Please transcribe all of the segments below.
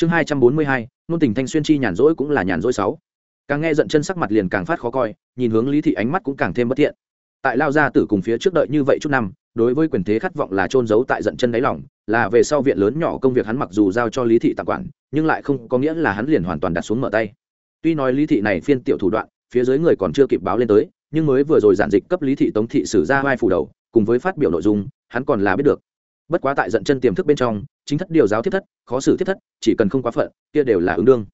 chương hai trăm bốn mươi hai ngôn tình thanh xuyên chi nhàn rỗi cũng là nhàn rỗi sáu. Càng nghe giận chân sắc mặt liền càng phát khó coi, nhìn hướng lý thị ánh mắt cũng càng thêm bất thiện. Tại lao gia tử cùng phía trước đợi như vậy chút năm, đối với quyền thế khát vọng là trôn giấu tại giận chân đáy lòng, là về sau viện lớn nhỏ công việc hắn mặc dù giao cho lý thị tặng quản, nhưng lại không có nghĩa là hắn liền hoàn toàn đặt xuống mở tay. Tuy nói lý thị này phiên tiểu thủ đoạn, phía dưới người còn chưa kịp báo lên tới, nhưng mới vừa rồi giản dịch cấp lý thị tống thị sử ra vai phủ đầu, cùng với phát biểu nội dung, hắn còn là biết được. Bất quá tại giận chân tiềm thức bên trong chính thất điều giáo thiết thất, khó xử thiết thất, chỉ cần không quá phận, kia đều là ứng đương.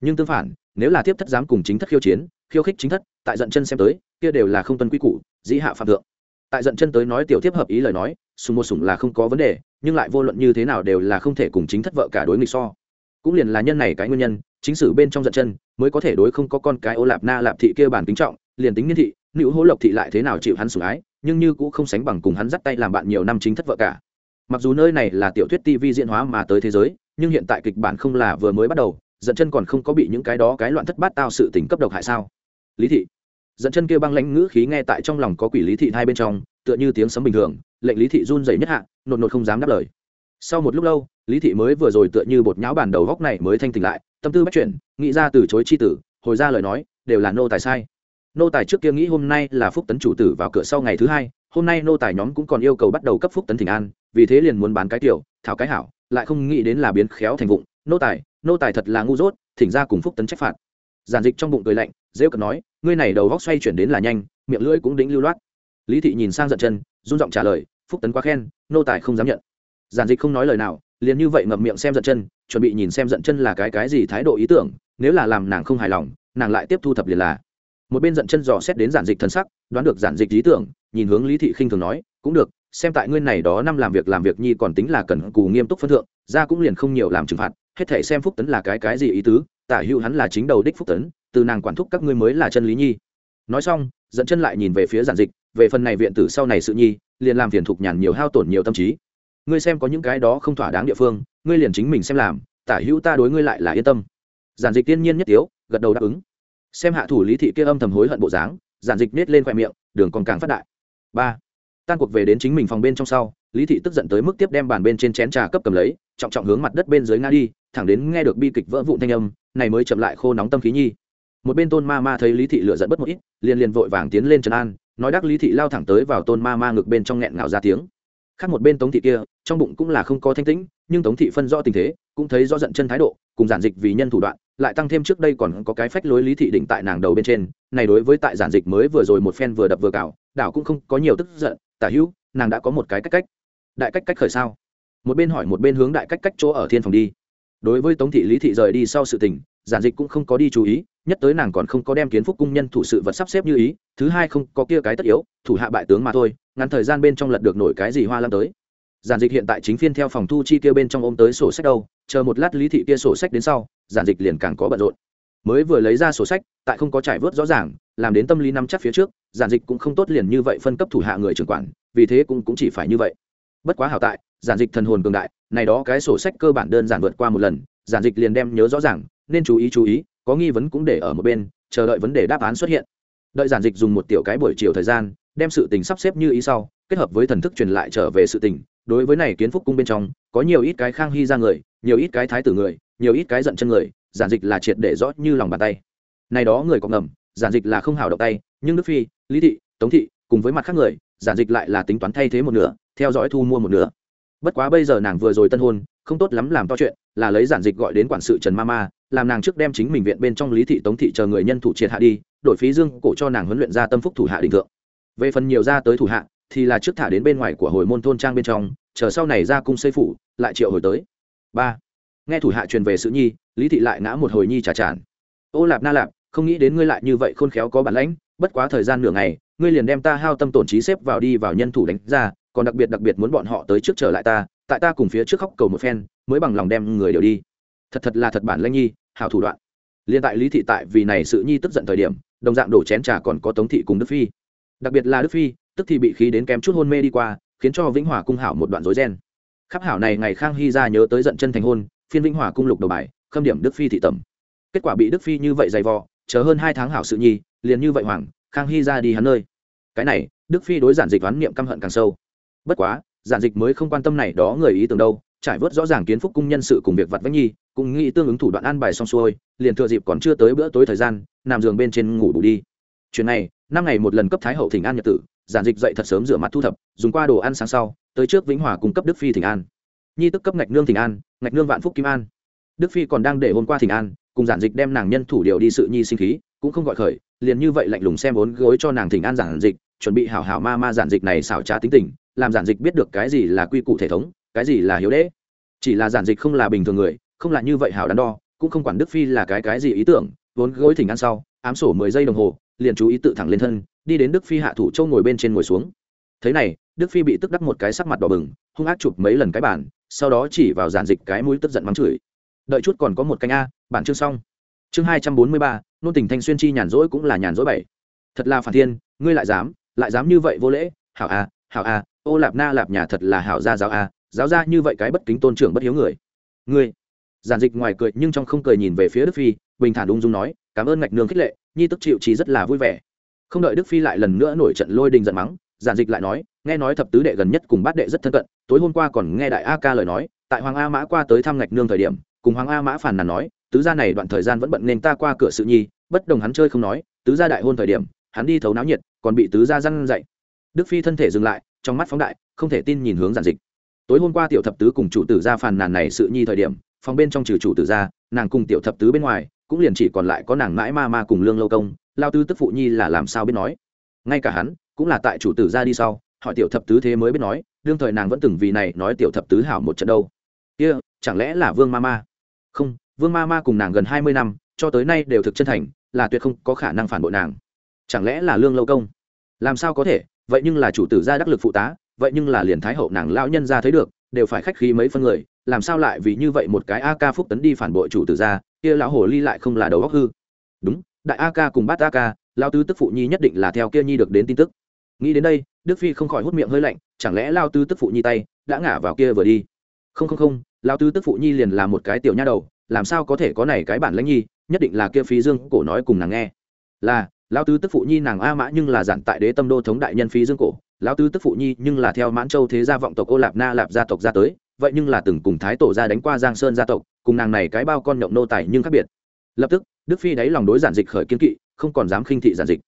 Nhưng tương phản, nếu là thiết thất dám cùng chính thất khiêu chiến, khiêu khích chính thất, tại giận chân xem tới, kia đều là không tuân quy củ, dĩ hạ phạm thượng. Tại giận chân tới nói tiểu tiếp hợp ý lời nói, sùng một sùng là không có vấn đề, nhưng lại vô luận như thế nào đều là không thể cùng chính thất vợ cả đối nghịch so. Cũng liền là nhân này cái nguyên nhân, chính sử bên trong giận chân, mới có thể đối không có con cái ô lạp na lạp thị kia bản kính trọng, liền tính niên thị, nữ hố lộc thị lại thế nào chịu hắn sủng ái, nhưng như cũng không sánh bằng cùng hắn dắt tay làm bạn nhiều năm chính thất vợ cả mặc dù nơi này là tiểu thuyết tv diễn hóa mà tới thế giới, nhưng hiện tại kịch bản không là vừa mới bắt đầu dẫn chân còn không có bị những cái đó cái loạn thất bát tao sự tình cấp độc hại sao? Lý thị. Dẫn chân kia băng lãnh ngữ khí nghe tại trong lòng có quỷ lý thị hai bên trong, tựa như tiếng sấm bình thường, lệnh lý thị run dày nhất hạ, nột nột không dám đáp lời. Sau một lúc lâu, lý thị mới vừa rồi tựa như bột nháo bàn đầu góc này mới thanh tỉnh lại, tâm tư bắt chuyển, nghĩ ra từ chối c h i tử, hồi ra lời nói, đều là nô tài sai. Nô tài trước kia nghĩ hôm nay là phúc tấn chủ tử vào cửa sau ngày thứ hai, hôm nay nô tài nhóm cũng còn yêu cầu bắt đầu cấp phúc tấn thỉnh an vì thế liền muốn bán cái tiểu, thảo cái hảo, lại không nghĩ đến là biến khéo thành vụng, nô tài nô tài thật là ngu dốt, thỉnh ra cùng phúc tấn trách phạt. Giản dịch trong bụng cười lạnh dễ cật nói, ngươi này đầu góc xoay chuyển đến là nhanh, miệng lưỡi cũng đĩnh lưu loát. Lý thị nhìn sang giận chân, run giọng trả lời, phúc tấn quá khen, nô tài không dám nhận. Giản dịch không nói lời nào, liền như vậy ngậm miệng xem giận chân, chuẩn bị nhìn xem giận chân là cái cái gì thái độ ý tưởng, nếu là làm nàng không hài lòng, nàng lại tiếp thu thập liền là. Một bên giận chân dò xét đến giản dịch thân sắc, đoán được giản dịch lý tưởng, nhìn hướng lý thị khinh thường nói, cũng được xem tại ngươi này đó năm làm việc làm việc nhi còn tính là cần cù nghiêm túc phân thượng, ra cũng liền không nhiều làm trừng phạt, hết thể xem phúc tấn là cái cái gì ý tứ, tả hữu hắn là chính đầu đích phúc tấn, từ nàng quản thúc các ngươi mới là chân lý nhi. Nói xong dẫn chân lại nhìn về phía giản dịch, về phần này viện tử sau này sự nhi, liền làm phiền thục nhàn nhiều hao tổn nhiều tâm trí. Ngươi xem có những cái đó không thỏa đáng địa phương, ngươi liền chính mình xem làm, tả hữu ta đối ngươi lại là yên tâm. Giản dịch tiên nhiên nhất tiếu, gật đầu đáp ứng. Xem hạ thủ lý thị kia âm thầm hối hận bộ dáng, giản dịch nết lên khoe miệng, đường còn càng phát đại. Ba tan cuộc về đến chính mình phòng bên trong sau, lý thị tức giận tới mức tiếp đem bàn bên trên chén trà cấp cầm lấy, trọng trọng hướng mặt đất bên dưới ngã đi, thẳng đến nghe được bi kịch vỡ vụn thanh âm, này mới chậm lại khô nóng tâm khí nhi. Một bên tôn ma ma thấy lý thị lựa giận bất một ít, liền liền vội vàng tiến lên trần an, nói đắc lý thị lao thẳng tới vào tôn ma ma ngực bên trong nghẹn ngào ra tiếng. Khác một bên tống thị kia, trong bụng cũng là không có thanh tĩnh, nhưng tống thị phân rõ tình thế, cũng thấy rõ giận chân thái độ, cùng giản dịch vì nhân thủ đoạn, lại tăng thêm trước đây còn có cái phách lối lý thị định tại nàng đầu bên trên, này đối với tại giản dịch mới vừa rồi một phen vừa đập vừa cào, đảo cũng không có nhiều tức giận tả hữu, nàng đã có một cái cách cách. Đại cách cách khởi sao? Một bên hỏi một bên hướng đại cách cách chỗ ở thiên phòng đi. Đối với tống thị lý thị rời đi sau sự tình, giản dịch cũng không có đi chú ý, nhất tới nàng còn không có đem kiến phúc cung nhân thủ sự vật sắp xếp như ý, thứ hai không có kia cái tất yếu, thủ hạ bại tướng mà thôi, ngắn thời gian bên trong lật được nổi cái gì hoa lâm tới. Giản dịch hiện tại chính phiên theo phòng thu chi kia bên trong ôm tới sổ sách đâu, chờ một lát lý thị kia sổ sách đến sau, giản dịch liền càng có bận rộn mới vừa lấy ra sổ sách tại không có trải vớt rõ ràng làm đến tâm lý nắm chắc phía trước giản dịch cũng không tốt liền như vậy phân cấp thủ hạ người trưởng quản vì thế cũng, cũng chỉ phải như vậy. Bất quá hảo tại giản dịch thần hồn cường đại này đó cái sổ sách cơ bản đơn giản vượt qua một lần giản dịch liền đem nhớ rõ ràng nên chú ý chú ý có nghi vấn cũng để ở một bên chờ đợi vấn đề đáp án xuất hiện. Đợi giản dịch dùng một tiểu cái buổi chiều thời gian đem sự tình sắp xếp như ý sau kết hợp với thần thức truyền lại trở về sự tình đối với này kiến phúc cung bên trong có nhiều ít cái khang hy ra người nhiều ít cái thái tử người nhiều ít cái giận chân người giản dịch là triệt để rõ như lòng bàn tay. Này đó người có ngầm, giản dịch là không hảo động tay, nhưng đức phi, lý thị, tống thị, cùng với mặt khác người, giản dịch lại là tính toán thay thế một nửa, theo dõi thu mua một nửa. Bất quá bây giờ nàng vừa rồi tân hôn, không tốt lắm làm to chuyện, là lấy giản dịch gọi đến quản sự trần ma ma, làm nàng trước đem chính mình viện bên trong lý thị, tống thị chờ người nhân thủ triệt hạ đi, đổi phí dương cổ cho nàng huấn luyện ra tâm phúc thủ hạ đình thượng. Về phần nhiều ra tới thủ hạ, thì là trước thả đến bên ngoài của hồi môn thôn trang bên trong, chờ sau này ra cung xây phủ, lại triệu hồi tới. Ba nghe thủ hạ truyền về sự nhi, lý thị lại ngã một hồi nhi trả tràn ô lạp na lạp, không nghĩ đến ngươi lại như vậy khôn khéo có bản lãnh, bất quá thời gian nửa ngày, ngươi liền đem ta hao tâm tổn trí xếp vào đi vào nhân thủ đánh ra, còn đặc biệt đặc biệt muốn bọn họ tới trước trở lại ta, tại ta cùng phía trước khóc cầu một phen, mới bằng lòng đem người đều đi. Thật thật là thật bản lãnh nhi hào thủ đoạn. Liên tại lý thị tại vì này sự nhi tức giận thời điểm, đồng dạng đổ chén trà còn có tống thị cùng đức phi. Đặc biệt là đức phi, tức thì bị khí đến kém chút hôn mê đi qua, khiến cho vĩnh hòa cung hảo một đoạn rối ren. Khắp hảo này ngày khang hy ra nhớ tới giận chân thành hôn phiên vĩnh hòa cung lục đầu bài, khâm điểm đức phi thị tẩm. Kết quả bị đức phi như vậy dày vò, chờ hơn hai tháng hảo sự nhi, liền như vậy hoàng khang hy ra đi hắn nơi. Cái này, đức phi đối giản dịch oán niệm căm hận càng sâu. Bất quá, giản dịch mới không quan tâm này đó người ý tưởng đâu, trải vớt rõ ràng kiến phúc cung nhân sự cùng việc vặt vách nhi, cũng nghĩ tương ứng thủ đoạn an bài xong xuôi, liền thừa dịp còn chưa tới bữa tối thời gian, nằm giường bên trên ngủ đủ đi. Chuyện này, năm ngày một lần cấp thái hậu thỉnh an nhật tử, giản dịch dậy thật sớm rửa mặt thu thập, dùng qua đồ ăn sáng sau, tới trước vĩnh hòa cung cấp đức phi thỉnh an nhi tức cấp ngạch nương thỉnh an, ngạch nương vạn phúc kim an. Đức phi còn đang để hôm qua thỉnh an, cùng giản dịch đem nàng nhân thủ điều đi sự nhi sinh khí, cũng không gọi khởi, liền như vậy lạnh lùng xem bốn gối cho nàng thỉnh an giản dịch, chuẩn bị hảo hảo ma ma giản dịch này xảo trá tính tình, làm giản dịch biết được cái gì là quy củ thể thống, cái gì là hiếu đế. Chỉ là giản dịch không là bình thường người, không là như vậy hảo đắn đo, cũng không quản đức phi là cái cái gì ý tưởng vốn gối thỉnh an sau, ám sổ mười giây đồng hồ, liền chú ý tự thẳng lên thân, đi đến đức phi hạ thủ châu ngồi bên trên ngồi xuống. Thế này, đức phi bị tức đắc một cái sắc mặt đỏ bừng, hung ác chụp mấy lần cái bản sau đó chỉ vào giản dịch cái mũi tức giận mắng chửi. Đợi chút còn có một canh a, bản chương xong. Chương hai trăm bốn mươi ba, nôn tình thanh xuyên chi nhàn rỗi cũng là nhàn rỗi bảy. Thật là phản thiên, ngươi lại dám lại dám như vậy vô lễ, hảo a hảo a, ô lạp na lạp nhà thật là hảo gia giáo a, giáo gia như vậy cái bất kính tôn trưởng bất hiếu người. Ngươi, giản dịch ngoài cười nhưng trong không cười nhìn về phía đức phi, bình thản ung dung nói, cảm ơn ngạch nương khích lệ, nhi tức chịu trí rất là vui vẻ. Không đợi đức phi lại lần nữa nổi trận lôi đình giận mắng, giản dịch lại nói, nghe nói thập tứ đệ gần nhất cùng bát đệ rất thân cận tối hôm qua còn nghe đại a ca lời nói, tại hoàng a mã qua tới thăm ngạch nương thời điểm, cùng hoàng a mã phản nàn nói, tứ gia này đoạn thời gian vẫn bận nên ta qua cửa sự nhi, bất đồng hắn chơi không nói, tứ gia đại hôn thời điểm, hắn đi thấu náo nhiệt, còn bị tứ gia răn dậy đức phi thân thể dừng lại, trong mắt phóng đại, không thể tin nhìn hướng giản dịch. Tối hôm qua tiểu thập tứ cùng chủ tử gia phàn nàn này sự nhi thời điểm, phòng bên trong trừ chủ tử gia, nàng cùng tiểu thập tứ bên ngoài, cũng liền chỉ còn lại có nàng mãi ma ma cùng lương lâu công, lao tư tức phụ nhi là làm sao biết nói. Ngay cả hắn, cũng là tại chủ tử gia đi sau hỏi tiểu thập tứ thế mới biết nói, đương thời nàng vẫn từng vì này nói tiểu thập tứ hảo một trận đâu. Kia, chẳng lẽ là vương ma ma không, vương ma ma cùng nàng gần hai mươi năm, cho tới nay đều thực chân thành, là tuyệt không có khả năng phản bội nàng. Chẳng lẽ là lương lâu công? Làm sao có thể? Vậy nhưng là chủ tử gia đắc lực phụ tá, vậy nhưng là liền thái hậu nàng lão nhân ra thấy được, đều phải khách khí mấy phân người, làm sao lại vì như vậy một cái a ca phúc tấn đi phản bội chủ tử gia, kia lão hồ ly lại không là đầu óc hư. Đúng, đại a ca cùng bát a ca lao tứ tức phụ nhi nhất định là theo kia nhi được đến tin tức nghĩ đến đây, đức phi không khỏi hút miệng hơi lạnh, chẳng lẽ lao Tư tức phụ nhi tay đã ngả vào kia vừa đi? Không không không, lao Tư tức phụ nhi liền là một cái tiểu nha đầu, làm sao có thể có này cái bản lãnh nhi, nhất định là kia phí dương cổ nói cùng nàng nghe. Là, lao Tư tức phụ nhi nàng a mã nhưng là giản tại đế tâm đô thống đại nhân phí dương cổ lão Tư tức phụ nhi nhưng là theo mãn châu thế gia vọng tộc ô lạp na lạp gia tộc ra tới, vậy nhưng là từng cùng thái tổ ra đánh qua giang sơn gia tộc, cùng nàng này cái bao con nhộng nô tài nhưng khác biệt. Lập tức, đức phi đáy lòng đối giản dịch khởi kiên kỵ, không còn dám khinh thị giản dịch.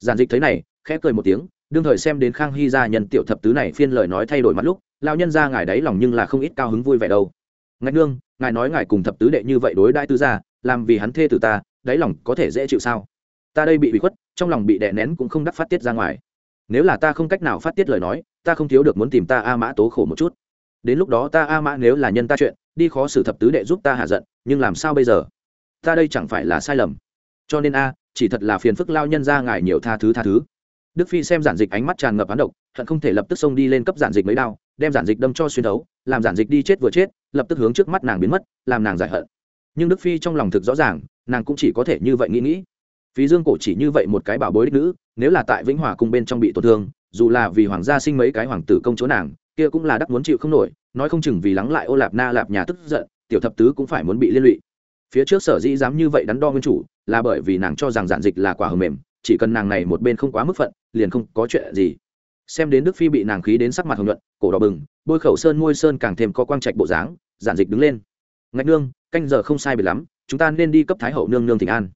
Giản dịch thấy này, khẽ cười một tiếng đương thời xem đến khang hy gia nhân tiểu thập tứ này phiên lời nói thay đổi mặt lúc lao nhân ra ngài đáy lòng nhưng là không ít cao hứng vui vẻ đâu. Ngạch nương, ngài nói ngài cùng thập tứ đệ như vậy đối đãi tứ gia, làm vì hắn thê từ ta, đáy lòng có thể dễ chịu sao? Ta đây bị bị khuất, trong lòng bị đè nén cũng không đắc phát tiết ra ngoài. Nếu là ta không cách nào phát tiết lời nói, ta không thiếu được muốn tìm ta a mã tố khổ một chút. Đến lúc đó ta a mã nếu là nhân ta chuyện, đi khó xử thập tứ đệ giúp ta hạ giận, nhưng làm sao bây giờ? Ta đây chẳng phải là sai lầm. Cho nên a, chỉ thật là phiền phức lao nhân ra ngài nhiều tha thứ tha thứ đức phi xem giản dịch ánh mắt tràn ngập án độc, hận không thể lập tức xông đi lên cấp giản dịch mấy đao, đem giản dịch đâm cho xuyên đấu làm giản dịch đi chết vừa chết, lập tức hướng trước mắt nàng biến mất, làm nàng giải hận. Nhưng đức phi trong lòng thực rõ ràng, nàng cũng chỉ có thể như vậy nghĩ nghĩ. Phí dương cổ chỉ như vậy một cái bảo bối đích nữ, nếu là tại vĩnh hòa cung bên trong bị tổn thương, dù là vì hoàng gia sinh mấy cái hoàng tử công chúa nàng, kia cũng là đắc muốn chịu không nổi, nói không chừng vì lắng lại ô lạp na lạp nhà tức giận, tiểu thập tứ cũng phải muốn bị liên lụy. Phía trước sở dĩ dám như vậy đắn đo nguyên chủ, là bởi vì nàng cho rằng giản dịch là quả hờ mềm, chỉ cần nàng này một bên không quá mức phận liền không có chuyện gì. Xem đến đức phi bị nàng khí đến sắc mặt hồng nhuận, cổ đỏ bừng, bôi khẩu sơn môi sơn càng thêm có quang trạch bộ dáng, giản dịch đứng lên. Ngạch nương, canh giờ không sai biệt lắm, chúng ta nên đi cấp thái hậu nương nương thỉnh an.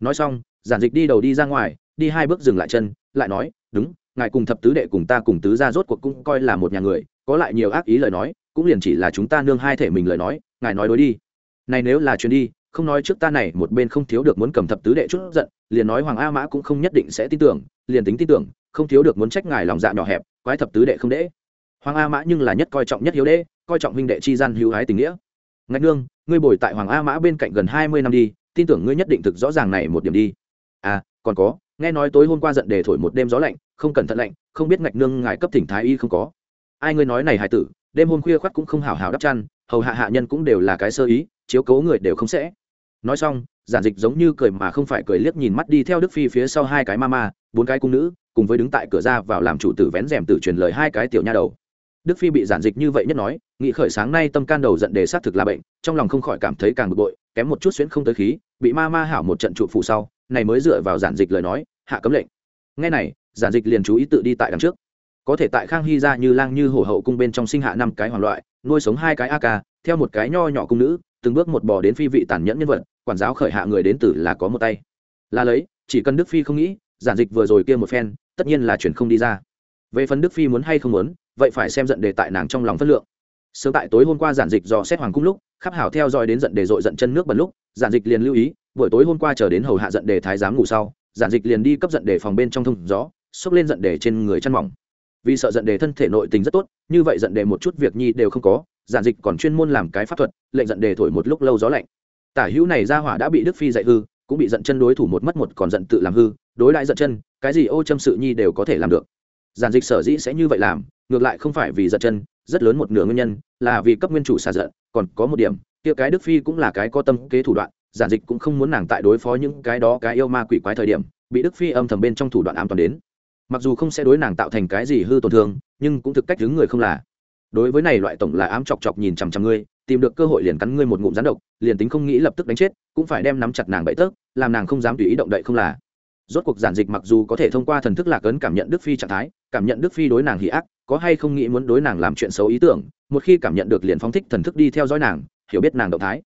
Nói xong, giản dịch đi đầu đi ra ngoài, đi hai bước dừng lại chân, lại nói, đúng, ngài cùng thập tứ đệ cùng ta cùng tứ ra rốt cuộc cũng coi là một nhà người, có lại nhiều ác ý lời nói, cũng liền chỉ là chúng ta nương hai thể mình lời nói, ngài nói đối đi. Này nếu là chuyến đi không nói trước ta này, một bên không thiếu được muốn cầm thập tứ đệ chút giận, liền nói hoàng a mã cũng không nhất định sẽ tin tưởng, liền tính tin tưởng, không thiếu được muốn trách ngài lòng dạ nhỏ hẹp, quái thập tứ đệ không đễ. Hoàng a mã nhưng là nhất coi trọng nhất hiếu đễ coi trọng huynh đệ chi gian hữu hái tình nghĩa. Ngạch nương, ngươi bồi tại hoàng a mã bên cạnh gần hai mươi năm đi, tin tưởng ngươi nhất định thực rõ ràng này một điểm đi. À còn có, nghe nói tối hôm qua giận đề thổi một đêm gió lạnh, không cẩn thận lạnh, không biết ngạch nương ngài cấp thỉnh thái y không có. Ai ngươi nói này hài tử, đêm hôm khuya khoắt cũng không hảo hảo đắp chăn, hầu hạ hạ nhân cũng đều là cái sơ ý, chiếu cố người đều không sẽ nói xong, giản dịch giống như cười mà không phải cười liếc nhìn mắt đi theo đức phi phía sau hai cái ma ma, bốn cái cung nữ, cùng với đứng tại cửa ra vào làm chủ tử vén rèm tử truyền lời hai cái tiểu nha đầu. Đức phi bị giản dịch như vậy nhất nói nghị khởi sáng nay tâm can đầu giận đề xác thực là bệnh, trong lòng không khỏi cảm thấy càng bực bội, kém một chút xuyễn không tới khí, bị ma ma hảo một trận trụ phụ sau, này mới dựa vào giản dịch lời nói, hạ cấm lệnh. Ngay này, giản dịch liền chú ý tự đi tại đằng trước. Có thể tại khang hy ra như lang như hổ hậu cung bên trong sinh hạ năm cái hoàng loại, nuôi sống hai cái a ca, theo một cái nho nhỏ cung nữ, từng bước một bò đến phi vị tàn nhẫn nhân vật quản giáo khởi hạ người đến từ là có một tay. Là lấy, chỉ cần đức phi không nghĩ, giản dịch vừa rồi kia một phen, tất nhiên là chuyển không đi ra. Về phần đức phi muốn hay không muốn, vậy phải xem giận đề tại nàng trong lòng phân lượng. Sớm tại tối hôm qua giản dịch dò xét hoàng cung lúc, khắp hảo theo dõi đến giận đề dội giận chân nước bẩn lúc, giản dịch liền lưu ý, buổi tối hôm qua chờ đến hầu hạ giận đề thái giám ngủ sau, giản dịch liền đi cấp giận đề phòng bên trong thông gió, xốc lên giận đề trên người chăn mỏng. Vì sợ giận đề thân thể nội tình rất tốt, như vậy giận đề một chút việc nhi đều không có, giản dịch còn chuyên môn làm cái pháp thuật, lệnh giận đề thổi một lúc lâu gió lạnh tả hữu này ra hỏa đã bị đức phi dạy hư, cũng bị giận chân đối thủ một mất một còn giận tự làm hư, đối lại giận chân, cái gì ô châm sự nhi đều có thể làm được. Giản dịch sở dĩ sẽ như vậy làm, ngược lại không phải vì giận chân, rất lớn một nửa nguyên nhân là vì cấp nguyên chủ xả giận, còn có một điểm, kia cái đức phi cũng là cái có tâm kế thủ đoạn, giản dịch cũng không muốn nàng tại đối phó những cái đó cái yêu ma quỷ quái thời điểm, bị đức phi âm thầm bên trong thủ đoạn ám toàn đến. Mặc dù không sẽ đối nàng tạo thành cái gì hư tổn thương, nhưng cũng thực cách đứng người không là. Đối với này loại tổng là ám chọc chọc nhìn chằm chằm ngươi tìm được cơ hội liền cắn ngươi một ngụm rắn độc, liền tính không nghĩ lập tức đánh chết, cũng phải đem nắm chặt nàng bẫy tớp làm nàng không dám tùy ý động đậy không là. Rốt cuộc giản dịch mặc dù có thể thông qua thần thức lạc ấn cảm nhận đức phi trạng thái, cảm nhận đức phi đối nàng hỉ ác, có hay không nghĩ muốn đối nàng làm chuyện xấu ý tưởng, một khi cảm nhận được liền phóng thích thần thức đi theo dõi nàng, hiểu biết nàng động thái.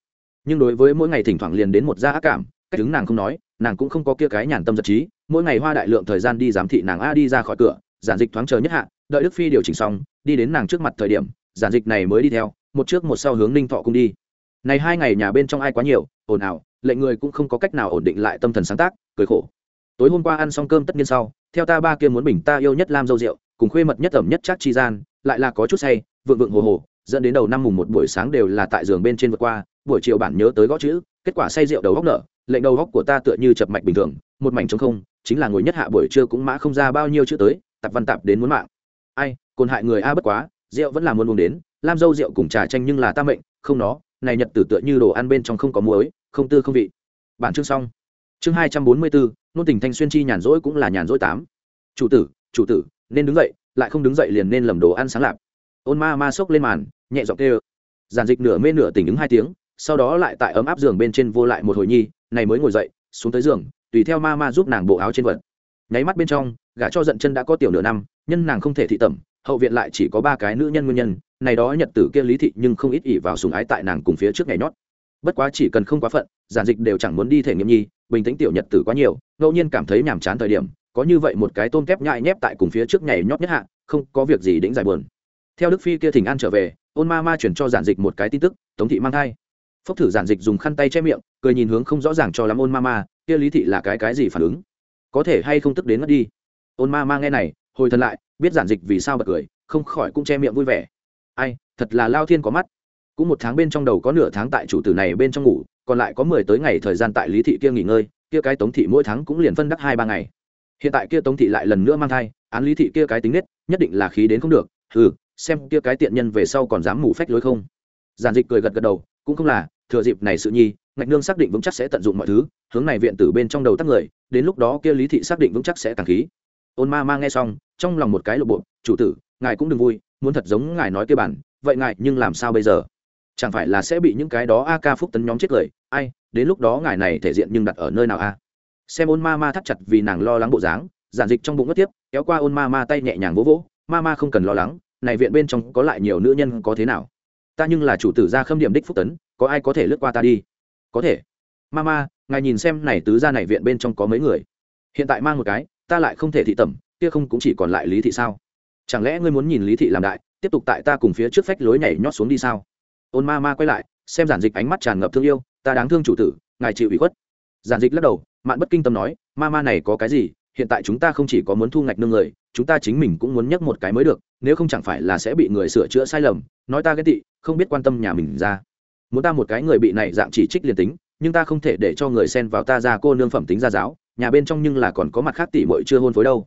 Nhưng đối với mỗi ngày thỉnh thoảng liền đến một gia ác cảm, cách đứng nàng không nói, nàng cũng không có kia cái nhàn tâm giật trí, mỗi ngày hoa đại lượng thời gian đi giám thị nàng a đi ra khỏi cửa, giản dịch thoáng chờ nhất hạ, đợi đức phi điều chỉnh xong, đi đến nàng trước mặt thời điểm, giản dịch này mới đi theo một trước một sau hướng ninh thọ cung đi. Này hai ngày nhà bên trong ai quá nhiều, ồn ào lệnh người cũng không có cách nào ổn định lại tâm thần sáng tác, cười khổ. Tối hôm qua ăn xong cơm tất nhiên sau, theo ta ba kia muốn bình ta yêu nhất lam dâu rượu, cùng khuê mật nhất ẩm nhất chắc chi gian, lại là có chút say, vượng vượng hồ hồ, dẫn đến đầu năm mùng một buổi sáng đều là tại giường bên trên vượt qua, buổi chiều bản nhớ tới gõ chữ, kết quả say rượu đầu góc nợ lệnh đầu góc của ta tựa như chập mạch bình thường, một mảnh trống không, chính là ngồi nhất hạ buổi trưa cũng mã không ra bao nhiêu chữ tới, tạp văn tạp đến muốn mạng. Ai côn hại người a bất quá rượu vẫn là muốn uống đến, lam dâu rượu cùng trà chanh nhưng là ta mệnh, không nó, này nhật tử tựa như đồ ăn bên trong không có muối, không tư không vị. Bản chương xong. Chương hai trăm bốn mươi bốn, nôn tình thanh xuyên chi nhàn rỗi cũng là nhàn rỗi tám. Chủ tử chủ tử, nên đứng dậy, lại không đứng dậy liền nên lầm đồ ăn sáng lạp. Ôn ma ma sốc lên màn, nhẹ giọng kêu. Giản dịch nửa mê nửa tỉnh ứng hai tiếng, sau đó lại tại ấm áp giường bên trên vô lại một hồi nhi, này mới ngồi dậy, xuống tới giường, tùy theo ma ma giúp nàng bộ áo trên vật. Nháy mắt bên trong, gả cho giận chân đã có tiểu nửa năm, nhân nàng không thể thị tẩm hậu viện lại chỉ có ba cái nữ nhân nguyên nhân, này đó nhật tử kia lý thị nhưng không ít ỉ vào sùng ái tại nàng cùng phía trước ngày nhót. Bất quá chỉ cần không quá phận, giản dịch đều chẳng muốn đi thể nghiệm nhi, bình tĩnh tiểu nhật tử quá nhiều, ngẫu nhiên cảm thấy nhàm chán thời điểm, có như vậy một cái tôm kép nhại nhép tại cùng phía trước nhảy nhót nhất hạ, không có việc gì đĩnh dài buồn. Theo đức phi kia thỉnh an trở về, ôn ma ma chuyển cho giản dịch một cái tin tức, tống thị mang thai. Phốc thử giản dịch dùng khăn tay che miệng, cười nhìn hướng không rõ ràng cho lắm ôn ma ma, kia lý thị là cái cái gì phản ứng? Có thể hay không tức đến mất đi? Ôn ma ma nghe này, hồi thần lại biết giản dịch vì sao bật cười, không khỏi cũng che miệng vui vẻ. Ai, thật là lao thiên có mắt. Cũng một tháng bên trong đầu có nửa tháng tại chủ tử này bên trong ngủ, còn lại có mười tới ngày thời gian tại lý thị kia nghỉ ngơi, kia cái tống thị mỗi tháng cũng liền phân đắc hai ba ngày. Hiện tại kia tống thị lại lần nữa mang thai, án lý thị kia cái tính nết, nhất định là khí đến không được. Ừ xem kia cái tiện nhân về sau còn dám mù phách lối không? Giản dịch cười gật gật đầu, cũng không là, thừa dịp này sự nhi, ngạch nương xác định vững chắc sẽ tận dụng mọi thứ, hướng này viện tử bên trong đầu tắc người, đến lúc đó kia lý thị xác định vững chắc sẽ càng khí. Ôn ma ma nghe xong trong lòng một cái lộ bộ, chủ tử, ngài cũng đừng vui, muốn thật giống ngài nói kia bản, vậy ngài nhưng làm sao bây giờ? Chẳng phải là sẽ bị những cái đó a ca phúc tấn nhóm chết cười? Ai, đến lúc đó ngài này thể diện nhưng đặt ở nơi nào a? Xem ôn ma ma thắt chặt vì nàng lo lắng bộ dáng, giản dịch trong bụng ngất tiếp, kéo qua ôn ma ma tay nhẹ nhàng vỗ vỗ, ma ma không cần lo lắng, này viện bên trong có lại nhiều nữ nhân có thế nào? Ta nhưng là chủ tử gia khâm điểm đích phúc tấn, có ai có thể lướt qua ta đi? Có thể. Ma ma, ngài nhìn xem này tứ gia này viện bên trong có mấy người? Hiện tại mang một cái, ta lại không thể thị tẩm kia không cũng chỉ còn lại lý thị sao? Chẳng lẽ ngươi muốn nhìn lý thị làm đại, tiếp tục tại ta cùng phía trước phách lối nhảy nhót xuống đi sao? Ôn ma ma quay lại, xem giản dịch ánh mắt tràn ngập thương yêu, ta đáng thương chủ tử, ngài chịu ủy khuất. Giản dịch lắc đầu, mạn bất kinh tâm nói, ma ma này có cái gì, hiện tại chúng ta không chỉ có muốn thu ngạch nương người, chúng ta chính mình cũng muốn nhắc một cái mới được, nếu không chẳng phải là sẽ bị người sửa chữa sai lầm. Nói ta ghét tị, không biết quan tâm nhà mình ra. Muốn ta một cái người bị này dạng chỉ trích liền tính, nhưng ta không thể để cho người xen vào ta ra cô nương phẩm tính ra giáo, nhà bên trong nhưng là còn có mặt khác tỷ muội chưa hôn phối đâu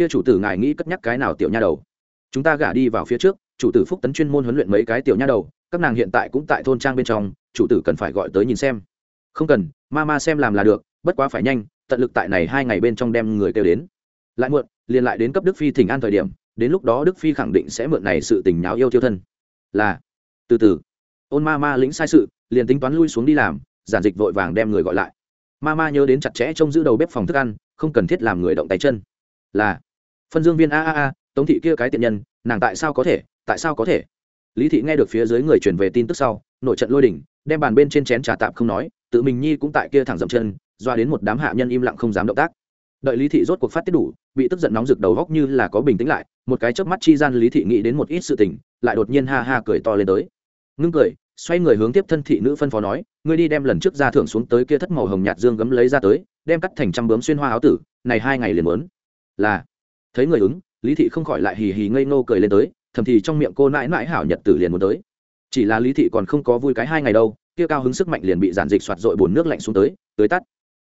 kia chủ tử ngài nghĩ cất nhắc cái nào tiểu nha đầu? Chúng ta gả đi vào phía trước, chủ tử phúc tấn chuyên môn huấn luyện mấy cái tiểu nha đầu, các nàng hiện tại cũng tại thôn trang bên trong, chủ tử cần phải gọi tới nhìn xem. Không cần, ma ma xem làm là được, bất quá phải nhanh, tận lực tại này hai ngày bên trong đem người kêu đến. Lại muộn, liền lại đến cấp đức phi thỉnh an thời điểm, đến lúc đó đức phi khẳng định sẽ mượn này sự tình nháo yêu tiêu thân. Là, từ từ. Ôn ma ma lĩnh sai sự, liền tính toán lui xuống đi làm, giản dịch vội vàng đem người gọi lại. Ma ma nhớ đến chặt chẽ trông giữ đầu bếp phòng thức ăn, không cần thiết làm người động tay chân. Là phân dương viên a a a, tống thị kia cái tiện nhân, nàng tại sao có thể, tại sao có thể? Lý thị nghe được phía dưới người truyền về tin tức sau, nội trận lôi đỉnh, đem bàn bên trên chén trà tạm không nói, tự mình nhi cũng tại kia thẳng dậm chân, doa đến một đám hạ nhân im lặng không dám động tác. Đợi lý thị rốt cuộc phát tiết đủ, bị tức giận nóng rực đầu góc như là có bình tĩnh lại, một cái chớp mắt chi gian lý thị nghĩ đến một ít sự tình, lại đột nhiên ha ha cười to lên tới. Ngưng cười, xoay người hướng tiếp thân thị nữ phân phó nói, ngươi đi đem lần trước ra thưởng xuống tới kia thất màu hồng nhạt dương gấm lấy ra tới, đem cắt thành trăm bướm xuyên hoa áo tử, này hai ngày liền muốn. Là thấy người ứng, lý thị không khỏi lại hì hì ngây ngô cười lên tới, thầm thì trong miệng cô nãi nãi hảo nhật tử liền muốn tới. Chỉ là lý thị còn không có vui cái hai ngày đâu, kia cao hứng sức mạnh liền bị giản dịch soạt dội bồn nước lạnh xuống tới tới tắt.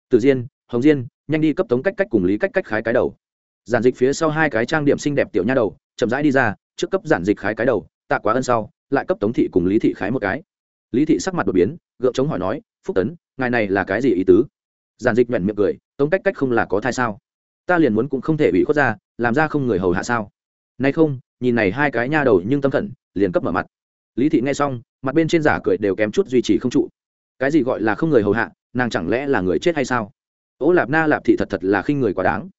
Từ diên, hồng diên, nhanh đi cấp tống cách cách cùng lý cách cách khái cái đầu. Giản dịch phía sau hai cái trang điểm xinh đẹp tiểu nha đầu, chậm rãi đi ra, trước cấp giản dịch khái cái đầu, tạ quá ân sau, lại cấp tống thị cùng lý thị khái một cái. Lý thị sắc mặt đột biến, gượng chống hỏi nói, phúc tấn, ngài này là cái gì ý tứ? Giản dịch nhuẩn miệng cười, tống cách cách không là có thai sao? Ta liền muốn cũng không thể ủy khuất ra, làm ra không người hầu hạ sao? Nay không, nhìn này hai cái nha đầu nhưng tâm thần liền cấp mở mặt. Lý thị nghe xong, mặt bên trên giả cười đều kém chút duy trì không trụ. Cái gì gọi là không người hầu hạ, nàng chẳng lẽ là người chết hay sao? Ố lạp na lạp thị thật thật là khinh người quá đáng.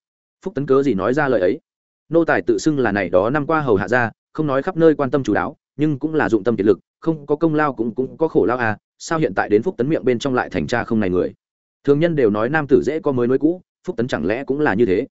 Phúc tấn cớ gì nói ra lời ấy? Nô tài tự xưng là này đó năm qua hầu hạ ra, không nói khắp nơi quan tâm chú đáo, nhưng cũng là dụng tâm kiệt lực, không có công lao cũng cũng có khổ lao à sao hiện tại đến phúc tấn miệng bên trong lại thành cha không này người? Thường nhân đều nói nam tử dễ có mới nối cũ phúc tấn chẳng lẽ cũng là như thế?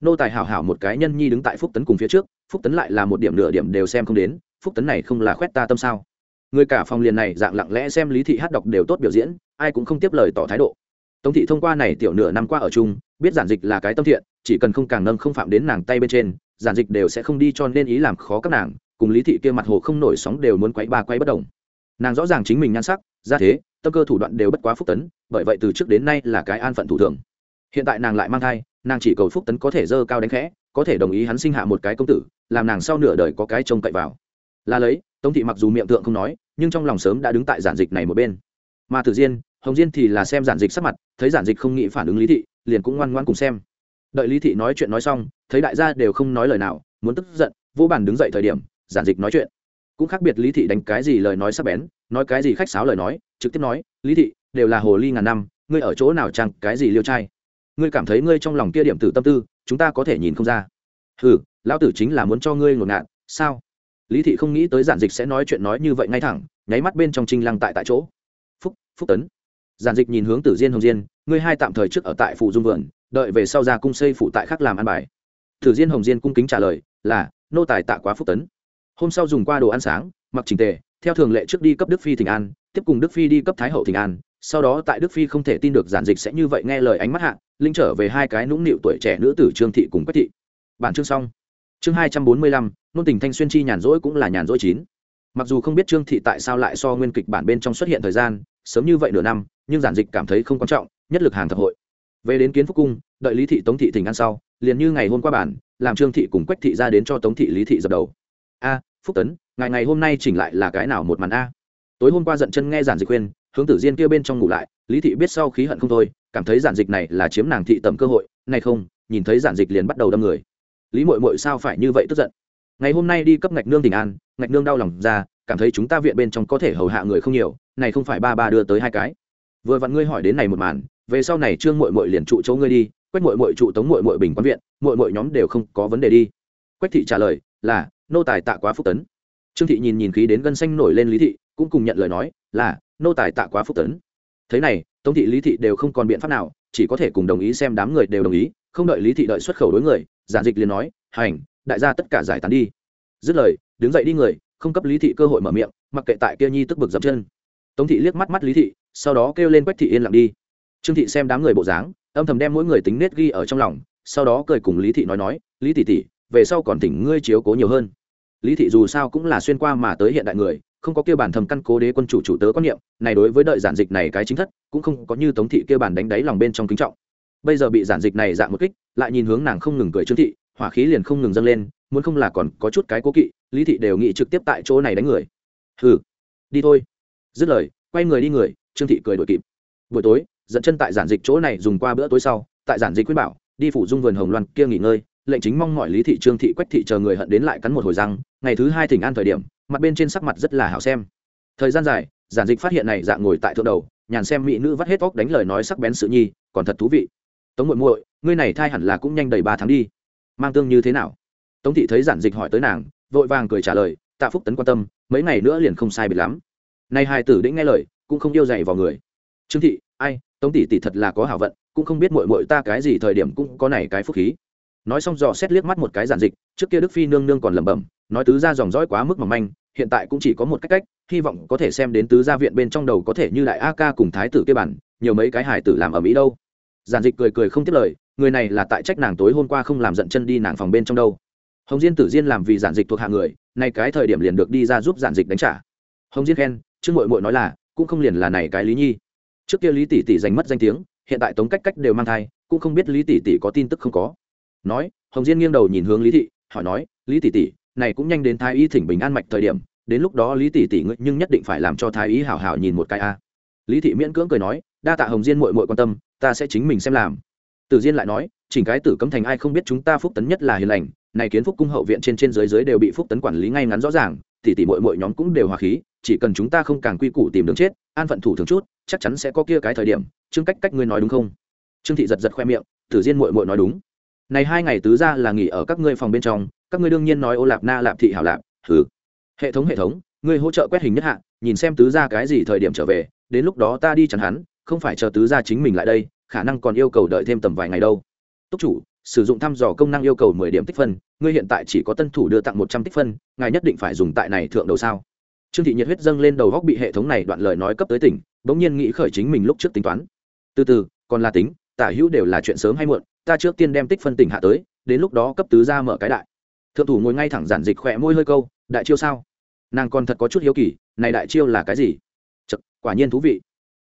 Nô tài hảo hảo một cái nhân nhi đứng tại phúc tấn cùng phía trước, phúc tấn lại là một điểm nửa điểm đều xem không đến, phúc tấn này không là khoét ta tâm sao? Người cả phòng liền này dạng lặng lẽ xem lý thị hát đọc đều tốt biểu diễn, ai cũng không tiếp lời tỏ thái độ. Tống thị thông qua này tiểu nửa năm qua ở chung, biết giản dịch là cái tâm thiện, chỉ cần không càng nâng không phạm đến nàng tay bên trên, giản dịch đều sẽ không đi cho nên ý làm khó các nàng, cùng lý thị kia mặt hồ không nổi sóng đều muốn quấy ba quay bất đồng nàng rõ ràng chính mình nhan sắc, ra thế, tâm cơ thủ đoạn đều bất quá phúc tấn, bởi vậy từ trước đến nay là cái an phận thủ thường hiện tại nàng lại mang thai, nàng chỉ cầu phúc tấn có thể dơ cao đánh khẽ, có thể đồng ý hắn sinh hạ một cái công tử, làm nàng sau nửa đời có cái trông cậy vào. Là lấy, tống thị mặc dù miệng thượng không nói, nhưng trong lòng sớm đã đứng tại giản dịch này một bên. Mà tử diên, hồng diên thì là xem giản dịch sắc mặt, thấy giản dịch không nghĩ phản ứng lý thị, liền cũng ngoan ngoan cùng xem. Đợi lý thị nói chuyện nói xong, thấy đại gia đều không nói lời nào, muốn tức giận vô bàn đứng dậy thời điểm, giản dịch nói chuyện. Cũng khác biệt lý thị đánh cái gì lời nói sắc bén, nói cái gì khách sáo lời nói, trực tiếp nói, lý thị, đều là hồ ly ngàn năm, ngươi ở chỗ nào chăng cái gì liêu trai? Ngươi cảm thấy ngươi trong lòng kia điểm tử tâm tư, chúng ta có thể nhìn không ra. Ừ lão tử chính là muốn cho ngươi ngột ngạt, sao? Lý thị không nghĩ tới giản dịch sẽ nói chuyện nói như vậy ngay thẳng, nháy mắt bên trong trinh lăng tại tại chỗ. Phúc phúc tấn. Giản dịch nhìn hướng tử diên hồng diên, ngươi hai tạm thời trước ở tại phủ dung vườn, đợi về sau ra cung xây phụ tại khác làm ăn bài. Tử diên hồng diên cung kính trả lời, là, nô tài tạ quá phúc tấn. Hôm sau dùng qua đồ ăn sáng, mặc trình tề, theo thường lệ trước đi cấp đức phi thịnh an, tiếp cùng đức phi đi cấp thái hậu thịnh an sau đó tại đức phi không thể tin được giản dịch sẽ như vậy nghe lời ánh mắt hạ, linh trở về hai cái nũng nịu tuổi trẻ nữ tử trương thị cùng quách thị. Bản chương xong. Chương hai trăm bốn mươi lăm, nôn tình thanh xuyên chi nhàn rỗi cũng là nhàn rỗi chín. Mặc dù không biết trương thị tại sao lại so nguyên kịch bản bên trong xuất hiện thời gian, sớm như vậy nửa năm, nhưng giản dịch cảm thấy không quan trọng, nhất lực hàng thập hội. Về đến kiến phúc cung, đợi lý thị tống thị thỉnh ăn sau, liền như ngày hôm qua bản, làm trương thị cùng quách thị ra đến cho tống thị lý thị dập đầu. A, phúc tấn, ngày ngày hôm nay chỉnh lại là cái nào một màn a? Tối hôm qua giận chân nghe giản dịch khuyên hướng tử diên kia bên trong ngủ lại, lý thị biết sau khí hận không thôi, cảm thấy giản dịch này là chiếm nàng thị tầm cơ hội, này không, nhìn thấy giản dịch liền bắt đầu đâm người. Lý mội mội sao phải như vậy tức giận? Ngày hôm nay đi cấp ngạch nương tỉnh an, ngạch nương đau lòng ra, cảm thấy chúng ta viện bên trong có thể hầu hạ người không nhiều, này không phải ba ba đưa tới hai cái. Vừa vặn ngươi hỏi đến này một màn, về sau này trương mội mội liền trụ chỗ ngươi đi, quách mội mội trụ tống mội mội bình quán viện mội mội nhóm đều không có vấn đề đi. Quách thị trả lời là, nô tài tạ quá phúc tấn. Trương thị nhìn nhìn khí đến gân xanh nổi lên lý thị, cũng cùng nhận lời nói là nô tài tạ quá phúc tấn. Thế này, tống thị lý thị đều không còn biện pháp nào, chỉ có thể cùng đồng ý xem đám người đều đồng ý, không đợi lý thị đợi xuất khẩu đối người, giản dịch liền nói, hành, đại gia tất cả giải tán đi. Dứt lời, đứng dậy đi người, không cấp lý thị cơ hội mở miệng, mặc kệ tại kia nhi tức bực dập chân. Tống thị liếc mắt mắt lý thị, sau đó kêu lên quách thị yên lặng đi. Trương thị xem đám người bộ dáng, âm thầm đem mỗi người tính nết ghi ở trong lòng, sau đó cười cùng lý thị nói nói, lý tỷ tỷ, về sau còn tỉnh ngươi chiếu cố nhiều hơn. Lý thị dù sao cũng là xuyên qua mà tới hiện đại người không có kêu bản thầm căn cố đế quân chủ chủ tớ quan niệm, này đối với đợi giản dịch này cái chính thất, cũng không có như tống thị kêu bản đánh đáy lòng bên trong kính trọng. Bây giờ bị giản dịch này dạng một kích, lại nhìn hướng nàng không ngừng cười trương thị, hỏa khí liền không ngừng dâng lên, muốn không là còn có chút cái cố kỵ, lý thị đều nghĩ trực tiếp tại chỗ này đánh người. Hừ, đi thôi. Dứt lời, quay người đi người, trương thị cười đổi kịp. Buổi tối, dẫn chân tại giản dịch chỗ này dùng qua bữa tối sau, tại giản dịch quyết bảo, đi phủ dung vườn hồng loan kia nghỉ ngơi, lệnh chính mong mọi lý thị trương thị quách thị chờ người hận đến lại cắn một hồi răng, ngày thứ hai thỉnh an thời điểm mặt bên trên sắc mặt rất là hảo xem. Thời gian dài, giản dịch phát hiện này dạng ngồi tại thượng đầu, nhàn xem mỹ nữ vắt hết óc đánh lời nói sắc bén sự nhi, còn thật thú vị. Tống muội muội, ngươi này thai hẳn là cũng nhanh đầy ba tháng đi. Mang tương như thế nào? Tống thị thấy giản dịch hỏi tới nàng, vội vàng cười trả lời, tạ phúc tấn quan tâm, mấy ngày nữa liền không sai biệt lắm. Nay hai tử đĩnh nghe lời, cũng không yêu dày vào người. Trương thị, ai, tống tỷ tỷ thật là có hảo vận, cũng không biết muội muội ta cái gì thời điểm cũng có này cái phúc khí. Nói xong dò xét liếc mắt một cái giản dịch, trước kia đức phi nương nương còn lẩm bẩm, nói tứ ra dòng dõi quá mức mỏng manh hiện tại cũng chỉ có một cách cách, hy vọng có thể xem đến tứ gia viện bên trong đầu có thể như đại a ca cùng thái tử kia bản, nhiều mấy cái hải tử làm ở mỹ đâu. Giản dịch cười cười không tiếp lời, người này là tại trách nàng tối hôm qua không làm giận chân đi nàng phòng bên trong đâu. Hồng diên tử diên làm vì giản dịch thuộc hạ người, nay cái thời điểm liền được đi ra giúp giản dịch đánh trả. Hồng diên khen chứ mội mội nói là, cũng không liền là này cái lý nhi. Trước kia lý tỷ tỷ giành mất danh tiếng, hiện tại tống cách cách đều mang thai, cũng không biết lý tỷ tỷ có tin tức không có. Nói, hồng diên nghiêng đầu nhìn hướng lý thị, hỏi nói, lý tỷ tỷ này cũng nhanh đến thái y thỉnh bình an mạch thời điểm, đến lúc đó lý tỷ tỷ ngươi nhưng nhất định phải làm cho thái y hảo hảo nhìn một cái a. Lý thị miễn cưỡng cười nói, đa tạ hồng diên mội mội quan tâm, ta sẽ chính mình xem làm. Tử diên lại nói, chỉnh cái tử cấm thành ai không biết chúng ta phúc tấn nhất là hiền lành, này kiến phúc cung hậu viện trên trên dưới dưới đều bị phúc tấn quản lý ngay ngắn rõ ràng, tỷ tỷ mội mội nhóm cũng đều hòa khí, chỉ cần chúng ta không càng quy củ tìm đường chết, an phận thủ thường chút, chắc chắn sẽ có kia cái thời điểm, trương cách cách ngươi nói đúng không? Trương thị giật giật khoe miệng, tử diên mội mội nói đúng này hai ngày tứ ra là nghỉ ở các ngươi phòng bên trong, các ngươi đương nhiên nói ô lạp na lạp thị hảo lạp thử hệ thống hệ thống, ngươi hỗ trợ quét hình nhất hạ, nhìn xem tứ ra cái gì thời điểm trở về, đến lúc đó ta đi chẳng hắn, không phải chờ tứ ra chính mình lại đây, khả năng còn yêu cầu đợi thêm tầm vài ngày đâu. Túc chủ, sử dụng thăm dò công năng yêu cầu mười điểm tích phân, ngươi hiện tại chỉ có tân thủ đưa tặng một trăm tích phân, ngài nhất định phải dùng tại này thượng đầu sao? Trương thị nhiệt huyết dâng lên đầu góc bị hệ thống này đoạn lời nói cấp tới tỉnh, bỗng nhiên nghĩ khởi chính mình lúc trước tính toán. Từ từ, còn là tính, tả hữu đều là chuyện sớm hay muộn ta trước tiên đem tích phân tỉnh hạ tới đến lúc đó cấp tứ ra mở cái đại. Thượng thủ ngồi ngay thẳng giản dịch khỏe môi hơi câu đại chiêu sao? Nàng còn thật có chút hiếu kỳ này đại chiêu là cái gì? Chật, quả nhiên thú vị.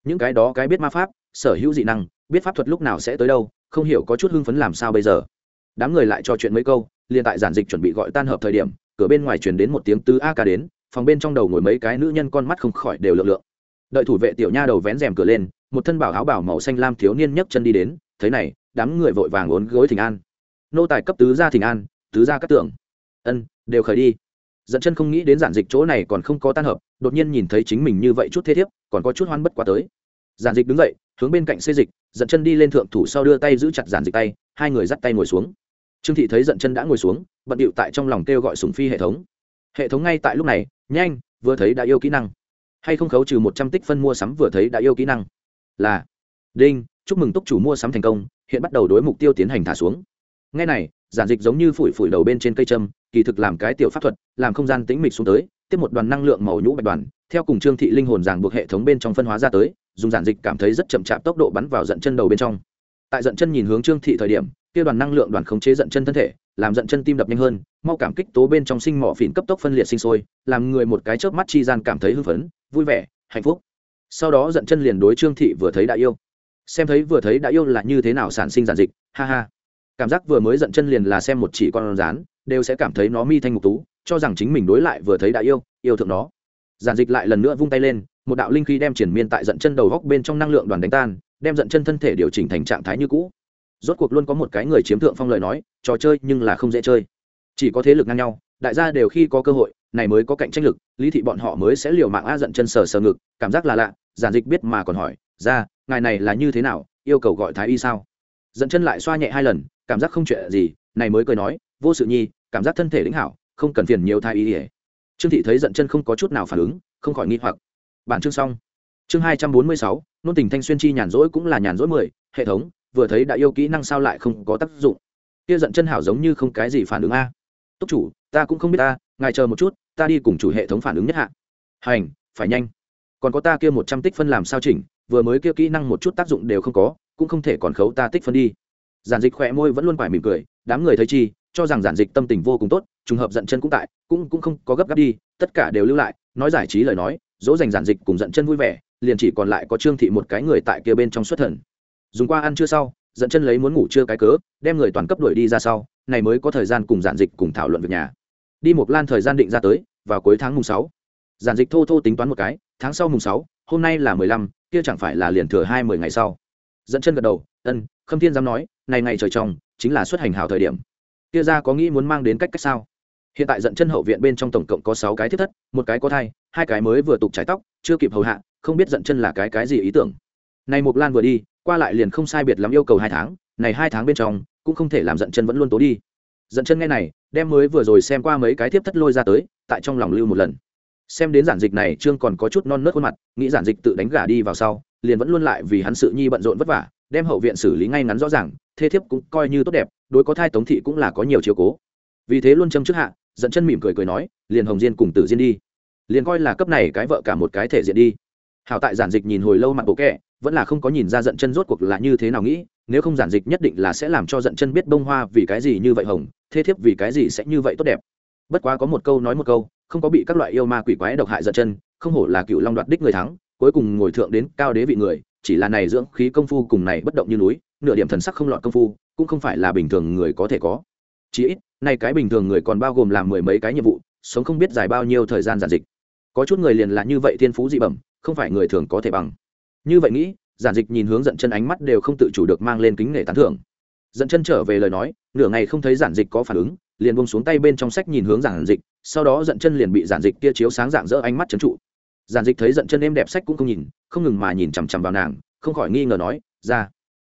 Những cái đó cái biết ma pháp sở hữu dị năng biết pháp thuật lúc nào sẽ tới đâu không hiểu có chút hưng phấn làm sao bây giờ. Đám người lại trò chuyện mấy câu liền tại giản dịch chuẩn bị gọi tan hợp thời điểm cửa bên ngoài chuyển đến một tiếng tứ a ca đến phòng bên trong đầu ngồi mấy cái nữ nhân con mắt không khỏi đều lượng lượng. Đợi thủ vệ tiểu nha đầu vén rèm cửa lên một thân bảo áo bảo màu xanh lam thiếu niên nhấc chân đi đến thế này đám người vội vàng ốn gối thỉnh an. Nô tài cấp tứ gia thỉnh an, tứ gia cắt tưởng. Ân, đều khởi đi. Dẫn chân không nghĩ đến giản dịch chỗ này còn không có tan hợp, đột nhiên nhìn thấy chính mình như vậy chút thế thiếp, còn có chút hoan bất quá tới. Giản dịch đứng dậy, hướng bên cạnh xê dịch dẫn chân đi lên thượng thủ sau đưa tay giữ chặt giản dịch tay, hai người dắt tay ngồi xuống. Trương thị thấy dẫn chân đã ngồi xuống, bận điệu tại trong lòng kêu gọi sùng phi hệ thống. Hệ thống ngay tại lúc này, nhanh, vừa thấy đã yêu kỹ năng. Hay không khấu trừ một trăm tích phân mua sắm vừa thấy đã yêu kỹ năng. Là, đinh, chúc mừng túc chủ mua sắm thành công hiện bắt đầu đối mục tiêu tiến hành thả xuống. Ngay này, giản dịch giống như phủi phủi đầu bên trên cây châm, kỳ thực làm cái tiểu pháp thuật, làm không gian tĩnh mịch xuống tới, tiếp một đoàn năng lượng màu nhũ bạch đoàn, theo cùng trương thị linh hồn ràng buộc hệ thống bên trong phân hóa ra tới, dùng giản dịch cảm thấy rất chậm chạp tốc độ bắn vào dận chân đầu bên trong. Tại dận chân nhìn hướng trương thị thời điểm, kia đoàn năng lượng đoàn khống chế dận chân thân thể, làm dận chân tim đập nhanh hơn, mau cảm kích tố bên trong sinh mỏ phìn cấp tốc phân liệt sinh sôi, làm người một cái chớp mắt chi gian cảm thấy hưng phấn, vui vẻ, hạnh phúc. Sau đó dận chân liền đối trương thị vừa thấy đã yêu xem thấy vừa thấy đã yêu là như thế nào sản sinh giản dịch, ha ha. Cảm giác vừa mới giận chân liền là xem một chỉ con rán, đều sẽ cảm thấy nó mi thanh ngục tú, cho rằng chính mình đối lại vừa thấy đã yêu yêu thượng nó. Giản dịch lại lần nữa vung tay lên, một đạo linh khí đem triển miên tại giận chân đầu góc bên trong năng lượng đoàn đánh tan, đem giận chân thân thể điều chỉnh thành trạng thái như cũ. Rốt cuộc luôn có một cái người chiếm thượng phong lời nói, trò chơi nhưng là không dễ chơi. Chỉ có thế lực ngang nhau, đại gia đều khi có cơ hội, này mới có cạnh tranh lực, lý thị bọn họ mới sẽ liều mạng a giận chân sờ sờ ngực, cảm giác là lạ, giản dịch biết mà còn hỏi, ra ngài này là như thế nào, yêu cầu gọi thái y sao? Dẫn chân lại xoa nhẹ hai lần, cảm giác không chuyện gì, này mới cười nói, vô sự nhi, cảm giác thân thể lĩnh hảo, không cần phiền nhiều thái y ỉa trương thị thấy dẫn chân không có chút nào phản ứng, không khỏi nghi hoặc. Bản chương xong. Chương hai trăm bốn mươi sáu, nôn tình thanh xuyên chi nhàn rỗi cũng là nhàn rỗi mười, hệ thống, vừa thấy đã yêu kỹ năng sao lại không có tác dụng. Kia giận chân hảo giống như không cái gì phản ứng a. Túc chủ, ta cũng không biết ta, ngài chờ một chút, ta đi cùng chủ hệ thống phản ứng nhất hạ. Hành, phải nhanh. Còn có ta kia một trăm tích phân làm sao chỉnh vừa mới kia kỹ năng một chút tác dụng đều không có, cũng không thể còn khấu ta tích phân đi. Giản dịch khỏe môi vẫn luôn phải mỉm cười, đám người thấy chi, cho rằng giản dịch tâm tình vô cùng tốt, trùng hợp giận chân cũng tại, cũng cũng không có gấp gáp đi, tất cả đều lưu lại, nói giải trí lời nói, dỗ dành giản dịch cùng giận chân vui vẻ, liền chỉ còn lại có trương thị một cái người tại kia bên trong xuất thần. Dùng qua ăn chưa sau, giận chân lấy muốn ngủ chưa cái cớ, đem người toàn cấp đuổi đi ra sau, này mới có thời gian cùng giản dịch cùng thảo luận việc nhà. Đi một lan thời gian định ra tới, vào cuối tháng mùng sáu. Giản dịch thô thô tính toán một cái, tháng sau mùng sáu, hôm nay là mười lăm kia chẳng phải là liền thừa hai mười ngày sau. Dẫn chân gật đầu, ân, khâm thiên dám nói, này ngày trời trong, chính là xuất hành hào thời điểm. Kia ra có nghĩ muốn mang đến cách cách sao? Hiện tại dẫn chân hậu viện bên trong tổng cộng có sáu cái thiết thất, một cái có thai, hai cái mới vừa tục trái tóc, chưa kịp hầu hạ, không biết dẫn chân là cái cái gì ý tưởng. Này mục lan vừa đi, qua lại liền không sai biệt lắm yêu cầu hai tháng, này hai tháng bên trong, cũng không thể làm dẫn chân vẫn luôn tố đi. Dẫn chân nghe này, đem mới vừa rồi xem qua mấy cái thiếp thất lôi ra tới, tại trong lòng lưu một lần xem đến giản dịch này, trương còn có chút non nớt khuôn mặt, nghĩ giản dịch tự đánh gà đi vào sau, liền vẫn luôn lại vì hắn sự nhi bận rộn vất vả, đem hậu viện xử lý ngay ngắn rõ ràng thế thiếp cũng coi như tốt đẹp, đối có thai tống thị cũng là có nhiều chiều cố. Vì thế luôn châm trước hạ dẫn chân mỉm cười cười nói, liền hồng diên cùng tử diên đi. Liền coi là cấp này cái vợ cả một cái thể diện đi. Hảo tại giản dịch nhìn hồi lâu mặt bộ kẹ, vẫn là không có nhìn ra giận chân rốt cuộc là như thế nào nghĩ, nếu không giản dịch nhất định là sẽ làm cho giận chân biết bông hoa vì cái gì như vậy hồng thế thiếp vì cái gì sẽ như vậy tốt đẹp. Bất quá có một câu nói một câu không có bị các loại yêu ma quỷ quái độc hại giật chân, không hổ là cựu long đoạt đích người thắng, cuối cùng ngồi thượng đến cao đế vị người, chỉ là này dưỡng khí công phu cùng này bất động như núi, nửa điểm thần sắc không lọt công phu, cũng không phải là bình thường người có thể có. Chỉ ít, này cái bình thường người còn bao gồm làm mười mấy cái nhiệm vụ, sống không biết dài bao nhiêu thời gian giản dịch. Có chút người liền là như vậy thiên phú dị bẩm, không phải người thường có thể bằng. Như vậy nghĩ, giản dịch nhìn hướng dẫn chân ánh mắt đều không tự chủ được mang lên kính nể tán thưởng. Dẫn chân trở về lời nói, nửa ngày không thấy giản dịch có phản ứng, liền buông xuống tay bên trong sách nhìn hướng giản dịch sau đó giận chân liền bị giản dịch kia chiếu sáng dạng dỡ ánh mắt trấn trụ. Giản dịch thấy giận chân êm đẹp sách cũng không nhìn, không ngừng mà nhìn chằm chằm vào nàng, không khỏi nghi ngờ nói, ra.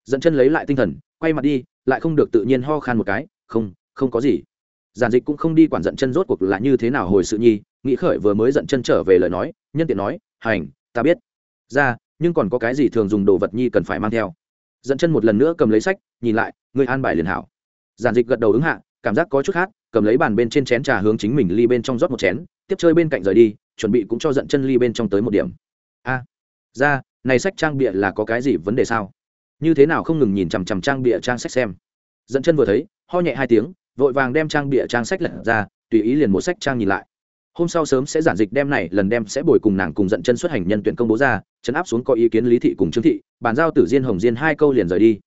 Giận chân lấy lại tinh thần, quay mặt đi, lại không được tự nhiên ho khan một cái, không không có gì. Giản dịch cũng không đi quản giận chân rốt cuộc là như thế nào hồi sự nhi, nghĩ khởi vừa mới giận chân trở về lời nói, nhân tiện nói, hành, ta biết. Ra, nhưng còn có cái gì thường dùng đồ vật nhi cần phải mang theo? Dẫn chân một lần nữa cầm lấy sách, nhìn lại người an bài liền hảo. Giản dịch gật đầu ứng hạ, cảm giác có chút khác cầm lấy bàn bên trên chén trà hướng chính mình ly bên trong rót một chén, tiếp chơi bên cạnh rời đi, chuẩn bị cũng cho giận chân ly bên trong tới một điểm. A, ra, này sách trang bịa là có cái gì vấn đề sao? Như thế nào không ngừng nhìn chằm chằm trang bịa trang sách xem? Dẫn chân vừa thấy, ho nhẹ hai tiếng, vội vàng đem trang bịa trang sách lật ra, tùy ý liền một sách trang nhìn lại. Hôm sau sớm sẽ giản dịch đem này, lần đem sẽ bồi cùng nàng cùng dẫn chân xuất hành nhân tuyển công bố ra, chấn áp xuống có ý kiến lý thị cùng trương thị, bàn giao tử diên hồng diên hai câu liền rời đi.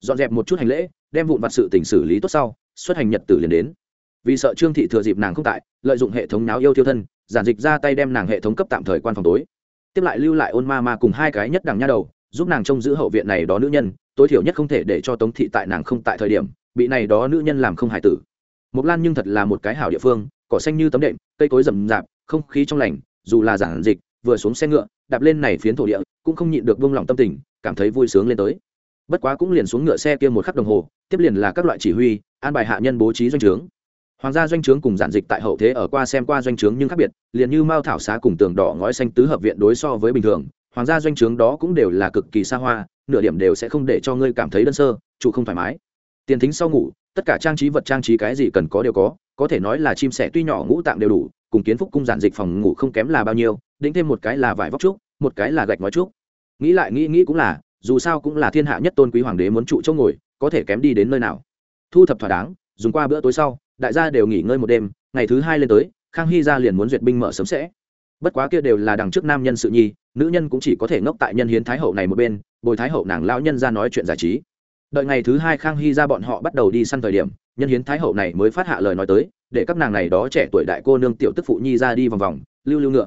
Dọn dẹp một chút hành lễ, đem vụn vặt sự tình xử lý tốt sau, xuất hành nhật tử liền đến vì sợ trương thị thừa dịp nàng không tại, lợi dụng hệ thống náo yêu tiêu thân, giản dịch ra tay đem nàng hệ thống cấp tạm thời quan phòng tối. Tiếp lại lưu lại ôn ma ma cùng hai cái nhất đằng nha đầu, giúp nàng trông giữ hậu viện này đó nữ nhân, tối thiểu nhất không thể để cho tống thị tại nàng không tại thời điểm, bị này đó nữ nhân làm không hài tử. Mộc lan nhưng thật là một cái hảo địa phương, cỏ xanh như tấm đệm, cây cối rậm rạp, không khí trong lành, dù là giản dịch, vừa xuống xe ngựa, đạp lên này phiến thổ địa, cũng không nhịn được buông lòng tâm tình, cảm thấy vui sướng lên tới. Bất quá cũng liền xuống ngựa xe kia một khắc đồng hồ, tiếp liền là các loại chỉ huy, an bài hạ nhân bố trí doanh trướng hoàng gia doanh trướng cùng giản dịch tại hậu thế ở qua xem qua doanh trướng nhưng khác biệt, liền như mao thảo xá cùng tường đỏ ngói xanh tứ hợp viện đối so với bình thường, hoàng gia doanh trướng đó cũng đều là cực kỳ xa hoa, nửa điểm đều sẽ không để cho ngươi cảm thấy đơn sơ, chủ không thoải mái. Tiền thính sau ngủ, tất cả trang trí vật trang trí cái gì cần có đều có có thể nói là chim sẻ tuy nhỏ ngũ tạm đều đủ, cùng kiến phúc cung giản dịch phòng ngủ không kém là bao nhiêu, đính thêm một cái là vải vóc trúc, một cái là gạch ngói trúc. Nghĩ lại nghĩ nghĩ cũng là, dù sao cũng là thiên hạ nhất tôn quý hoàng đế muốn trụ chỗ ngồi, có thể kém đi đến nơi nào. Thu thập thỏa đáng, dùng qua bữa tối sau đại gia đều nghỉ ngơi một đêm, ngày thứ hai lên tới, khang hy ra liền muốn duyệt binh mở sớm sẽ. Bất quá kia đều là đằng trước nam nhân sự nhi, nữ nhân cũng chỉ có thể ngốc tại nhân hiến thái hậu này một bên, bồi thái hậu nàng lao nhân ra nói chuyện giải trí. Đợi ngày thứ hai khang hy ra bọn họ bắt đầu đi săn thời điểm, nhân hiến thái hậu này mới phát hạ lời nói tới, để các nàng này đó trẻ tuổi đại cô nương tiểu tức phụ nhi ra đi vòng vòng, lưu lưu ngựa.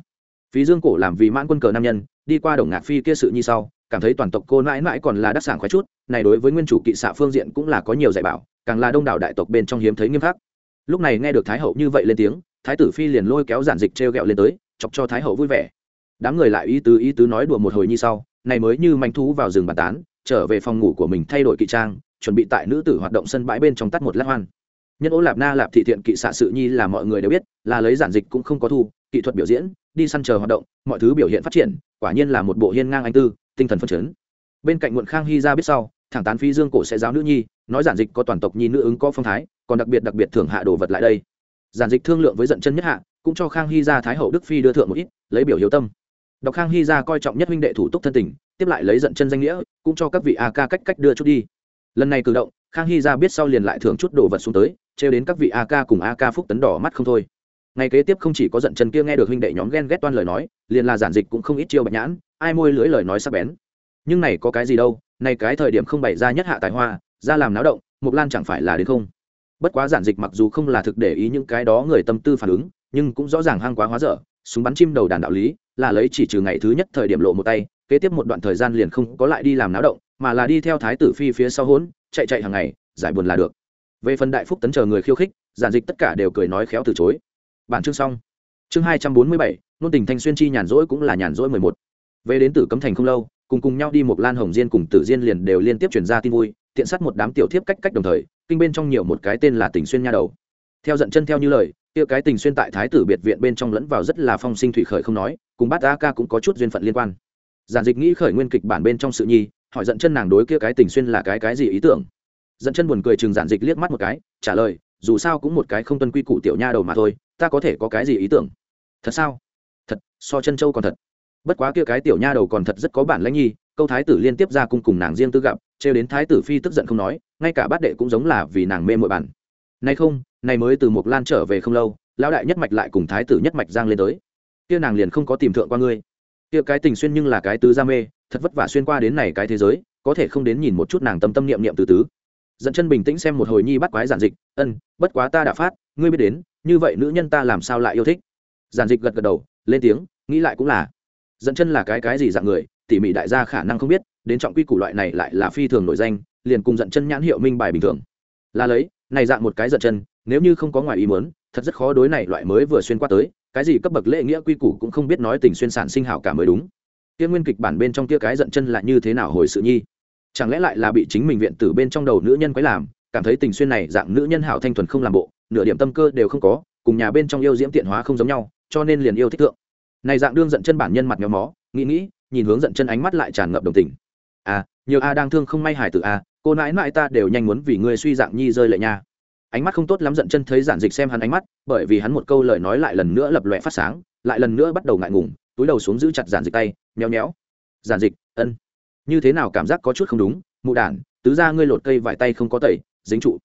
Phí dương cổ làm vì mãn quân cờ nam nhân, đi qua đồng ngạc phi kia sự nhi sau, cảm thấy toàn tộc cô mãi mãi còn là đắc sảng khoái chút, này đối với nguyên chủ kỵ xạ phương diện cũng là có nhiều dạy bảo, càng là đông đảo đại tộc bên trong hiếm thấy nghiêm khắc lúc này nghe được thái hậu như vậy lên tiếng, thái tử phi liền lôi kéo giản dịch t r e o g ẹ o lên tới, chọc cho thái hậu vui vẻ. Đám người lại ý tứ ý tứ nói đùa một hồi như sau, này mới như manh thú vào rừng bàn tán, trở về phòng ngủ của mình thay đổi kỵ trang, chuẩn bị tại nữ tử hoạt động sân bãi bên trong tắt một lát hoan. Nhân ố lạp na lạp thị thiện kỵ xạ sự nhi là mọi người đều biết, là lấy giản dịch cũng không có thu, kỹ thuật biểu diễn, đi săn chờ hoạt động, mọi thứ biểu hiện phát triển, quả nhiên là một bộ hiên ngang anh tư, tinh thần phân chấn. Bên cạnh muộn khang hy ra biết sau, thẳng tán phi dương cổ sẽ giáo nữ nhi nói giản dịch có toàn tộc nhi nữ ứng có phong thái, còn đặc biệt đặc biệt thưởng hạ đồ vật lại đây. Giản dịch thương lượng với giận chân nhất hạ, cũng cho khang hy ra thái hậu đức phi đưa thượng một ít, lấy biểu hiếu tâm. Đọc khang hy ra coi trọng nhất huynh đệ thủ túc thân tình, tiếp lại lấy giận chân danh nghĩa, cũng cho các vị a ca cách cách đưa chút đi. Lần này cử động, khang hy ra biết sau liền lại thưởng chút đồ vật xuống tới, trêu đến các vị a ca cùng a ca phúc tấn đỏ mắt không thôi. Ngày kế tiếp không chỉ có giận chân kia nghe được huynh đệ nhóm ghen ghét toan lời nói, liền là giản dịch cũng không ít chiêu bạch nhãn, ai môi lưỡi lời nói sắc bén. Nhưng này có cái gì đâu, này cái thời điểm không bày ra nhất hạ tài hoa ra làm náo động mục lan chẳng phải là đến không? Bất quá giản dịch mặc dù không là thực để ý những cái đó người tâm tư phản ứng, nhưng cũng rõ ràng hang quá hóa dở, súng bắn chim đầu đàn đạo lý, là lấy chỉ trừ ngày thứ nhất thời điểm lộ một tay, kế tiếp một đoạn thời gian liền không có lại đi làm náo động, mà là đi theo thái tử phi phía sau hốn, chạy chạy hàng ngày, giải buồn là được. Về phần đại phúc tấn chờ người khiêu khích, giản dịch tất cả đều cười nói khéo từ chối. Bản chương xong. Chương hai trăm bốn mươi bảy, nôn tình thanh xuyên chi nhàn rỗi cũng là nhàn rỗi mười một. Về đến tử cấm thành không lâu, cùng cùng nhau đi một lan hồng diên cùng tử diên liền đều liên tiếp truyền ra tin vui tiện sát một đám tiểu thiếp cách cách đồng thời, kinh bên trong nhiều một cái tên là tình xuyên nha đầu. Theo giận chân theo như lời, kia cái tình xuyên tại thái tử biệt viện bên trong lẫn vào rất là phong sinh thủy khởi không nói, cùng bát a ca cũng có chút duyên phận liên quan. Giản dịch nghĩ khởi nguyên kịch bản bên trong sự nhi, hỏi giận chân nàng đối kia cái tình xuyên là cái cái gì ý tưởng. Giận chân buồn cười chừng giản dịch liếc mắt một cái, trả lời, dù sao cũng một cái không tuân quy củ tiểu nha đầu mà thôi, ta có thể có cái gì ý tưởng? Thật sao? Thật, so chân châu còn thật. Bất quá kia cái tiểu nha đầu còn thật rất có bản lãnh nhi câu thái tử liên tiếp ra cung cùng nàng riêng tư gặp, trêu đến thái tử phi tức giận không nói, ngay cả bát đệ cũng giống là vì nàng mê mội bản. Nay không, nay mới từ Mộc lan trở về không lâu, lão đại nhất mạch lại cùng thái tử nhất mạch giang lên tới. Kia nàng liền không có tìm thượng qua ngươi. Kia cái tình xuyên nhưng là cái tứ gia mê, thật vất vả xuyên qua đến này cái thế giới, có thể không đến nhìn một chút nàng tâm tâm niệm niệm từ tứ. Dẫn chân bình tĩnh xem một hồi nhi bắt quái giản dịch, ân, bất quá ta đã phát, ngươi biết đến, như vậy nữ nhân ta làm sao lại yêu thích? Giản dịch gật gật đầu, lên tiếng, nghĩ lại cũng là. Dẫn chân là cái cái gì dạng người? Tỉ mỉ đại gia khả năng không biết, đến trọng quy củ loại này lại là phi thường nổi danh, liền cùng giận chân nhãn hiệu minh bài bình thường. Là lấy, này dạng một cái giận chân, nếu như không có ngoài ý muốn, thật rất khó đối này loại mới vừa xuyên qua tới, cái gì cấp bậc lễ nghĩa quy củ cũng không biết nói tình xuyên sản sinh hảo cả mới đúng. Kia nguyên kịch bản bên trong kia cái giận chân là như thế nào hồi sự nhi? Chẳng lẽ lại là bị chính mình viện tử bên trong đầu nữ nhân quấy làm, cảm thấy tình xuyên này dạng nữ nhân hảo thanh thuần không làm bộ, nửa điểm tâm cơ đều không có, cùng nhà bên trong yêu diễm tiện hóa không giống nhau, cho nên liền yêu thích thượng. Này dạng đương giận chân bản nhân mặt méo mó, nghĩ nghĩ nhìn hướng giận chân ánh mắt lại tràn ngập đồng tình. À nhiều a đang thương không may hài tử a, cô nãi nãi ta đều nhanh muốn vì ngươi suy dạng nhi rơi lệ nha. Ánh mắt không tốt lắm giận chân thấy giản dịch xem hắn ánh mắt, bởi vì hắn một câu lời nói lại lần nữa lập lòe phát sáng, lại lần nữa bắt đầu ngại ngùng, túi đầu xuống giữ chặt giản dịch tay nhéo nhéo giản dịch, ân. Như thế nào cảm giác có chút không đúng, mụ đản, tứ ra ngươi lột cây vải tay không có tẩy, dính trụ.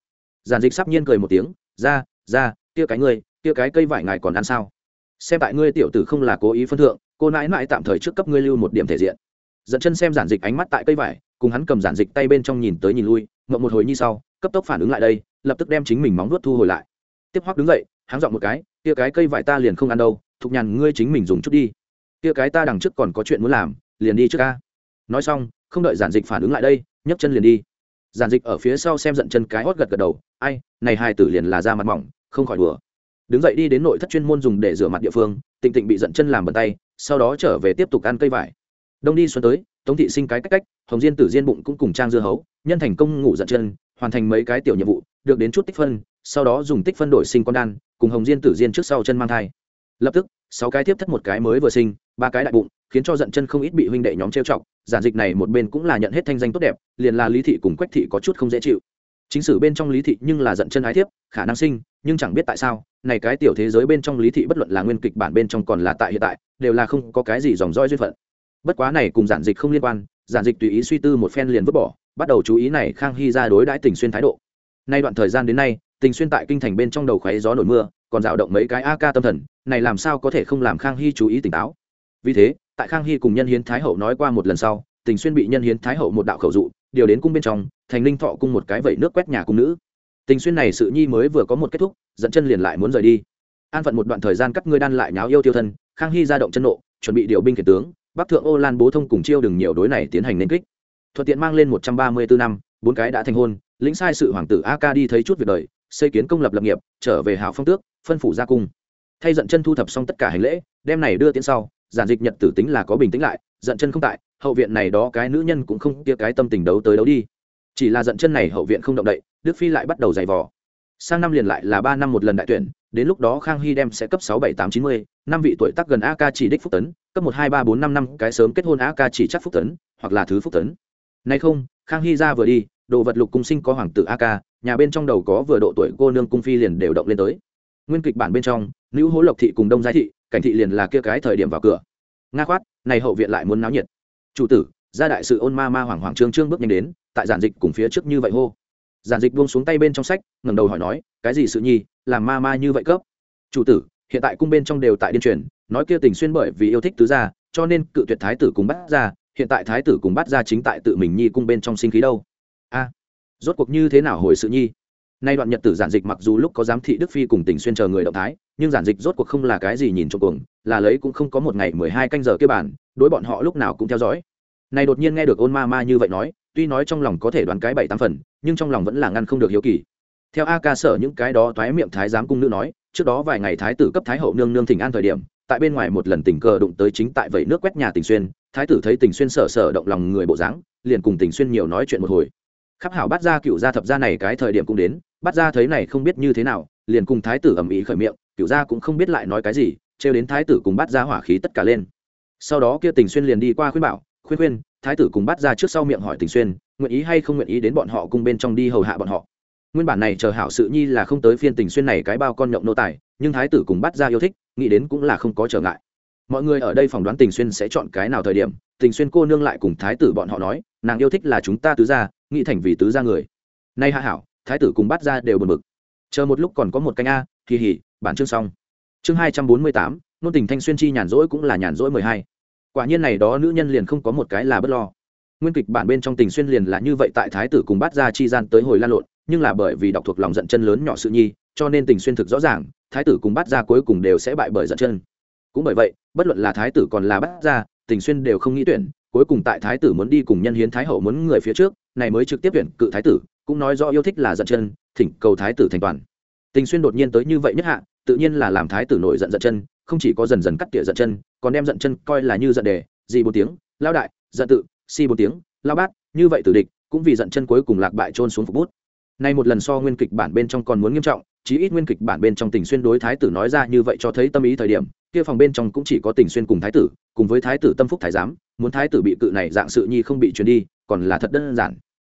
Giản dịch sắp nhiên cười một tiếng, ra ra, kia cái ngươi, kia cái cây vải ngài còn ăn sao? Xem tại ngươi tiểu tử không là cố ý phân thượng cô nãi nãi tạm thời trước cấp ngươi lưu một điểm thể diện. Dẫn chân xem giản dịch ánh mắt tại cây vải, cùng hắn cầm giản dịch tay bên trong nhìn tới nhìn lui mộng một hồi như sau, cấp tốc phản ứng lại đây, lập tức đem chính mình móng vuốt thu hồi lại. Tiếp hoắc đứng dậy hắn dọn một cái, kia cái cây vải ta liền không ăn đâu, thục nhàn ngươi chính mình dùng chút đi. Kia cái ta đằng trước còn có chuyện muốn làm, liền đi trước ca nói xong, không đợi giản dịch phản ứng lại đây, nhấc chân liền đi. Giản dịch ở phía sau xem giận chân cái hót gật gật đầu, ai, này hai tử liền là da mặt mỏng, không khỏi đùa. Đứng dậy đi đến nội thất chuyên môn dùng để rửa mặt địa phương, tịnh tịnh bị giận chân làm bẩn tay sau đó trở về tiếp tục ăn cây vải. Đông đi xuân tới, tống thị sinh cái cách cách, hồng diên tử diên bụng cũng cùng trang dưa hấu, nhân thành công ngủ giận chân, hoàn thành mấy cái tiểu nhiệm vụ, được đến chút tích phân, sau đó dùng tích phân đổi sinh con đan, cùng hồng diên tử diên trước sau chân mang thai. Lập tức, sáu cái tiếp thất một cái mới vừa sinh, ba cái đại bụng, khiến cho giận chân không ít bị huynh đệ nhóm trêu chọc, giản dịch này một bên cũng là nhận hết thanh danh tốt đẹp, liền là lý thị cùng quách thị có chút không dễ chịu. Chính sử bên trong lý thị nhưng là giận chân ái thiếp, khả năng sinh, nhưng chẳng biết tại sao này cái tiểu thế giới bên trong lý thị bất luận là nguyên kịch bản bên trong còn là tại hiện tại, đều là không có cái gì dòng roi duyên phận. Bất quá này cùng giản dịch không liên quan, giản dịch tùy ý suy tư một phen liền vứt bỏ, bắt đầu chú ý này khang hy ra đối đãi tình xuyên thái độ. Nay đoạn thời gian đến nay, tình xuyên tại kinh thành bên trong đầu khoáy gió nổi mưa, còn dạo động mấy cái a ca tâm thần, này làm sao có thể không làm khang hy chú ý tỉnh táo? Vì thế, tại khang hy cùng nhân hiến thái hậu nói qua một lần sau, tình xuyên bị nhân hiến thái hậu một đạo khẩu dụ, điều đến cung bên trong, thành linh thọ cung một cái vẩy nước quét nhà cung nữ tình xuyên này sự nhi mới vừa có một kết thúc, dẫn chân liền lại muốn rời đi. An phận một đoạn thời gian cắt ngươi đan lại nháo yêu tiêu thân, khang hy ra động chân nộ, chuẩn bị điều binh khiển tướng, bắc thượng ô lan bố thông cùng chiêu đừng nhiều đối này tiến hành nên kích. Thuận tiện mang lên một trăm ba mươi bốn năm, bốn cái đã thành hôn, lĩnh sai sự hoàng tử a ca đi thấy chút việc đời, xây kiến công lập lập nghiệp, trở về hảo phong tước, phân phủ gia cung. Thay giận chân thu thập xong tất cả hành lễ đem này đưa tiến sau, giản dịch nhật tử tính là có bình tĩnh lại giận chân không tại, hậu viện này đó cái nữ nhân cũng không kia cái tâm tình đấu tới đấu đi chỉ là giận chân này hậu viện không động đậy, đức phi lại bắt đầu giày vò. Sang năm liền lại là ba năm một lần đại tuyển, đến lúc đó khang hy đem sẽ cấp sáu bảy tám chín mươi, năm vị tuổi tác gần a ca chỉ đích phúc tấn, cấp một hai ba bốn năm năm, cái sớm kết hôn a ca chỉ chắc phúc tấn, hoặc là thứ phúc tấn. Nay không, khang hy ra vừa đi, đồ vật lục cung sinh có hoàng tử a ca nhà bên trong đầu có vừa độ tuổi cô nương cung phi liền đều động lên tới. Nguyên kịch bản bên trong, nữ hố lộc thị cùng đông giai thị, cảnh thị liền là kia cái thời điểm vào cửa. Nga khoát, này hậu viện lại muốn náo nhiệt. Chủ tử gia đại sự ôn ma ma hoàng hoàng trương trương bước nhanh đến, tại giản dịch cùng phía trước như vậy hô. Giản dịch buông xuống tay bên trong sách, ngẩng đầu hỏi nói, cái gì sự nhi, làm ma ma như vậy cấp? Chủ tử, hiện tại cung bên trong đều tại điên truyền, nói kia tình xuyên bởi vì yêu thích tứ gia, cho nên cự tuyệt thái tử cùng bắt ra hiện tại thái tử cùng bắt ra chính tại tự mình nhi cung bên trong sinh khí đâu. A, rốt cuộc như thế nào hồi sự nhi? Nay đoạn nhật tử giản dịch mặc dù lúc có giám thị đức phi cùng tình xuyên chờ người động thái, nhưng giản dịch rốt cuộc không là cái gì nhìn trong cuồng, là lấy cũng không có một ngày mười hai canh giờ kia bản đối bọn họ lúc nào cũng theo dõi này đột nhiên nghe được ôn ma ma như vậy nói, tuy nói trong lòng có thể đoán cái bảy tám phần, nhưng trong lòng vẫn là ngăn không được hiếu kỳ. Theo a ca sở những cái đó toái miệng thái giám cung nữ nói, trước đó vài ngày thái tử cấp thái hậu nương nương thỉnh an thời điểm, tại bên ngoài một lần tình cờ đụng tới chính tại vậy nước quét nhà tình xuyên, thái tử thấy tình xuyên sở sở động lòng người bộ dáng, liền cùng tình xuyên nhiều nói chuyện một hồi. Khắp hảo bắt ra cựu gia thập gia này cái thời điểm cũng đến bắt ra thấy này không biết như thế nào, liền cùng thái tử ầm ĩ khởi miệng, cựu gia cũng không biết lại nói cái gì, trêu đến thái tử cùng bắt ra hỏa khí tất cả lên. Sau đó kia tình xuyên liền đi qua khuyên bảo khuyên khuyên, thái tử cùng bắt ra trước sau miệng hỏi tình xuyên, nguyện ý hay không nguyện ý đến bọn họ cùng bên trong đi hầu hạ bọn họ. Nguyên bản này chờ hảo sự nhi là không tới phiên tình xuyên này cái bao con nhộng nô tài, nhưng thái tử cùng bắt ra yêu thích, nghĩ đến cũng là không có trở ngại. Mọi người ở đây phỏng đoán tình xuyên sẽ chọn cái nào thời điểm, tình xuyên cô nương lại cùng thái tử bọn họ nói, nàng yêu thích là chúng ta tứ gia, nghĩ thành vì tứ gia người. Nay hạ hảo, thái tử cùng bắt ra đều bật mực chờ một lúc còn có một canh a, kỳ hỉ, bản chương xong. Chương hai trăm bốn mươi tám, nôn tình thanh xuyên chi nhàn rỗi cũng là nhàn rỗi mười hai quả nhiên này đó nữ nhân liền không có một cái là bất lo. Nguyên kịch bản bên trong tình xuyên liền là như vậy tại thái tử cùng Bát ra chi gian tới hồi lan lộn, nhưng là bởi vì đọc thuộc lòng giận chân lớn nhỏ sự nhi, cho nên tình xuyên thực rõ ràng, thái tử cùng Bát ra cuối cùng đều sẽ bại bởi giận chân. Cũng bởi vậy, bất luận là thái tử còn là Bát ra tình xuyên đều không nghĩ tuyển, cuối cùng tại thái tử muốn đi cùng nhân hiến thái hậu muốn người phía trước, này mới trực tiếp tuyển cự thái tử, cũng nói rõ yêu thích là giận chân, thỉnh cầu thái tử thành toàn. Tình xuyên đột nhiên tới như vậy nhất hạ, tự nhiên là làm thái tử nổi giận giận chân không chỉ có dần dần cắt tỉa giận chân, còn đem giận chân coi là như giận đề, gì bốn tiếng, lao đại, giận tự, si bốn tiếng, lao bát, như vậy tử địch, cũng vì giận chân cuối cùng lạc bại trôn xuống phục bút. Nay một lần so nguyên kịch bản bên trong còn muốn nghiêm trọng, chí ít nguyên kịch bản bên trong tình xuyên đối thái tử nói ra như vậy cho thấy tâm ý thời điểm, kia phòng bên trong cũng chỉ có tình xuyên cùng thái tử, cùng với thái tử tâm phúc thái giám, muốn thái tử bị cự này dạng sự nhi không bị truyền đi, còn là thật đơn giản.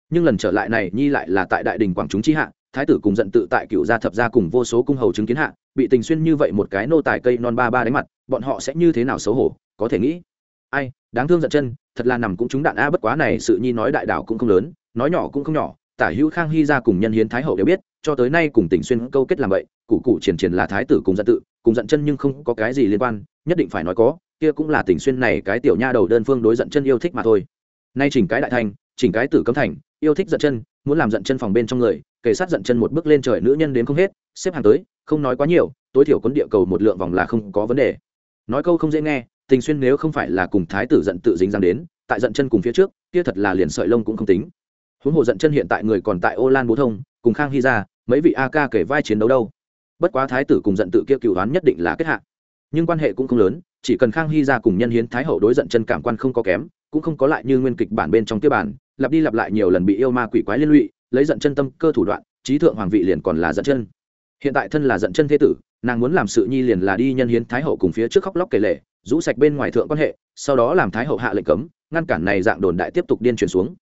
Nhưng lần trở lại này nhi lại là tại đại đình quảng chúng chi hạ thái tử cùng giận tự tại cựu gia thập gia cùng vô số cung hầu chứng kiến hạ, bị tình xuyên như vậy một cái nô tài cây non ba ba đánh mặt, bọn họ sẽ như thế nào xấu hổ, có thể nghĩ. Ai, đáng thương giận chân, thật là nằm cũng trúng đạn a, bất quá này sự nhi nói đại đảo cũng không lớn, nói nhỏ cũng không nhỏ, tả hữu khang hy ra cùng nhân hiến thái hậu đều biết, cho tới nay cùng tình xuyên câu kết làm vậy cụ cụ triển triển là thái tử cùng giận tự, cùng giận chân nhưng không có cái gì liên quan, nhất định phải nói có, kia cũng là tình xuyên này cái tiểu nha đầu đơn phương đối giận chân yêu thích mà thôi. Nay chỉnh cái đại thành, chỉnh cái tử cấm thành, yêu thích giận chân, muốn làm giận chân phòng bên trong người kể sát giận chân một bước lên trời nữ nhân đến không hết, xếp hàng tới, không nói quá nhiều, tối thiểu cuốn địa cầu một lượng vòng là không có vấn đề. Nói câu không dễ nghe, tình xuyên nếu không phải là cùng thái tử giận tự dính dáng đến, tại giận chân cùng phía trước, kia thật là liền sợi lông cũng không tính. Huống hồ giận chân hiện tại người còn tại ô lan bố thông, cùng khang hy ra, mấy vị a ca kể vai chiến đấu đâu. Bất quá thái tử cùng giận tự kia cựu đoán nhất định là kết hạ. Nhưng quan hệ cũng không lớn, chỉ cần khang hy ra cùng nhân hiến thái hậu đối giận chân cảm quan không có kém, cũng không có lại như nguyên kịch bản bên trong kia bản, lặp đi lặp lại nhiều lần bị yêu ma quỷ quái liên lụy lấy giận chân tâm cơ thủ đoạn, trí thượng hoàng vị liền còn là giận chân. Hiện tại thân là giận chân thế tử, nàng muốn làm sự nhi liền là đi nhân hiến thái hậu cùng phía trước khóc lóc kể lệ rũ sạch bên ngoài thượng quan hệ, sau đó làm thái hậu hạ lệnh cấm, ngăn cản này dạng đồn đại tiếp tục điên truyền xuống.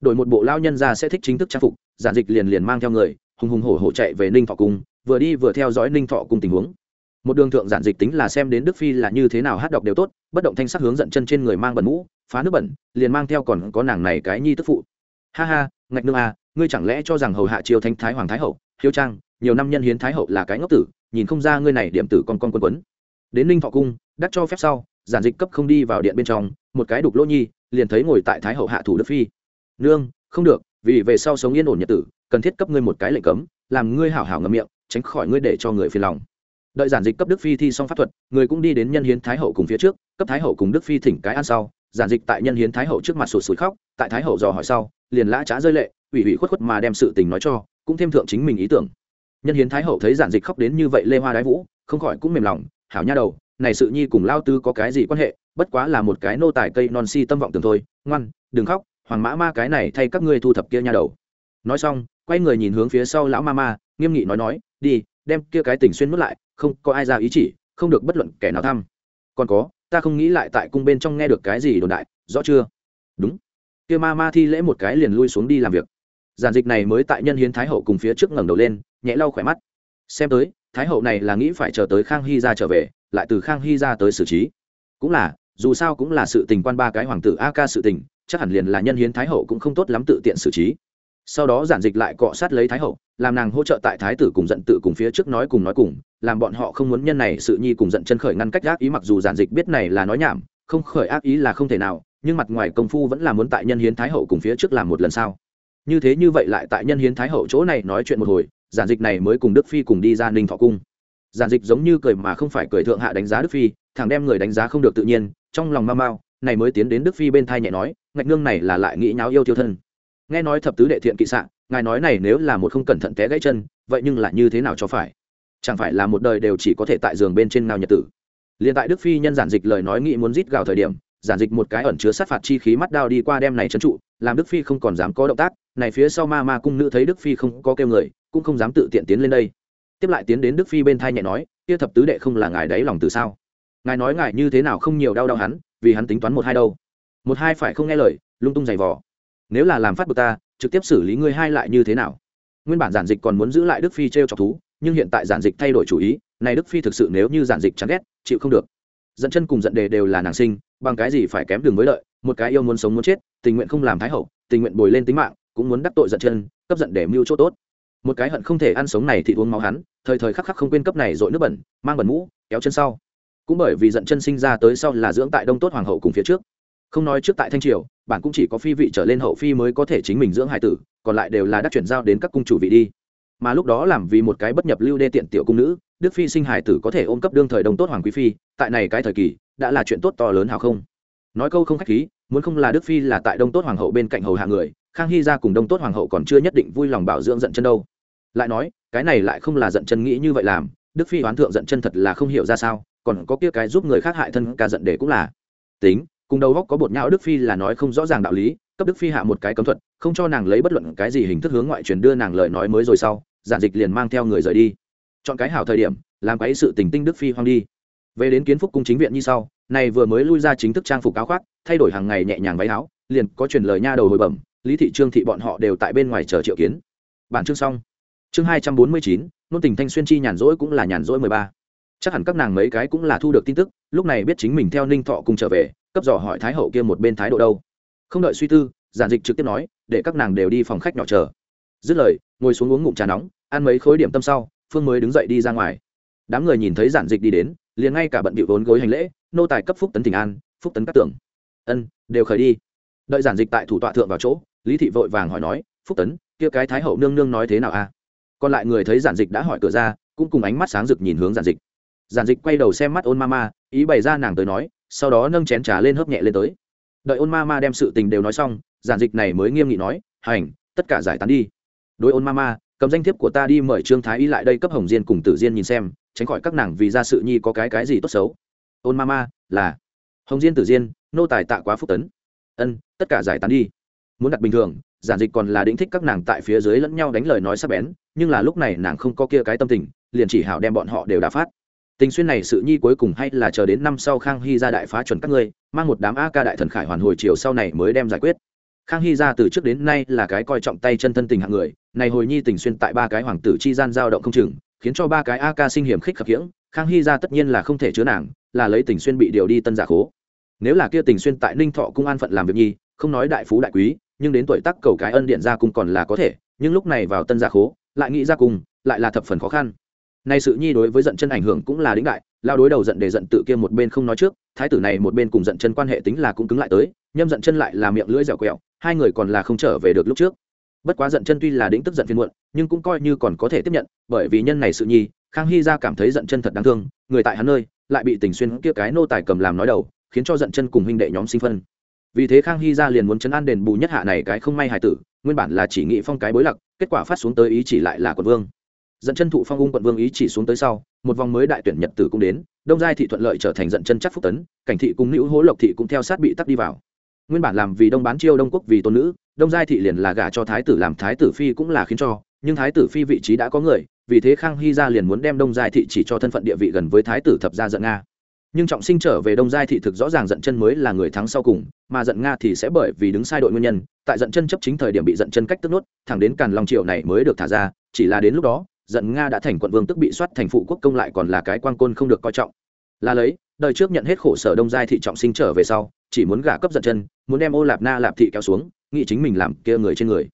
Đổi một bộ lao nhân ra sẽ thích chính thức trang phục, giản dịch liền liền mang theo người, hùng hùng hổ hổ chạy về ninh thọ cung, vừa đi vừa theo dõi ninh thọ cung tình huống. Một đường thượng giản dịch tính là xem đến đức phi là như thế nào hát đọc đều tốt, bất động thanh sắc hướng dẫn chân trên người mang bẩn mũ, phá nước bẩn, liền mang theo còn có nàng này cái nhi tức phụ. Ha ha, ngạch nương à ngươi chẳng lẽ cho rằng hầu hạ triều thanh thái hoàng thái hậu, hiếu trang, nhiều năm nhân hiến thái hậu là cái ngốc tử, nhìn không ra ngươi này điểm tử con con quân quấn. Đến ninh thọ cung, đắc cho phép sau, giản dịch cấp không đi vào điện bên trong, một cái đục lỗ nhi, liền thấy ngồi tại thái hậu hạ thủ đức phi. Nương, không được, vì về sau sống yên ổn nhật tử, cần thiết cấp ngươi một cái lệnh cấm, làm ngươi hảo hảo ngậm miệng, tránh khỏi ngươi để cho người phiền lòng. Đợi giản dịch cấp đức phi thi xong pháp thuật, người cũng đi đến nhân hiến thái hậu cùng phía trước, cấp thái hậu cùng đức phi thỉnh cái ăn sau. Giản dịch tại nhân hiến thái hậu trước mặt sụt sùi khóc, tại thái hậu dò hỏi sau, liền lã trá rơi lệ ủy ủy khuất khuất mà đem sự tình nói cho, cũng thêm thượng chính mình ý tưởng. Nhân hiến thái hậu thấy giản dịch khóc đến như vậy lê hoa đái vũ, không khỏi cũng mềm lòng, hảo nha đầu, này sự nhi cùng lao tư có cái gì quan hệ? Bất quá là một cái nô tài cây non si tâm vọng tưởng thôi. Ngoan, đừng khóc, hoàng mã ma cái này thay các ngươi thu thập kia nha đầu. Nói xong, quay người nhìn hướng phía sau lão ma ma, nghiêm nghị nói nói, đi, đem kia cái tình xuyên mất lại, không có ai ra ý chỉ, không được bất luận kẻ nào thăm. Còn có, ta không nghĩ lại tại cung bên trong nghe được cái gì đồn đại, rõ chưa? Đúng. Kia ma ma thi lễ một cái liền lui xuống đi làm việc giản dịch này mới tại nhân hiến thái hậu cùng phía trước ngẩng đầu lên, nhẹ lau khỏe mắt. Xem tới, thái hậu này là nghĩ phải chờ tới khang hy ra trở về, lại từ khang hy ra tới xử trí. Cũng là, dù sao cũng là sự tình quan ba cái hoàng tử a ca sự tình, chắc hẳn liền là nhân hiến thái hậu cũng không tốt lắm tự tiện xử trí. Sau đó giản dịch lại cọ sát lấy thái hậu, làm nàng hỗ trợ tại thái tử cùng giận tự cùng phía trước nói cùng nói cùng, làm bọn họ không muốn nhân này sự nhi cùng giận chân khởi ngăn cách ác ý mặc dù giản dịch biết này là nói nhảm, không khởi ác ý là không thể nào, nhưng mặt ngoài công phu vẫn là muốn tại nhân hiến thái hậu cùng phía trước làm một lần sau như thế như vậy lại tại nhân hiến thái hậu chỗ này nói chuyện một hồi, giản dịch này mới cùng đức phi cùng đi ra ninh thọ cung. Giản dịch giống như cười mà không phải cười thượng hạ đánh giá đức phi, thằng đem người đánh giá không được tự nhiên, trong lòng mau mau, này mới tiến đến đức phi bên thai nhẹ nói, ngạch nương này là lại nghĩ nháo yêu tiêu thân. Nghe nói thập tứ đệ thiện kỵ sạn ngài nói này nếu là một không cẩn thận té gãy chân, vậy nhưng lại như thế nào cho phải? Chẳng phải là một đời đều chỉ có thể tại giường bên trên ngao nhật tử. Liền tại đức phi nhân giản dịch lời nói nghĩ muốn rít gào thời điểm, giản dịch một cái ẩn chứa sát phạt chi khí mắt đao đi qua đem này trấn trụ làm đức phi không còn dám có động tác, này phía sau ma ma cung nữ thấy đức phi không có kêu người, cũng không dám tự tiện tiến lên đây. Tiếp lại tiến đến đức phi bên thai nhẹ nói, kia thập tứ đệ không là ngài đáy lòng từ sao? Ngài nói ngài như thế nào không nhiều đau đau hắn, vì hắn tính toán một hai đâu. Một hai phải không nghe lời, lung tung giày vò. Nếu là làm phát bực ta, trực tiếp xử lý ngươi hai lại như thế nào? Nguyên bản giản dịch còn muốn giữ lại đức phi t r e o chọc thú, nhưng hiện tại giản dịch thay đổi chủ ý, này đức phi thực sự nếu như giản dịch chán ghét, chịu không được dẫn chân cùng dẫn đề đều là nàng sinh, bằng cái gì phải kém đường với lợi, một cái yêu muốn sống muốn chết, tình nguyện không làm thái hậu, tình nguyện bồi lên tính mạng, cũng muốn đắc tội dẫn chân, cấp giận để mưu chỗ tốt. Một cái hận không thể ăn sống này thì uống máu hắn, thời thời khắc khắc không quên cấp này dội nước bẩn, mang bẩn mũ, kéo chân sau. Cũng bởi vì dẫn chân sinh ra tới sau là dưỡng tại đông tốt hoàng hậu cùng phía trước. Không nói trước tại thanh triều, bản cũng chỉ có phi vị trở lên hậu phi mới có thể chính mình dưỡng hải tử, còn lại đều là đắc chuyển giao đến các cung chủ vị đi mà lúc đó làm vì một cái bất nhập lưu đê tiện tiểu cung nữ, đức phi sinh hải tử có thể ôm cấp đương thời đồng tốt hoàng quý phi, tại này cái thời kỳ, đã là chuyện tốt to lớn hào không? Nói câu không khách khí, muốn không là đức phi là tại đông tốt hoàng hậu bên cạnh hầu hạ người, khang hy ra cùng đông tốt hoàng hậu còn chưa nhất định vui lòng bảo dưỡng giận chân đâu. Lại nói, cái này lại không là giận chân nghĩ như vậy làm, đức phi oán thượng giận chân thật là không hiểu ra sao, còn có kia cái giúp người khác hại thân ca giận để cũng là. Tính, cùng đầu góc có bột nhão đức phi là nói không rõ ràng đạo lý cấp đức phi hạ một cái cấm thuật, không cho nàng lấy bất luận cái gì hình thức hướng ngoại truyền đưa nàng lời nói mới rồi sau, giản dịch liền mang theo người rời đi. Chọn cái hảo thời điểm, làm cái sự tình tinh đức phi hoang đi. Về đến kiến phúc cung chính viện như sau, này vừa mới lui ra chính thức trang phục áo khoác, thay đổi hàng ngày nhẹ nhàng váy áo, liền có truyền lời nha đầu hồi bẩm, lý thị trương thị bọn họ đều tại bên ngoài chờ triệu kiến. Bản chương xong. Chương hai trăm bốn mươi chín, nôn tình thanh xuyên chi nhàn rỗi cũng là nhàn rỗi mười ba. Chắc hẳn các nàng mấy cái cũng là thu được tin tức, lúc này biết chính mình theo ninh thọ cùng trở về, cấp dò hỏi thái hậu kia một bên thái độ đâu không đợi suy tư, giản dịch trực tiếp nói, để các nàng đều đi phòng khách nhỏ chờ. Dứt lời, ngồi xuống uống ngụm trà nóng, ăn mấy khối điểm tâm sau, phương mới đứng dậy đi ra ngoài. Đám người nhìn thấy giản dịch đi đến, liền ngay cả bận bị vốn gối hành lễ, nô tài cấp phúc tấn tỉnh an, phúc tấn các tưởng ân, đều khởi đi. Đợi giản dịch tại thủ tọa thượng vào chỗ, lý thị vội vàng hỏi nói, phúc tấn, kia cái thái hậu nương nương nói thế nào a còn lại người thấy giản dịch đã hỏi cửa ra, cũng cùng ánh mắt sáng rực nhìn hướng giản dịch. Giản dịch quay đầu xem mắt ôn ma ma, ý bày ra nàng tới nói, sau đó nâng chén trà lên hớp nhẹ lên tới đợi ôn ma ma đem sự tình đều nói xong, giản dịch này mới nghiêm nghị nói, hành, tất cả giải tán đi. Đối ôn ma ma, cầm danh thiếp của ta đi mời trương thái y lại đây cấp hồng diên cùng tử diên nhìn xem, tránh khỏi các nàng vì ra sự nhi có cái cái gì tốt xấu. Ôn ma ma, là hồng diên tử diên, nô tài tạ quá phúc tấn. Ân, tất cả giải tán đi. Muốn đặt bình thường, giản dịch còn là đĩnh thích các nàng tại phía dưới lẫn nhau đánh lời nói sắp bén, nhưng là lúc này nàng không có kia cái tâm tình, liền chỉ hảo đem bọn họ đều đà phát tình xuyên này sự nhi cuối cùng hay là chờ đến năm sau khang hy ra đại phá chuẩn các ngươi, mang một đám a ca đại thần khải hoàn hồi chiều sau này mới đem giải quyết. Khang hy ra từ trước đến nay là cái coi trọng tay chân thân tình hạng người, này hồi nhi tình xuyên tại ba cái hoàng tử chi gian giao động không chừng, khiến cho ba cái a ca sinh hiểm khích khập hiễng khang hy ra tất nhiên là không thể chứa nàng, là lấy tình xuyên bị điều đi tân giả khố. Nếu là kia tình xuyên tại ninh thọ cung an phận làm việc nhi, không nói đại phú đại quý, nhưng đến tuổi tác cầu cái ân điện ra cung còn là có thể, nhưng lúc này vào tân gia khố, lại nghĩ ra cung, lại là thập phần khó khăn nay sự nhi đối với giận chân ảnh hưởng cũng là đĩnh đại lao đối đầu giận để giận tự kia một bên không nói trước, thái tử này một bên cùng giận chân quan hệ tính là cũng cứng lại tới, nhâm giận chân lại là miệng lưỡi dẻo quẹo, hai người còn là không trở về được lúc trước. Bất quá giận chân tuy là đĩnh tức giận phiên muộn, nhưng cũng coi như còn có thể tiếp nhận, bởi vì nhân này sự nhi, khang hy ra cảm thấy giận chân thật đáng thương, người tại hắn nơi, lại bị tình xuyên kia cái nô tài cầm làm nói đầu, khiến cho giận chân cùng huynh đệ nhóm sinh phân. Vì thế khang hy ra liền muốn chấn an đền bù nhất hạ này cái không may hài tử, nguyên bản là chỉ nghị phong cái bối lặc, kết quả phát xuống tới ý chỉ lại là quận vương dẫn chân thụ phong ung quận vương ý chỉ xuống tới sau, một vòng mới đại tuyển nhật tử cũng đến, đông giai thị thuận lợi trở thành dẫn chân chắc phúc tấn, cảnh thị cùng nữ hố lộc thị cũng theo sát bị tắt đi vào. Nguyên bản làm vì đông bán chiêu đông quốc vì tôn nữ, đông giai thị liền là gả cho thái tử làm thái tử phi cũng là khiến cho, nhưng thái tử phi vị trí đã có người, vì thế khang hy gia liền muốn đem đông giai thị chỉ cho thân phận địa vị gần với thái tử thập gia giận nga. Nhưng trọng sinh trở về đông giai thị thực rõ ràng giận chân mới là người thắng sau cùng, mà giận nga thì sẽ bởi vì đứng sai đội nguyên nhân, tại giận chân chấp chính thời điểm bị giận chân cách tức nốt, thẳng đến càn long triệu này mới được thả ra, chỉ là đến lúc đó giận nga đã thành quận vương tức bị soát thành phụ quốc công lại còn là cái quan côn không được coi trọng. Là lấy, đời trước nhận hết khổ sở đông giai thị trọng sinh trở về sau, chỉ muốn gả cấp giận chân, muốn đem ô lạp na lạp thị kéo xuống, nghĩ chính mình làm kia người trên người.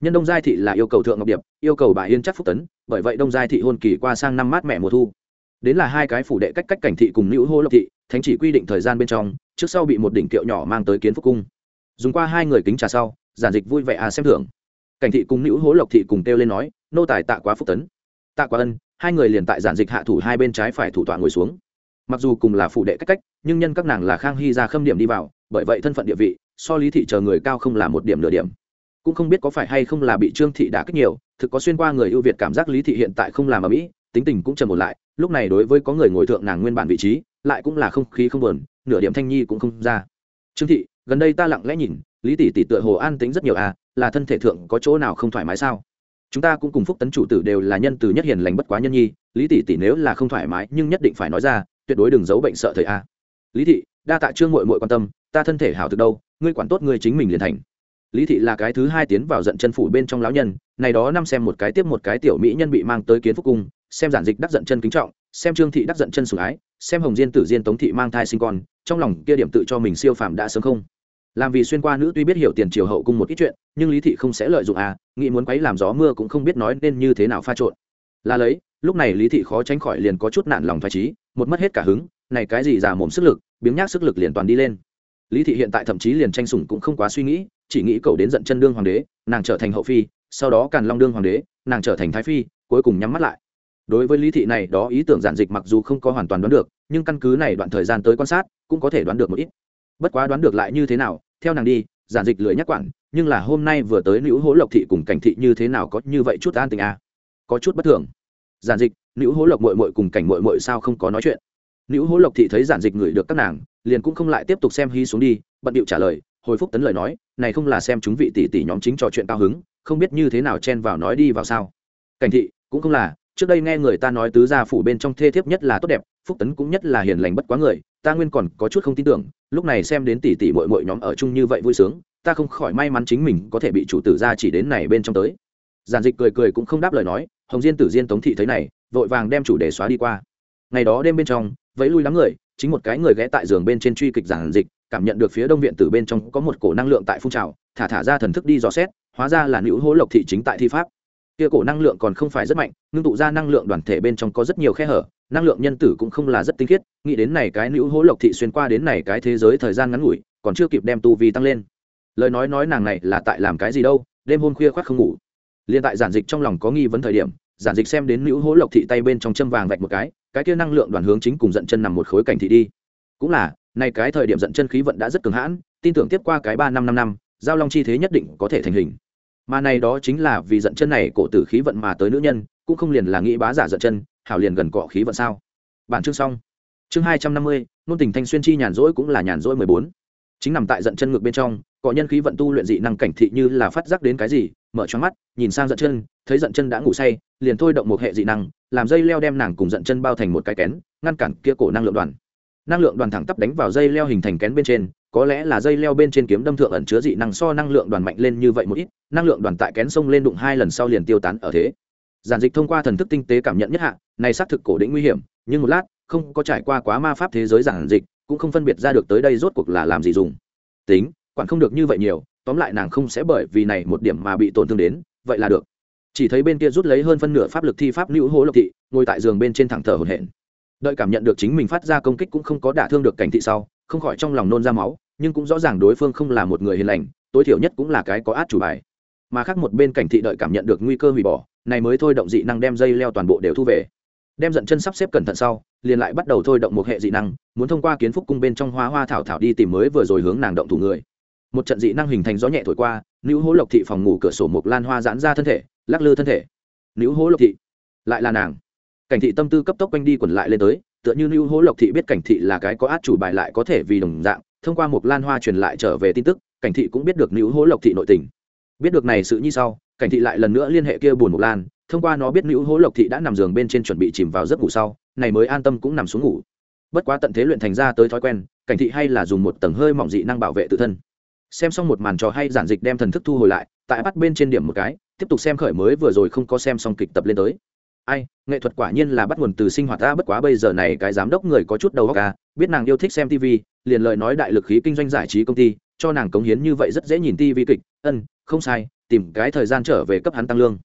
Nhân đông giai thị là yêu cầu thượng ngọc điệp, yêu cầu bà yên chắc phúc tấn, bởi vậy đông giai thị hôn kỳ qua sang năm mát mẹ mùa thu. Đến là hai cái phủ đệ cách cách cảnh thị cùng nữ hô lộc thị, thánh chỉ quy định thời gian bên trong, trước sau bị một đỉnh kiệu nhỏ mang tới kiến phúc cung. Dùng qua hai người kính trà sau, giản dịch vui vẻ à xem thưởng. Cảnh thị cùng nữ hố lộc thị cùng kêu lên nói, nô tài tạ quá phúc tấn tạ quá ân, hai người liền tại giản dịch hạ thủ hai bên trái phải thủ tọa ngồi xuống. Mặc dù cùng là phụ đệ cách cách, nhưng nhân các nàng là khang hy ra khâm điểm đi vào, bởi vậy thân phận địa vị, so lý thị chờ người cao không là một điểm nửa điểm. Cũng không biết có phải hay không là bị trương thị đã kích nhiều, thực có xuyên qua người ưu việt cảm giác lý thị hiện tại không làm ở mỹ, tính tình cũng trầm một lại, lúc này đối với có người ngồi thượng nàng nguyên bản vị trí, lại cũng là không khí không buồn, nửa điểm thanh nhi cũng không ra. Trương thị, gần đây ta lặng lẽ nhìn, lý tỷ tỷ tựa hồ an tính rất nhiều à là thân thể thượng có chỗ nào không thoải mái sao? Chúng ta cũng cùng phúc tấn chủ tử đều là nhân từ nhất hiền lành bất quá nhân nhi, lý tỷ tỷ nếu là không thoải mái nhưng nhất định phải nói ra, tuyệt đối đừng giấu bệnh sợ thầy a. Lý thị, đa tạ trương mội mội quan tâm, ta thân thể hảo thực đâu, ngươi quản tốt ngươi chính mình liền thành. Lý thị là cái thứ hai tiến vào giận chân phủ bên trong lão nhân, này đó năm xem một cái tiếp một cái tiểu mỹ nhân bị mang tới kiến phúc cung, xem giản dịch đắc giận chân kính trọng, xem trương thị đắc giận chân sủng ái, xem hồng diên tử diên tống thị mang thai sinh con, trong lòng kia điểm tự cho mình siêu phàm đã sớm không làm vì xuyên qua nữ tuy biết hiểu tiền triều hậu cung một ít chuyện, nhưng lý thị không sẽ lợi dụng à nghĩ muốn quấy làm gió mưa cũng không biết nói nên như thế nào pha trộn. Là lấy, lúc này lý thị khó tránh khỏi liền có chút nản lòng phải trí, một mất hết cả hứng, này cái gì già mồm sức lực, biếng nhác sức lực liền toàn đi lên. Lý thị hiện tại thậm chí liền tranh sủng cũng không quá suy nghĩ, chỉ nghĩ cầu đến giận chân đương hoàng đế, nàng trở thành hậu phi, sau đó càn long đương hoàng đế, nàng trở thành thái phi, cuối cùng nhắm mắt lại. Đối với lý thị này đó ý tưởng giản dịch mặc dù không có hoàn toàn đoán được, nhưng căn cứ này đoạn thời gian tới quan sát, cũng có thể đoán được một ít bất quá đoán được lại như thế nào, theo nàng đi, giản dịch lười nhắc quản, nhưng là hôm nay vừa tới nữ hố lộc thị cùng cảnh thị như thế nào có như vậy chút an tình à? có chút bất thường. Giản dịch, nữ hố lộc mội mội cùng cảnh mội mội sao không có nói chuyện? Nữ hố lộc thị thấy giản dịch ngửi được các nàng, liền cũng không lại tiếp tục xem hy xuống đi, bận điệu trả lời, hồi phúc tấn lời nói, này không là xem chúng vị tỷ tỷ nhóm chính trò chuyện cao hứng, không biết như thế nào chen vào nói đi vào sao. Cảnh thị, cũng không là, trước đây nghe người ta nói tứ gia phủ bên trong thê thiếp nhất là tốt đẹp, phúc tấn cũng nhất là hiền lành bất quá người ta nguyên còn có chút không tin tưởng, lúc này xem đến tỷ tỷ mội mội nhóm ở chung như vậy vui sướng, ta không khỏi may mắn chính mình có thể bị chủ tử gia chỉ đến này bên trong tới. Giản dịch cười cười cũng không đáp lời nói, hồng diên tử diên tống thị thấy này, vội vàng đem chủ đề xóa đi qua. Ngày đó đêm bên trong, vẫy lui lắm người, chính một cái người ghé tại giường bên trên truy kịch giản dịch, cảm nhận được phía đông viện từ bên trong có một cổ năng lượng tại phun trào, thả thả ra thần thức đi dò xét, hóa ra là nữ hố lộc thị chính tại thi pháp. Kia cổ năng lượng còn không phải rất mạnh, ngưng tụ ra năng lượng đoàn thể bên trong có rất nhiều khe hở năng lượng nhân tử cũng không là rất tinh khiết, nghĩ đến này cái nữ hố lộc thị xuyên qua đến này cái thế giới thời gian ngắn ngủi, còn chưa kịp đem tu vi tăng lên. Lời nói nói nàng này là tại làm cái gì đâu, đêm hôm khuya khoác không ngủ. Liên tại giản dịch trong lòng có nghi vấn thời điểm, giản dịch xem đến nữ hố lộc thị tay bên trong châm vàng vạch một cái cái kia năng lượng đoàn hướng chính cùng giận chân nằm một khối cảnh thị đi. Cũng là, này cái thời điểm giận chân khí vận đã rất cường hãn, tin tưởng tiếp qua cái ba năm năm năm, giao long chi thế nhất định có thể thành hình. Mà này đó chính là vì giận chân này cổ tử khí vận mà tới nữ nhân, cũng không liền là nghĩ bá giả giận chân hảo liền gần cọ khí vận sao? Bản chương xong. Chương hai trăm năm mươi, nôn tình thanh xuyên chi nhàn rỗi cũng là nhàn rỗi mười bốn. Chính nằm tại giận chân ngược bên trong, cọ nhân khí vận tu luyện dị năng cảnh thị như là phát giác đến cái gì, mở choáng mắt, nhìn sang giận chân, thấy giận chân đã ngủ say, liền thôi động một hệ dị năng, làm dây leo đem nàng cùng giận chân bao thành một cái kén, ngăn cản kia cổ năng lượng đoàn. Năng lượng đoàn thẳng tắp đánh vào dây leo hình thành kén bên trên, có lẽ là dây leo bên trên kiếm đâm thượng ẩn chứa dị năng so năng lượng đoàn mạnh lên như vậy một ít, năng lượng đoàn tại kén sông lên đụng hai lần sau liền tiêu tán ở thế. Giản dịch thông qua thần thức tinh tế cảm nhận nhất hạ này xác thực cổ đỉnh nguy hiểm, nhưng một lát, không có trải qua quá ma pháp thế giới giản dịch cũng không phân biệt ra được tới đây rốt cuộc là làm gì dùng. Tính, quản không được như vậy nhiều, tóm lại nàng không sẽ bởi vì này một điểm mà bị tổn thương đến, vậy là được. Chỉ thấy bên kia rút lấy hơn phân nửa pháp lực thi pháp lưu hố lộc thị, ngồi tại giường bên trên thẳng thở hổn hển. Đợi cảm nhận được chính mình phát ra công kích cũng không có đả thương được cảnh thị sau, không khỏi trong lòng nôn ra máu, nhưng cũng rõ ràng đối phương không là một người hiền lành, tối thiểu nhất cũng là cái có át chủ bài. Mà khác một bên cảnh thị đợi cảm nhận được nguy cơ hủy bỏ, này mới thôi động dị năng đem dây leo toàn bộ đều thu về đem giận chân sắp xếp cẩn thận sau, liền lại bắt đầu thôi động một hệ dị năng, muốn thông qua kiến phúc cung bên trong hoa hoa thảo thảo đi tìm mới vừa rồi hướng nàng động thủ người. Một trận dị năng hình thành gió nhẹ thổi qua, nữ hố lộc thị phòng ngủ cửa sổ một lan hoa giãn ra thân thể, lắc lư thân thể. Nữ hố lộc thị, lại là nàng. Cảnh thị tâm tư cấp tốc quanh đi quẩn lại lên tới, tựa như nữ hố lộc thị biết cảnh thị là cái có át chủ bài lại có thể vì đồng dạng, thông qua một lan hoa truyền lại trở về tin tức, cảnh thị cũng biết được nữ hố lộc thị nội tình. Biết được này sự như sau, cảnh thị lại lần nữa liên hệ kia buồn một lan thông qua nó biết nữ hố lộc thị đã nằm giường bên trên chuẩn bị chìm vào giấc ngủ sau, này mới an tâm cũng nằm xuống ngủ. Bất quá tận thế luyện thành ra tới thói quen, cảnh thị hay là dùng một tầng hơi mỏng dị năng bảo vệ tự thân. Xem xong một màn trò hay giản dịch đem thần thức thu hồi lại, tại bắt bên trên điểm một cái, tiếp tục xem khởi mới vừa rồi không có xem xong kịch tập lên tới. Ai, nghệ thuật quả nhiên là bắt nguồn từ sinh hoạt ta bất quá bây giờ này cái giám đốc người có chút đầu óc à biết nàng yêu thích xem tv liền lời nói đại lực khí kinh doanh giải trí công ty, cho nàng cống hiến như vậy rất dễ nhìn tv kịch. Ân, không sai, tìm cái thời gian trở về cấp hắn tăng lương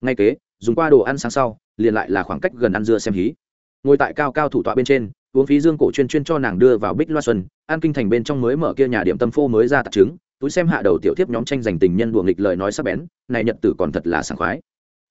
ngay kế, dùng qua đồ ăn sáng sau, liền lại là khoảng cách gần ăn dưa xem hí. Ngồi tại cao cao thủ tọa bên trên, uống phí dương cổ chuyên chuyên cho nàng đưa vào bích loa xuân an kinh thành bên trong mới mở kia nhà điểm tâm phô mới ra tạc trứng, túi xem hạ đầu tiểu tiếp nhóm tranh giành tình nhân đùa nghịch lời nói sắc bén, này nhật tử còn thật là sảng khoái.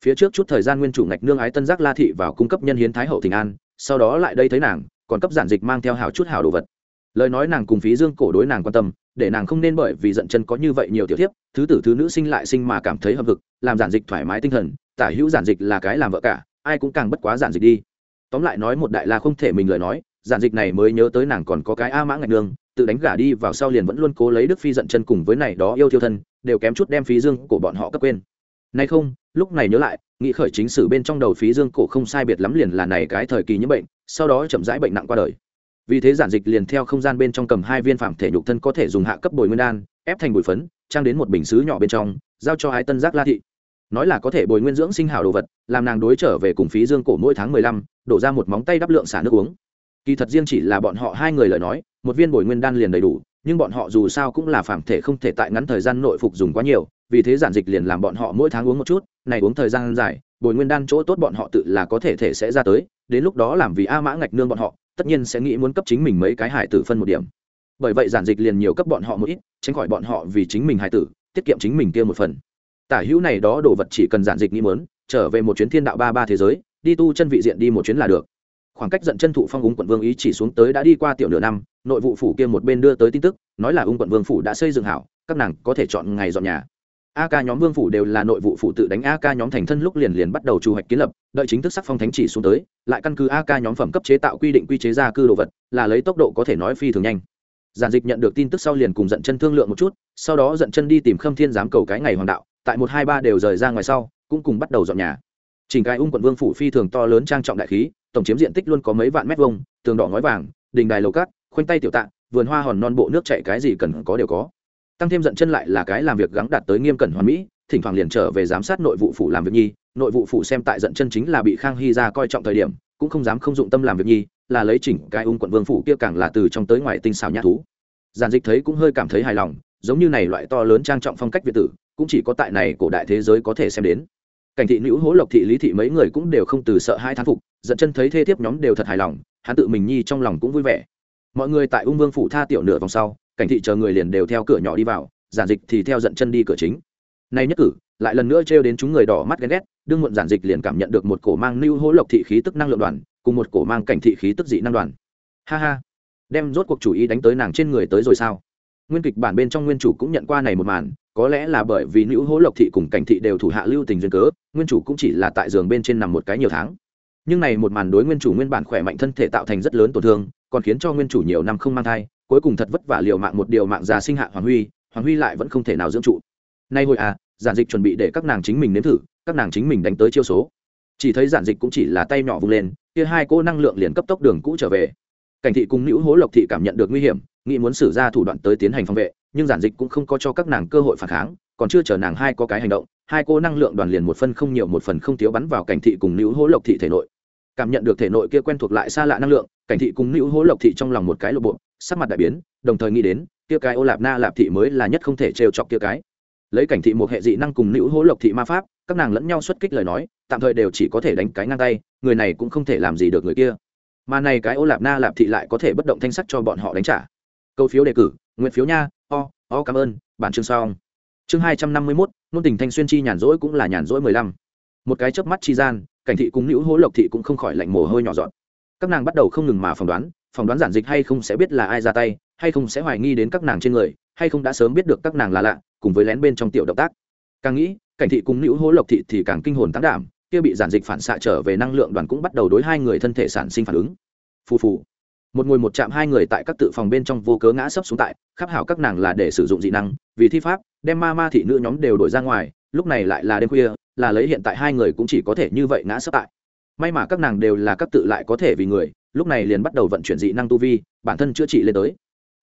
Phía trước chút thời gian nguyên chủ ngạch nương ái tân giác la thị vào cung cấp nhân hiến thái hậu thịnh an, sau đó lại đây thấy nàng, còn cấp giản dịch mang theo hào chút hào đồ vật. Lời nói nàng cùng phí dương cổ đối nàng quan tâm để nàng không nên bởi vì giận chân có như vậy nhiều tiểu thiếp, thứ tử thứ nữ sinh lại sinh mà cảm thấy hợp lực làm giản dịch thoải mái tinh thần, tả hữu giản dịch là cái làm vợ cả, ai cũng càng bất quá giản dịch đi. Tóm lại nói một đại la không thể mình lời nói, giản dịch này mới nhớ tới nàng còn có cái a mã ngạch nương, tự đánh gả đi vào sau liền vẫn luôn cố lấy đức phi giận chân cùng với này đó yêu thiêu thân, đều kém chút đem phí dương của bọn họ cấp quên. Nay không, lúc này nhớ lại nghĩ khởi chính sử bên trong đầu phí dương cổ không sai biệt lắm liền là này cái thời kỳ nhiễm bệnh, sau đó chậm rãi bệnh nặng qua đời vì thế giản dịch liền theo không gian bên trong cầm hai viên phạm thể nhục thân có thể dùng hạ cấp bồi nguyên đan, ép thành bụi phấn, trang đến một bình xứ nhỏ bên trong, giao cho hai tân giác la thị. Nói là có thể bồi nguyên dưỡng sinh hảo đồ vật, làm nàng đối trở về cùng phí dương cổ mỗi tháng mười lăm, đổ ra một móng tay đắp lượng xả nước uống. Kỳ thật riêng chỉ là bọn họ hai người lời nói, một viên bồi nguyên đan liền đầy đủ, nhưng bọn họ dù sao cũng là phạm thể không thể tại ngắn thời gian nội phục dùng quá nhiều, vì thế giản dịch liền làm bọn họ mỗi tháng uống một chút, này uống thời gian dài, bồi nguyên đan chỗ tốt bọn họ tự là có thể thể sẽ ra tới, đến lúc đó làm vì a mã ngạch nương bọn họ tất nhiên sẽ nghĩ muốn cấp chính mình mấy cái hải tử phân một điểm. Bởi vậy giản dịch liền nhiều cấp bọn họ một ít, tránh khỏi bọn họ vì chính mình hải tử, tiết kiệm chính mình kia một phần. Tả hữu này đó đồ vật chỉ cần giản dịch nghĩ mớn trở về một chuyến thiên đạo ba ba thế giới, đi tu chân vị diện đi một chuyến là được. Khoảng cách dẫn chân thụ phong ung quận vương ý chỉ xuống tới đã đi qua tiểu nửa năm, nội vụ phủ kia một bên đưa tới tin tức, nói là ung quận vương phủ đã xây dựng hảo, các nàng có thể chọn ngày dọn nhà a ca nhóm vương phủ đều là nội vụ phụ tự đánh a ca nhóm thành thân lúc liền liền bắt đầu trù hoạch kiến lập, đợi chính thức sắc phong thánh chỉ xuống tới, lại căn cứ a ca nhóm phẩm cấp chế tạo quy định quy chế ra cư đồ vật, là lấy tốc độ có thể nói phi thường nhanh. Giản dịch nhận được tin tức sau liền cùng dận chân thương lượng một chút, sau đó dận chân đi tìm khâm thiên giám cầu cái ngày hoàng đạo, tại một hai ba đều rời ra ngoài sau, cũng cùng bắt đầu dọn nhà. Chỉnh cái ung quận vương phủ phi thường to lớn trang trọng đại khí, tổng chiếm diện tích luôn có mấy vạn mét vuông, tường đỏ ngói vàng, đình đài lầu cát, khoanh tay tiểu tạ, vườn hoa hòn non bộ nước chạy cái gì cần có đều có tăng thêm giận chân lại là cái làm việc gắng đạt tới nghiêm cẩn hoàn mỹ, thỉnh thoảng liền trở về giám sát nội vụ phủ làm việc nhi. Nội vụ phủ xem tại giận chân chính là bị khang hy ra coi trọng thời điểm, cũng không dám không dụng tâm làm việc nhi, là lấy chỉnh cái ung quận vương phủ kia càng là từ trong tới ngoài tinh xào nhã thú. Giàn dịch thấy cũng hơi cảm thấy hài lòng, giống như này loại to lớn trang trọng phong cách việt tử, cũng chỉ có tại này cổ đại thế giới có thể xem đến. Cảnh thị nữ hố lộc thị lý thị mấy người cũng đều không từ sợ hai thán phục dẫn chân thấy thê tiếp nhóm đều thật hài lòng, hắn tự mình nhi trong lòng cũng vui vẻ. Mọi người tại ung vương phủ tha tiểu nửa vòng sau cảnh thị chờ người liền đều theo cửa nhỏ đi vào, giản dịch thì theo dận chân đi cửa chính. Nay nhất cử, lại lần nữa trêu đến chúng người đỏ mắt ghen ghét, đương muộn giản dịch liền cảm nhận được một cổ mang lưu hố lộc thị khí tức năng lượng đoàn, cùng một cổ mang cảnh thị khí tức dị năng đoàn. Ha ha, đem rốt cuộc chủ ý đánh tới nàng trên người tới rồi sao? Nguyên kịch bản bên trong nguyên chủ cũng nhận qua này một màn, có lẽ là bởi vì nữ hố lộc thị cùng cảnh thị đều thủ hạ lưu tình duyên cớ, nguyên chủ cũng chỉ là tại giường bên trên nằm một cái nhiều tháng. Nhưng này một màn đối nguyên chủ nguyên bản khỏe mạnh thân thể tạo thành rất lớn tổn thương, còn khiến cho nguyên chủ nhiều năm không mang thai cuối cùng thật vất vả liều mạng một điều mạng già sinh hạ hoàng huy hoàng huy lại vẫn không thể nào dưỡng trụ. Nay hồi à giản dịch chuẩn bị để các nàng chính mình nếm thử, các nàng chính mình đánh tới chiêu số. Chỉ thấy giản dịch cũng chỉ là tay nhỏ vung lên, kia hai cô năng lượng liền cấp tốc đường cũ trở về. Cảnh thị cùng nữ hố lộc thị cảm nhận được nguy hiểm, nghĩ muốn sử ra thủ đoạn tới tiến hành phòng vệ, nhưng giản dịch cũng không có cho các nàng cơ hội phản kháng, còn chưa chờ nàng hai có cái hành động, hai cô năng lượng đoàn liền một phân không nhiều một phần không thiếu bắn vào cảnh thị cùng nữ hố lộc thị thể nội. Cảm nhận được thể nội kia quen thuộc lại xa lạ năng lượng, cảnh thị cùng nữ hố lộc thị trong lòng một cái lộ bộ sắc mặt đại biến, đồng thời nghĩ đến, kia cái ô lạp na lạp thị mới là nhất không thể trêu chọc kia cái. Lấy cảnh thị một hệ dị năng cùng nữ hố lộc thị ma pháp, các nàng lẫn nhau xuất kích lời nói, tạm thời đều chỉ có thể đánh cái ngang tay, người này cũng không thể làm gì được người kia. Mà này cái ô lạp na lạp thị lại có thể bất động thanh sắc cho bọn họ đánh trả. Câu phiếu đề cử, nguyện phiếu nha, o o cảm ơn, bản chương xong. Chương hai trăm năm mươi mốt nôn tình thanh xuyên chi nhàn rỗi cũng là nhàn rỗi mười lăm. Một cái chớp mắt chi gian, cảnh thị cùng nữ hố lộc thị cũng không khỏi lạnh mồ hôi nhỏ dọn. Các nàng bắt đầu không ngừng mà phỏng đoán phỏng đoán giản dịch hay không sẽ biết là ai ra tay, hay không sẽ hoài nghi đến các nàng trên người, hay không đã sớm biết được các nàng là lạ, cùng với lén bên trong tiểu động tác. Càng nghĩ, cảnh thị cùng nữ hố lộc thị thì càng kinh hồn tán đảm, kia bị giản dịch phản xạ trở về năng lượng đoàn cũng bắt đầu đối hai người thân thể sản sinh phản ứng. Phù phù. Một ngồi một chạm hai người tại các tự phòng bên trong vô cớ ngã sấp xuống tại, khắp hảo các nàng là để sử dụng dị năng, vì thi pháp, đem ma ma thị nữ nhóm đều đổi ra ngoài, lúc này lại là đêm khuya, là lấy hiện tại hai người cũng chỉ có thể như vậy ngã sấp tại may mà các nàng đều là các tự lại có thể vì người, lúc này liền bắt đầu vận chuyển dị năng tu vi, bản thân chữa trị lên tới.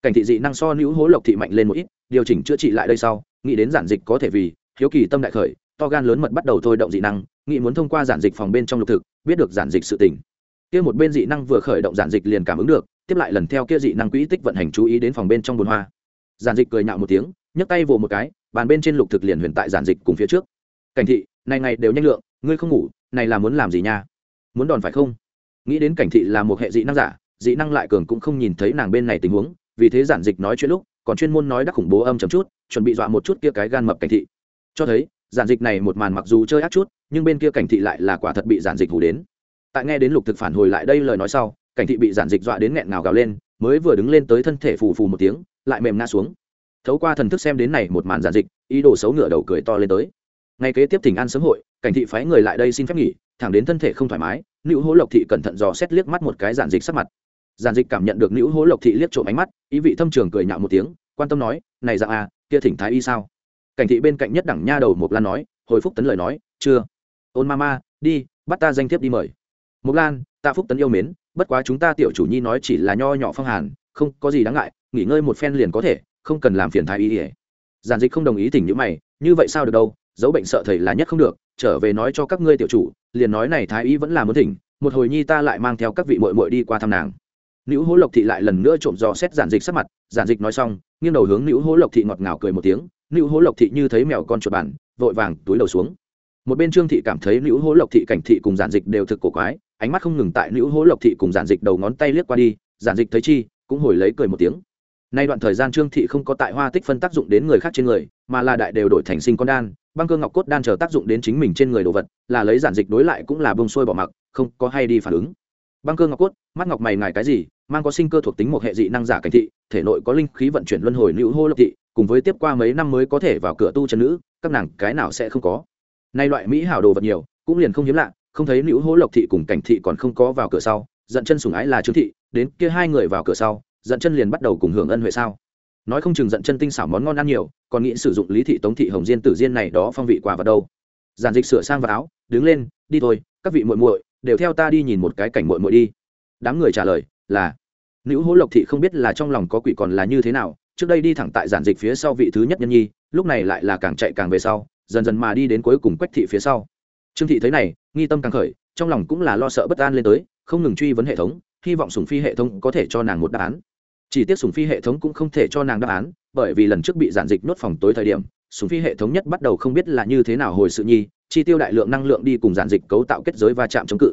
Cảnh thị dị năng so nữ hố lộc thị mạnh lên một ít, điều chỉnh chữa trị lại đây sau, nghĩ đến giản dịch có thể vì, hiếu kỳ tâm đại khởi, to gan lớn mật bắt đầu thôi động dị năng, nghĩ muốn thông qua giản dịch phòng bên trong lục thực, biết được giản dịch sự tình. Kia một bên dị năng vừa khởi động giản dịch liền cảm ứng được, tiếp lại lần theo kia dị năng quỹ tích vận hành chú ý đến phòng bên trong bồn hoa. Giản dịch cười nhạo một tiếng, nhấc tay vồ một cái, bàn bên trên lục thực liền huyền tại giản dịch cùng phía trước. Cảnh thị, này ngày đều nhanh lượng, ngươi không ngủ, này là muốn làm gì nha? Muốn đòn phải không? Nghĩ đến cảnh thị là một hệ dị năng giả, dị năng lại cường cũng không nhìn thấy nàng bên này tình huống, vì thế giản dịch nói chuyện lúc, còn chuyên môn nói đắc khủng bố âm chấm chút, chuẩn bị dọa một chút kia cái gan mập cảnh thị. Cho thấy, giản dịch này một màn mặc dù chơi ác chút, nhưng bên kia cảnh thị lại là quả thật bị giản dịch hủ đến. Tại nghe đến lục thực phản hồi lại đây lời nói sau, cảnh thị bị giản dịch dọa đến nghẹn ngào gào lên, mới vừa đứng lên tới thân thể phù phù một tiếng, lại mềm ngã xuống. Thấu qua thần thức xem đến này một màn giản dịch, ý đồ xấu ngựa đầu cười to lên tới. Ngay kế tiếp thỉnh an sớm hội, cảnh thị phái người lại đây xin phép nghỉ thẳng đến thân thể không thoải mái nữ hố lộc thị cẩn thận dò xét liếc mắt một cái giản dịch sắc mặt. Giản dịch cảm nhận được nữ hố lộc thị liếc trộm ánh mắt, ý vị thâm trường cười nhạo một tiếng, quan tâm nói, này dạng à kia thỉnh thái y sao? Cảnh thị bên cạnh nhất đẳng nha đầu một lan nói, hồi phúc tấn lời nói, chưa. Ôn ma ma, đi, bắt ta danh thiếp đi mời. Mục lan, tạ phúc tấn yêu mến, bất quá chúng ta tiểu chủ nhi nói chỉ là nho nhỏ phong hàn, không có gì đáng ngại, nghỉ ngơi một phen liền có thể, không cần làm phiền thái y. Ỉa giản dịch không đồng ý tỉnh như mày, như vậy sao được đâu, dấu bệnh sợ thầy là nhất không được trở về nói cho các ngươi tiểu chủ, liền nói này thái y vẫn là muốn thỉnh, một hồi nhi ta lại mang theo các vị mội mội đi qua thăm nàng. Nữ hố lộc thị lại lần nữa trộm dò xét giản dịch sắc mặt, giản dịch nói xong, nghiêng đầu hướng nữ hố lộc thị ngọt ngào cười một tiếng, nữ hố lộc thị như thấy mèo con chuột bản, vội vàng túi đầu xuống. Một bên trương thị cảm thấy nữ hố lộc thị cảnh thị cùng giản dịch đều thực cổ quái, ánh mắt không ngừng tại nữ hố lộc thị cùng giản dịch đầu ngón tay liếc qua đi, giản dịch thấy chi, cũng hồi lấy cười một tiếng nay đoạn thời gian trương thị không có tại hoa tích phân tác dụng đến người khác trên người, mà là đại đều đổi thành sinh con đan, băng cơ ngọc cốt đan chờ tác dụng đến chính mình trên người đồ vật, là lấy giản dịch đối lại cũng là bông xuôi bỏ mặc, không có hay đi phản ứng. Băng cơ ngọc cốt, mắt ngọc mày ngài cái gì, mang có sinh cơ thuộc tính một hệ dị năng giả cảnh thị, thể nội có linh khí vận chuyển luân hồi nữ hô lộc thị, cùng với tiếp qua mấy năm mới có thể vào cửa tu chân nữ, các nàng cái nào sẽ không có. Nay loại mỹ hảo đồ vật nhiều, cũng liền không hiếm lạ, không thấy nữ hô lộc thị cùng cảnh thị còn không có vào cửa sau, giận chân sùng ái là trương thị, đến kia hai người vào cửa sau dận chân liền bắt đầu cùng hưởng ân huệ sao? Nói không chừng dận chân tinh xảo món ngon ăn nhiều, còn nghĩ sử dụng lý thị tống thị hồng diên tử diên này đó phong vị quà vào đâu. Giản dịch sửa sang vào áo, đứng lên, đi thôi, các vị muội muội, đều theo ta đi nhìn một cái cảnh muội muội đi. Đám người trả lời là, nữ hố lộc thị không biết là trong lòng có quỷ còn là như thế nào, trước đây đi thẳng tại giản dịch phía sau vị thứ nhất nhân nhi, lúc này lại là càng chạy càng về sau, dần dần mà đi đến cuối cùng quách thị phía sau. Trương thị thấy này, nghi tâm càng khởi, trong lòng cũng là lo sợ bất an lên tới, không ngừng truy vấn hệ thống, hy vọng sùng phi hệ thống có thể cho nàng một đáp án chỉ tiếc sùng phi hệ thống cũng không thể cho nàng đáp án, bởi vì lần trước bị giản dịch nuốt phòng tối thời điểm, sùng phi hệ thống nhất bắt đầu không biết là như thế nào hồi sự nhi, chi tiêu đại lượng năng lượng đi cùng giản dịch cấu tạo kết giới va chạm chống cự.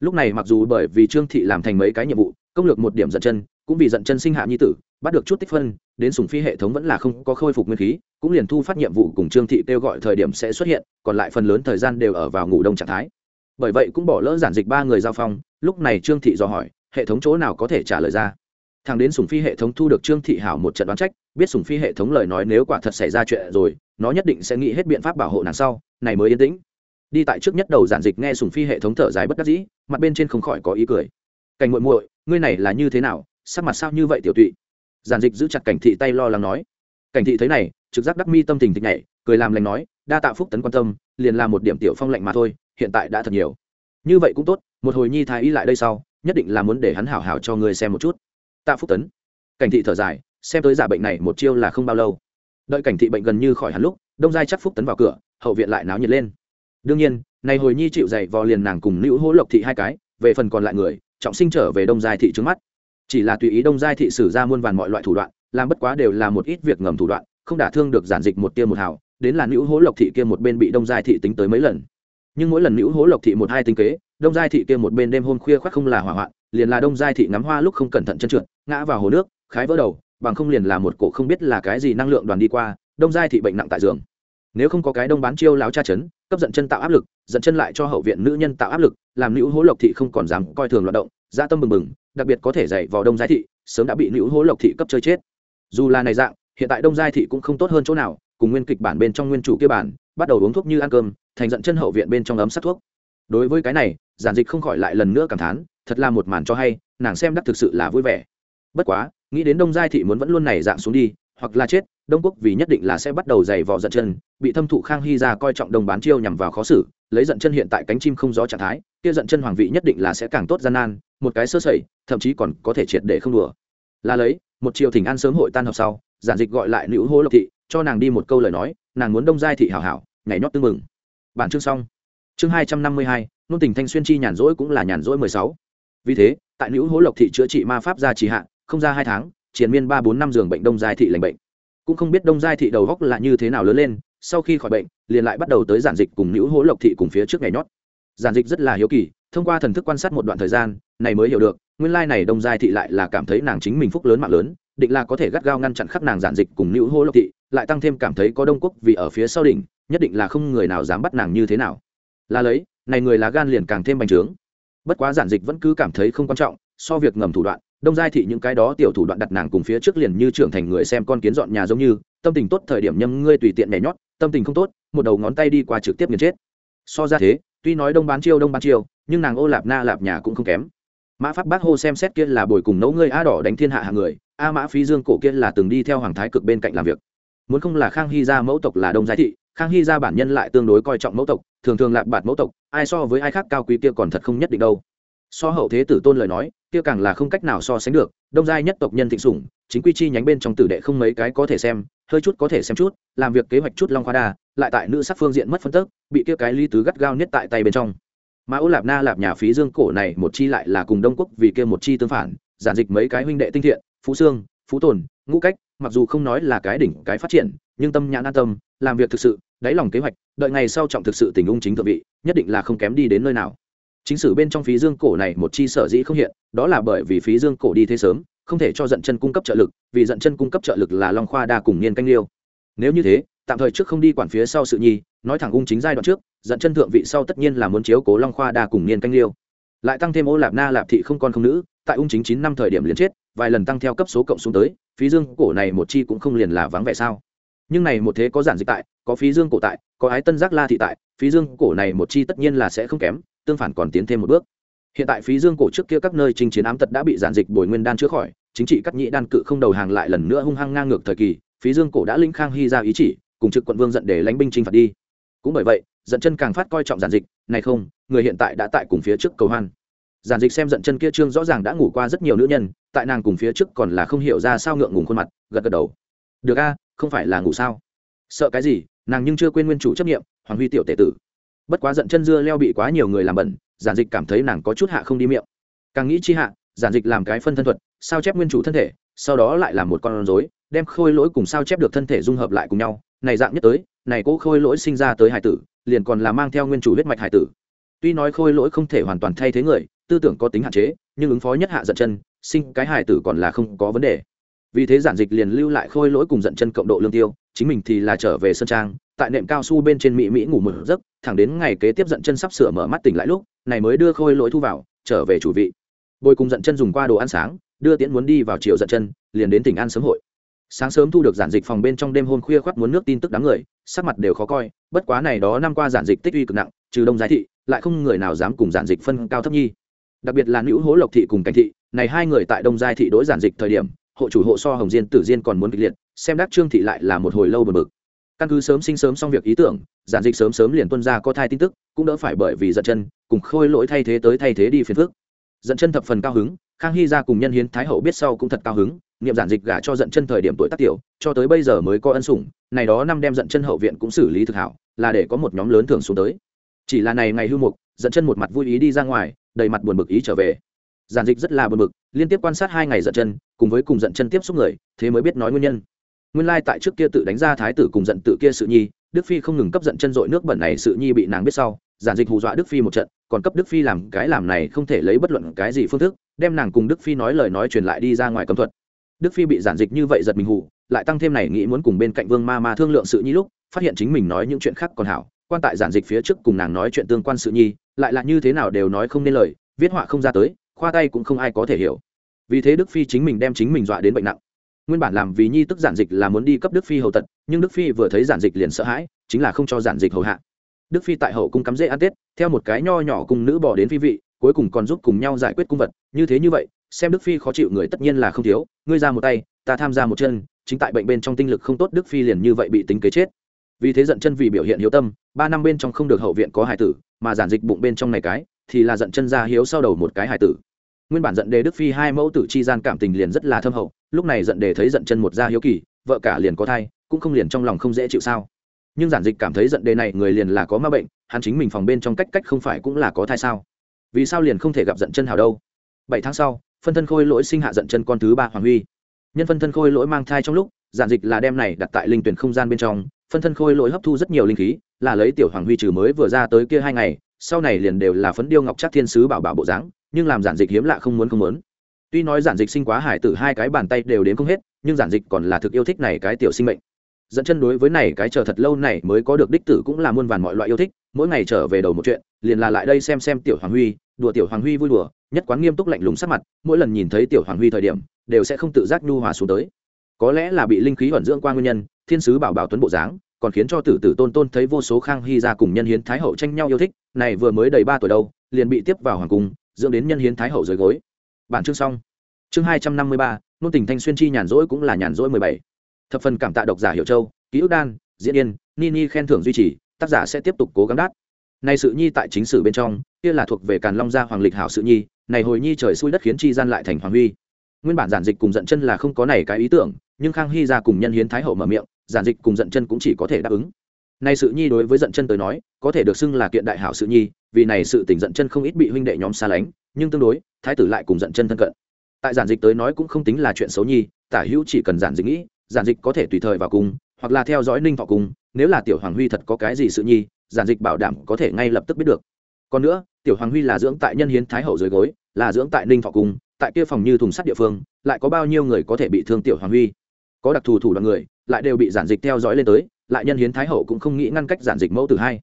Lúc này mặc dù bởi vì trương thị làm thành mấy cái nhiệm vụ, công lược một điểm giận chân, cũng vì giận chân sinh hạ nhi tử, bắt được chút tích phân, đến sùng phi hệ thống vẫn là không có khôi phục nguyên khí, cũng liền thu phát nhiệm vụ cùng trương thị kêu gọi thời điểm sẽ xuất hiện, còn lại phần lớn thời gian đều ở vào ngủ đông trạng thái. Bởi vậy cũng bỏ lỡ giản dịch ba người giao phong, lúc này trương thị dò hỏi, hệ thống chỗ nào có thể trả lời ra? Thằng đến sùng phi hệ thống thu được trương thị hảo một trận đoán trách, biết sùng phi hệ thống lời nói nếu quả thật xảy ra chuyện rồi, nó nhất định sẽ nghĩ hết biện pháp bảo hộ nàng sau, này mới yên tĩnh. Đi tại trước nhất đầu giản dịch nghe sùng phi hệ thống thở dài bất đắc dĩ, mặt bên trên không khỏi có ý cười. Cảnh muội muội, ngươi này là như thế nào, sắc mặt sao như vậy tiểu tụy? Giản dịch giữ chặt cảnh thị tay lo lắng nói. Cảnh thị thấy này, trực giác đắc mi tâm tình thịch nhảy cười làm lành nói, đa tạ phúc tấn quan tâm, liền là một điểm tiểu phong lạnh mà thôi, hiện tại đã thật nhiều. Như vậy cũng tốt, một hồi nhi thái y lại đây sau, nhất định là muốn để hắn hảo hảo cho ngươi xem một chút tạ phúc tấn. Cảnh thị thở dài, xem tới giả bệnh này một chiêu là không bao lâu. Đợi cảnh thị bệnh gần như khỏi hẳn lúc, đông giai chắc phúc tấn vào cửa, hậu viện lại náo nhiệt lên. Đương nhiên, này hồi nhi chịu dậy vò liền nàng cùng nữ hỗ lộc thị hai cái, về phần còn lại người, trọng sinh trở về đông giai thị trước mắt. Chỉ là tùy ý đông giai thị sử ra muôn vàn mọi loại thủ đoạn, làm bất quá đều là một ít việc ngầm thủ đoạn, không đả thương được giản dịch một tia một hào, đến là nữ hỗ lộc thị kia một bên bị đông giai thị tính tới mấy lần. Nhưng mỗi lần nữ hỗ lộc thị một hai tính kế, đông giai thị kia một bên đêm hôm khuya khoác không là hỏa hoạn liền là đông giai thị ngắm hoa lúc không cẩn thận chân trượt, ngã vào hồ nước, khái vỡ đầu, bằng không liền là một cổ không biết là cái gì năng lượng đoàn đi qua, đông giai thị bệnh nặng tại giường. Nếu không có cái đông bán chiêu láo tra chấn, cấp giận chân tạo áp lực dẫn chân lại cho hậu viện nữ nhân tạo áp lực, làm nữ hố lộc thị không còn dám coi thường loạt động gia tâm bừng bừng, đặc biệt có thể dạy vào đông giai thị, sớm đã bị nữ hố lộc thị cấp chơi chết. Dù là này dạng, hiện tại đông giai thị cũng không tốt hơn chỗ nào, cùng nguyên kịch bản bên trong nguyên chủ kia bản, bắt đầu uống thuốc như ăn cơm, thành giận chân hậu viện bên trong ấm sát thuốc. Đối với cái này, giản dịch không khỏi lại lần nữa cảm thán thật là một màn cho hay, nàng xem đắc thực sự là vui vẻ. Bất quá, nghĩ đến đông giai thị muốn vẫn luôn này dạng xuống đi, hoặc là chết, đông quốc vì nhất định là sẽ bắt đầu giày vò giận chân, bị thâm thụ khang hy ra coi trọng đồng bán chiêu nhằm vào khó xử, lấy giận chân hiện tại cánh chim không gió trạng thái, kia giận chân hoàng vị nhất định là sẽ càng tốt gian nan, một cái sơ sẩy, thậm chí còn có thể triệt để không đùa. Là lấy, một chiều thỉnh an sớm hội tan học sau, giản dịch gọi lại nữ hô lộc thị, cho nàng đi một câu lời nói, nàng muốn đông giai thị hảo hảo, nhảy nhót tưng mừng bản chương xong. Chương hai trăm năm mươi hai, nôn tình thanh xuyên chi nhàn rỗi cũng là nhàn rỗi mười sáu vì thế, tại nữ hố lộc thị chữa trị ma pháp ra trì hạn không ra hai tháng, triền miên ba bốn năm giường bệnh đông giai thị lành bệnh. Cũng không biết đông giai thị đầu góc là như thế nào lớn lên, sau khi khỏi bệnh, liền lại bắt đầu tới giản dịch cùng nữ hố lộc thị cùng phía trước ngày nhót. Giản dịch rất là hiếu kỳ, thông qua thần thức quan sát một đoạn thời gian, này mới hiểu được, nguyên lai này đông giai thị lại là cảm thấy nàng chính mình phúc lớn mạng lớn, định là có thể gắt gao ngăn chặn khắc nàng giản dịch cùng nữ hố lộc thị, lại tăng thêm cảm thấy có đông quốc vì ở phía sau đỉnh, nhất định là không người nào dám bắt nàng như thế nào. Là lấy, này người lá gan liền càng thêm bành trướng bất quá giản dịch vẫn cứ cảm thấy không quan trọng, so việc ngầm thủ đoạn, đông giai thị những cái đó tiểu thủ đoạn đặt nàng cùng phía trước liền như trưởng thành người xem con kiến dọn nhà giống như, tâm tình tốt thời điểm nhâm ngươi tùy tiện nhảy nhót, tâm tình không tốt, một đầu ngón tay đi qua trực tiếp nghiền chết. So ra thế, tuy nói đông bán chiêu, đông bán chiêu, nhưng nàng ô lạp na lạp nhà cũng không kém. Mã pháp bác hô xem xét kia là bồi cùng nấu ngươi a đỏ đánh thiên hạ hàng người, a mã phí dương cổ kia là từng đi theo hoàng thái cực bên cạnh làm việc. Muốn không là khang hy ra mẫu tộc là đông giai thị khang hy gia bản nhân lại tương đối coi trọng mẫu tộc, thường thường lạp bạt mẫu tộc, ai so với ai khác cao quý kia còn thật không nhất định đâu. So hậu thế tử tôn lời nói, kia càng là không cách nào so sánh được, đông giai nhất tộc nhân thịnh sủng, chính quy chi nhánh bên trong tử đệ không mấy cái có thể xem, hơi chút có thể xem chút, làm việc kế hoạch chút long khoa đa, lại tại nữ sắc phương diện mất phân tức, bị kia cái ly tứ gắt gao nhất tại tay bên trong. Mà ô lạp na lạp nhà phí dương cổ này một chi lại là cùng đông quốc vì kia một chi tương phản, giản dịch mấy cái huynh đệ tinh thiện, phú xương phú tồn, ngũ cách, mặc dù không nói là cái đỉnh cái phát triển, nhưng tâm nhãn an tâm, làm việc thực sự đáy lòng kế hoạch, đợi ngày sau trọng thực sự tình ung chính thượng vị, nhất định là không kém đi đến nơi nào. Chính sử bên trong phí dương cổ này một chi sở dĩ không hiện, đó là bởi vì phí dương cổ đi thế sớm, không thể cho dận chân cung cấp trợ lực, vì dận chân cung cấp trợ lực là long khoa đa cùng niên canh liêu. Nếu như thế, tạm thời trước không đi quản phía sau sự nhi, nói thẳng ung chính giai đoạn trước dận chân thượng vị sau tất nhiên là muốn chiếu cố long khoa đa cùng niên canh liêu. Lại tăng thêm ô lạp na lạp thị không con không nữ, tại ung chính chín năm thời điểm liền chết, vài lần tăng theo cấp số cộng xuống tới, phí dương cổ này một chi cũng không liền là vắng vẻ sao nhưng này một thế có giản dịch tại, có phí dương cổ tại, có ái tân giác la thị tại, phí dương cổ này một chi tất nhiên là sẽ không kém, tương phản còn tiến thêm một bước. Hiện tại phí dương cổ trước kia các nơi chinh chiến ám tật đã bị giản dịch bồi nguyên đan chữa khỏi, chính trị các nhị đan cự không đầu hàng lại lần nữa hung hăng ngang ngược thời kỳ, phí dương cổ đã linh khang hy ra ý chỉ, cùng trực quận vương giận để lánh binh chinh phạt đi. Cũng bởi vậy dẫn chân càng phát coi trọng giản dịch, này không, người hiện tại đã tại cùng phía trước cầu hoan. Giản dịch xem giận chân kia trương rõ ràng đã ngủ qua rất nhiều nữ nhân, tại nàng cùng phía trước còn là không hiểu ra sao ngượng ngùng khuôn mặt, gật gật đầu. Được a không phải là ngủ sao? Sợ cái gì? Nàng nhưng chưa quên nguyên chủ chấp nghiệm hoàng huy tiểu tể tử. Bất quá giận chân dưa leo bị quá nhiều người làm bẩn, giản dịch cảm thấy nàng có chút hạ không đi miệng. Càng nghĩ chi hạ, giản dịch làm cái phân thân thuật, sao chép nguyên chủ thân thể, sau đó lại làm một con rối, đem khôi lỗi cùng sao chép được thân thể dung hợp lại cùng nhau. Này dạng nhất tới, này cố khôi lỗi sinh ra tới hải tử, liền còn là mang theo nguyên chủ huyết mạch hải tử. Tuy nói khôi lỗi không thể hoàn toàn thay thế người, tư tưởng có tính hạn chế, nhưng ứng phó nhất hạ giận chân, sinh cái hải tử còn là không có vấn đề vì thế giản dịch liền lưu lại khôi lỗi cùng giận chân cộng độ lương tiêu, chính mình thì là trở về sân trang, tại nệm cao su bên trên mỹ mỹ ngủ một giấc, thẳng đến ngày kế tiếp giận chân sắp sửa mở mắt tỉnh lại lúc, này mới đưa khôi lỗi thu vào, trở về chủ vị. Bồi cùng giận chân dùng qua đồ ăn sáng, đưa tiễn muốn đi vào chiều giận chân, liền đến tỉnh an sớm hội. Sáng sớm thu được giản dịch phòng bên trong đêm hôm khuya khoắt muốn nước tin tức đám người, sắc mặt đều khó coi, bất quá này đó năm qua giản dịch tích uy cực nặng, trừ đông giái thị, lại không người nào dám cùng giản dịch phân cao thấp nhi. Đặc biệt là nữ hố lộc thị cùng cảnh thị, này hai người tại đông giai thị đối giản dịch thời điểm hộ chủ hộ so hồng diên tử diên còn muốn kịch liệt, xem đắc trương thị lại là một hồi lâu bờ bực. Căn cứ sớm sinh sớm xong việc ý tưởng, giản dịch sớm sớm liền tuân ra có thai tin tức, cũng đỡ phải bởi vì giận chân, cùng khôi lỗi thay thế tới thay thế đi phiền phước giận chân thập phần cao hứng, khang hy ra cùng nhân hiến thái hậu biết sau cũng thật cao hứng, niệm giản dịch gả cho giận chân thời điểm tuổi tác tiểu, cho tới bây giờ mới có ân sủng, này đó năm đem giận chân hậu viện cũng xử lý thực hảo, là để có một nhóm lớn thường xuống tới. Chỉ là này ngày hưu mục, giận chân một mặt vui ý đi ra ngoài, đầy mặt buồn bực ý trở về giản dịch rất là bực bực, liên tiếp quan sát hai ngày giận chân, cùng với cùng giận chân tiếp xúc người, thế mới biết nói nguyên nhân. Nguyên lai tại trước kia tự đánh ra thái tử cùng giận tự kia sự nhi, đức phi không ngừng cấp giận chân dội nước bẩn này sự nhi bị nàng biết sau, giản dịch hù dọa đức phi một trận, còn cấp đức phi làm cái làm này không thể lấy bất luận cái gì phương thức, đem nàng cùng đức phi nói lời nói truyền lại đi ra ngoài cấm thuật. Đức phi bị giản dịch như vậy giật mình hù, lại tăng thêm này nghĩ muốn cùng bên cạnh vương ma ma thương lượng sự nhi lúc, phát hiện chính mình nói những chuyện khác còn hảo, quan tại giản dịch phía trước cùng nàng nói chuyện tương quan sự nhi, lại là như thế nào đều nói không nên lời, viết họa không ra tới khoa tay cũng không ai có thể hiểu. Vì thế đức phi chính mình đem chính mình dọa đến bệnh nặng. Nguyên bản làm vì nhi tức giản dịch là muốn đi cấp đức phi hầu tật, nhưng đức phi vừa thấy giản dịch liền sợ hãi, chính là không cho giản dịch hầu hạ. Đức phi tại hậu cung cắm dễ ăn tết, theo một cái nho nhỏ cùng nữ bỏ đến phi vị, cuối cùng còn giúp cùng nhau giải quyết cung vật. Như thế như vậy, xem đức phi khó chịu người tất nhiên là không thiếu, ngươi ra một tay, ta tham gia một chân, chính tại bệnh bên trong tinh lực không tốt đức phi liền như vậy bị tính kế chết. Vì thế giận chân vì biểu hiện hiếu tâm, ba năm bên trong không được hậu viện có hải tử, mà giản dịch bụng bên trong này cái, thì là giận chân ra hiếu sau đầu một cái hải tử nguyên bản giận đề đức phi hai mẫu tử chi gian cảm tình liền rất là thâm hậu, lúc này giận đề thấy giận chân một gia hiếu kỳ, vợ cả liền có thai, cũng không liền trong lòng không dễ chịu sao. Nhưng giản dịch cảm thấy giận đề này người liền là có ma bệnh, hắn chính mình phòng bên trong cách cách không phải cũng là có thai sao? Vì sao liền không thể gặp giận chân hào đâu? Bảy tháng sau, phân thân khôi lỗi sinh hạ giận chân con thứ ba hoàng huy. Nhân phân thân khôi lỗi mang thai trong lúc, giản dịch là đem này đặt tại linh tuyển không gian bên trong, phân thân khôi lỗi hấp thu rất nhiều linh khí, là lấy tiểu hoàng huy trừ mới vừa ra tới kia hai ngày, sau này liền đều là phấn điêu ngọc chắc thiên sứ bảo bảo bộ dáng nhưng làm giản dịch hiếm lạ không muốn không muốn. Tuy nói giản dịch sinh quá hải tử hai cái bàn tay đều đến không hết, nhưng giản dịch còn là thực yêu thích này cái tiểu sinh mệnh. Dẫn chân đối với này cái chờ thật lâu này mới có được đích tử cũng là muôn vàn mọi loại yêu thích, mỗi ngày trở về đầu một chuyện, liền là lại đây xem xem tiểu hoàng huy, đùa tiểu hoàng huy vui đùa, nhất quán nghiêm túc lạnh lùng sắc mặt, mỗi lần nhìn thấy tiểu hoàng huy thời điểm, đều sẽ không tự giác nhu hòa xuống tới. Có lẽ là bị linh khí ẩn dưỡng qua nguyên nhân, thiên sứ bảo bảo tuấn bộ dáng, còn khiến cho tử tử tôn tôn thấy vô số khang hy ra cùng nhân hiến thái hậu tranh nhau yêu thích, này vừa mới đầy ba tuổi đâu, liền bị tiếp vào hoàng cung dưỡng đến nhân hiến thái hậu dưới gối. Bản chương xong. Chương hai trăm năm mươi ba, nôn tình thanh xuyên chi nhàn rỗi cũng là nhàn rỗi mười bảy. Thập phần cảm tạ độc giả hiệu châu, ký ức đan, diễn yên nini khen thưởng duy trì, tác giả sẽ tiếp tục cố gắng đát nay sự nhi tại chính sử bên trong, kia là thuộc về càn long gia hoàng lịch hảo sự nhi, này hồi nhi trời xui đất khiến chi gian lại thành hoàng huy. Nguyên bản giản dịch cùng giận chân là không có này cái ý tưởng, nhưng khang hy ra cùng nhân hiến thái hậu mở miệng, giản dịch cùng giận chân cũng chỉ có thể đáp ứng. Nay sự nhi đối với giận chân tới nói, có thể được xưng là kiện đại hảo sự nhi vì này sự tình giận chân không ít bị huynh đệ nhóm xa lánh, nhưng tương đối, thái tử lại cùng giận chân thân cận. Tại giản dịch tới nói cũng không tính là chuyện xấu nhi, tả hữu chỉ cần giản dịch nghĩ, giản dịch có thể tùy thời vào cung, hoặc là theo dõi ninh thọ cung, nếu là tiểu hoàng huy thật có cái gì sự nhi, giản dịch bảo đảm có thể ngay lập tức biết được. Còn nữa, tiểu hoàng huy là dưỡng tại nhân hiến thái hậu dưới gối, là dưỡng tại ninh thọ cung, tại kia phòng như thùng sắt địa phương, lại có bao nhiêu người có thể bị thương tiểu hoàng huy? Có đặc thù thủ đoàn người, lại đều bị giản dịch theo dõi lên tới, lại nhân hiến thái hậu cũng không nghĩ ngăn cách giản dịch mẫu từ hai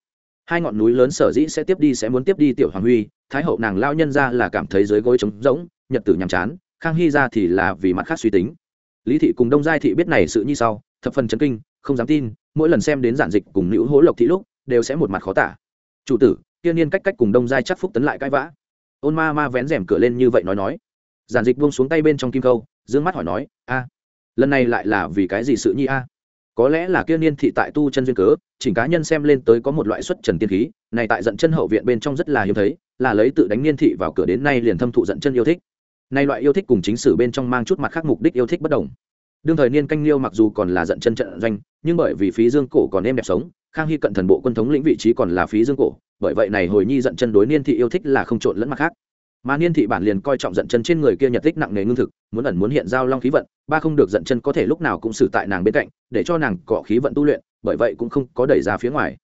hai ngọn núi lớn sở dĩ sẽ tiếp đi sẽ muốn tiếp đi tiểu hoàng huy, thái hậu nàng lao nhân ra là cảm thấy dưới gối trống rỗng, nhật tử nhàm chán, khang hy ra thì là vì mặt khác suy tính. Lý thị cùng đông giai thị biết này sự như sau, thập phần chấn kinh, không dám tin, mỗi lần xem đến giản dịch cùng nữ hố lộc thị lúc, đều sẽ một mặt khó tả. Chủ tử tiên niên cách cách cùng đông giai chắc phúc tấn lại cãi vã. Ôn ma ma vén rèm cửa lên như vậy nói nói. Giản dịch buông xuống tay bên trong kim câu d ư ơ n g mắt hỏi nói, a, lần này lại là vì cái gì sự nhi a? Có lẽ là kia niên thị tại tu chân duyên cớ, chỉnh cá nhân xem lên tới có một loại xuất trần tiên khí, này tại giận chân hậu viện bên trong rất là hiếm thấy, là lấy tự đánh niên thị vào cửa đến nay liền thâm thụ giận chân yêu thích. Nay loại yêu thích cùng chính sử bên trong mang chút mặt khác mục đích yêu thích bất đồng. Đương thời niên canh liêu mặc dù còn là giận chân trận doanh, nhưng bởi vì phí dương cổ còn êm đẹp sống, khang hy cận thần bộ quân thống lĩnh vị trí còn là phí dương cổ, bởi vậy này hồi nhi giận chân đối niên thị yêu thích là không trộn lẫn mặt khác mà niên thị bản liền coi trọng giận chân trên người kia nhật tích nặng nề ngưng thực, muốn ẩn muốn hiện giao long khí vận, ba không được giận chân có thể lúc nào cũng xử tại nàng bên cạnh, để cho nàng cọ khí vận tu luyện, bởi vậy cũng không có đẩy ra phía ngoài.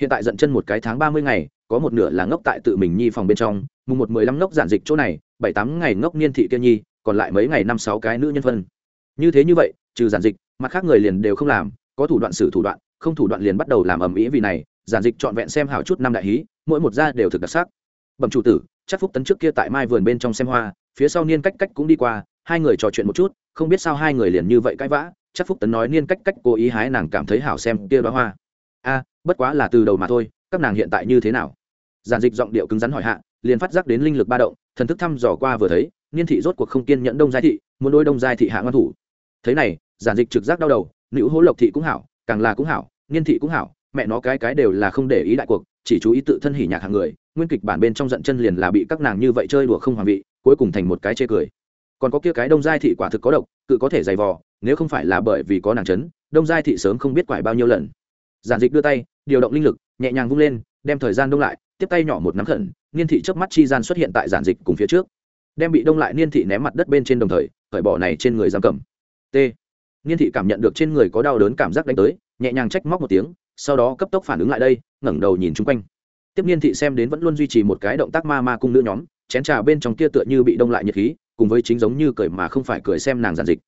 Hiện tại giận chân một cái tháng ba mươi ngày, có một nửa là ngốc tại tự mình nhi phòng bên trong, mùng một mười lăm ngốc giản dịch chỗ này, bảy tám ngày ngốc niên thị kia nhi, còn lại mấy ngày năm sáu cái nữ nhân phân. Như thế như vậy, trừ giản dịch, mặt khác người liền đều không làm, có thủ đoạn xử thủ đoạn, không thủ đoạn liền bắt đầu làm ầm ĩ vì này, giản dịch trọn vẹn xem hào chút năm đại hí, mỗi một gia đều thực đặc sắc. Bẩm chủ tử chắc phúc tấn trước kia tại mai vườn bên trong xem hoa, phía sau niên cách cách cũng đi qua, hai người trò chuyện một chút, không biết sao hai người liền như vậy cãi vã. Chắc phúc tấn nói niên cách cách cố ý hái nàng cảm thấy hảo xem kia đoá hoa. A, bất quá là từ đầu mà thôi, các nàng hiện tại như thế nào? Giản dịch giọng điệu cứng rắn hỏi hạ, liền phát giác đến linh lực ba động, thần thức thăm dò qua vừa thấy, niên thị rốt cuộc không kiên nhẫn đông giai thị, muốn đôi đông giai thị hạ ngăn thủ. Thế này, giản dịch trực giác đau đầu, nữ hố lộc thị cũng hảo, càng là cũng hảo, niên thị cũng hảo mẹ nó cái cái đều là không để ý đại cuộc, chỉ chú ý tự thân hỉ nhạc hàng người, nguyên kịch bản bên trong giận chân liền là bị các nàng như vậy chơi đùa không hoàng vị, cuối cùng thành một cái chê cười. Còn có kia cái đông giai thị quả thực có độc, cự có thể dày vò, nếu không phải là bởi vì có nàng chấn, đông giai thị sớm không biết quải bao nhiêu lần. Giản dịch đưa tay, điều động linh lực, nhẹ nhàng vung lên, đem thời gian đông lại, tiếp tay nhỏ một nắm khẩn, niên thị trước mắt chi gian xuất hiện tại giản dịch cùng phía trước. Đem bị đông lại niên thị ném mặt đất bên trên đồng thời khởi bỏ này trên người giam cầm. T. Niên thị cảm nhận được trên người có đau đớn cảm giác đánh tới, nhẹ nhàng trách móc một tiếng sau đó cấp tốc phản ứng lại đây, ngẩng đầu nhìn chung quanh. Tiếp niên thị xem đến vẫn luôn duy trì một cái động tác ma ma cung nữ nhóm, chén trà bên trong kia tựa như bị đông lại nhiệt khí, cùng với chính giống như cười mà không phải cười xem nàng giản dịch.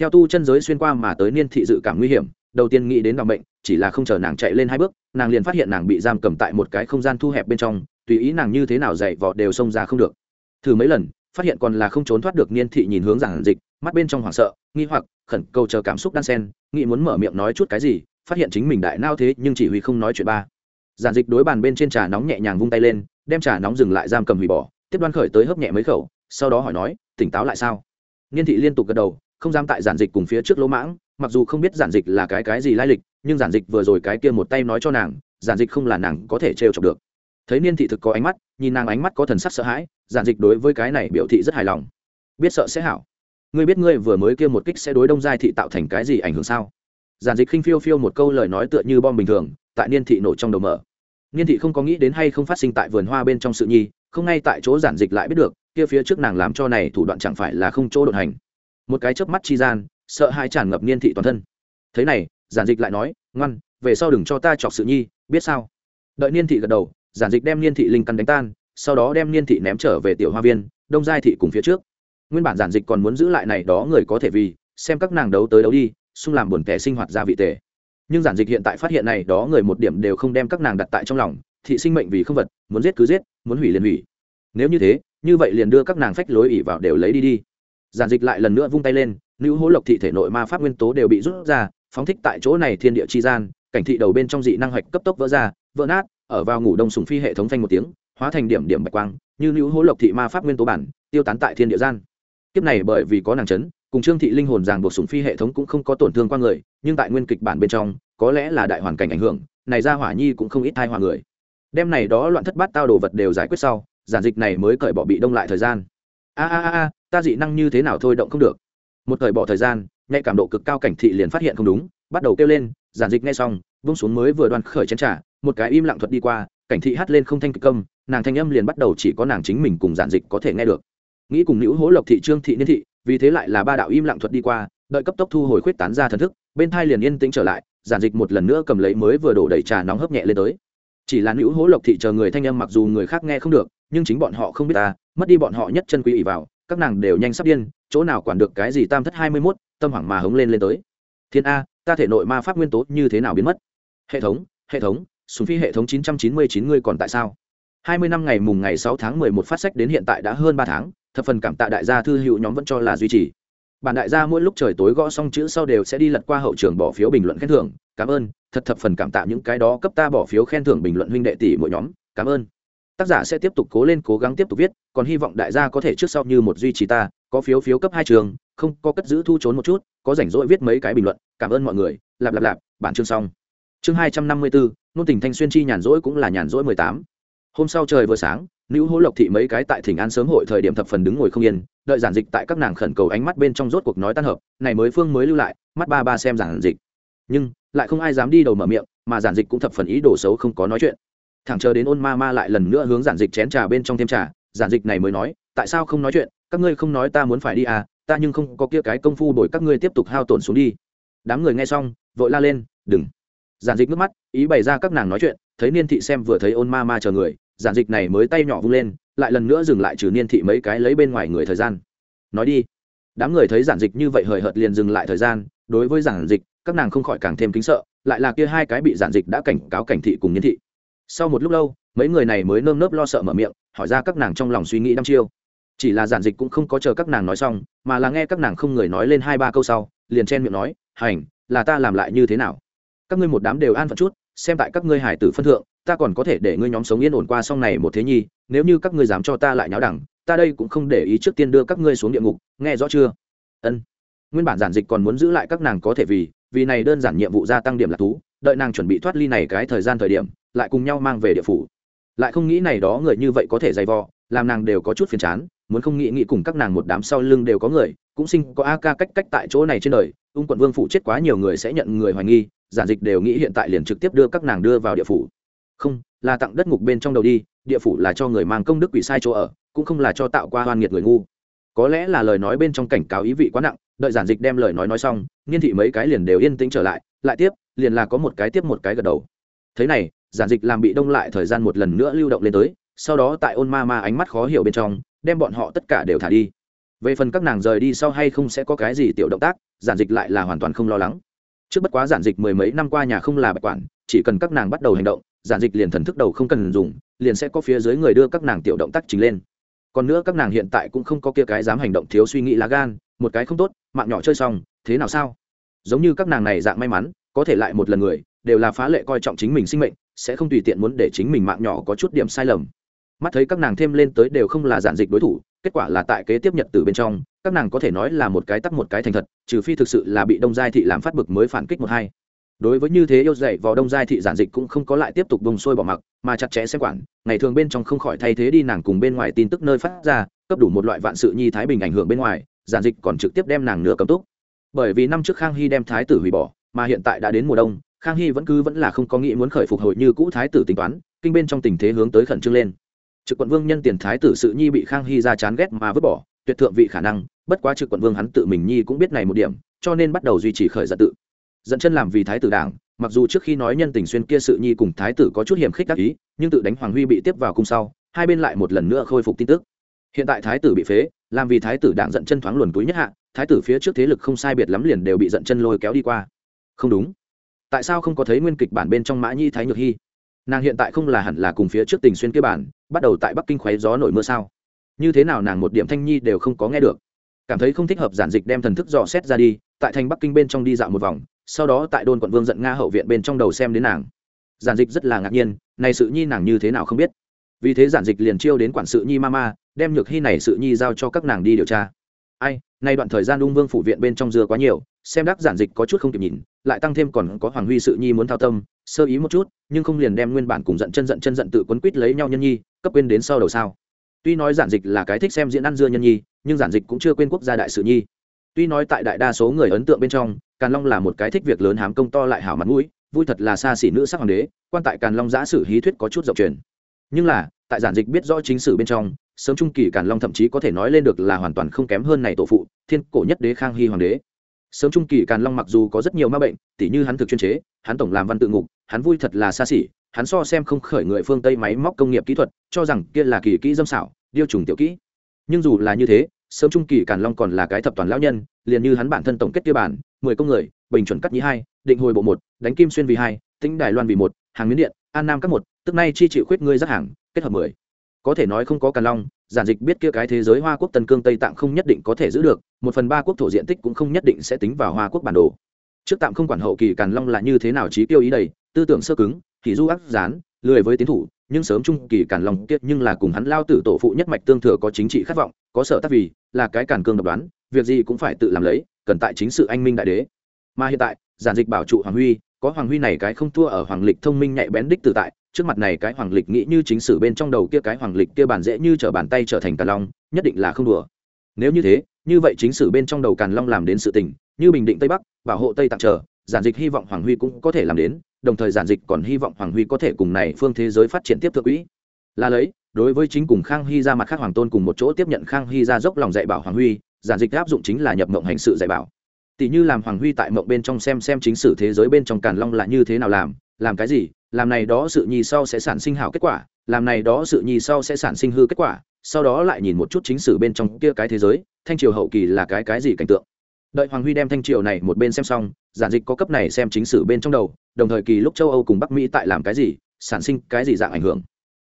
Theo tu chân giới xuyên qua mà tới niên thị dự cảm nguy hiểm, đầu tiên nghĩ đến đ bệnh chỉ là không chờ nàng chạy lên hai bước, nàng liền phát hiện nàng bị giam cầm tại một cái không gian thu hẹp bên trong, tùy ý nàng như thế nào dậy vọt đều xông ra không được. Thử mấy lần, phát hiện còn là không trốn thoát được niên thị nhìn hướng giản dịch, mắt bên trong hoảng sợ, nghi hoặc, khẩn cầu chờ cảm xúc đan sen, nghĩ muốn mở miệng nói chút cái gì phát hiện chính mình đại nao thế nhưng chỉ huy không nói chuyện ba. Giản dịch đối bàn bên trên trà nóng nhẹ nhàng vung tay lên, đem trà nóng dừng lại giam cầm hủy bỏ, tiếp đoan khởi tới hấp nhẹ mấy khẩu, sau đó hỏi nói, tỉnh táo lại sao? Niên thị liên tục gật đầu, không dám tại giản dịch cùng phía trước lỗ mãng, mặc dù không biết giản dịch là cái cái gì lai lịch, nhưng giản dịch vừa rồi cái kia một tay nói cho nàng, giản dịch không là nàng có thể trêu chọc được. Thấy niên thị thực có ánh mắt, nhìn nàng ánh mắt có thần sắc sợ hãi, giản dịch đối với cái này biểu thị rất hài lòng. Biết sợ sẽ hảo. Ngươi biết ngươi vừa mới kia một kích sẽ đối đông giai thị tạo thành cái gì ảnh hưởng sao? Giản dịch khinh phiêu phiêu một câu lời nói tựa như bom bình thường, tại niên thị nổ trong đầu mở. Niên thị không có nghĩ đến hay không phát sinh tại vườn hoa bên trong sự nhi, không ngay tại chỗ giản dịch lại biết được, kia phía trước nàng làm cho này thủ đoạn chẳng phải là không chỗ đột hành. Một cái chớp mắt chi gian, sợ hai tràn ngập niên thị toàn thân. Thế này, giản dịch lại nói, ngoan, về sau đừng cho ta chọc sự nhi, biết sao? Đợi niên thị gật đầu, giản dịch đem niên thị linh căn đánh tan, sau đó đem niên thị ném trở về tiểu hoa viên, đông giai thị cùng phía trước. Nguyên bản giản dịch còn muốn giữ lại này đó người có thể vì, xem các nàng đấu tới đấu đi xung làm buồn tẻ sinh hoạt gia vị tề. Nhưng giản dịch hiện tại phát hiện này, đó người một điểm đều không đem các nàng đặt tại trong lòng, thị sinh mệnh vì không vật, muốn giết cứ giết, muốn hủy liền hủy. Nếu như thế, như vậy liền đưa các nàng phách lối ỉ vào đều lấy đi đi. Giản dịch lại lần nữa vung tay lên, nữ hố lộc thị thể nội ma pháp nguyên tố đều bị rút ra, phóng thích tại chỗ này thiên địa chi gian, cảnh thị đầu bên trong dị năng hoạch cấp tốc vỡ ra, vỡ nát, ở vào ngủ đông sùng phi hệ thống phanh một tiếng, hóa thành điểm điểm bạch quang, như nữ hố lộc thị ma pháp nguyên tố bản, tiêu tán tại thiên địa gian. Kiếp này bởi vì có nàng chấn cùng trương thị linh hồn ràng buộc sủng phi hệ thống cũng không có tổn thương qua người, nhưng tại nguyên kịch bản bên trong, có lẽ là đại hoàn cảnh ảnh hưởng, này ra hỏa nhi cũng không ít thai hỏa người. Đem này đó loạn thất bát tao đồ vật đều giải quyết sau, giản dịch này mới cởi bỏ bị đông lại thời gian. A a a ta dị năng như thế nào thôi động không được. Một cởi bỏ thời gian, nhạy cảm độ cực cao cảnh thị liền phát hiện không đúng, bắt đầu kêu lên, giản dịch ngay xong, vung xuống mới vừa đoan khởi chén trả một cái im lặng thuật đi qua, cảnh thị hát lên không thanh kịch công nàng thanh âm liền bắt đầu chỉ có nàng chính mình cùng giản dịch có thể nghe được. Nghĩ cùng nữ hố lộc thị trương thị niên thị vì thế lại là ba đạo im lặng thuật đi qua, đợi cấp tốc thu hồi khuyết tán ra thần thức, bên thai liền yên tĩnh trở lại, giản dịch một lần nữa cầm lấy mới vừa đổ đầy trà nóng hấp nhẹ lên tới. Chỉ là nữ hố lộc thị chờ người thanh âm mặc dù người khác nghe không được, nhưng chính bọn họ không biết ta, mất đi bọn họ nhất chân quý ỷ vào, các nàng đều nhanh sắp điên, chỗ nào quản được cái gì tam thất hai mươi mốt, tâm hoảng mà hống lên lên tới. Thiên a, ta thể nội ma pháp nguyên tố như thế nào biến mất? Hệ thống hệ thống, súng phi hệ thống chín trăm chín mươi chín ngươi còn tại sao? hai mươi năm ngày mùng ngày sáu tháng mười một phát sách đến hiện tại đã hơn ba tháng thập phần cảm tạ đại gia thư hữu nhóm vẫn cho là duy trì. Bản đại gia mỗi lúc trời tối gõ xong chữ sau đều sẽ đi lật qua hậu trường bỏ phiếu bình luận khen thưởng. Cảm ơn, thật thập phần cảm tạ những cái đó cấp ta bỏ phiếu khen thưởng bình luận huynh đệ tỷ mỗi nhóm. Cảm ơn. Tác giả sẽ tiếp tục cố lên cố gắng tiếp tục viết, còn hy vọng đại gia có thể trước sau như một duy trì ta, có phiếu phiếu cấp hai trường, không có cất giữ thu trốn một chút, có rảnh rỗi viết mấy cái bình luận. Cảm ơn mọi người. Lạp lạp lạp, bản chương xong. Chương hai trăm năm mươi bốn nôn tình thanh xuyên chi nhàn rỗi cũng là nhàn rỗi mười tám. Hôm sau trời vừa sáng nữ hố lộc thị mấy cái tại thỉnh an sớm hội thời điểm thập phần đứng ngồi không yên, đợi giản dịch tại các nàng khẩn cầu ánh mắt bên trong rốt cuộc nói tan hợp, này mới phương mới lưu lại, mắt ba ba xem giản dịch. Nhưng, lại không ai dám đi đầu mở miệng, mà giản dịch cũng thập phần ý đồ xấu không có nói chuyện. Thẳng chờ đến ôn ma ma lại lần nữa hướng giản dịch chén trà bên trong thêm trà, giản dịch này mới nói, tại sao không nói chuyện? Các ngươi không nói ta muốn phải đi à ta nhưng không có kia cái công phu đổi các ngươi tiếp tục hao tổn xuống đi. Đám người nghe xong, vội la lên, đừng. Giản dịch nước mắt, ý bày ra các nàng nói chuyện, thấy niên thị xem vừa thấy ôn ma ma chờ người giản dịch này mới tay nhỏ vung lên, lại lần nữa dừng lại trừ niên thị mấy cái lấy bên ngoài người thời gian. Nói đi. Đám người thấy giản dịch như vậy hời hợt liền dừng lại thời gian, đối với giản dịch, các nàng không khỏi càng thêm kính sợ, lại là kia hai cái bị giản dịch đã cảnh cáo cảnh thị cùng niên thị. Sau một lúc lâu, mấy người này mới nơm nớp lo sợ mở miệng, hỏi ra các nàng trong lòng suy nghĩ đăm chiêu. Chỉ là giản dịch cũng không có chờ các nàng nói xong, mà là nghe các nàng không người nói lên hai ba câu sau, liền chen miệng nói, hành, là ta làm lại như thế nào? Các ngươi một đám đều an phận chút, xem tại các ngươi hải tử phân thượng ta còn có thể để ngươi nhóm sống yên ổn qua sau này một thế nhi, nếu như các ngươi dám cho ta lại nháo đẳng, ta đây cũng không để ý trước tiên đưa các ngươi xuống địa ngục, nghe rõ chưa? Ân. Nguyên bản giản dịch còn muốn giữ lại các nàng có thể vì vì này đơn giản nhiệm vụ gia tăng điểm lạc thú, đợi nàng chuẩn bị thoát ly này cái thời gian thời điểm, lại cùng nhau mang về địa phủ. Lại không nghĩ này đó người như vậy có thể dày vò, làm nàng đều có chút phiền chán, muốn không nghĩ nghĩ cùng các nàng một đám sau lưng đều có người, cũng sinh có a ca cách cách tại chỗ này trên đời, ung quận vương phủ chết quá nhiều người sẽ nhận người hoài nghi, giản dịch đều nghĩ hiện tại liền trực tiếp đưa các nàng đưa vào địa phủ không, là tặng đất ngục bên trong đầu đi, địa phủ là cho người mang công đức quỷ sai chỗ ở, cũng không là cho tạo qua hoan nghiệt người ngu. Có lẽ là lời nói bên trong cảnh cáo ý vị quá nặng, đợi giản dịch đem lời nói nói xong, nghiên thị mấy cái liền đều yên tĩnh trở lại lại tiếp, liền là có một cái tiếp một cái gật đầu. Thế này, giản dịch làm bị đông lại thời gian một lần nữa lưu động lên tới, sau đó tại ôn ma ma ánh mắt khó hiểu bên trong, đem bọn họ tất cả đều thả đi. Về phần các nàng rời đi sau hay không sẽ có cái gì tiểu động tác, giản dịch lại là hoàn toàn không lo lắng. Trước bất quá giản dịch mười mấy năm qua nhà không là bạch quản, chỉ cần các nàng bắt đầu hành động giản dịch liền thần thức đầu không cần dùng, liền sẽ có phía dưới người đưa các nàng tiểu động tác chính lên. Còn nữa các nàng hiện tại cũng không có kia cái dám hành động thiếu suy nghĩ lá gan, một cái không tốt, mạng nhỏ chơi xong, thế nào sao? Giống như các nàng này dạng may mắn, có thể lại một lần người, đều là phá lệ coi trọng chính mình sinh mệnh, sẽ không tùy tiện muốn để chính mình mạng nhỏ có chút điểm sai lầm. Mắt thấy các nàng thêm lên tới đều không là giản dịch đối thủ, kết quả là tại kế tiếp nhật từ bên trong, các nàng có thể nói là một cái tắc một cái thành thật, trừ phi thực sự là bị đông giai thị làm phát bực mới phản kích một hai đối với như thế yêu dạy vào đông giai thị giản dịch cũng không có lại tiếp tục bùng sôi bỏ mặc, mà chặt chẽ xem quản, ngày thường bên trong không khỏi thay thế đi nàng cùng bên ngoài tin tức nơi phát ra, cấp đủ một loại vạn sự nhi thái bình ảnh hưởng bên ngoài, giản dịch còn trực tiếp đem nàng nửa cấm túc. Bởi vì năm trước khang hy đem thái tử hủy bỏ, mà hiện tại đã đến mùa đông, khang hy vẫn cứ vẫn là không có nghĩ muốn khởi phục hồi như cũ thái tử tính toán, kinh bên trong tình thế hướng tới khẩn trương lên. Trực quận vương nhân tiền thái tử sự nhi bị khang hy ra chán ghét mà vứt bỏ, tuyệt thượng vị khả năng, bất quá trực quận vương hắn tự mình nhi cũng biết này một điểm, cho nên bắt đầu duy trì khởi giận tự dẫn chân làm vì thái tử đảng, mặc dù trước khi nói nhân tình xuyên kia sự nhi cùng thái tử có chút hiểm khích đắc ý, nhưng tự đánh hoàng huy bị tiếp vào cung sau, hai bên lại một lần nữa khôi phục tin tức. Hiện tại thái tử bị phế, làm vì thái tử đảng dẫn chân thoáng luồn túi nhất hạ, thái tử phía trước thế lực không sai biệt lắm liền đều bị dẫn chân lôi kéo đi qua. Không đúng. Tại sao không có thấy nguyên kịch bản bên trong mã nhi thái nhược hy nàng hiện tại không là hẳn là cùng phía trước tình xuyên kia bản, bắt đầu tại bắc kinh khoáy gió nổi mưa sao? Như thế nào nàng một điểm thanh nhi đều không có nghe được? Cảm thấy không thích hợp giản dịch đem thần thức dò xét ra đi, tại thành bắc kinh bên trong đi dạo một vòng sau đó tại đôn quận vương giận nga hậu viện bên trong đầu xem đến nàng. Giản dịch rất là ngạc nhiên, này sự nhi nàng như thế nào không biết. Vì thế giản dịch liền chiêu đến quản sự nhi ma ma đem nhược hy này sự nhi giao cho các nàng đi điều tra. Ai, nay đoạn thời gian ung vương phủ viện bên trong dưa quá nhiều, xem đắc giản dịch có chút không kịp nhìn, lại tăng thêm còn có hoàng huy sự nhi muốn thao tâm, sơ ý một chút, nhưng không liền đem nguyên bản cùng giận chân giận chân giận tự quấn quýt lấy nhau nhân nhi, cấp quên đến sau đầu sao. Tuy nói giản dịch là cái thích xem diễn ăn dưa nhân nhi, nhưng giản dịch cũng chưa quên quốc gia đại sự nhi tuy nói tại đại đa số người ấn tượng bên trong, càn long là một cái thích việc lớn hám công to lại hảo mặt mũi, vui thật là xa xỉ nữ sắc hoàng đế, quan tại càn long giã sử hí thuyết có chút rộng truyền. Nhưng là, tại giản dịch biết rõ chính sử bên trong, sớm trung kỳ càn long thậm chí có thể nói lên được là hoàn toàn không kém hơn này tổ phụ, thiên cổ nhất đế khang hy hoàng đế. Sớm trung kỳ càn long mặc dù có rất nhiều ma bệnh, tỉ như hắn thực chuyên chế, hắn tổng làm văn tự ngục, hắn vui thật là xa xỉ, hắn so xem không khởi người phương tây máy móc công nghiệp kỹ thuật, cho rằng kia là kỳ kỹ dâm xảo, điêu trùng tiểu kỹ. Nhưng dù là như thế sớm trung kỳ càn long còn là cái thập toàn lão nhân, liền như hắn bản thân tổng kết kia bản, mười công người, bình chuẩn cắt nhĩ hai, định hồi bộ một, đánh kim xuyên vì hai, tĩnh đài loan vì một, hàng miến điện, an nam các một, tức nay chi chịu khuyết ngươi rất hàng, kết hợp mười. Có thể nói không có càn long, giản dịch biết kia cái thế giới hoa quốc tân cương tây tạng không nhất định có thể giữ được, một phần ba quốc thổ diện tích cũng không nhất định sẽ tính vào hoa quốc bản đồ. Trước tạm không quản hậu kỳ càn long là như thế nào trí tiêu ý đầy, tư tưởng sơ cứng thì du ác gián, lười với tiến thủ nhưng sớm trung kỳ càn long kiệt nhưng là cùng hắn lao tử tổ phụ nhất mạch tương thừa có chính trị khát vọng, có sở tác vì, là cái càn cương độc đoán, việc gì cũng phải tự làm lấy, cần tại chính sự anh minh đại đế. Mà hiện tại, giản dịch bảo trụ hoàng huy, có hoàng huy này cái không thua ở hoàng lịch thông minh nhạy bén đích tự tại, trước mặt này cái hoàng lịch nghĩ như chính sử bên trong đầu kia cái hoàng lịch kia bàn dễ như trở bàn tay trở thành càn long, nhất định là không đùa. Nếu như thế, như vậy chính sử bên trong đầu càn long làm đến sự tình, như bình định tây bắc, bảo hộ tây tạng trở giản dịch hy vọng hoàng huy cũng có thể làm đến, đồng thời giản dịch còn hy vọng hoàng huy có thể cùng này phương thế giới phát triển tiếp thượng quỹ. Là lấy, đối với chính cùng khang hy ra mặt khác hoàng tôn cùng một chỗ tiếp nhận khang hy ra dốc lòng dạy bảo hoàng huy, giản dịch áp dụng chính là nhập mộng hành sự dạy bảo. Tỷ như làm hoàng huy tại mộng bên trong xem xem chính sử thế giới bên trong càn long là như thế nào làm làm cái gì, làm này đó sự nhi sau sẽ sản sinh hảo kết quả, làm này đó sự nhi sau sẽ sản sinh hư kết quả, sau đó lại nhìn một chút chính sử bên trong kia cái thế giới, thanh triều hậu kỳ là cái cái gì cảnh tượng đợi hoàng huy đem thanh triều này một bên xem xong, giản dịch có cấp này xem chính sử bên trong đầu, đồng thời kỳ lúc châu âu cùng bắc mỹ tại làm cái gì, sản sinh cái gì dạng ảnh hưởng.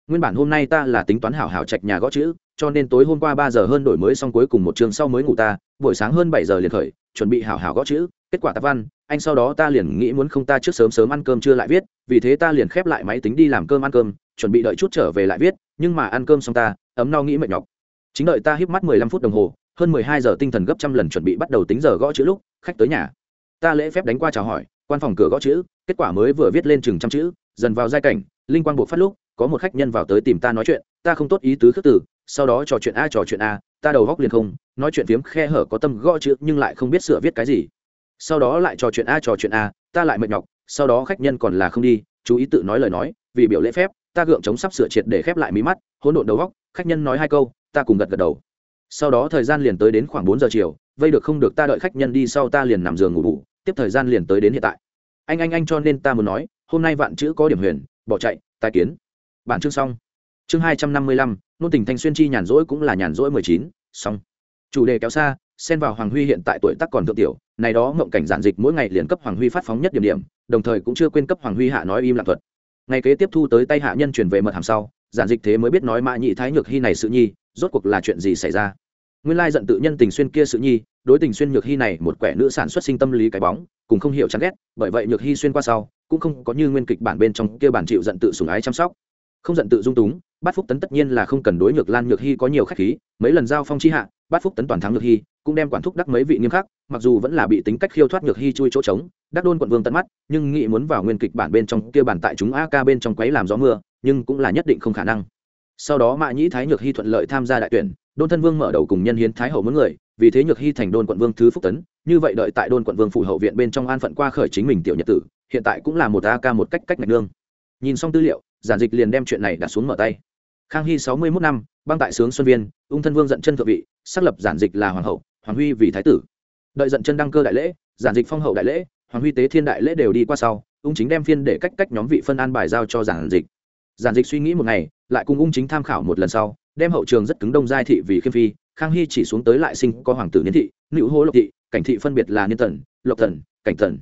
Nguyên bản hôm nay ta là tính toán hảo hảo trạch nhà gõ chữ, cho nên tối hôm qua ba giờ hơn đổi mới xong cuối cùng một chương sau mới ngủ ta, buổi sáng hơn bảy giờ liền khởi, chuẩn bị hảo hảo gõ chữ, kết quả tạp văn, anh sau đó ta liền nghĩ muốn không ta trước sớm sớm ăn cơm chưa lại viết, vì thế ta liền khép lại máy tính đi làm cơm ăn cơm, chuẩn bị đợi chút trở về lại viết, nhưng mà ăn cơm xong ta, ấm no nghĩ mệt nhọc. Chính đợi ta híp mắt mười lăm phút đồng hồ hơn mười hai giờ tinh thần gấp trăm lần chuẩn bị bắt đầu tính giờ gõ chữ lúc, khách tới nhà. Ta lễ phép đánh qua chào hỏi, quan phòng cửa gõ chữ, kết quả mới vừa viết lên chừng trăm chữ, dần vào giai cảnh, linh quang buộc phát lúc, có một khách nhân vào tới tìm ta nói chuyện, ta không tốt ý tứ khước từ, sau đó trò chuyện a, trò chuyện a, ta đầu góc liền không, nói chuyện phiếm khe hở có tâm gõ chữ nhưng lại không biết sửa viết cái gì. Sau đó lại trò chuyện a, trò chuyện a, ta lại mệt nhọc, sau đó khách nhân còn là không đi, chú ý tự nói lời nói, vì biểu lễ phép, ta gượng chống sắp sửa triệt để khép lại mí mắt, hỗn độn đầu góc, khách nhân nói hai câu, ta cùng gật gật đầu sau đó thời gian liền tới đến khoảng bốn giờ chiều, vây được không được ta đợi khách nhân đi sau ta liền nằm giường ngủ đủ. tiếp thời gian liền tới đến hiện tại. Anh anh anh cho nên ta muốn nói, hôm nay vạn chữ có điểm huyền, bỏ chạy tài kiến. Bản chương xong. Chương hai trăm năm mươi lăm, nôn tình thanh xuyên chi nhàn rỗi cũng là nhàn rỗi mười chín, xong. Chủ đề kéo xa, xen vào hoàng huy hiện tại tuổi tác còn thượng tiểu, này đó mộng cảnh giản dịch mỗi ngày liền cấp hoàng huy phát phóng nhất điểm điểm, đồng thời cũng chưa quên cấp hoàng huy hạ nói im lặng thuật. Ngày kế tiếp thu tới tay hạ nhân chuyển về mật hàm sau giản dịch thế mới biết nói mã nhị thái nhược hy này sự nhi, rốt cuộc là chuyện gì xảy ra? Nguyên lai giận tự nhân tình xuyên kia sự nhi, đối tình xuyên nhược hy này một quẻ nữ sản xuất sinh tâm lý cái bóng, cùng không hiểu chán ghét, bởi vậy nhược hy xuyên qua sau, cũng không có như nguyên kịch bản bên trong kia bản chịu giận tự sủng ái chăm sóc. Không giận tự dung túng bát phúc tấn tất nhiên là không cần đối nhược lan nhược hy có nhiều khách khí, mấy lần giao phong chi hạ, bát phúc tấn toàn thắng nhược hy cũng đem quản thúc đắc mấy vị nghiêm khắc, mặc dù vẫn là bị tính cách khiêu thoát nhược hy chui chỗ trống, đắc đôn quận vương tận mắt, nhưng nghĩ muốn vào nguyên kịch bản bên trong kia bản tại chúng a ca bên trong quấy làm gió mưa, nhưng cũng là nhất định không khả năng. Sau đó mạ nhĩ thái nhược hy thuận lợi tham gia đại tuyển, đôn thân vương mở đầu cùng nhân hiến thái hậu muốn người, vì thế nhược hy thành đôn quận vương thứ phúc tấn, như vậy đợi tại đôn quận vương phủ hậu viện bên trong an phận qua khởi chính mình tiểu nhật tử, hiện tại cũng là một a ca một cách cách ngạch nương. Nhìn xong tư liệu, giản dịch liền đem chuyện này đặt xuống mở tay khang hy sáu mươi mốt năm, băng tại sướng xuân viên, ung thân vương giận chân thượng vị, xác lập giản dịch là hoàng hậu, hoàng huy vì thái tử. Đợi giận chân đăng cơ đại lễ, giản dịch phong hậu đại lễ, hoàng huy tế thiên đại lễ đều đi qua sau, ung chính đem phiên để cách cách nhóm vị phân an bài giao cho giản dịch. Giản dịch suy nghĩ một ngày, lại cùng ung chính tham khảo một lần sau, đem hậu trường rất cứng đông giai thị vì khiêm phi, khang hy chỉ xuống tới lại sinh có hoàng tử niên thị nữ hố lộc thị, cảnh thị phân biệt là niên tần lộc thần, cảnh tần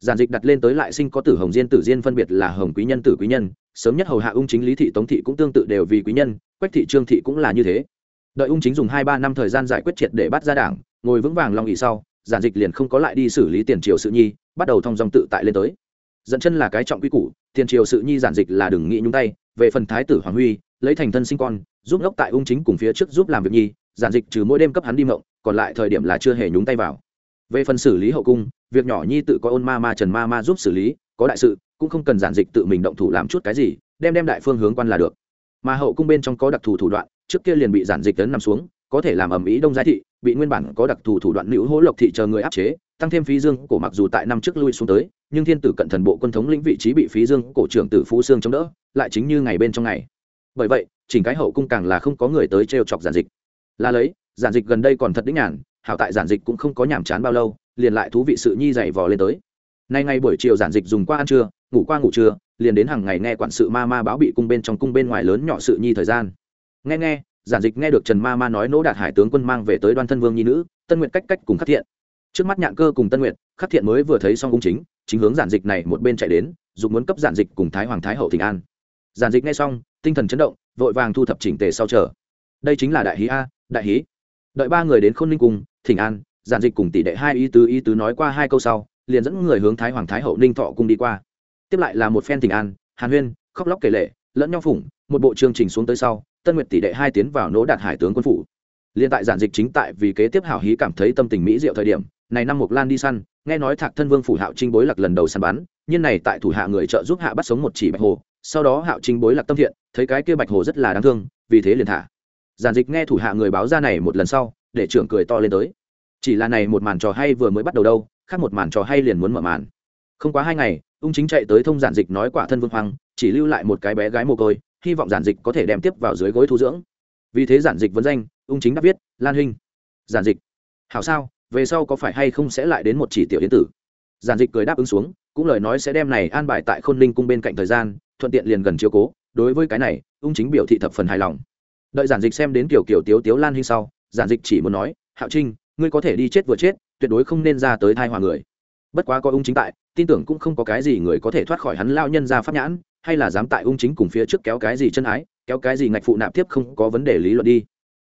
giản dịch đặt lên tới lại sinh có tử hồng diên tử diên phân biệt là hồng quý nhân tử quý nhân sớm nhất hầu hạ ung chính lý thị tống thị cũng tương tự đều vì quý nhân, quách thị trương thị cũng là như thế. Đợi ung chính dùng hai ba năm thời gian giải quyết triệt để bắt ra đảng, ngồi vững vàng long ỉ sau, giản dịch liền không có lại đi xử lý tiền triều sự nhi, bắt đầu thông dòng tự tại lên tới. Dẫn chân là cái trọng quy củ, tiền triều sự nhi giản dịch là đừng nghĩ nhung tay, về phần thái tử hoàng huy, lấy thành thân sinh con, giúp ngốc tại ung chính cùng phía trước giúp làm việc nhi, giản dịch trừ mỗi đêm cấp hắn đi mộng, còn lại thời điểm là chưa hề nhúng tay vào. Về phần xử lý hậu cung, việc nhỏ nhi tự có ôn ma ma trần ma ma giúp xử lý, có đại sự cũng không cần giản dịch tự mình động thủ làm chút cái gì, đem đem đại phương hướng quan là được. Mà hậu cung bên trong có đặc thù thủ đoạn, trước kia liền bị giản dịch tấn nằm xuống, có thể làm ầm ĩ đông giai thị, bị nguyên bản có đặc thù thủ đoạn nữ hỗ lộc thị chờ người áp chế, tăng thêm phí dương cổ mặc dù tại năm trước lui xuống tới, nhưng thiên tử cận thần bộ quân thống lĩnh vị trí bị phí dương cổ trưởng tử phú sương chống đỡ, lại chính như ngày bên trong ngày. Bởi vậy, chỉnh cái hậu cung càng là không có người tới trêu chọc giản dịch. Là lấy, giản dịch gần đây còn thật đĩnh nhàn, hảo tại giản dịch cũng không có nhàm chán bao lâu, liền lại thú vị sự nhi dày vò lên tới. Nay ngày buổi chiều giản dịch dùng qua ăn trưa ngủ qua ngủ trưa, liền đến hàng ngày nghe quản sự ma ma báo bị cung bên trong cung bên ngoài lớn nhỏ sự nhi thời gian. Nghe nghe, giản dịch nghe được trần ma ma nói nỗ đạt hải tướng quân mang về tới đoan thân vương nhi nữ, tân nguyện cách cách cùng khắc thiện. Trước mắt nhạn cơ cùng tân nguyện khắc thiện mới vừa thấy xong cung chính chính hướng giản dịch này một bên chạy đến dùng muốn cấp giản dịch cùng thái hoàng thái hậu thịnh an. Giản dịch nghe xong, tinh thần chấn động, vội vàng thu thập chỉnh tề sau chờ. Đây chính là đại hí a, đại hí. Đợi ba người đến khôn ninh cung thịnh an, giản dịch cùng tỷ đệ hai ý tứ ý tứ nói qua hai câu sau, liền dẫn người hướng thái hoàng thái hậu ninh thọ cung đi qua tiếp lại là một phen tình an, hàn huyên, khóc lóc kể lệ, lẫn nhau phủng một bộ chương trình xuống tới sau, tân nguyệt tỷ đệ hai tiến vào nỗ đạt hải tướng quân phủ. Liên tại giản dịch chính tại vì kế tiếp hảo hí cảm thấy tâm tình mỹ diệu thời điểm, này năm mục lan đi săn, nghe nói thạc thân vương phủ hạo trinh bối lạc lần đầu săn bắn nhân này tại thủ hạ người trợ giúp hạ bắt sống một chỉ bạch hồ, sau đó hạo trinh bối lạc tâm thiện, thấy cái kia bạch hồ rất là đáng thương, vì thế liền thả. Giản dịch nghe thủ hạ người báo ra này một lần sau, để trưởng cười to lên tới. Chỉ là này một màn trò hay vừa mới bắt đầu đâu, khác một màn trò hay liền muốn mở màn. Không quá hai ngày ung chính chạy tới thông giản dịch nói quả thân vương hoàng chỉ lưu lại một cái bé gái mồ côi, hy vọng giản dịch có thể đem tiếp vào dưới gối thu dưỡng. Vì thế giản dịch vấn danh, ung chính đã viết, lan huynh. Giản dịch. Hảo sao, về sau có phải hay không sẽ lại đến một chỉ tiểu yến tử? Giản dịch cười đáp ứng xuống, cũng lời nói sẽ đem này an bài tại khôn linh cung bên cạnh thời gian, thuận tiện liền gần chiếu cố. Đối với cái này, ung chính biểu thị thập phần hài lòng. Đợi giản dịch xem đến kiểu kiểu tiếu tiếu lan huynh sau, giản dịch chỉ muốn nói, hạo trinh, ngươi có thể đi chết vừa chết, tuyệt đối không nên ra tới thai hòa người bất quá có ung chính tại, tin tưởng cũng không có cái gì người có thể thoát khỏi hắn lao nhân ra pháp nhãn, hay là dám tại ung chính cùng phía trước kéo cái gì chân ái, kéo cái gì ngạch phụ nạp tiếp không có vấn đề lý luận đi.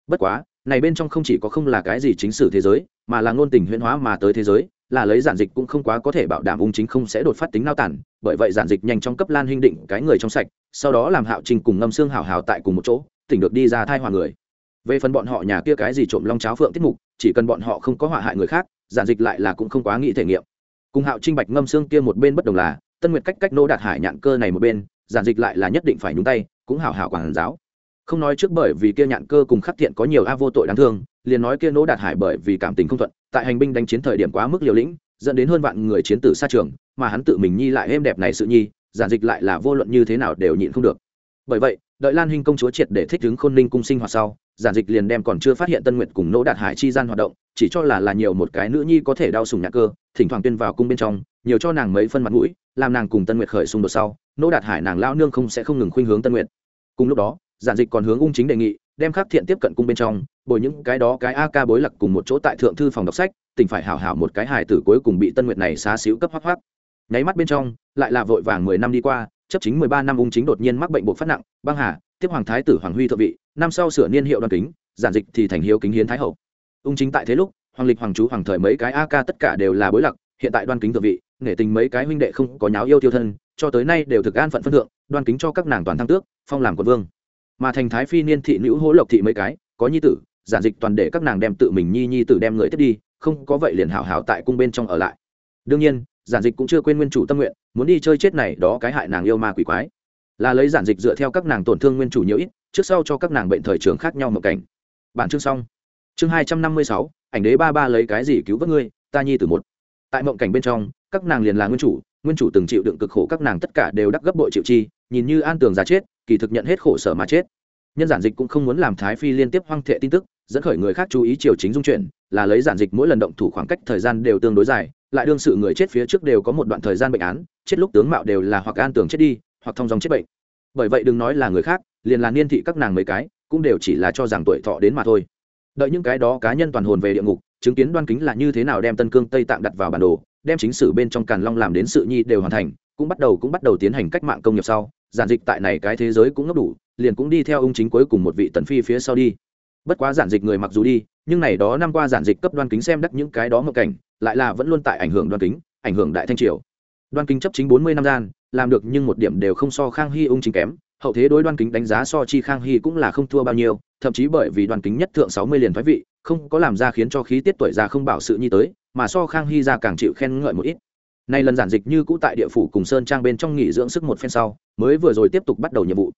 Bất quá, này bên trong không chỉ có không là cái gì chính sử thế giới, mà là ngôn tình huyễn hóa mà tới thế giới, là lấy giản dịch cũng không quá có thể bảo đảm ung chính không sẽ đột phát tính nao tản, bởi vậy giản dịch nhanh chóng cấp lan huynh định cái người trong sạch, sau đó làm hạo trình cùng ngâm xương hảo hảo tại cùng một chỗ, tỉnh được đi ra thai hòa người. Về phần bọn họ nhà kia cái gì trộm long cháo phượng tiết mục, chỉ cần bọn họ không có họa hại người khác, giản dịch lại là cũng không quá nghĩ thể nghiệm cùng hạo trinh bạch ngâm xương kia một bên bất đồng là, tân nguyệt cách cách nô đạt hải nhạn cơ này một bên, giản dịch lại là nhất định phải nhúng tay, cũng hảo hảo quản giáo. Không nói trước bởi vì kia nhạn cơ cùng khắc thiện có nhiều a vô tội đáng thương, liền nói kia nỗ đạt hải bởi vì cảm tình không thuận, tại hành binh đánh chiến thời điểm quá mức liều lĩnh, dẫn đến hơn vạn người chiến tử xa trường, mà hắn tự mình nhi lại êm đẹp này sự nhi, giản dịch lại là vô luận như thế nào đều nhịn không được. Bởi vậy, đợi lan huynh công chúa triệt để thích ứng khôn ninh cung sinh hoạt sau giản dịch liền đem còn chưa phát hiện tân nguyệt cùng nỗ đạt hải chi gian hoạt động, chỉ cho là là nhiều một cái nữ nhi có thể đau sùng nhạc cơ, thỉnh thoảng tuyên vào cung bên trong, nhiều cho nàng mấy phân mặt mũi, làm nàng cùng tân nguyệt khởi xung đột sau, nỗ đạt hải nàng lao nương không sẽ không ngừng khuynh hướng tân nguyệt. Cùng lúc đó, giản dịch còn hướng ung chính đề nghị, đem khắc thiện tiếp cận cung bên trong, bồi những cái đó cái a ca bối lặc cùng một chỗ tại thượng thư phòng đọc sách, tỉnh phải hảo hảo một cái hài tử cuối cùng bị tân nguyệt này xá xíu cấp hoác hoác nháy mắt bên trong, lại là vội vàng mười năm đi qua, chấp chính mười ba năm ung chính đột nhiên mắc bệnh bộ phát nặng, băng hà, tiếp hoàng thái tử hoàng huy thượng vị năm sau sửa niên hiệu đoàn kính, giản dịch thì thành hiếu kính hiến thái hậu. Ung chính tại thế lúc, hoàng lịch hoàng chú hoàng thời mấy cái a ca tất cả đều là bối lặc hiện tại đoan kính thượng vị, nể tình mấy cái huynh đệ không có nháo yêu tiêu thân, cho tới nay đều thực an phận phân thượng, đoan kính cho các nàng toàn thăng tước, phong làm quận vương. Mà thành thái phi niên thị nữ hỗ lộc thị mấy cái, có nhi tử, giản dịch toàn để các nàng đem tự mình nhi nhi tử đem người tiếp đi, không có vậy liền hảo hảo tại cung bên trong ở lại. Đương nhiên, giản dịch cũng chưa quên nguyên chủ tâm nguyện, muốn đi chơi chết này đó cái hại nàng yêu ma quỷ quái. Là lấy giản dịch dựa theo các nàng tổn thương nguyên chủ nhiều ít trước sau cho các nàng bệnh thời trường khác nhau một cảnh. Bản chương xong. Chương hai trăm năm mươi sáu, ảnh đế ba ba lấy cái gì cứu vớt ngươi, ta nhi từ một. Tại mộng cảnh bên trong, các nàng liền là nguyên chủ nguyên chủ từng chịu đựng cực khổ các nàng tất cả đều đắc gấp bội chịu chi, nhìn như an tường già chết, kỳ thực nhận hết khổ sở mà chết. Nhân giản dịch cũng không muốn làm thái phi liên tiếp hoang thệ tin tức, dẫn khởi người khác chú ý chiều chính dung chuyển, là lấy giản dịch mỗi lần động thủ khoảng cách thời gian đều tương đối dài, lại đương sự người chết phía trước đều có một đoạn thời gian bệnh án, chết lúc tướng mạo đều là hoặc an tường chết đi, hoặc thông dòng chết bệnh. Bởi vậy đừng nói là người khác liền là niên thị các nàng mấy cái, cũng đều chỉ là cho rằng tuổi thọ đến mà thôi. Đợi những cái đó cá nhân toàn hồn về địa ngục, chứng kiến đoan kính là như thế nào đem tân cương tây tạng đặt vào bản đồ, đem chính sử bên trong càn long làm đến sự nhi đều hoàn thành, cũng bắt đầu cũng bắt đầu tiến hành cách mạng công nghiệp sau, giản dịch tại này cái thế giới cũng ngốc đủ, liền cũng đi theo ông chính cuối cùng một vị tần phi phía sau đi. Bất quá giản dịch người mặc dù đi, nhưng này đó năm qua giản dịch cấp đoan kính xem đắc những cái đó ngộ cảnh, lại là vẫn luôn tại ảnh hưởng đoan kính, ảnh hưởng đại thanh triều. Đoan kính chấp chính bốn mươi năm gian làm được nhưng một điểm đều không so khang hy ung chính kém, hậu thế đối đoan kính đánh giá so chi khang hy cũng là không thua bao nhiêu, thậm chí bởi vì đoan kính nhất thượng sáu mươi liền thoái vị, không có làm ra khiến cho khí tiết tuổi già không bảo sự nhi tới, mà so khang hy ra càng chịu khen ngợi một ít. Nay lần giản dịch như cũ tại địa phủ cùng sơn trang bên trong nghỉ dưỡng sức một phen sau, mới vừa rồi tiếp tục bắt đầu nhiệm vụ.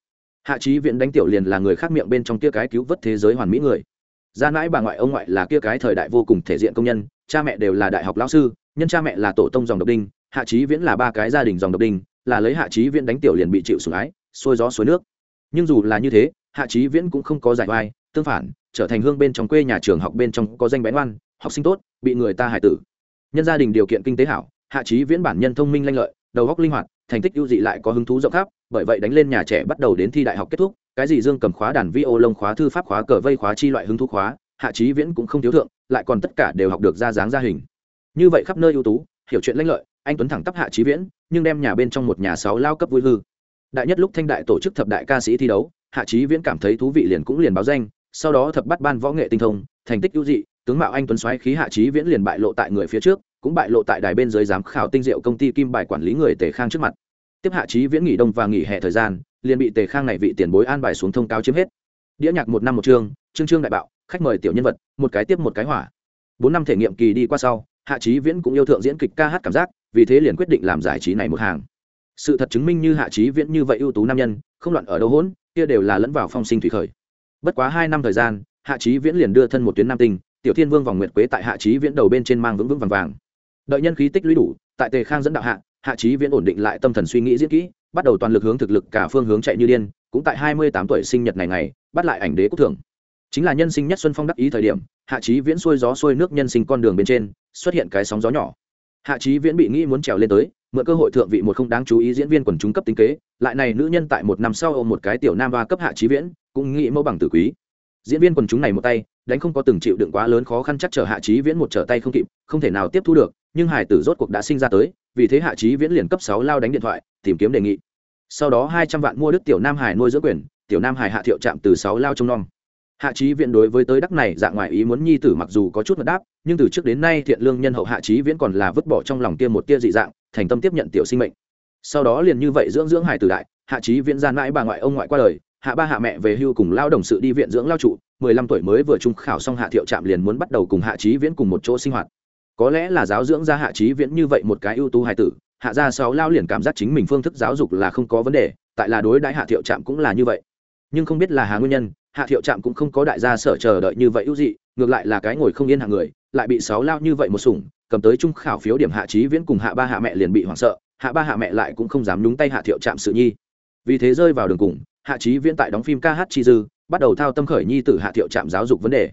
Hạ trí viện đánh tiểu liền là người khác miệng bên trong kia cái cứu vớt thế giới hoàn mỹ người. Gia nãi bà ngoại ông ngoại là kia cái thời đại vô cùng thể diện công nhân, cha mẹ đều là đại học lão sư, nhân cha mẹ là tổ tông dòng độc đinh, hạ trí viễn là ba cái gia đình dòng độc đinh là lấy hạ trí viễn đánh tiểu liền bị chịu sủng ái, xôi gió suối nước. Nhưng dù là như thế, hạ trí viễn cũng không có giải vai tương phản, trở thành hương bên trong quê nhà trường học bên trong có danh bén oan, học sinh tốt, bị người ta hại tử. Nhân gia đình điều kiện kinh tế hảo, hạ trí viễn bản nhân thông minh lanh lợi, đầu óc linh hoạt, thành tích ưu dị lại có hứng thú rộng khắp, bởi vậy đánh lên nhà trẻ bắt đầu đến thi đại học kết thúc, cái gì dương cầm khóa đàn vi ô lông khóa, thư pháp khóa, cờ vây khóa, chi loại hứng thú khóa, hạ trí viễn cũng không thiếu thượng, lại còn tất cả đều học được ra dáng ra hình. Như vậy khắp nơi ưu tú, hiểu chuyện lãnh lợi anh tuấn thẳng tắp hạ trí viễn, nhưng đem nhà bên trong một nhà sáu lao cấp vui hư. Đại nhất lúc thanh đại tổ chức thập đại ca sĩ thi đấu, hạ trí viễn cảm thấy thú vị liền cũng liền báo danh, sau đó thập bắt ban võ nghệ tinh thông, thành tích ưu dị, tướng mạo anh tuấn xoáy khí hạ trí viễn liền bại lộ tại người phía trước, cũng bại lộ tại đài bên dưới giám khảo tinh diệu công ty kim bài quản lý người tề khang trước mặt. Tiếp hạ trí viễn nghỉ đông và nghỉ hè thời gian, liền bị tề khang này vị tiền bối an bài xuống thông cáo chiếm hết. Đĩa nhạc một năm một chương chương chương đại bạo, khách mời tiểu nhân vật, một cái tiếp một cái hỏa. Bốn năm thể nghiệm kỳ đi qua sau, hạ trí viễn cũng yêu thượng diễn kịch ca hát cảm giác vì thế liền quyết định làm giải trí này một hàng. Sự thật chứng minh như hạ trí viễn như vậy ưu tú nam nhân, không loạn ở đâu hỗn kia đều là lẫn vào phong sinh thủy khởi. Bất quá hai năm thời gian, hạ trí viễn liền đưa thân một tuyến nam tinh, tiểu thiên vương vòng nguyệt quế tại hạ trí viễn đầu bên trên mang vững vững vàng vàng. Đợi nhân khí tích lũy đủ, tại tề khang dẫn đạo hạ hạ trí viễn ổn định lại tâm thần suy nghĩ diễn kỹ, bắt đầu toàn lực hướng thực lực cả phương hướng chạy như điên, cũng tại hai mươi tám tuổi sinh nhật này ngày, bắt lại ảnh đế quốc thưởng chính là nhân sinh nhất xuân phong đắc ý thời điểm, hạ trí viễn xuôi gió xuôi nước nhân sinh con đường bên trên, xuất hiện cái sóng gió nhỏ hạ trí viễn bị nghĩ muốn trèo lên tới, mượn cơ hội thượng vị một không đáng chú ý diễn viên quần chúng cấp tính kế, lại này nữ nhân tại một năm sau ôm một cái tiểu nam ba cấp hạ trí viễn, cũng nghĩ mẫu bằng tử quý. Diễn viên quần chúng này một tay, đánh không có từng chịu đựng quá lớn khó khăn chắc trở hạ trí viễn một trở tay không kịp, không thể nào tiếp thu được, nhưng hải tử rốt cuộc đã sinh ra tới, vì thế hạ trí viễn liền cấp sáu lao đánh điện thoại, tìm kiếm đề nghị. Sau đó hai trăm vạn mua đức tiểu nam hải nuôi dưỡng quyền, tiểu nam hải hạ thiệu trạm từ sáu lao trông nom hạ trí viễn đối với tới đắc này dạng ngoại ý muốn nhi tử mặc dù có chút mật đáp, nhưng từ trước đến nay thiện lương nhân hậu hạ trí viễn còn là vứt bỏ trong lòng kia một tia dị dạng, thành tâm tiếp nhận tiểu sinh mệnh. Sau đó liền như vậy dưỡng dưỡng hải tử đại, hạ trí viễn gian mãi bà ngoại ông ngoại qua đời, hạ ba hạ mẹ về hưu cùng lao đồng sự đi viện dưỡng lao trụ, mười lăm tuổi mới vừa trung khảo xong hạ thiệu trạm liền muốn bắt đầu cùng hạ trí viễn cùng một chỗ sinh hoạt. Có lẽ là giáo dưỡng ra hạ trí viễn như vậy một cái ưu tú hải tử, hạ gia sáu lao liền cảm giác chính mình phương thức giáo dục là không có vấn đề, tại là đối đãi hạ thiệu trạm cũng là như vậy. Nhưng không biết là hà nguyên nhân hạ thiệu trạm cũng không có đại gia sở chờ đợi như vậy ưu dị, ngược lại là cái ngồi không yên hạng người, lại bị sáu lao như vậy một sủng, cầm tới trung khảo phiếu điểm hạ trí viễn cùng hạ ba hạ mẹ liền bị hoảng sợ, hạ ba hạ mẹ lại cũng không dám nhúng tay hạ thiệu trạm sự nhi. Vì thế rơi vào đường cùng, hạ trí viễn tại đóng phim ca hát chi dư, bắt đầu thao tâm khởi nhi từ hạ thiệu trạm giáo dục vấn đề.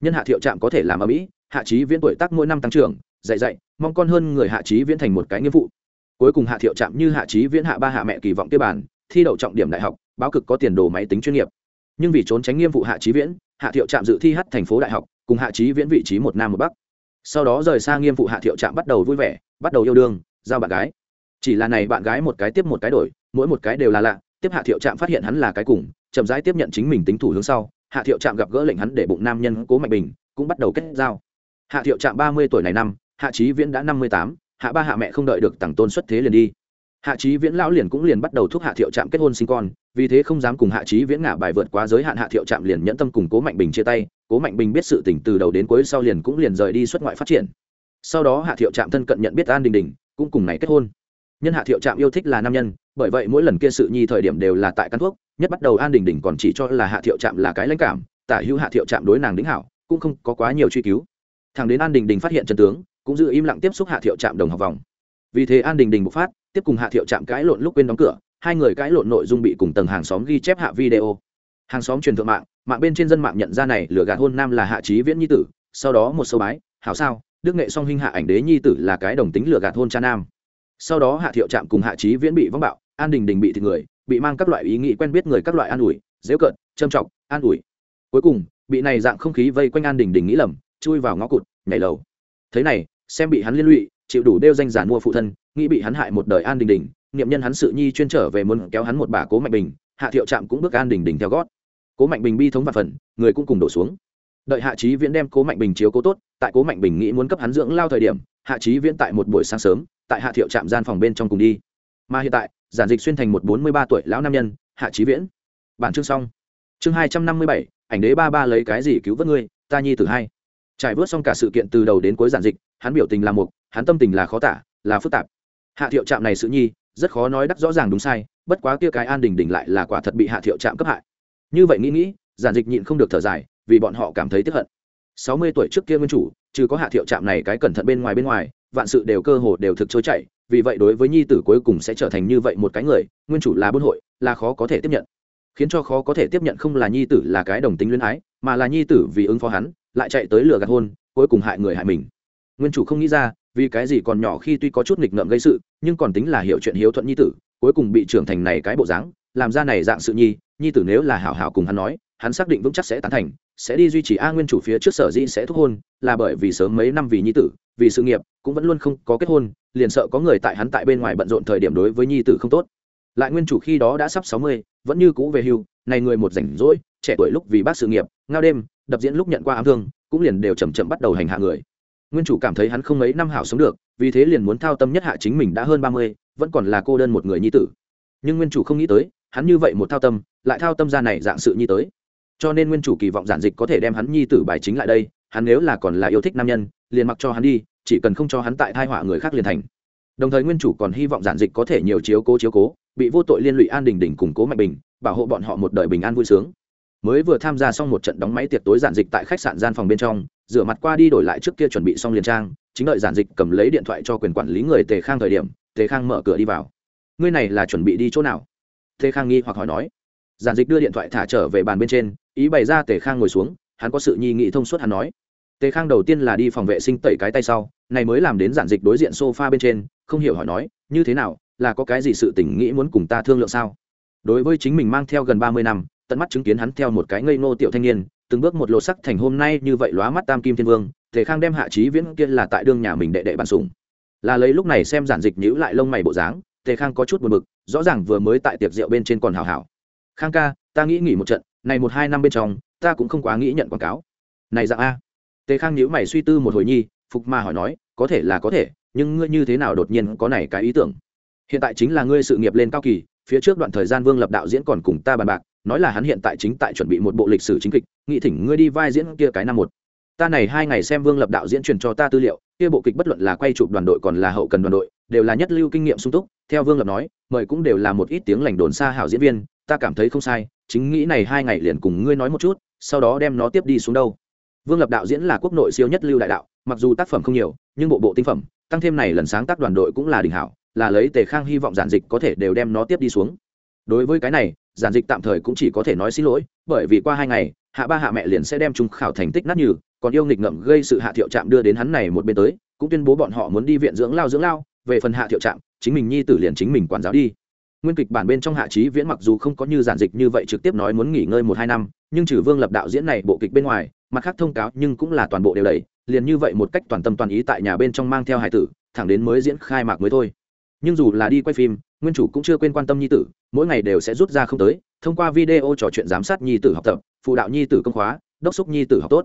Nhân hạ thiệu trạm có thể làm ở mỹ, hạ trí viễn tuổi tác mỗi năm tăng trưởng, dạy dạy, mong con hơn người hạ trí viễn thành một cái nghĩa vụ. Cuối cùng hạ thiệu trạm như hạ trí viễn hạ ba hạ mẹ kỳ vọng kế bản thi đậu trọng điểm đại học, báo cực có tiền đồ máy tính chuyên nghiệp nhưng vì trốn tránh nghiêm vụ hạ trí viễn, hạ thiệu trạm dự thi hát thành phố đại học, cùng hạ trí viễn vị trí một nam một bắc. Sau đó rời xa nghiêm vụ hạ thiệu trạm bắt đầu vui vẻ, bắt đầu yêu đương, giao bạn gái. Chỉ là này bạn gái một cái tiếp một cái đổi, mỗi một cái đều là lạ, tiếp hạ thiệu trạm phát hiện hắn là cái cùng, chậm rãi tiếp nhận chính mình tính thủ hướng sau, hạ thiệu trạm gặp gỡ lệnh hắn để bụng nam nhân cố mạnh bình, cũng bắt đầu kết giao. Hạ thiệu trạm ba mươi tuổi này năm, hạ trí viễn đã năm mươi tám, hạ ba hạ mẹ không đợi được tặng tôn xuất thế liền đi hạ trí viễn lão liền cũng liền bắt đầu thúc hạ thiệu trạm kết hôn sinh con, vì thế không dám cùng hạ trí viễn ngả bài vượt quá giới hạn hạ thiệu trạm liền nhẫn tâm cùng cố mạnh bình chia tay, cố mạnh bình biết sự tỉnh từ đầu đến cuối sau liền cũng liền rời đi xuất ngoại phát triển. Sau đó hạ thiệu trạm thân cận nhận biết an đình đình, cũng cùng này kết hôn. Nhân hạ thiệu trạm yêu thích là nam nhân, bởi vậy mỗi lần kia sự nhi thời điểm đều là tại căn thuốc, nhất bắt đầu an đình đình còn chỉ cho là hạ thiệu trạm là cái lãnh cảm, tả hữu hạ thiệu trạm đối nàng đính hảo, cũng không có quá nhiều truy cứu. Thằng đến an đình đình phát hiện chân tướng, cũng giữ im lặng tiếp xúc hạ thiệu trạm đồng học vòng. Vì thế an đình đình bộc phát tiếp cùng hạ thiệu trạm cãi lộn lúc quên đóng cửa, hai người cãi lộn nội dung bị cùng tầng hàng xóm ghi chép hạ video. Hàng xóm truyền thượng mạng mạng bên trên dân mạng nhận ra này, lừa gạt hôn nam là hạ trí viễn nhi tử, sau đó một sâu bái, hảo sao, đức nghệ song huynh hạ ảnh đế nhi tử là cái đồng tính lừa gạt hôn cha nam. Sau đó hạ thiệu trạm cùng hạ trí viễn bị vắng bạo, an đình đình bị thịt người, bị mang các loại ý nghĩ quen biết người các loại an ủi, dễ cợt, châm trọng an ủi. Cuối cùng, bị này dạng không khí vây quanh an đình đình nghĩ lầm, chui vào ngõ cụt, nhảy lầu. Thế này, xem bị hắn liên lụy, chịu đủ đeo danh giản mua phụ thân nghĩ bị hắn hại một đời an đình đình, niệm nhân hắn sự nhi chuyên trở về muốn kéo hắn một bà cố mạnh bình, hạ thiệu trạm cũng bước an đình đình theo gót. Cố mạnh bình bi thống và phần, người cũng cùng đổ xuống. Đợi hạ trí viễn đem cố mạnh bình chiếu cố tốt, tại cố mạnh bình nghĩ muốn cấp hắn dưỡng lao thời điểm, hạ trí viễn tại một buổi sáng sớm, tại hạ thiệu trạm gian phòng bên trong cùng đi. Mà hiện tại, giản dịch xuyên thành một bốn mươi ba tuổi lão nam nhân, hạ trí viễn. Bản chương xong. Chương hai trăm năm mươi bảy, ảnh đế ba ba lấy cái gì cứu vớt ngươi, ta nhi tử hai. Trải vớt xong cả sự kiện từ đầu đến cuối giản dịch, hắn biểu tình là một hắn tâm tình là khó tả, là phức tạp hạ thiệu trạm này sự nhi, rất khó nói đắc rõ ràng đúng sai, bất quá kia cái an đình đình lại là quả thật bị hạ thiệu trạm cấp hại. Như vậy nghĩ nghĩ, giản dịch nhịn không được thở dài, vì bọn họ cảm thấy tiếp hận. Sáu mươi tuổi trước kia nguyên chủ, trừ có hạ thiệu trạm này cái cẩn thận bên ngoài bên ngoài, vạn sự đều cơ hồ đều thực trôi chảy, vì vậy đối với nhi tử cuối cùng sẽ trở thành như vậy một cái người, nguyên chủ là buôn hội, là khó có thể tiếp nhận. Khiến cho khó có thể tiếp nhận không là nhi tử là cái đồng tính luyến ái, mà là nhi tử vì ứng phó hắn, lại chạy tới lừa gạt hôn, cuối cùng hại người hại mình. Nguyên chủ không nghĩ ra vì cái gì còn nhỏ khi tuy có chút nghịch ngợm gây sự, nhưng còn tính là hiểu chuyện hiếu thuận nhi tử, cuối cùng bị trưởng thành này cái bộ dáng, làm ra này dạng sự nhi nhi tử nếu là hảo hảo cùng hắn nói, hắn xác định vững chắc sẽ tán thành, sẽ đi duy trì a nguyên chủ phía trước sở dĩ sẽ thúc hôn, là bởi vì sớm mấy năm vì nhi tử, vì sự nghiệp, cũng vẫn luôn không có kết hôn, liền sợ có người tại hắn tại bên ngoài bận rộn thời điểm đối với nhi tử không tốt. Lại nguyên chủ khi đó đã sắp sáu mươi, vẫn như cũ về hưu, này người một rảnh rỗi, trẻ tuổi lúc vì bác sự nghiệp, ngao đêm, đập diễn lúc nhận qua ám thương, cũng liền đều chầm chậm bắt đầu hành hạ người nguyên chủ cảm thấy hắn không mấy năm hảo sống được, vì thế liền muốn thao tâm nhất hạ chính mình đã hơn ba mươi, vẫn còn là cô đơn một người nhi tử. Nhưng nguyên chủ không nghĩ tới, hắn như vậy một thao tâm, lại thao tâm ra này dạng sự nhi tới. Cho nên nguyên chủ kỳ vọng giản dịch có thể đem hắn nhi tử bài chính lại đây, hắn nếu là còn là yêu thích nam nhân, liền mặc cho hắn đi, chỉ cần không cho hắn tại thai họa người khác liền thành. Đồng thời nguyên chủ còn hy vọng giản dịch có thể nhiều chiếu cố chiếu cố, bị vô tội liên lụy an đình đình củng cố mạnh bình, bảo hộ bọn họ một đời bình an vui sướng mới vừa tham gia xong một trận đóng máy tiệc tối giản dịch tại khách sạn gian phòng bên trong, rửa mặt qua đi đổi lại trước kia chuẩn bị xong liền trang, chính đợi giản dịch cầm lấy điện thoại cho quyền quản lý người tề khang thời điểm, tề khang mở cửa đi vào. Ngươi này là chuẩn bị đi chỗ nào? Tề khang nghi hoặc hỏi nói. Giản dịch đưa điện thoại thả trở về bàn bên trên, ý bày ra tề khang ngồi xuống, hắn có sự nhi nghị thông suốt hắn nói. Tề khang đầu tiên là đi phòng vệ sinh tẩy cái tay sau, này mới làm đến giản dịch đối diện sofa bên trên, không hiểu hỏi nói, như thế nào, là có cái gì sự tình nghĩ muốn cùng ta thương lượng sao? Đối với chính mình mang theo gần ba mươi năm tận mắt chứng kiến hắn theo một cái ngây ngô tiểu thanh niên, từng bước một lột sắc thành hôm nay như vậy lóa mắt tam kim thiên vương, tề khang đem hạ trí viễn kia là tại đương nhà mình đệ đệ bàn sủng. Là lấy lúc này xem giản dịch nhữ lại lông mày bộ dáng, tề khang có chút buồn bực, rõ ràng vừa mới tại tiệc rượu bên trên còn hào hảo. Khang ca, ta nghĩ nghỉ một trận, này một hai năm bên trong, ta cũng không quá nghĩ nhận quảng cáo. Này dạng a. Tề khang nhữ mày suy tư một hồi nhi, phục ma hỏi nói, có thể là có thể, nhưng ngươi như thế nào đột nhiên có này cái ý tưởng? Hiện tại chính là ngươi sự nghiệp lên cao kỳ, phía trước đoạn thời gian vương lập đạo diễn còn cùng ta bàn bạc nói là hắn hiện tại chính tại chuẩn bị một bộ lịch sử chính kịch nghị thỉnh ngươi đi vai diễn kia cái năm một. Ta này hai ngày xem vương lập đạo diễn truyền cho ta tư liệu, kia bộ kịch bất luận là quay chụp đoàn đội còn là hậu cần đoàn đội, đều là nhất lưu kinh nghiệm sung túc, theo vương lập nói, mời cũng đều là một ít tiếng lành đồn xa hảo diễn viên, ta cảm thấy không sai, chính nghĩ này hai ngày liền cùng ngươi nói một chút, sau đó đem nó tiếp đi xuống đâu. Vương lập đạo diễn là quốc nội siêu nhất lưu đại đạo, mặc dù tác phẩm không nhiều, nhưng bộ bộ tinh phẩm, tăng thêm này lần sáng tác đoàn đội cũng là đỉnh hảo, là lấy tề khang hy vọng giản dịch có thể đều đem nó tiếp đi xuống. Đối với cái này giản dịch tạm thời cũng chỉ có thể nói xin lỗi, bởi vì qua hai ngày, hạ ba hạ mẹ liền sẽ đem trung khảo thành tích nát như còn yêu nghịch ngậm gây sự hạ thiệu trạm đưa đến hắn này một bên tới, cũng tuyên bố bọn họ muốn đi viện dưỡng lao dưỡng lao, về phần hạ thiệu trạm, chính mình nhi tử liền chính mình quản giáo đi. Nguyên kịch bản bên trong hạ trí viễn mặc dù không có như giản dịch như vậy trực tiếp nói muốn nghỉ ngơi một hai năm, nhưng trừ vương lập đạo diễn này bộ kịch bên ngoài, mặt khác thông cáo nhưng cũng là toàn bộ đều đầy liền như vậy một cách toàn tâm toàn ý tại nhà bên trong mang theo hải tử, thẳng đến mới diễn khai mạc mới thôi. Nhưng dù là đi quay phim nguyên chủ cũng chưa quên quan tâm nhi tử, mỗi ngày đều sẽ rút ra không tới, thông qua video trò chuyện giám sát nhi tử học tập, phụ đạo nhi tử công khóa, đốc xúc nhi tử học tốt.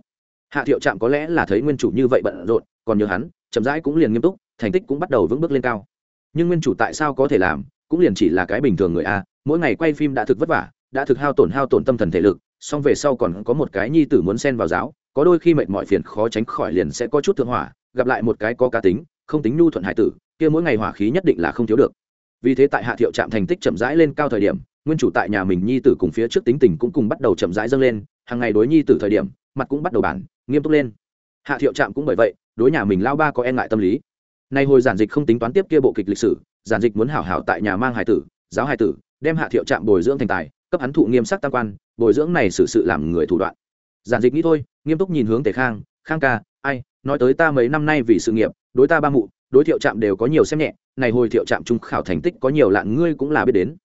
Hạ thiệu trạm có lẽ là thấy nguyên chủ như vậy bận rộn, còn nhớ hắn, chậm rãi cũng liền nghiêm túc, thành tích cũng bắt đầu vững bước lên cao. Nhưng nguyên chủ tại sao có thể làm, cũng liền chỉ là cái bình thường người a, mỗi ngày quay phim đã thực vất vả, đã thực hao tổn hao tổn tâm thần thể lực song về sau còn có một cái nhi tử muốn xen vào giáo, có đôi khi mệt mỏi phiền khó tránh khỏi liền sẽ có chút thượng hỏa, gặp lại một cái có cá tính, không tính nhu thuận hải tử, kia mỗi ngày hỏa khí nhất định là không thiếu được vì thế tại hạ thiệu trạm thành tích chậm rãi lên cao thời điểm, nguyên chủ tại nhà mình nhi tử cùng phía trước tính tình cũng cùng bắt đầu chậm rãi dâng lên, hàng ngày đối nhi tử thời điểm, mặt cũng bắt đầu bản, nghiêm túc lên. Hạ thiệu trạm cũng bởi vậy, đối nhà mình lao ba có e ngại tâm lý. Nay hồi giản dịch không tính toán tiếp kia bộ kịch lịch sử, giản dịch muốn hảo hảo tại nhà mang hải tử, giáo hải tử, đem hạ thiệu trạm bồi dưỡng thành tài, cấp hắn thụ nghiêm sắc tam quan, bồi dưỡng này xử sự làm người thủ đoạn. Giản dịch nghĩ thôi, nghiêm túc nhìn hướng tề khang khang ca, ai, nói tới ta mấy năm nay vì sự nghiệp, đối ta ba mụ đối thiệu trạm đều có nhiều xem nhẹ, này hồi thiệu trạm trung khảo thành tích có nhiều lạng ngươi cũng là biết đến.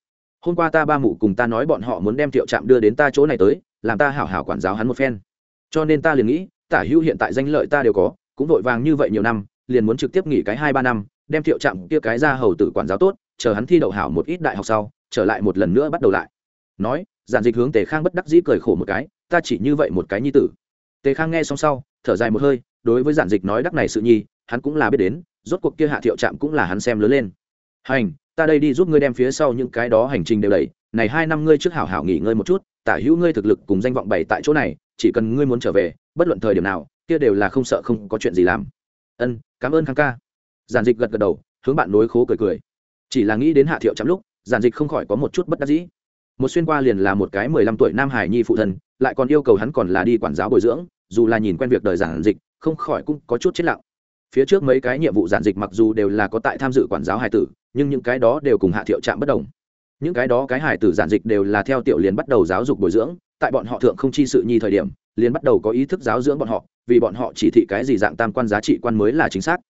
Hôm qua ta ba mụ cùng ta nói bọn họ muốn đem thiệu trạm đưa đến ta chỗ này tới, làm ta hảo hảo quản giáo hắn một phen. Cho nên ta liền nghĩ, tả hữu hiện tại danh lợi ta đều có, cũng vội vàng như vậy nhiều năm, liền muốn trực tiếp nghỉ cái hai ba năm, đem thiệu trạm kia cái ra hầu tử quản giáo tốt, chờ hắn thi đậu hảo một ít đại học sau, trở lại một lần nữa bắt đầu lại. Nói, giản dịch hướng tề khang bất đắc dĩ cười khổ một cái, ta chỉ như vậy một cái nhi tử. Tề khang nghe xong sau, thở dài một hơi, đối với giản dịch nói đắc này sự nhi, hắn cũng là biết đến rốt cuộc kia hạ thiệu trạm cũng là hắn xem lớn lên. Hành, ta đây đi giúp ngươi đem phía sau những cái đó hành trình đều đầy này hai năm ngươi trước hảo hảo nghỉ ngơi một chút, tả hữu ngươi thực lực cùng danh vọng bày tại chỗ này, chỉ cần ngươi muốn trở về, bất luận thời điểm nào, kia đều là không sợ không có chuyện gì làm. Ân, cảm ơn khang ca. Giản dịch gật gật đầu, hướng bạn nối khố cười cười. Chỉ là nghĩ đến hạ thiệu chạm lúc, giản dịch không khỏi có một chút bất đắc dĩ. Một xuyên qua liền là một cái mười lăm tuổi nam hải nhi phụ thân, lại còn yêu cầu hắn còn là đi quản giáo bồi dưỡng, dù là nhìn quen việc đời giản dịch, không khỏi cũng có chút chết lặng phía trước mấy cái nhiệm vụ giản dịch mặc dù đều là có tại tham dự quản giáo hải tử, nhưng những cái đó đều cùng hạ thiệu trạm bất đồng. Những cái đó cái hải tử giản dịch đều là theo tiểu liền bắt đầu giáo dục bồi dưỡng, tại bọn họ thượng không chi sự nhi thời điểm, liền bắt đầu có ý thức giáo dưỡng bọn họ, vì bọn họ chỉ thị cái gì dạng tam quan giá trị quan mới là chính xác.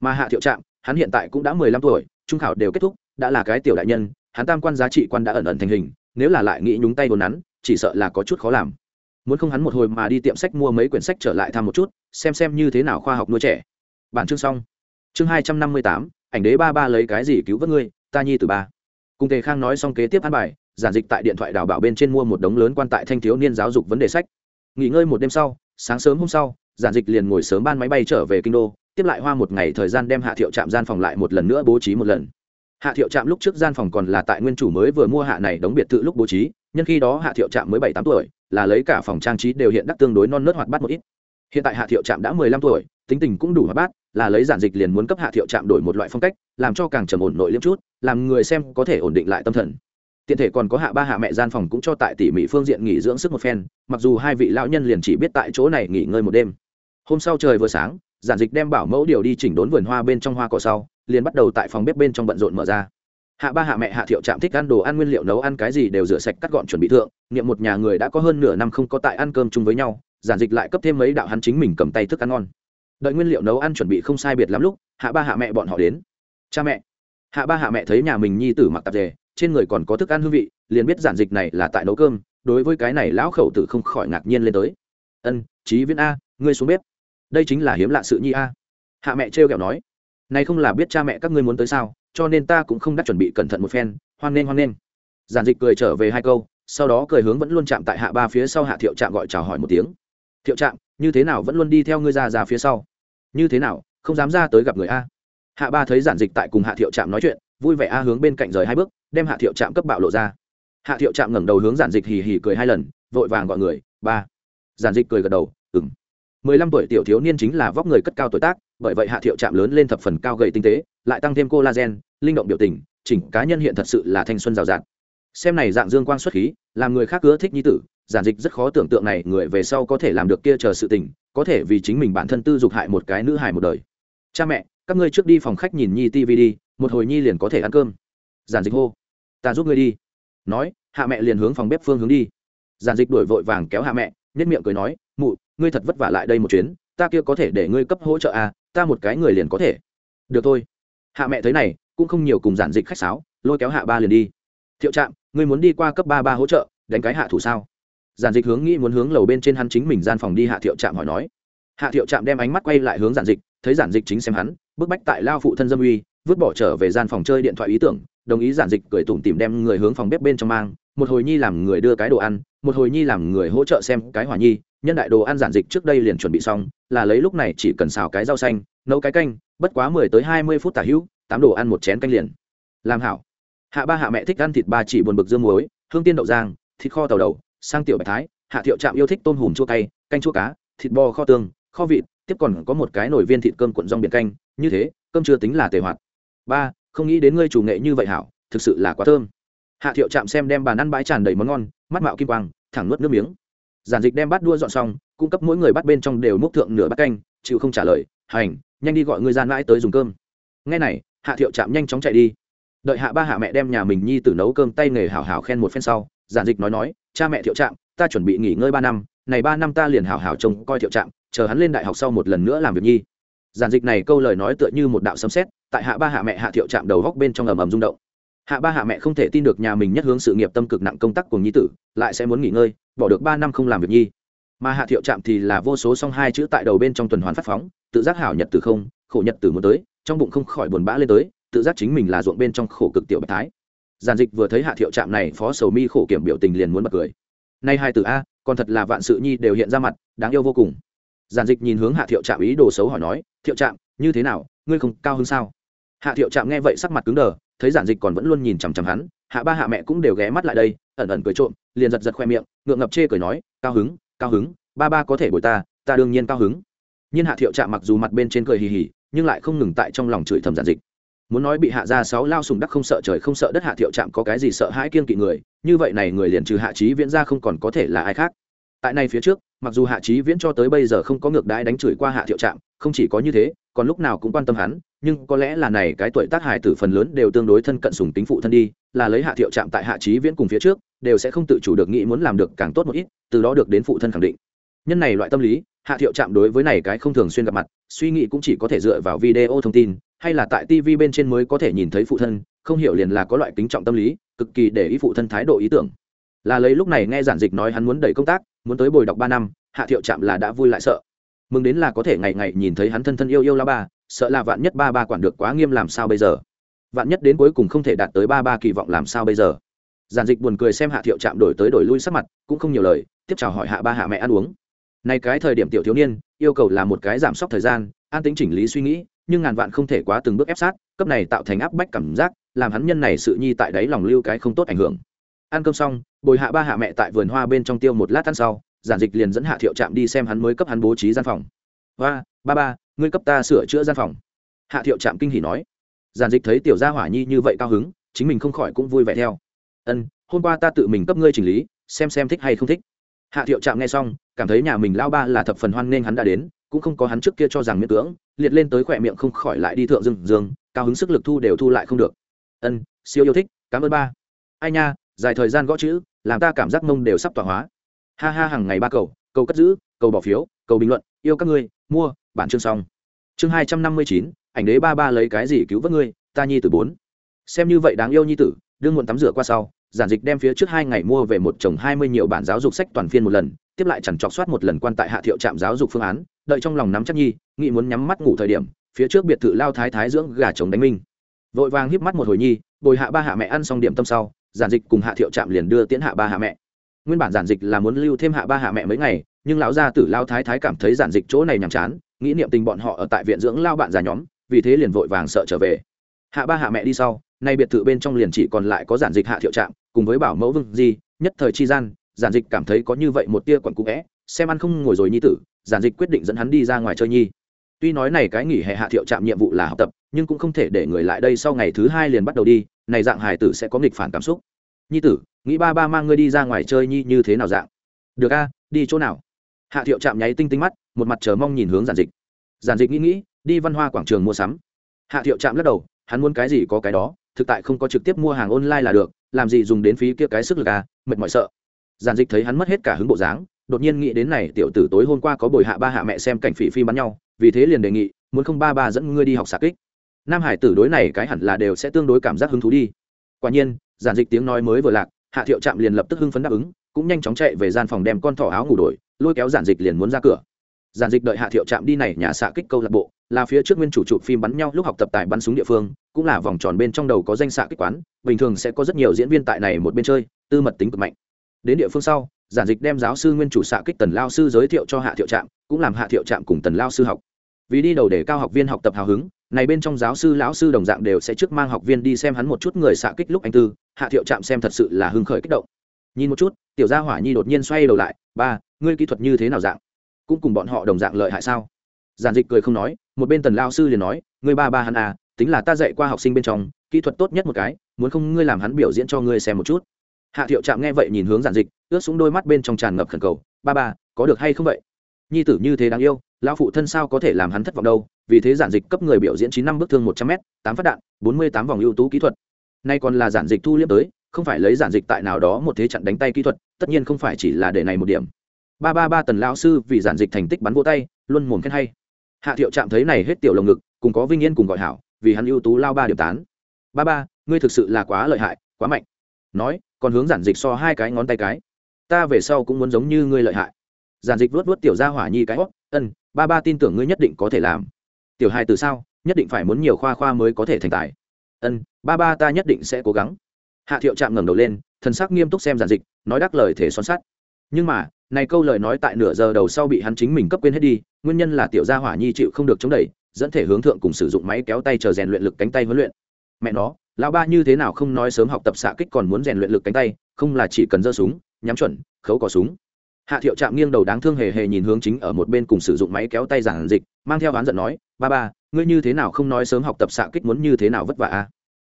Mà hạ thiệu trạm, hắn hiện tại cũng đã mười lăm tuổi, trung khảo đều kết thúc, đã là cái tiểu đại nhân, hắn tam quan giá trị quan đã ẩn ẩn thành hình, nếu là lại nghĩ nhúng tay đồn nắn, chỉ sợ là có chút khó làm. Muốn không hắn một hồi mà đi tiệm sách mua mấy quyển sách trở lại thăm một chút, xem xem như thế nào khoa học nuôi trẻ bản chương xong. Chương hai trăm năm mươi tám, ảnh đế ba ba lấy cái gì cứu vớt ngươi, ta nhi từ ba. Cùng tề khang nói xong kế tiếp ăn bài, giản dịch tại điện thoại đào bảo bên trên mua một đống lớn quan tại thanh thiếu niên giáo dục vấn đề sách. Nghỉ ngơi một đêm sau, sáng sớm hôm sau, giản dịch liền ngồi sớm ban máy bay trở về kinh đô, tiếp lại hoa một ngày thời gian đem hạ thiệu trạm gian phòng lại một lần nữa bố trí một lần. Hạ thiệu trạm lúc trước gian phòng còn là tại nguyên chủ mới vừa mua hạ này đóng biệt thự lúc bố trí, nhân khi đó hạ thiệu trạm mới bảy tám tuổi, là lấy cả phòng trang trí đều hiện đắc tương đối non nớt hoạt bát một ít. Hiện tại hạ thiệu trạm đã mười lăm tuổi tính tình cũng đủ hoạt bát, là lấy giản dịch liền muốn cấp hạ thiệu trạm đổi một loại phong cách, làm cho càng trầm ổn nội liêm chút, làm người xem có thể ổn định lại tâm thần. Tiện thể còn có hạ ba hạ mẹ gian phòng cũng cho tại tỉ mỉ phương diện nghỉ dưỡng sức một phen, mặc dù hai vị lão nhân liền chỉ biết tại chỗ này nghỉ ngơi một đêm. Hôm sau trời vừa sáng, giản dịch đem bảo mẫu điều đi chỉnh đốn vườn hoa bên trong hoa cỏ sau, liền bắt đầu tại phòng bếp bên trong bận rộn mở ra. Hạ ba hạ mẹ, hạ thiệu trạm thích ăn đồ ăn nguyên liệu nấu ăn cái gì đều rửa sạch cắt gọn chuẩn bị thượng, niệm một nhà người đã có hơn nửa năm không có tại ăn cơm chung với nhau, giản dịch lại cấp thêm mấy đạo hắn chính mình cầm tay thức ăn ngon đợi nguyên liệu nấu ăn chuẩn bị không sai biệt lắm lúc, hạ ba hạ mẹ bọn họ đến. Cha mẹ. Hạ ba hạ mẹ thấy nhà mình nhi tử mặc tạp dề, trên người còn có thức ăn hương vị, liền biết giản dịch này là tại nấu cơm, đối với cái này lão khẩu tử không khỏi ngạc nhiên lên tới. Ân trí viễn a, ngươi xuống bếp. Đây chính là hiếm lạ sự nhi a. Hạ mẹ trêu kẹo nói. Này không là biết cha mẹ các ngươi muốn tới sao, cho nên ta cũng không đắc chuẩn bị cẩn thận một phen, hoan nghênh hoan nghênh. Giản dịch cười trở về hai câu, sau đó cười hướng vẫn luôn chạm tại hạ ba phía sau hạ thiệu chạm gọi chào hỏi một tiếng thiệu trạm, như thế nào vẫn luôn đi theo ngươi ra ra phía sau? Như thế nào, không dám ra tới gặp người a? Hạ ba thấy giản dịch tại cùng hạ thiệu trạm nói chuyện, vui vẻ a hướng bên cạnh rời hai bước, đem hạ thiệu trạm cấp bạo lộ ra. Hạ thiệu trạm ngẩng đầu hướng giản dịch hì hì cười hai lần, vội vàng gọi người, ba. Giản dịch cười gật đầu ừng mười lăm tuổi tiểu thiếu niên chính là vóc người cất cao tuổi tác, bởi vậy hạ thiệu Trạm lớn lên thập phần cao gầy tinh tế, lại tăng thêm collagen linh động biểu tình, chỉnh cá nhân hiện thật sự là thanh xuân rào rạt. Xem này dạng dương quang xuất khí, làm người khác ưa thích nhi tử giản dịch rất khó tưởng tượng này người về sau có thể làm được kia chờ sự tình, có thể vì chính mình bản thân tư dục hại một cái nữ hài một đời. Cha mẹ, các ngươi trước đi phòng khách nhìn nhi tv đi, một hồi nhi liền có thể ăn cơm. Giản dịch hô, ta giúp ngươi đi. Nói, hạ mẹ liền hướng phòng bếp phương hướng đi. Giản dịch đuổi vội vàng kéo hạ mẹ nhất miệng cười nói, mụ, ngươi thật vất vả lại đây một chuyến, ta kia có thể để ngươi cấp hỗ trợ à ta một cái người liền có thể. Được thôi. Hạ mẹ thấy này, cũng không nhiều cùng giản dịch khách sáo, lôi kéo hạ ba liền đi. Thiệu trạm, ngươi muốn đi qua cấp ba ba hỗ trợ, đánh cái hạ thủ sao? Giản dịch hướng nghĩ muốn hướng lầu bên trên hắn chính mình gian phòng đi hạ thiệu trạm hỏi nói. Hạ thiệu trạm đem ánh mắt quay lại hướng giản dịch, thấy giản dịch chính xem hắn, bức bách tại lao phụ thân dâm uy, vứt bỏ trở về gian phòng chơi điện thoại ý tưởng, đồng ý giản dịch cười tủm tìm đem người hướng phòng bếp bên trong mang, một hồi nhi làm người đưa cái đồ ăn, một hồi nhi làm người hỗ trợ xem cái hỏa nhi, nhân đại đồ ăn giản dịch trước đây liền chuẩn bị xong, là lấy lúc này chỉ cần xào cái rau xanh, nấu cái canh, bất quá mười tới hai mươi phút tả hữu, tám đồ ăn một chén canh liền. Làm hảo. Hạ ba hạ mẹ thích ăn thịt ba chỉ buồn bực dương muối, hương tiên đậu giang thịt kho tàu đầu sang tiểu bạch thái, hạ thiệu trạm yêu thích tôm hùm chua cay, canh chua cá, thịt bò kho tương, kho vịt, tiếp còn có một cái nồi viên thịt cơm cuộn rong biển canh, như thế, cơm chưa tính là tề hoạt. Ba, không nghĩ đến ngươi chủ nghệ như vậy hảo, thực sự là quá thơm. Hạ thiệu Trạm xem đem bàn ăn bãi tràn đầy món ngon, mắt mạo kim quang, thẳng nuốt nước miếng. Giản dịch đem bát đua dọn xong, cung cấp mỗi người bắt bên trong đều múc thượng nửa bát canh, chịu không trả lời, hành, nhanh đi gọi người gian mãi tới dùng cơm. Ngay này, hạ thiệu Trạm nhanh chóng chạy đi đợi hạ ba hạ mẹ đem nhà mình nhi tử nấu cơm tay nghề hảo hảo khen một phen sau, giản dịch nói nói, cha mẹ thiệu trạm ta chuẩn bị nghỉ ngơi ba năm, này ba năm ta liền hảo hảo trông coi thiệu trạm chờ hắn lên đại học sau một lần nữa làm việc nhi. Giản dịch này câu lời nói tựa như một đạo sấm xét tại hạ ba hạ mẹ hạ thiệu trạm đầu góc bên trong ầm ầm rung động. Hạ ba hạ mẹ không thể tin được nhà mình nhất hướng sự nghiệp tâm cực nặng công tác của nhi tử, lại sẽ muốn nghỉ ngơi, bỏ được ba năm không làm việc nhi. Mà hạ thiệu trạm thì là vô số song hai chữ tại đầu bên trong tuần hoàn phát phóng, tự giác hảo nhật từ không, khổ nhật từ muốn tới, trong bụng không khỏi buồn bã lên tới tự giác chính mình là ruộng bên trong khổ cực tiểu bạch thái. Giản dịch vừa thấy hạ thiệu trạm này phó sầu mi khổ kiểm biểu tình liền muốn bật cười. Nay hai từ a, còn thật là vạn sự nhi đều hiện ra mặt, đáng yêu vô cùng. Giản dịch nhìn hướng hạ thiệu trạm ý đồ xấu hỏi nói, thiệu trạm, như thế nào? Ngươi không cao hơn sao? Hạ thiệu trạm nghe vậy sắc mặt cứng đờ, thấy giản dịch còn vẫn luôn nhìn chằm chằm hắn, hạ ba hạ mẹ cũng đều ghé mắt lại đây, ẩn ẩn cười trộm, liền giật giật khoe miệng, ngượng ngập chê cười nói, cao hứng cao hứng, ba ba có thể bồi ta ta đương nhiên cao hứng. Nhưng hạ thiệu trạm mặc dù mặt bên trên cười hì hì, nhưng lại không ngừng tại trong lòng chửi thầm giản dịch muốn nói bị hạ ra sáu lao sùng đắc không sợ trời không sợ đất hạ thiệu trạm có cái gì sợ hãi kiên kỵ người, như vậy này người liền trừ hạ trí viễn ra không còn có thể là ai khác. Tại này phía trước, mặc dù hạ trí viễn cho tới bây giờ không có ngược đãi đánh chửi qua hạ thiệu trạm, không chỉ có như thế, còn lúc nào cũng quan tâm hắn, nhưng có lẽ là này cái tuổi tác hài tử phần lớn đều tương đối thân cận sùng tính phụ thân đi, là lấy hạ thiệu trạm tại hạ trí viễn cùng phía trước, đều sẽ không tự chủ được nghĩ muốn làm được càng tốt một ít, từ đó được đến phụ thân khẳng định. Nhân này loại tâm lý, hạ thiệu trạm đối với này cái không thường xuyên gặp mặt, suy nghĩ cũng chỉ có thể dựa vào video thông tin hay là tại tv bên trên mới có thể nhìn thấy phụ thân, không hiểu liền là có loại kính trọng tâm lý, cực kỳ để ý phụ thân thái độ ý tưởng. Là lấy lúc này nghe giản dịch nói hắn muốn đẩy công tác, muốn tới bồi đọc ba năm, hạ thiệu trạm là đã vui lại sợ. Mừng đến là có thể ngày ngày nhìn thấy hắn thân thân yêu yêu la ba, sợ là vạn nhất ba ba quản được quá nghiêm làm sao bây giờ? Vạn nhất đến cuối cùng không thể đạt tới ba ba kỳ vọng làm sao bây giờ? Giản dịch buồn cười xem hạ thiệu trạm đổi tới đổi lui sắc mặt, cũng không nhiều lời, tiếp chào hỏi hạ ba hạ mẹ ăn uống. Nay cái thời điểm tiểu thiếu niên, yêu cầu là một cái giảm sốc thời gian, an tính chỉnh lý suy nghĩ nhưng ngàn vạn không thể quá từng bước ép sát, cấp này tạo thành áp bách cảm giác, làm hắn nhân này sự nhi tại đáy lòng lưu cái không tốt ảnh hưởng. Ăn cơm xong, bồi hạ ba hạ mẹ tại vườn hoa bên trong tiêu một lát ăn sau, giản dịch liền dẫn hạ thiệu trạm đi xem hắn mới cấp hắn bố trí gian phòng. Và ba ba, ngươi cấp ta sửa chữa gian phòng. Hạ thiệu trạm kinh hỉ nói. Giản dịch thấy tiểu gia hỏa nhi như vậy cao hứng, chính mình không khỏi cũng vui vẻ theo. Ân, hôm qua ta tự mình cấp ngươi chỉnh lý, xem xem thích hay không thích. Hạ thiệu trạm nghe xong, cảm thấy nhà mình lao ba là thập phần hoan nghênh hắn đã đến cũng không có hắn trước kia cho rằng miễn cưỡng, liệt lên tới khỏe miệng không khỏi lại đi thượng dương dương, cao hứng sức lực thu đều thu lại không được. Ân, siêu yêu thích, cảm ơn ba. Ai nha, dài thời gian gõ chữ, làm ta cảm giác mông đều sắp tỏa hóa. Ha ha, hàng ngày ba cầu cầu cất giữ, cầu bỏ phiếu, cầu bình luận, yêu các ngươi, mua, bản chương xong. Chương hai trăm năm mươi chín, ảnh đế ba ba lấy cái gì cứu vớt ngươi, ta nhi tử bốn. Xem như vậy đáng yêu nhi tử, đương muộn tắm rửa qua sau, giản dịch đem phía trước hai ngày mua về một chồng hai mươi nhiều bản giáo dục sách toàn phiên một lần tiếp lại chẳng chọc soát một lần quan tại hạ thiệu trạm giáo dục phương án, đợi trong lòng nắm chắc nhi nghị muốn nhắm mắt ngủ thời điểm, phía trước biệt thự lao thái thái dưỡng gà chống đánh minh vội vàng híp mắt một hồi nhi, bồi hạ ba hạ mẹ ăn xong điểm tâm sau, giản dịch cùng hạ thiệu trạm liền đưa tiễn hạ ba hạ mẹ. Nguyên bản giản dịch là muốn lưu thêm hạ ba hạ mẹ mấy ngày, nhưng lão gia tử lao thái thái cảm thấy giản dịch chỗ này nhàm chán, nghĩ niệm tình bọn họ ở tại viện dưỡng lao bạn già nhóm, vì thế liền vội vàng sợ trở về. Hạ ba hạ mẹ đi sau, nay biệt thự bên trong liền chỉ còn lại có giản dịch hạ thiệu trạm, cùng với bảo mẫu vương di, nhất thời chi gian giản dịch cảm thấy có như vậy một tia quặn cũ vẽ, xem ăn không ngồi rồi nhi tử, giản dịch quyết định dẫn hắn đi ra ngoài chơi nhi. Tuy nói này cái nghỉ hè hạ thiệu trạm nhiệm vụ là học tập, nhưng cũng không thể để người lại đây sau ngày thứ hai liền bắt đầu đi, này dạng hài tử sẽ có nghịch phản cảm xúc. Nhi tử, nghĩ ba ba mang ngươi đi ra ngoài chơi nhi như thế nào dạng? Được a, đi chỗ nào? Hạ thiệu trạm nháy tinh tinh mắt, một mặt chờ mong nhìn hướng giản dịch. Giản dịch nghĩ nghĩ, đi văn hoa quảng trường mua sắm. Hạ thiệu trạm lắc đầu, hắn muốn cái gì có cái đó, thực tại không có trực tiếp mua hàng online là được, làm gì dùng đến phí kia cái sức lực à mệt mỏi sợ giản dịch thấy hắn mất hết cả hứng bộ dáng, đột nhiên nghĩ đến này, tiểu tử tối hôm qua có bồi hạ ba hạ mẹ xem cảnh phỉ phi bắn nhau, vì thế liền đề nghị, muốn không ba ba dẫn ngươi đi học xạ kích. Nam hải tử đối này cái hẳn là đều sẽ tương đối cảm giác hứng thú đi. Quả nhiên, giản dịch tiếng nói mới vừa lạc, hạ thiệu trạm liền lập tức hưng phấn đáp ứng, cũng nhanh chóng chạy về gian phòng đem con thỏ áo ngủ đổi, lôi kéo giản dịch liền muốn ra cửa. Giản dịch đợi hạ thiệu trạm đi này nhà xạ kích câu lạc bộ, là phía trước nguyên chủ trụ phim bắn nhau lúc học tập tại bắn súng địa phương, cũng là vòng tròn bên trong đầu có danh xạ kích quán, bình thường sẽ có rất nhiều diễn viên tại này một bên chơi, tư mật tính cực mạnh đến địa phương sau, giản dịch đem giáo sư nguyên chủ xạ kích tần lao sư giới thiệu cho hạ thiệu trạm, cũng làm hạ thiệu trạm cùng tần lao sư học. Vì đi đầu để cao học viên học tập hào hứng, này bên trong giáo sư lão sư đồng dạng đều sẽ trước mang học viên đi xem hắn một chút người xạ kích lúc anh tư, hạ thiệu trạm xem thật sự là hưng khởi kích động. Nhìn một chút, tiểu gia hỏa nhi đột nhiên xoay đầu lại, ba, ngươi kỹ thuật như thế nào dạng? Cũng cùng bọn họ đồng dạng lợi hại sao? Giản dịch cười không nói, một bên tần lao sư liền nói, ngươi ba ba hắn à tính là ta dạy qua học sinh bên trong, kỹ thuật tốt nhất một cái, muốn không ngươi làm hắn biểu diễn cho ngươi xem một chút hạ thiệu trạm nghe vậy nhìn hướng giản dịch, ướt xuống đôi mắt bên trong tràn ngập khẩn cầu, ba ba, có được hay không vậy? Nhi tử như thế đáng yêu, lão phụ thân sao có thể làm hắn thất vọng đâu, vì thế giản dịch cấp người biểu diễn chín năm bước thương một trăm m tám phát đạn, bốn mươi tám vòng ưu tú kỹ thuật. Nay còn là giản dịch thu liếp tới, không phải lấy giản dịch tại nào đó một thế trận đánh tay kỹ thuật, tất nhiên không phải chỉ là để này một điểm. Ba ba ba tần lão sư, vì giản dịch thành tích bắn vô tay, luôn mồm khen hay. Hạ thiệu chạm thấy này hết tiểu lồng ngực, cùng có vinh yên cùng gọi hảo, vì hắn ưu tú lao ba điểm tán. Ba ba, ngươi thực sự là quá lợi hại, quá mạnh nói, còn hướng giản dịch so hai cái ngón tay cái. Ta về sau cũng muốn giống như ngươi lợi hại. Giản dịch vuốt vuốt tiểu ra hỏa nhi cái hót ân, ba ba tin tưởng ngươi nhất định có thể làm. Tiểu hai từ sao, nhất định phải muốn nhiều khoa khoa mới có thể thành tài. Ân, ba ba ta nhất định sẽ cố gắng. Hạ thiệu chạm ngẩng đầu lên, thần sắc nghiêm túc xem giản dịch, nói đắc lời thể son sắt. Nhưng mà, này câu lời nói tại nửa giờ đầu sau bị hắn chính mình cấp quên hết đi, nguyên nhân là tiểu gia hỏa nhi chịu không được chống đẩy, dẫn thể hướng thượng cùng sử dụng máy kéo tay chờ rèn luyện lực cánh tay huấn luyện. Mẹ nó lão ba như thế nào không nói sớm học tập xạ kích còn muốn rèn luyện lực cánh tay, không là chỉ cần giơ súng, nhắm chuẩn, khấu cò súng. Hạ thiệu trạm nghiêng đầu đáng thương hề hề nhìn hướng chính ở một bên cùng sử dụng máy kéo tay giản dịch, mang theo oán giận nói, ba ba, ngươi như thế nào không nói sớm học tập xạ kích muốn như thế nào vất vả à?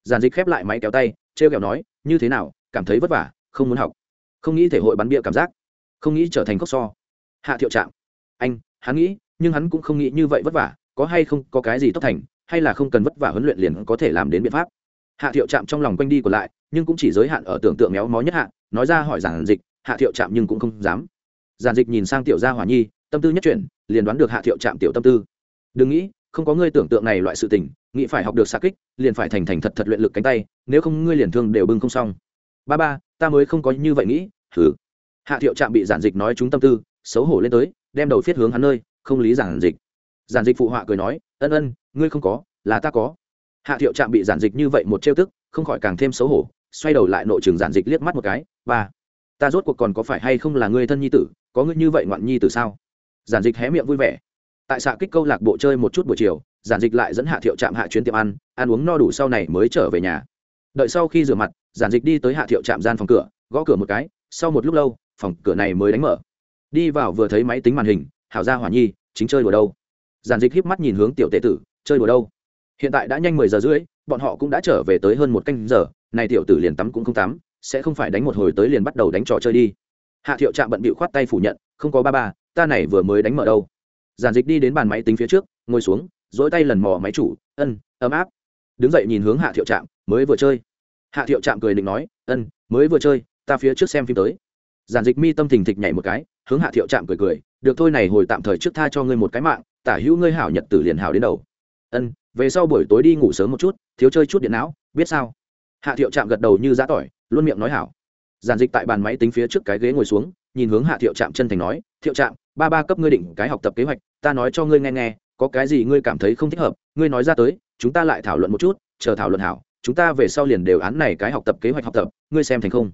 giản dịch khép lại máy kéo tay, trêu kẹo nói, như thế nào, cảm thấy vất vả, không muốn học. Không nghĩ thể hội bắn bia cảm giác. Không nghĩ trở thành cốc so. Hạ thiệu trạm, anh, hắn nghĩ, nhưng hắn cũng không nghĩ như vậy vất vả, có hay không có cái gì tốt thành, hay là không cần vất vả huấn luyện liền có thể làm đến biện pháp? Hạ thiệu trạm trong lòng quanh đi còn lại, nhưng cũng chỉ giới hạn ở tưởng tượng méo mó nhất hạ, nói ra hỏi giản dịch, hạ thiệu trạm nhưng cũng không dám. Giản dịch nhìn sang tiểu gia hỏa nhi, tâm tư nhất chuyển, liền đoán được hạ thiệu trạm tiểu tâm tư. Đừng nghĩ, không có ngươi tưởng tượng này loại sự tình, nghĩ phải học được xa kích, liền phải thành thành thật thật luyện lực cánh tay, nếu không ngươi liền thương đều bưng không xong. Ba ba, ta mới không có như vậy nghĩ thử hạ thiệu trạm bị giản dịch nói chúng tâm tư, xấu hổ lên tới, đem đầu phiết hướng hắn nơi, không lý giản dịch. Giản dịch phụ họa cười nói, ân ân, ngươi không có, là ta có hạ thiệu trạm bị giản dịch như vậy một trêu tức, không khỏi càng thêm xấu hổ, xoay đầu lại nội trường giản dịch liếc mắt một cái, ba, ta rốt cuộc còn có phải hay không là người thân nhi tử, có ngươi như vậy ngoạn nhi tử sao? Giản dịch hé miệng vui vẻ. Tại xạ kích câu lạc bộ chơi một chút buổi chiều, giản dịch lại dẫn hạ thiệu trạm hạ chuyến tiệm ăn ăn uống no đủ sau này mới trở về nhà. Đợi sau khi rửa mặt, giản dịch đi tới hạ thiệu trạm gian phòng cửa, gõ cửa một cái, sau một lúc lâu, phòng cửa này mới đánh mở. Đi vào vừa thấy máy tính màn hình, hảo ra hỏa nhi, chính chơi đùa đâu? Giản dịch híp mắt nhìn hướng tiểu tệ tử, chơi đùa đâu? Hiện tại đã nhanh mười giờ rưỡi, bọn họ cũng đã trở về tới hơn một canh giờ, này tiểu tử liền tắm cũng không tắm, sẽ không phải đánh một hồi tới liền bắt đầu đánh trò chơi đi. Hạ thiệu trạm bận bịu khoát tay phủ nhận, không có ba ba, ta này vừa mới đánh mở đâu. Giản dịch đi đến bàn máy tính phía trước, ngồi xuống dỗi tay lần mò máy chủ, ân, ấm áp. Đứng dậy nhìn hướng hạ thiệu trạm, mới vừa chơi. Hạ thiệu trạm cười định nói, ân, mới vừa chơi, ta phía trước xem phim tới. Giản dịch mi tâm thình thịch nhảy một cái, hướng hạ thiệu trạm cười cười, được thôi này, hồi tạm thời trước tha cho ngươi một cái mạng, tả hữu ngươi hảo nhật tử liền hảo đến đầu. Ân về sau buổi tối đi ngủ sớm một chút, thiếu chơi chút điện não, biết sao? Hạ thiệu trạm gật đầu như giã tỏi, luôn miệng nói hảo. Giản dịch tại bàn máy tính phía trước cái ghế ngồi xuống, nhìn hướng hạ thiệu trạm chân thành nói, thiệu trạm, ba ba cấp ngươi định cái học tập kế hoạch, ta nói cho ngươi nghe nghe, có cái gì ngươi cảm thấy không thích hợp, ngươi nói ra tới, chúng ta lại thảo luận một chút, chờ thảo luận hảo, chúng ta về sau liền đều án này cái học tập kế hoạch học tập, ngươi xem thành không?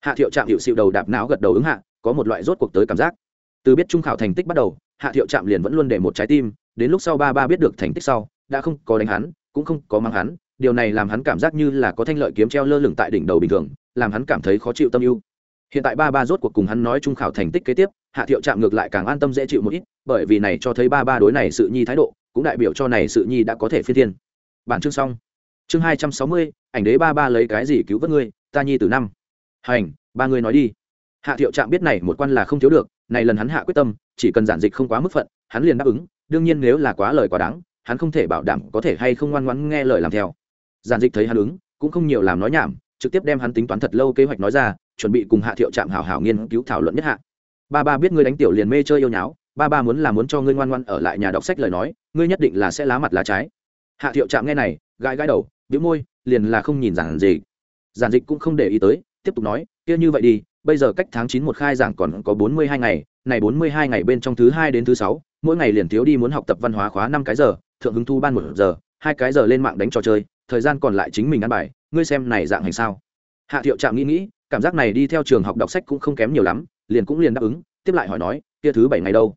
Hạ thiệu trạm hiệu xịu đầu đạp não gật đầu ứng hạ, có một loại rốt cuộc tới cảm giác. Từ biết trung khảo thành tích bắt đầu, hạ thiệu trạm liền vẫn luôn để một trái tim, đến lúc sau ba ba biết được thành tích sau đã không có đánh hắn, cũng không có mang hắn, điều này làm hắn cảm giác như là có thanh lợi kiếm treo lơ lửng tại đỉnh đầu bình thường, làm hắn cảm thấy khó chịu tâm ưu. Hiện tại ba ba rốt cuộc cùng hắn nói trung khảo thành tích kế tiếp, hạ thiệu chạm ngược lại càng an tâm dễ chịu một ít, bởi vì này cho thấy ba ba đối này sự nhi thái độ, cũng đại biểu cho này sự nhi đã có thể phi thiên. Bản chương xong. Chương hai trăm sáu mươi, ảnh đế ba ba lấy cái gì cứu vớt ngươi, ta nhi từ năm. Hành, ba người nói đi. Hạ thiệu trạm biết này một quan là không thiếu được, này lần hắn hạ quyết tâm, chỉ cần giản dịch không quá mức phận, hắn liền đáp ứng, đương nhiên nếu là quá lời quá đáng hắn không thể bảo đảm có thể hay không ngoan ngoãn nghe lời làm theo. Giản dịch thấy hắn ứng, cũng không nhiều làm nói nhảm, trực tiếp đem hắn tính toán thật lâu kế hoạch nói ra, chuẩn bị cùng hạ thiệu trạm hảo hảo nghiên cứu thảo luận nhất hạ. Ba ba biết ngươi đánh tiểu liền mê chơi yêu nháo, ba ba muốn là muốn cho ngươi ngoan ngoan ở lại nhà đọc sách lời nói, ngươi nhất định là sẽ lá mặt lá trái. Hạ thiệu trạm nghe này, gãi gãi đầu, bĩu môi, liền là không nhìn giản dịch. Giản dịch cũng không để ý tới, tiếp tục nói, kia như vậy đi, bây giờ cách tháng chín một khai giảng còn có bốn mươi hai ngày, này bốn mươi hai ngày bên trong thứ hai đến thứ sáu, mỗi ngày liền thiếu đi muốn học tập văn hóa khóa năm cái giờ thượng hứng thu ban một giờ, hai cái giờ lên mạng đánh trò chơi, thời gian còn lại chính mình ăn bài, ngươi xem này dạng hành sao? Hạ thiệu trạm nghĩ nghĩ, cảm giác này đi theo trường học đọc sách cũng không kém nhiều lắm, liền cũng liền đáp ứng, tiếp lại hỏi nói, kia thứ bảy ngày đâu?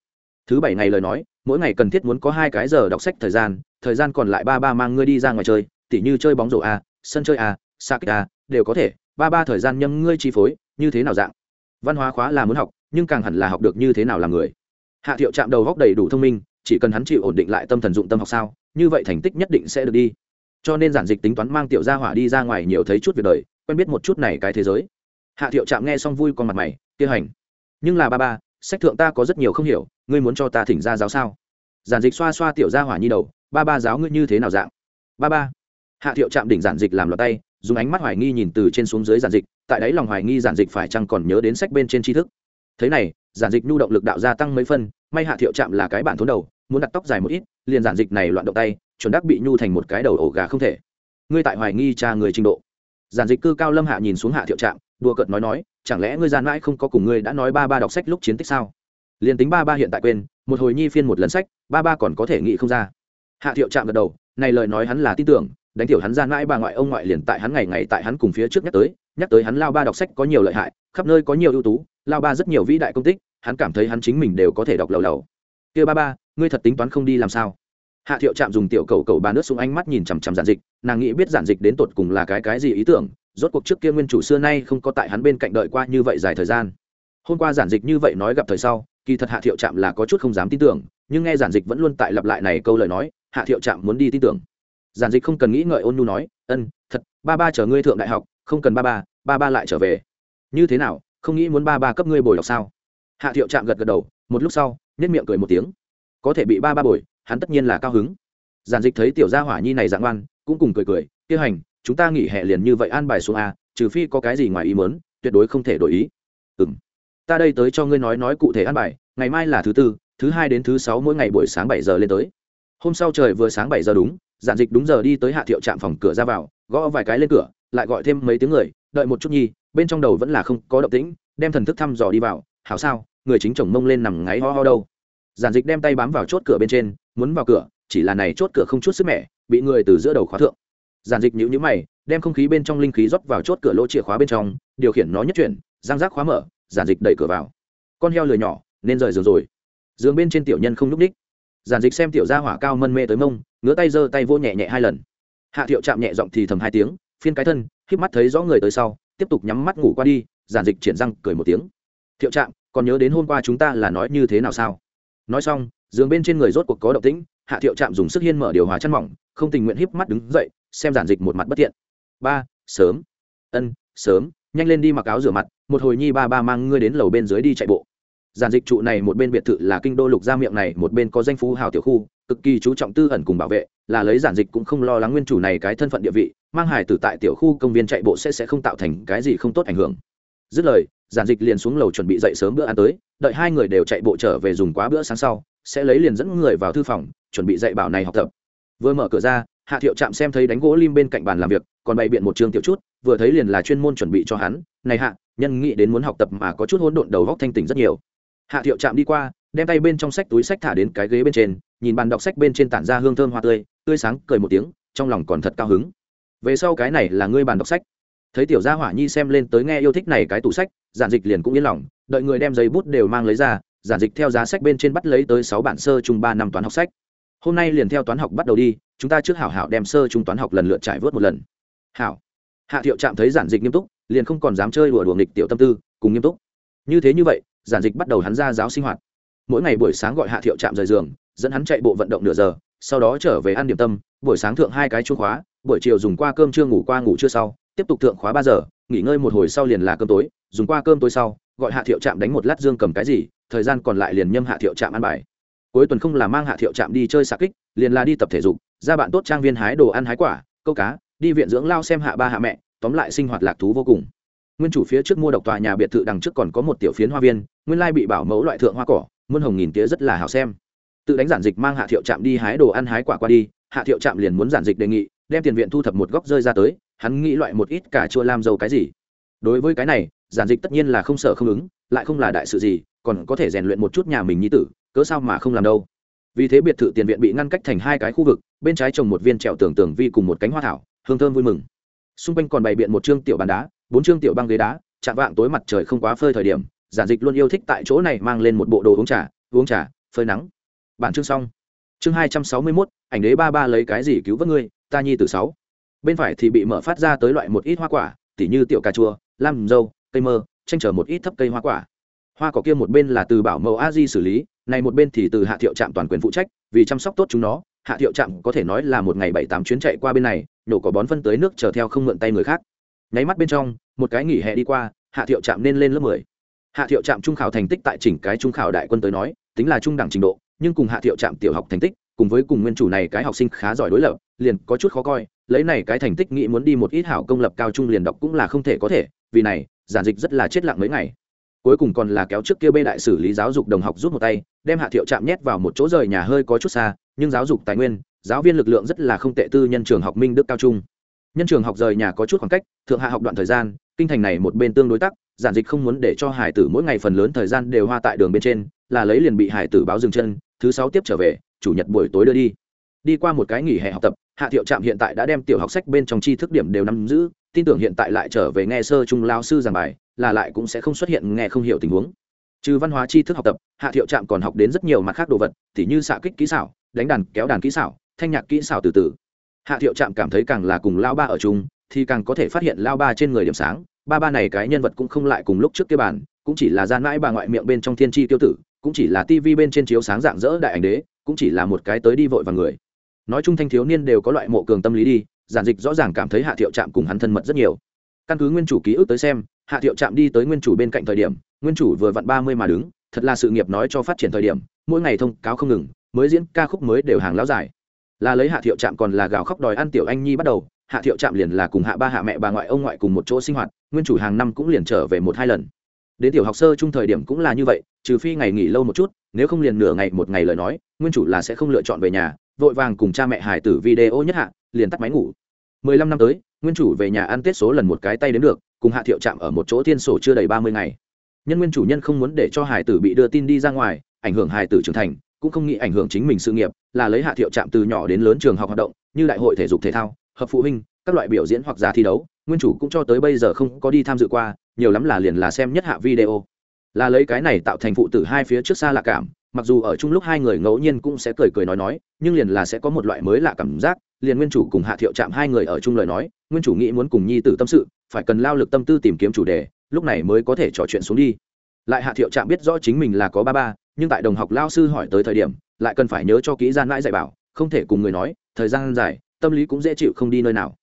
Thứ bảy ngày lời nói, mỗi ngày cần thiết muốn có hai cái giờ đọc sách thời gian thời gian còn lại ba ba mang ngươi đi ra ngoài chơi, tỉ như chơi bóng rổ a, sân chơi a, xa kích a, đều có thể, ba ba thời gian nhâm ngươi chi phối, như thế nào dạng? Văn hóa khóa là muốn học, nhưng càng hẳn là học được như thế nào làm người. Hạ thiệu chạm đầu góc đầy đủ thông minh chỉ cần hắn chịu ổn định lại tâm thần dụng tâm học sao, như vậy thành tích nhất định sẽ được đi. Cho nên giản dịch tính toán mang tiểu gia hỏa đi ra ngoài nhiều thấy chút việc đời, quen biết một chút này cái thế giới. Hạ thiệu chạm nghe xong vui con mặt mày tiêu hành. Nhưng là ba ba, sách thượng ta có rất nhiều không hiểu, ngươi muốn cho ta thỉnh ra giáo sao? Giản dịch xoa xoa tiểu gia hỏa nhi đầu, ba ba giáo ngươi như thế nào dạng? Ba ba. Hạ thiệu chạm đỉnh giản dịch làm lọt tay, dùng ánh mắt hoài nghi nhìn từ trên xuống dưới giản dịch, tại đấy lòng hoài nghi giản dịch phải chăng còn nhớ đến sách bên trên tri thức. Thế này giản dịch nhu động lực đạo gia tăng mấy phân, may hạ thiệu chạm là cái bản thốn đầu, muốn đặt tóc dài một ít, liền giản dịch này loạn động tay, chuẩn đắc bị nhu thành một cái đầu ổ gà không thể. Ngươi tại hoài nghi cha người trình độ. Giản dịch cư cao lâm hạ nhìn xuống hạ thiệu trạm, đùa cợt nói nói, chẳng lẽ ngươi gian mãi không có cùng ngươi đã nói ba ba đọc sách lúc chiến tích sao? Liền tính ba ba hiện tại quên, một hồi nhi phiên một lần sách, ba ba còn có thể nghĩ không ra. Hạ thiệu trạm gật đầu, này lời nói hắn là tin tưởng, đánh tiểu hắn gian mãi bà ngoại ông ngoại liền tại hắn ngày ngày tại hắn cùng phía trước nhắc tới nhắc tới hắn lao ba đọc sách có nhiều lợi hại, khắp nơi có nhiều ưu tú lao ba rất nhiều vĩ đại công tích, hắn cảm thấy hắn chính mình đều có thể đọc lầu lầu. Kia ba ba, ngươi thật tính toán không đi làm sao? Hạ thiệu trạm dùng tiểu cầu cầu bà nước xuống ánh mắt nhìn chằm chằm giản dịch, nàng nghĩ biết giản dịch đến tột cùng là cái cái gì ý tưởng, rốt cuộc trước kia nguyên chủ xưa nay không có tại hắn bên cạnh đợi qua như vậy dài thời gian. Hôm qua giản dịch như vậy nói gặp thời sau, kỳ thật hạ thiệu trạm là có chút không dám tin tưởng, nhưng nghe giản dịch vẫn luôn tại lặp lại này câu lời nói, hạ thiệu trạm muốn đi tin tưởng. Giản dịch không cần nghĩ ngợi ôn nhu nói, ân, thật, ba ba chờ ngươi thượng đại học, không cần ba ba ba ba lại trở về. Như thế nào không nghĩ muốn ba ba cấp ngươi bồi đọc sao? Hạ thiệu trạm gật gật đầu, một lúc sau nhất miệng cười một tiếng. Có thể bị ba ba bồi, hắn tất nhiên là cao hứng. Giản dịch thấy tiểu gia hỏa nhi này dạng ngoan, cũng cùng cười cười tiêu hành, chúng ta nghỉ hè liền như vậy an bài xuống a, trừ phi có cái gì ngoài ý mớn tuyệt đối không thể đổi ý. Ừ m ta đây tới cho ngươi nói nói cụ thể an bài, ngày mai là thứ tư, thứ hai đến thứ sáu mỗi ngày buổi sáng bảy giờ lên tới. Hôm sau trời vừa sáng bảy giờ đúng, giản dịch đúng giờ đi tới hạ thiệu trạm phòng cửa ra vào, gõ vài cái lên cửa, lại gọi thêm mấy tiếng người, đợi một chút nhi bên trong đầu vẫn là không có động tĩnh, đem thần thức thăm dò đi vào, hảo sao, người chính chồng mông lên nằm ngáy ho ho đâu. Giản dịch đem tay bám vào chốt cửa bên trên, muốn vào cửa, chỉ là này chốt cửa không chút sức mẻ, bị người từ giữa đầu khóa thượng. Giản dịch nhữ nhữ mày, đem không khí bên trong linh khí rót vào chốt cửa lỗ chìa khóa bên trong, điều khiển nó nhất chuyển giang giác khóa mở, giản dịch đẩy cửa vào. Con heo lười nhỏ, nên rời giường rồi. Giường bên trên tiểu nhân không n ú c ních giản dịch xem tiểu gia hỏa cao mân mê tới mông ngứa tay giơ tay vô nhẹ nhẹ hai lần. Hạ thiệu chạm nhẹ giọng thì thầm hai tiếng, phiên cái thân k mắt thấy rõ người tới sau tiếp tục nhắm mắt ngủ qua đi, giản dịch triển răng cười một tiếng. Thiệu trạm, còn nhớ đến hôm qua chúng ta là nói như thế nào sao? Nói xong, giường bên trên người rốt cuộc có động tĩnh, hạ thiệu trạm dùng sức hiên mở điều hòa chăn mỏng, không tình nguyện híp mắt đứng dậy, xem giản dịch một mặt bất thiện. Ba, sớm. Ân, sớm, nhanh lên đi mặc áo rửa mặt, một hồi nhi ba ba mang ngươi đến lầu bên dưới đi chạy bộ giản dịch trụ này một bên biệt thự là kinh đô lục gia miệng này, một bên có danh phú hào tiểu khu, cực kỳ chú trọng tư ẩn cùng bảo vệ, là lấy giản dịch cũng không lo lắng nguyên chủ này cái thân phận địa vị, mang hải tử tại tiểu khu công viên chạy bộ sẽ sẽ không tạo thành cái gì không tốt ảnh hưởng. Dứt lời, giản dịch liền xuống lầu chuẩn bị dậy sớm bữa ăn tới, đợi hai người đều chạy bộ trở về dùng quá bữa sáng sau, sẽ lấy liền dẫn người vào thư phòng, chuẩn bị dạy bảo này học tập. Vừa mở cửa ra, hạ thiệu chạm xem thấy đánh gỗ lim bên cạnh bàn làm việc, còn bày biện một trường tiểu chút, vừa thấy liền là chuyên môn chuẩn bị cho hắn. Này hạ, nhân nghĩ đến muốn học tập mà có chút hỗn độn đầu góc thanh tỉnh rất nhiều hạ thiệu chạm đi qua, đem tay bên trong sách túi sách thả đến cái ghế bên trên, nhìn bàn đọc sách bên trên tản ra hương thơm hoa tươi tươi sáng, cười một tiếng, trong lòng còn thật cao hứng. Về sau cái này là ngươi bàn đọc sách. Thấy tiểu gia hỏa nhi xem lên tới nghe yêu thích này cái tủ sách, giản dịch liền cũng yên lòng, đợi người đem giấy bút đều mang lấy ra, giản dịch theo giá sách bên trên bắt lấy tới sáu bản sơ chung ba năm toán học sách. Hôm nay liền theo toán học bắt đầu đi, chúng ta trước hảo hảo đem sơ chung toán học lần lượt trải vớt một lần. Hảo. Hạ thiệu Trạm thấy giản dịch nghiêm túc, liền không còn dám chơi đùa đùa nghịch tiểu tâm tư, cùng nghiêm túc. Như thế như vậy giản dịch bắt đầu hắn ra giáo sinh hoạt. Mỗi ngày buổi sáng gọi hạ thiệu trạm rời giường, dẫn hắn chạy bộ vận động nửa giờ, sau đó trở về ăn điểm tâm, buổi sáng thượng hai cái chuông khóa, buổi chiều dùng qua cơm trưa ngủ qua ngủ trưa sau, tiếp tục thượng khóa ba giờ, nghỉ ngơi một hồi sau liền là cơm tối, dùng qua cơm tối sau, gọi hạ thiệu trạm đánh một lát dương cầm cái gì, thời gian còn lại liền nhâm hạ thiệu trạm ăn bài. Cuối tuần không là mang hạ thiệu trạm đi chơi xạ kích, liền là đi tập thể dục, ra bạn tốt trang viên hái đồ ăn hái quả, câu cá, đi viện dưỡng lao xem hạ ba hạ mẹ, tóm lại sinh hoạt lạc thú vô cùng. Nguyên chủ phía trước mua độc tòa nhà biệt thự đằng trước còn có một tiểu phiến hoa viên nguyên lai bị bảo mẫu loại thượng hoa cỏ, muôn hồng nghìn tía rất là hào xem. Tự đánh giản dịch mang hạ thiệu trạm đi hái đồ ăn hái quả qua đi, hạ thiệu trạm liền muốn giản dịch đề nghị, đem tiền viện thu thập một góc rơi ra tới, hắn nghĩ loại một ít cả chua lam dầu cái gì. Đối với cái này, giản dịch tất nhiên là không sợ không ứng, lại không là đại sự gì, còn có thể rèn luyện một chút nhà mình như tử, cớ sao mà không làm đâu. Vì thế biệt thự tiền viện bị ngăn cách thành hai cái khu vực, bên trái trồng một viên trèo tường tường vi cùng một cánh hoa thảo, hương thơm vui mừng. Xung quanh còn bày biện một chương tiểu bàn đá, bốn chương tiểu băng ghế đá, chạm vạng tối mặt trời không quá phơi thời điểm giản dịch luôn yêu thích tại chỗ này mang lên một bộ đồ uống trà uống trà, phơi nắng. Bản chương xong. Chương hai trăm sáu mươi mốt, ảnh đế ba ba lấy cái gì cứu vớt ngươi, ta nhi từ sáu. Bên phải thì bị mở phát ra tới loại một ít hoa quả, tỉ như tiểu cà chua, lam dâu, cây mơ, tranh trở một ít thấp cây hoa quả. Hoa cỏ kia một bên là từ bảo mẫu a di xử lý, này một bên thì từ hạ thiệu trạm toàn quyền phụ trách, vì chăm sóc tốt chúng nó, hạ thiệu trạm có thể nói là một ngày bảy tám chuyến chạy qua bên này nhổ cỏ bón phân tới nước chờ theo không mượn tay người khác. Nháy mắt bên trong, một cái nghỉ hè đi qua, hạ thiệu trạm nên lên lớp mười hạ thiệu trạm trung khảo thành tích tại chỉnh cái trung khảo đại quân tới nói, tính là trung đẳng trình độ, nhưng cùng hạ thiệu trạm tiểu học thành tích, cùng với cùng nguyên chủ này cái học sinh khá giỏi đối lập, liền có chút khó coi, lấy này cái thành tích nghĩ muốn đi một ít hảo công lập cao trung liền đọc cũng là không thể có thể, vì này, giản dịch rất là chết lặng mấy ngày. Cuối cùng còn là kéo trước kia bê đại xử lý giáo dục đồng học rút một tay, đem hạ thiệu Trạm nhét vào một chỗ rời nhà hơi có chút xa, nhưng giáo dục tài nguyên, giáo viên lực lượng rất là không tệ tư nhân trường học minh đức cao trung. Nhân trường học rời nhà có chút khoảng cách, thượng hạ học đoạn thời gian, kinh thành này một bên tương đối tắc giản dịch không muốn để cho hải tử mỗi ngày phần lớn thời gian đều hoa tại đường bên trên, là lấy liền bị hải tử báo dừng chân, thứ sáu tiếp trở về, chủ nhật buổi tối đưa đi. Đi qua một cái nghỉ hè học tập, hạ thiệu trạm hiện tại đã đem tiểu học sách bên trong tri thức điểm đều nắm giữ, tin tưởng hiện tại lại trở về nghe sơ trung lao sư giảng bài, là lại cũng sẽ không xuất hiện nghe không hiểu tình huống. Trừ văn hóa tri thức học tập, hạ thiệu trạm còn học đến rất nhiều mặt khác đồ vật t h như xạ kích kỹ xảo, đánh đàn kéo đàn kỹ xảo, thanh nhạc kỹ xảo từ từ. Hạ thiệu trạm cảm thấy càng là cùng lao ba ở chung thì càng có thể phát hiện lao ba trên người điểm sáng. Ba ba này cái nhân vật cũng không lại cùng lúc trước kia bản cũng chỉ là gian mãi bà ngoại miệng bên trong thiên tri tiêu tử, cũng chỉ là tivi bên trên chiếu sáng dạng dỡ đại ảnh đế, cũng chỉ là một cái tới đi vội và người. Nói chung thanh thiếu niên đều có loại mộ cường tâm lý đi, giản dịch rõ ràng cảm thấy hạ thiệu trạm cùng hắn thân mật rất nhiều. Căn cứ nguyên chủ ký ức tới xem, hạ thiệu trạm đi tới nguyên chủ bên cạnh thời điểm, nguyên chủ vừa vặn ba mươi mà đứng, thật là sự nghiệp nói cho phát triển thời điểm, mỗi ngày thông cáo không ngừng, mới diễn ca khúc mới đều hàng lão dài. Là lấy hạ thiệu trạm còn là gào khóc đòi ăn tiểu anh nhi bắt đầu hạ thiệu trạm liền là cùng hạ ba hạ mẹ bà ngoại ông ngoại cùng một chỗ sinh hoạt, nguyên chủ hàng năm cũng liền trở về một hai lần. Đến tiểu học sơ chung thời điểm cũng là như vậy, trừ phi ngày nghỉ lâu một chút, nếu không liền nửa ngày một ngày lời nói, nguyên chủ là sẽ không lựa chọn về nhà, vội vàng cùng cha mẹ hải tử video nhất hạ, liền tắt máy ngủ. Mười lăm năm tới, nguyên chủ về nhà ăn tết số lần một cái tay đến được, cùng hạ thiệu Trạm ở một chỗ thiên sổ chưa đầy ba mươi ngày. Nhân nguyên chủ nhân không muốn để cho hải tử bị đưa tin đi ra ngoài, ảnh hưởng hải tử trưởng thành, cũng không nghĩ ảnh hưởng chính mình sự nghiệp, là lấy hạ thiệu Trạm từ nhỏ đến lớn trường học hoạt động, như đại hội thể dục thể thao hợp phụ huynh, các loại biểu diễn hoặc giả thi đấu, nguyên chủ cũng cho tới bây giờ không có đi tham dự qua, nhiều lắm là liền là xem nhất hạ video. Là lấy cái này tạo thành phụ tử hai phía trước xa lạ cảm, mặc dù ở chung lúc hai người ngẫu nhiên cũng sẽ cười cười nói nói, nhưng liền là sẽ có một loại mới lạ cảm giác, liền nguyên chủ cùng hạ thiệu chạm hai người ở chung lời nói, nguyên chủ nghĩ muốn cùng nhi tử tâm sự, phải cần lao lực tâm tư tìm kiếm chủ đề, lúc này mới có thể trò chuyện xuống đi. Lại hạ thiệu chạm biết rõ chính mình là có ba ba, nhưng tại đồng học lao sư hỏi tới thời điểm, lại cần phải nhớ cho kỹ gian mãi dạy bảo, không thể cùng người nói, thời gian dài tâm lý cũng dễ chịu không đi nơi nào.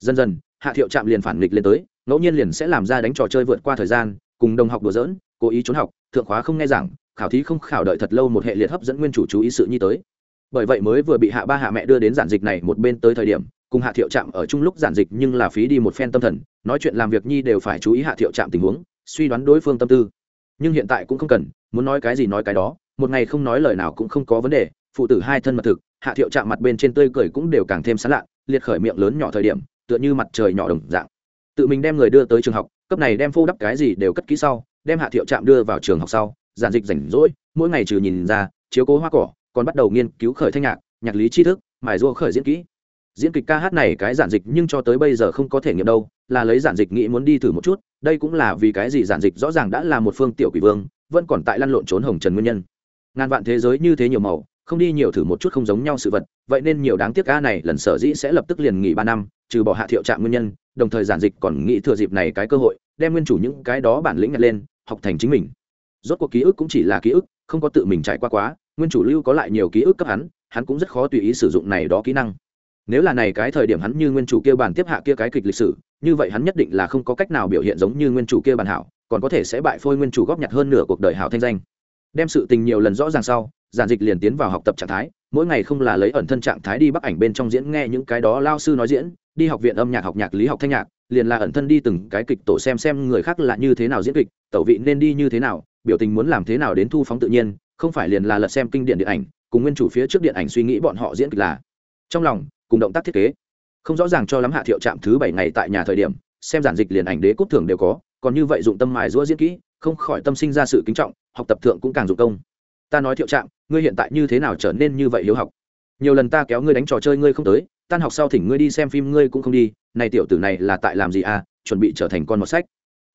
Dần dần, hạ thiệu trạm liền phản nghịch lên tới, ngẫu nhiên liền sẽ làm ra đánh trò chơi vượt qua thời gian, cùng đồng học đùa dỡn cố ý trốn học, thượng khóa không nghe giảng, khảo thí không khảo đợi thật lâu một hệ liệt hấp dẫn nguyên chủ chú ý sự nhi tới. Bởi vậy mới vừa bị hạ ba hạ mẹ đưa đến giản dịch này một bên tới thời điểm, cùng hạ thiệu trạm ở chung lúc giản dịch nhưng là phí đi một phen tâm thần, nói chuyện làm việc nhi đều phải chú ý hạ thiệu trạm tình huống, suy đoán đối phương tâm tư. Nhưng hiện tại cũng không cần, muốn nói cái gì nói cái đó, một ngày không nói lời nào cũng không có vấn đề, phụ tử hai thân mật thực hạ thiệu chạm mặt bên trên tươi cười cũng đều càng thêm sán lạ, liệt khởi miệng lớn nhỏ thời điểm, tựa như mặt trời nhỏ đồng dạng. Tự mình đem người đưa tới trường học, cấp này đem phô đắp cái gì đều cất kỹ sau, đem hạ thiệu chạm đưa vào trường học sau, giản dịch rảnh rỗi, mỗi ngày trừ nhìn ra, chiếu cố hoa cỏ, còn bắt đầu nghiên cứu khởi thanh nhạc nhạc lý tri thức, mài rua khởi diễn kỹ. Diễn kịch ca hát này cái giản dịch nhưng cho tới bây giờ không có thể nghiệm đâu, là lấy giản dịch nghĩ muốn đi thử một chút, đây cũng là vì cái gì giản dịch rõ ràng đã là một phương tiểu quỷ vương, vẫn còn tại lăn lộn trốn hồng trần nguyên nhân. Ngàn vạn thế giới như thế nhiều màu không đi nhiều thử một chút không giống nhau sự vật, vậy nên nhiều đáng tiếc ca này, lần sở dĩ sẽ lập tức liền nghỉ ba năm, trừ bỏ hạ thiệu trạng nguyên nhân, đồng thời giản dịch còn nghĩ thừa dịp này cái cơ hội, đem nguyên chủ những cái đó bản lĩnh nhặt lên, học thành chính mình. Rốt cuộc ký ức cũng chỉ là ký ức, không có tự mình trải qua quá, nguyên chủ lưu có lại nhiều ký ức cấp hắn hắn cũng rất khó tùy ý sử dụng này đó kỹ năng. Nếu là này cái thời điểm hắn như nguyên chủ kia bản tiếp hạ kia cái kịch lịch sử, như vậy hắn nhất định là không có cách nào biểu hiện giống như nguyên chủ kia bản hảo, còn có thể sẽ bại phôi nguyên chủ góp nhặt hơn nửa cuộc đời hảo thanh danh. Đem sự tình nhiều lần rõ ràng sau giản dịch liền tiến vào học tập trạng thái, mỗi ngày không là lấy ẩn thân trạng thái đi bắc ảnh bên trong diễn nghe những cái đó lao sư nói diễn, đi học viện âm nhạc, học nhạc, lý học thanh nhạc, liền là ẩn thân đi từng cái kịch tổ xem xem người khác là như thế nào diễn kịch, tẩu vị nên đi như thế nào, biểu tình muốn làm thế nào đến thu phóng tự nhiên, không phải liền là lật xem kinh điển điện ảnh, cùng nguyên chủ phía trước điện ảnh suy nghĩ bọn họ diễn kịch là. Trong lòng, cùng động tác thiết kế. Không rõ ràng cho lắm hạ thiệu trạm thứ bảy ngày tại nhà thời điểm, xem giản dịch liền ảnh đế cốt thưởng đều có, còn như vậy dụng tâm mài giũa diễn kỹ, không khỏi tâm sinh ra sự kính trọng, học tập thượng cũng càng dụng công. Ta nói thiệu trạm ngươi hiện tại như thế nào trở nên như vậy hiếu học? Nhiều lần ta kéo ngươi đánh trò chơi ngươi không tới tan học sau thỉnh ngươi đi xem phim ngươi cũng không đi này tiểu tử này là tại làm gì à chuẩn bị trở thành con một sách.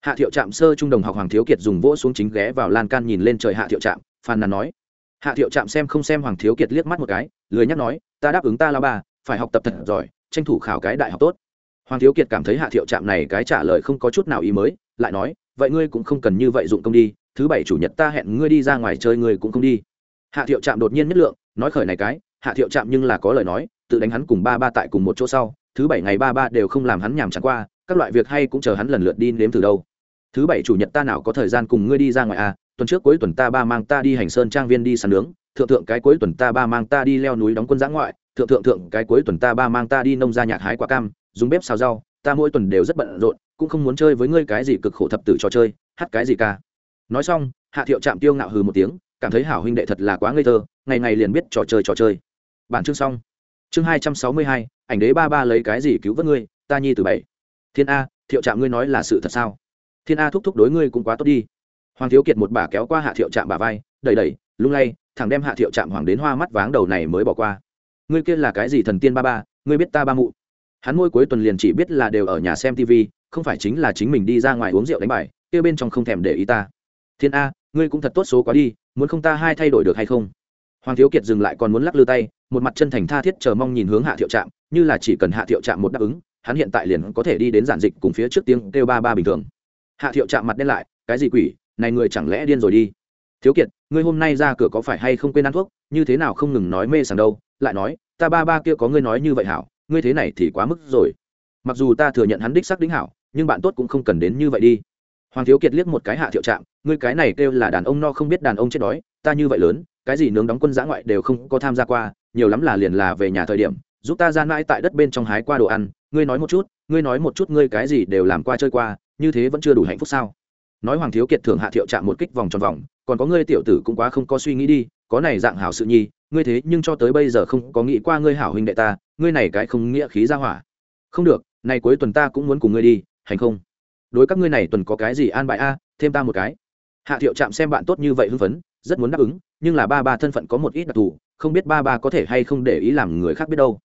Hạ thiệu trạm sơ trung đồng học hoàng thiếu kiệt dùng vỗ xuống chính ghé vào lan can nhìn lên trời hạ thiệu trạm phàn nàn nói. Hạ thiệu trạm xem không xem hoàng thiếu kiệt liếc mắt một cái lười nhắc nói ta đáp ứng ta lao bà, phải học tập thật giỏi tranh thủ khảo cái đại học tốt. Hoàng thiếu kiệt cảm thấy hạ thiệu trạm này cái trả lời không có chút nào ý mới lại nói vậy ngươi cũng không cần như vậy dụng công đi thứ bảy chủ nhật ta hẹn ngươi đi ra ngoài chơi ngươi cũng không đi hạ thiệu trạm đột nhiên nhất lượng, nói khởi này cái, hạ thiệu trạm nhưng là có lời nói, tự đánh hắn cùng ba ba tại cùng một chỗ sau, thứ bảy ngày ba ba đều không làm hắn nhàm chẳng qua, các loại việc hay cũng chờ hắn lần lượt đi nếm từ đâu. Thứ bảy chủ nhật ta nào có thời gian cùng ngươi đi ra ngoài à tuần trước cuối tuần ta ba mang ta đi hành sơn trang viên đi sàn nướng, thượng thượng cái cuối tuần ta ba mang ta đi leo núi đóng quân giã ngoại, thượng thượng thượng cái cuối tuần ta ba mang ta đi nông ra nhạc hái quả cam, dùng bếp xào rau, ta mỗi tuần đều rất bận rộn, cũng không muốn chơi với ngươi cái gì cực khổ thập tử trò chơi, hát cái gì ca. Nói xong, hạ thiệu Trạm tiêu ngạo hừ một tiếng cảm thấy hảo huynh đệ thật là quá ngây thơ, ngày ngày liền biết trò chơi trò chơi. Bản chương xong. Chương hai trăm sáu mươi hai, ảnh đế ba ba lấy cái gì cứu vớt ngươi, ta nhi từ bảy. Thiên a, thiệu trạm ngươi nói là sự thật sao? Thiên a thúc thúc đối ngươi cũng quá tốt đi. Hoàng thiếu kiệt một bà kéo qua hạ thiệu trạm bà vai, đẩy đẩy, lung lay thằng đem hạ thiệu trạm hoàng đến hoa mắt váng đầu này mới bỏ qua. Ngươi kia là cái gì thần tiên ba ba, ngươi biết ta ba mụ. Hắn môi cuối tuần liền chỉ biết là đều ở nhà xem tv không phải chính là chính mình đi ra ngoài uống rượu đánh bài, kia bên trong không thèm để ý ta. Thiên a, ngươi cũng thật tốt số quá đi muốn không ta hai thay đổi được hay không? Hoàng thiếu kiệt dừng lại còn muốn lắc lư tay, một mặt chân thành tha thiết chờ mong nhìn hướng hạ thiệu trạm, như là chỉ cần hạ thiệu trạm một đáp ứng, hắn hiện tại liền có thể đi đến giản dịch cùng phía trước tiếng kêu ba ba bình thường. Hạ thiệu trạm mặt đen lại, cái gì quỷ, này người chẳng lẽ điên rồi đi? Thiếu kiệt, ngươi hôm nay ra cửa có phải hay không quên ăn thuốc, như thế nào không ngừng nói mê sảng đâu, lại nói, ta ba ba kia có ngươi nói như vậy hảo, ngươi thế này thì quá mức rồi. Mặc dù ta thừa nhận hắn đích sắc đính hảo, nhưng bạn tốt cũng không cần đến như vậy đi hoàng thiếu kiệt liếc một cái hạ thiệu trạm, ngươi cái này kêu là đàn ông no không biết đàn ông chết đói, ta như vậy lớn, cái gì nướng đóng quân giã ngoại đều không có tham gia qua, nhiều lắm là liền là về nhà thời điểm, giúp ta gian mãi tại đất bên trong hái qua đồ ăn, ngươi nói một chút, ngươi nói một chút ngươi cái gì đều làm qua chơi qua, như thế vẫn chưa đủ hạnh phúc sao? Nói hoàng thiếu kiệt thường hạ thiệu chạm một kích vòng tròn vòng, còn có ngươi tiểu tử cũng quá không có suy nghĩ đi, có này dạng hảo sự nhi, ngươi thế nhưng cho tới bây giờ không có nghĩ qua ngươi hảo huynh đệ ta, ngươi này cái không nghĩa khí ra hỏa. Không được, này cuối tuần ta cũng muốn cùng ngươi đi, hành không? Đối các ngươi này tuần có cái gì an bài a, thêm ta một cái. Hạ thiệu chạm xem bạn tốt như vậy hưng phấn, rất muốn đáp ứng, nhưng là ba ba thân phận có một ít đặc thù, không biết ba ba có thể hay không để ý làm người khác biết đâu.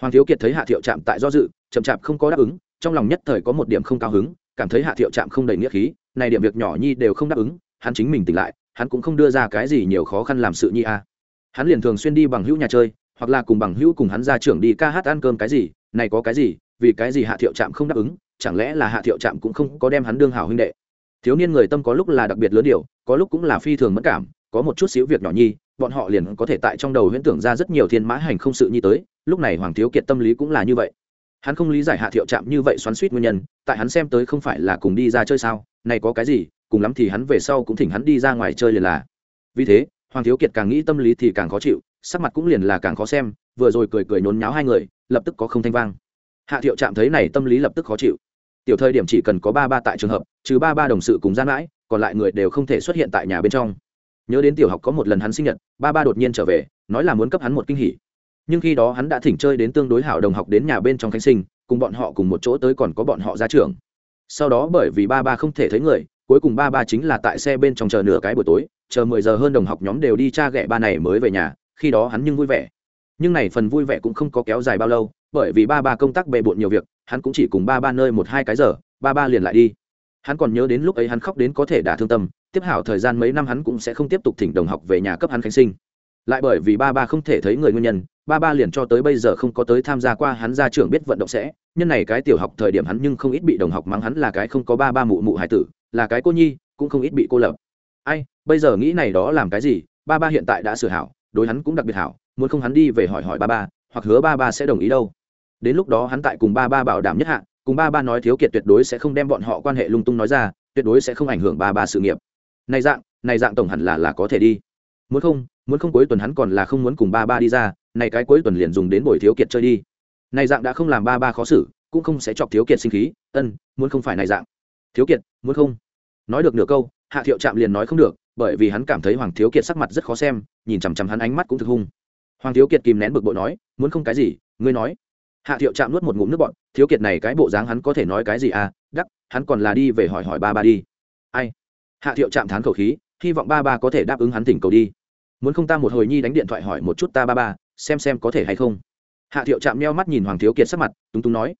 Hoàng thiếu kiệt thấy hạ thiệu chạm tại do dự, chậm chạp không có đáp ứng, trong lòng nhất thời có một điểm không cao hứng, cảm thấy hạ thiệu chạm không đầy nghĩa khí, này điểm việc nhỏ nhi đều không đáp ứng, hắn chính mình tỉnh lại, hắn cũng không đưa ra cái gì nhiều khó khăn làm sự nhi a. Hắn liền thường xuyên đi bằng hữu nhà chơi, hoặc là cùng bằng hữu cùng hắn ra trưởng đi ca hát ăn cơm cái gì, này có cái gì, vì cái gì hạ thiệu trạm không đáp ứng chẳng lẽ là hạ thiệu trạm cũng không có đem hắn đương hảo huynh đệ? Thiếu niên người tâm có lúc là đặc biệt lớn điều, có lúc cũng là phi thường mất cảm, có một chút xíu việc nhỏ nhi, bọn họ liền có thể tại trong đầu huyễn tưởng ra rất nhiều thiên mã hành không sự nhi tới, lúc này hoàng thiếu kiệt tâm lý cũng là như vậy. Hắn không lý giải hạ thiệu trạm như vậy xoắn suýt nguyên nhân, tại hắn xem tới không phải là cùng đi ra chơi sao, này có cái gì, cùng lắm thì hắn về sau cũng thỉnh hắn đi ra ngoài chơi liền là. Vì thế, hoàng thiếu kiệt càng nghĩ tâm lý thì càng khó chịu, sắc mặt cũng liền là càng khó xem, vừa rồi cười cười nhốn nháo hai người, lập tức có không thanh vang. Hạ thiệu Trạm thấy này tâm lý lập tức khó chịu tiểu thời điểm chỉ cần có ba ba tại trường hợp, trừ ba ba đồng sự cùng gian mãi, còn lại người đều không thể xuất hiện tại nhà bên trong. Nhớ đến tiểu học có một lần hắn sinh nhật, ba ba đột nhiên trở về, nói là muốn cấp hắn một kinh hỉ. Nhưng khi đó hắn đã thỉnh chơi đến tương đối hảo đồng học đến nhà bên trong khánh sinh, cùng bọn họ cùng một chỗ tới còn có bọn họ ra trường. Sau đó bởi vì ba ba không thể thấy người, cuối cùng ba ba chính là tại xe bên trong chờ nửa cái buổi tối, chờ mười giờ hơn đồng học nhóm đều đi cha ghẹ ba này mới về nhà, khi đó hắn nhưng vui vẻ. Nhưng này phần vui vẻ cũng không có kéo dài bao lâu bởi vì ba ba công tác bề bộn nhiều việc, hắn cũng chỉ cùng ba ba nơi một hai cái giờ, ba ba liền lại đi. Hắn còn nhớ đến lúc ấy hắn khóc đến có thể đả thương tâm, tiếp hảo thời gian mấy năm hắn cũng sẽ không tiếp tục thỉnh đồng học về nhà cấp hắn khánh sinh. Lại bởi vì ba ba không thể thấy người nguyên nhân, ba ba liền cho tới bây giờ không có tới tham gia qua hắn ra trường biết vận động sẽ. Nhân này cái tiểu học thời điểm hắn nhưng không ít bị đồng học mắng hắn là cái không có ba ba mụ mụ hải tử, là cái cô nhi, cũng không ít bị cô lập. Ai, bây giờ nghĩ này đó làm cái gì? Ba ba hiện tại đã sửa hảo, đối hắn cũng đặc biệt hảo, muốn không hắn đi về hỏi hỏi ba ba, hoặc hứa ba ba sẽ đồng ý đâu đến lúc đó hắn tại cùng ba ba bảo đảm nhất hạ, cùng ba ba nói thiếu kiệt tuyệt đối sẽ không đem bọn họ quan hệ lung tung nói ra, tuyệt đối sẽ không ảnh hưởng ba ba sự nghiệp. Này dạng này dạng tổng hẳn là là có thể đi. Muốn không muốn không cuối tuần hắn còn là không muốn cùng ba ba đi ra, này cái cuối tuần liền dùng đến buổi thiếu kiệt chơi đi. Này dạng đã không làm ba ba khó xử, cũng không sẽ chọc thiếu kiệt sinh khí, ân, muốn không phải này dạng. Thiếu kiệt, muốn không? Nói được nửa câu, hạ thiệu trạm liền nói không được, bởi vì hắn cảm thấy hoàng thiếu kiệt sắc mặt rất khó xem, nhìn chằm chằm hắn ánh mắt cũng thực hung. Hoàng thiếu kiệt kìm nén bực bội nói, muốn không cái gì, ngươi nói hạ thiệu chạm nuốt một ngụm nước bọn thiếu kiệt này cái bộ dáng hắn có thể nói cái gì à? Đắc, hắn còn là đi về hỏi hỏi ba ba đi. Ai? Hạ thiệu chạm thán khẩu khí, hy vọng ba ba có thể đáp ứng hắn tỉnh cầu đi. Muốn không ta một hồi nhi đánh điện thoại hỏi một chút ta ba ba, xem xem có thể hay không. Hạ thiệu chạm neo mắt nhìn hoàng thiếu kiệt sắc mặt, túng túng nói.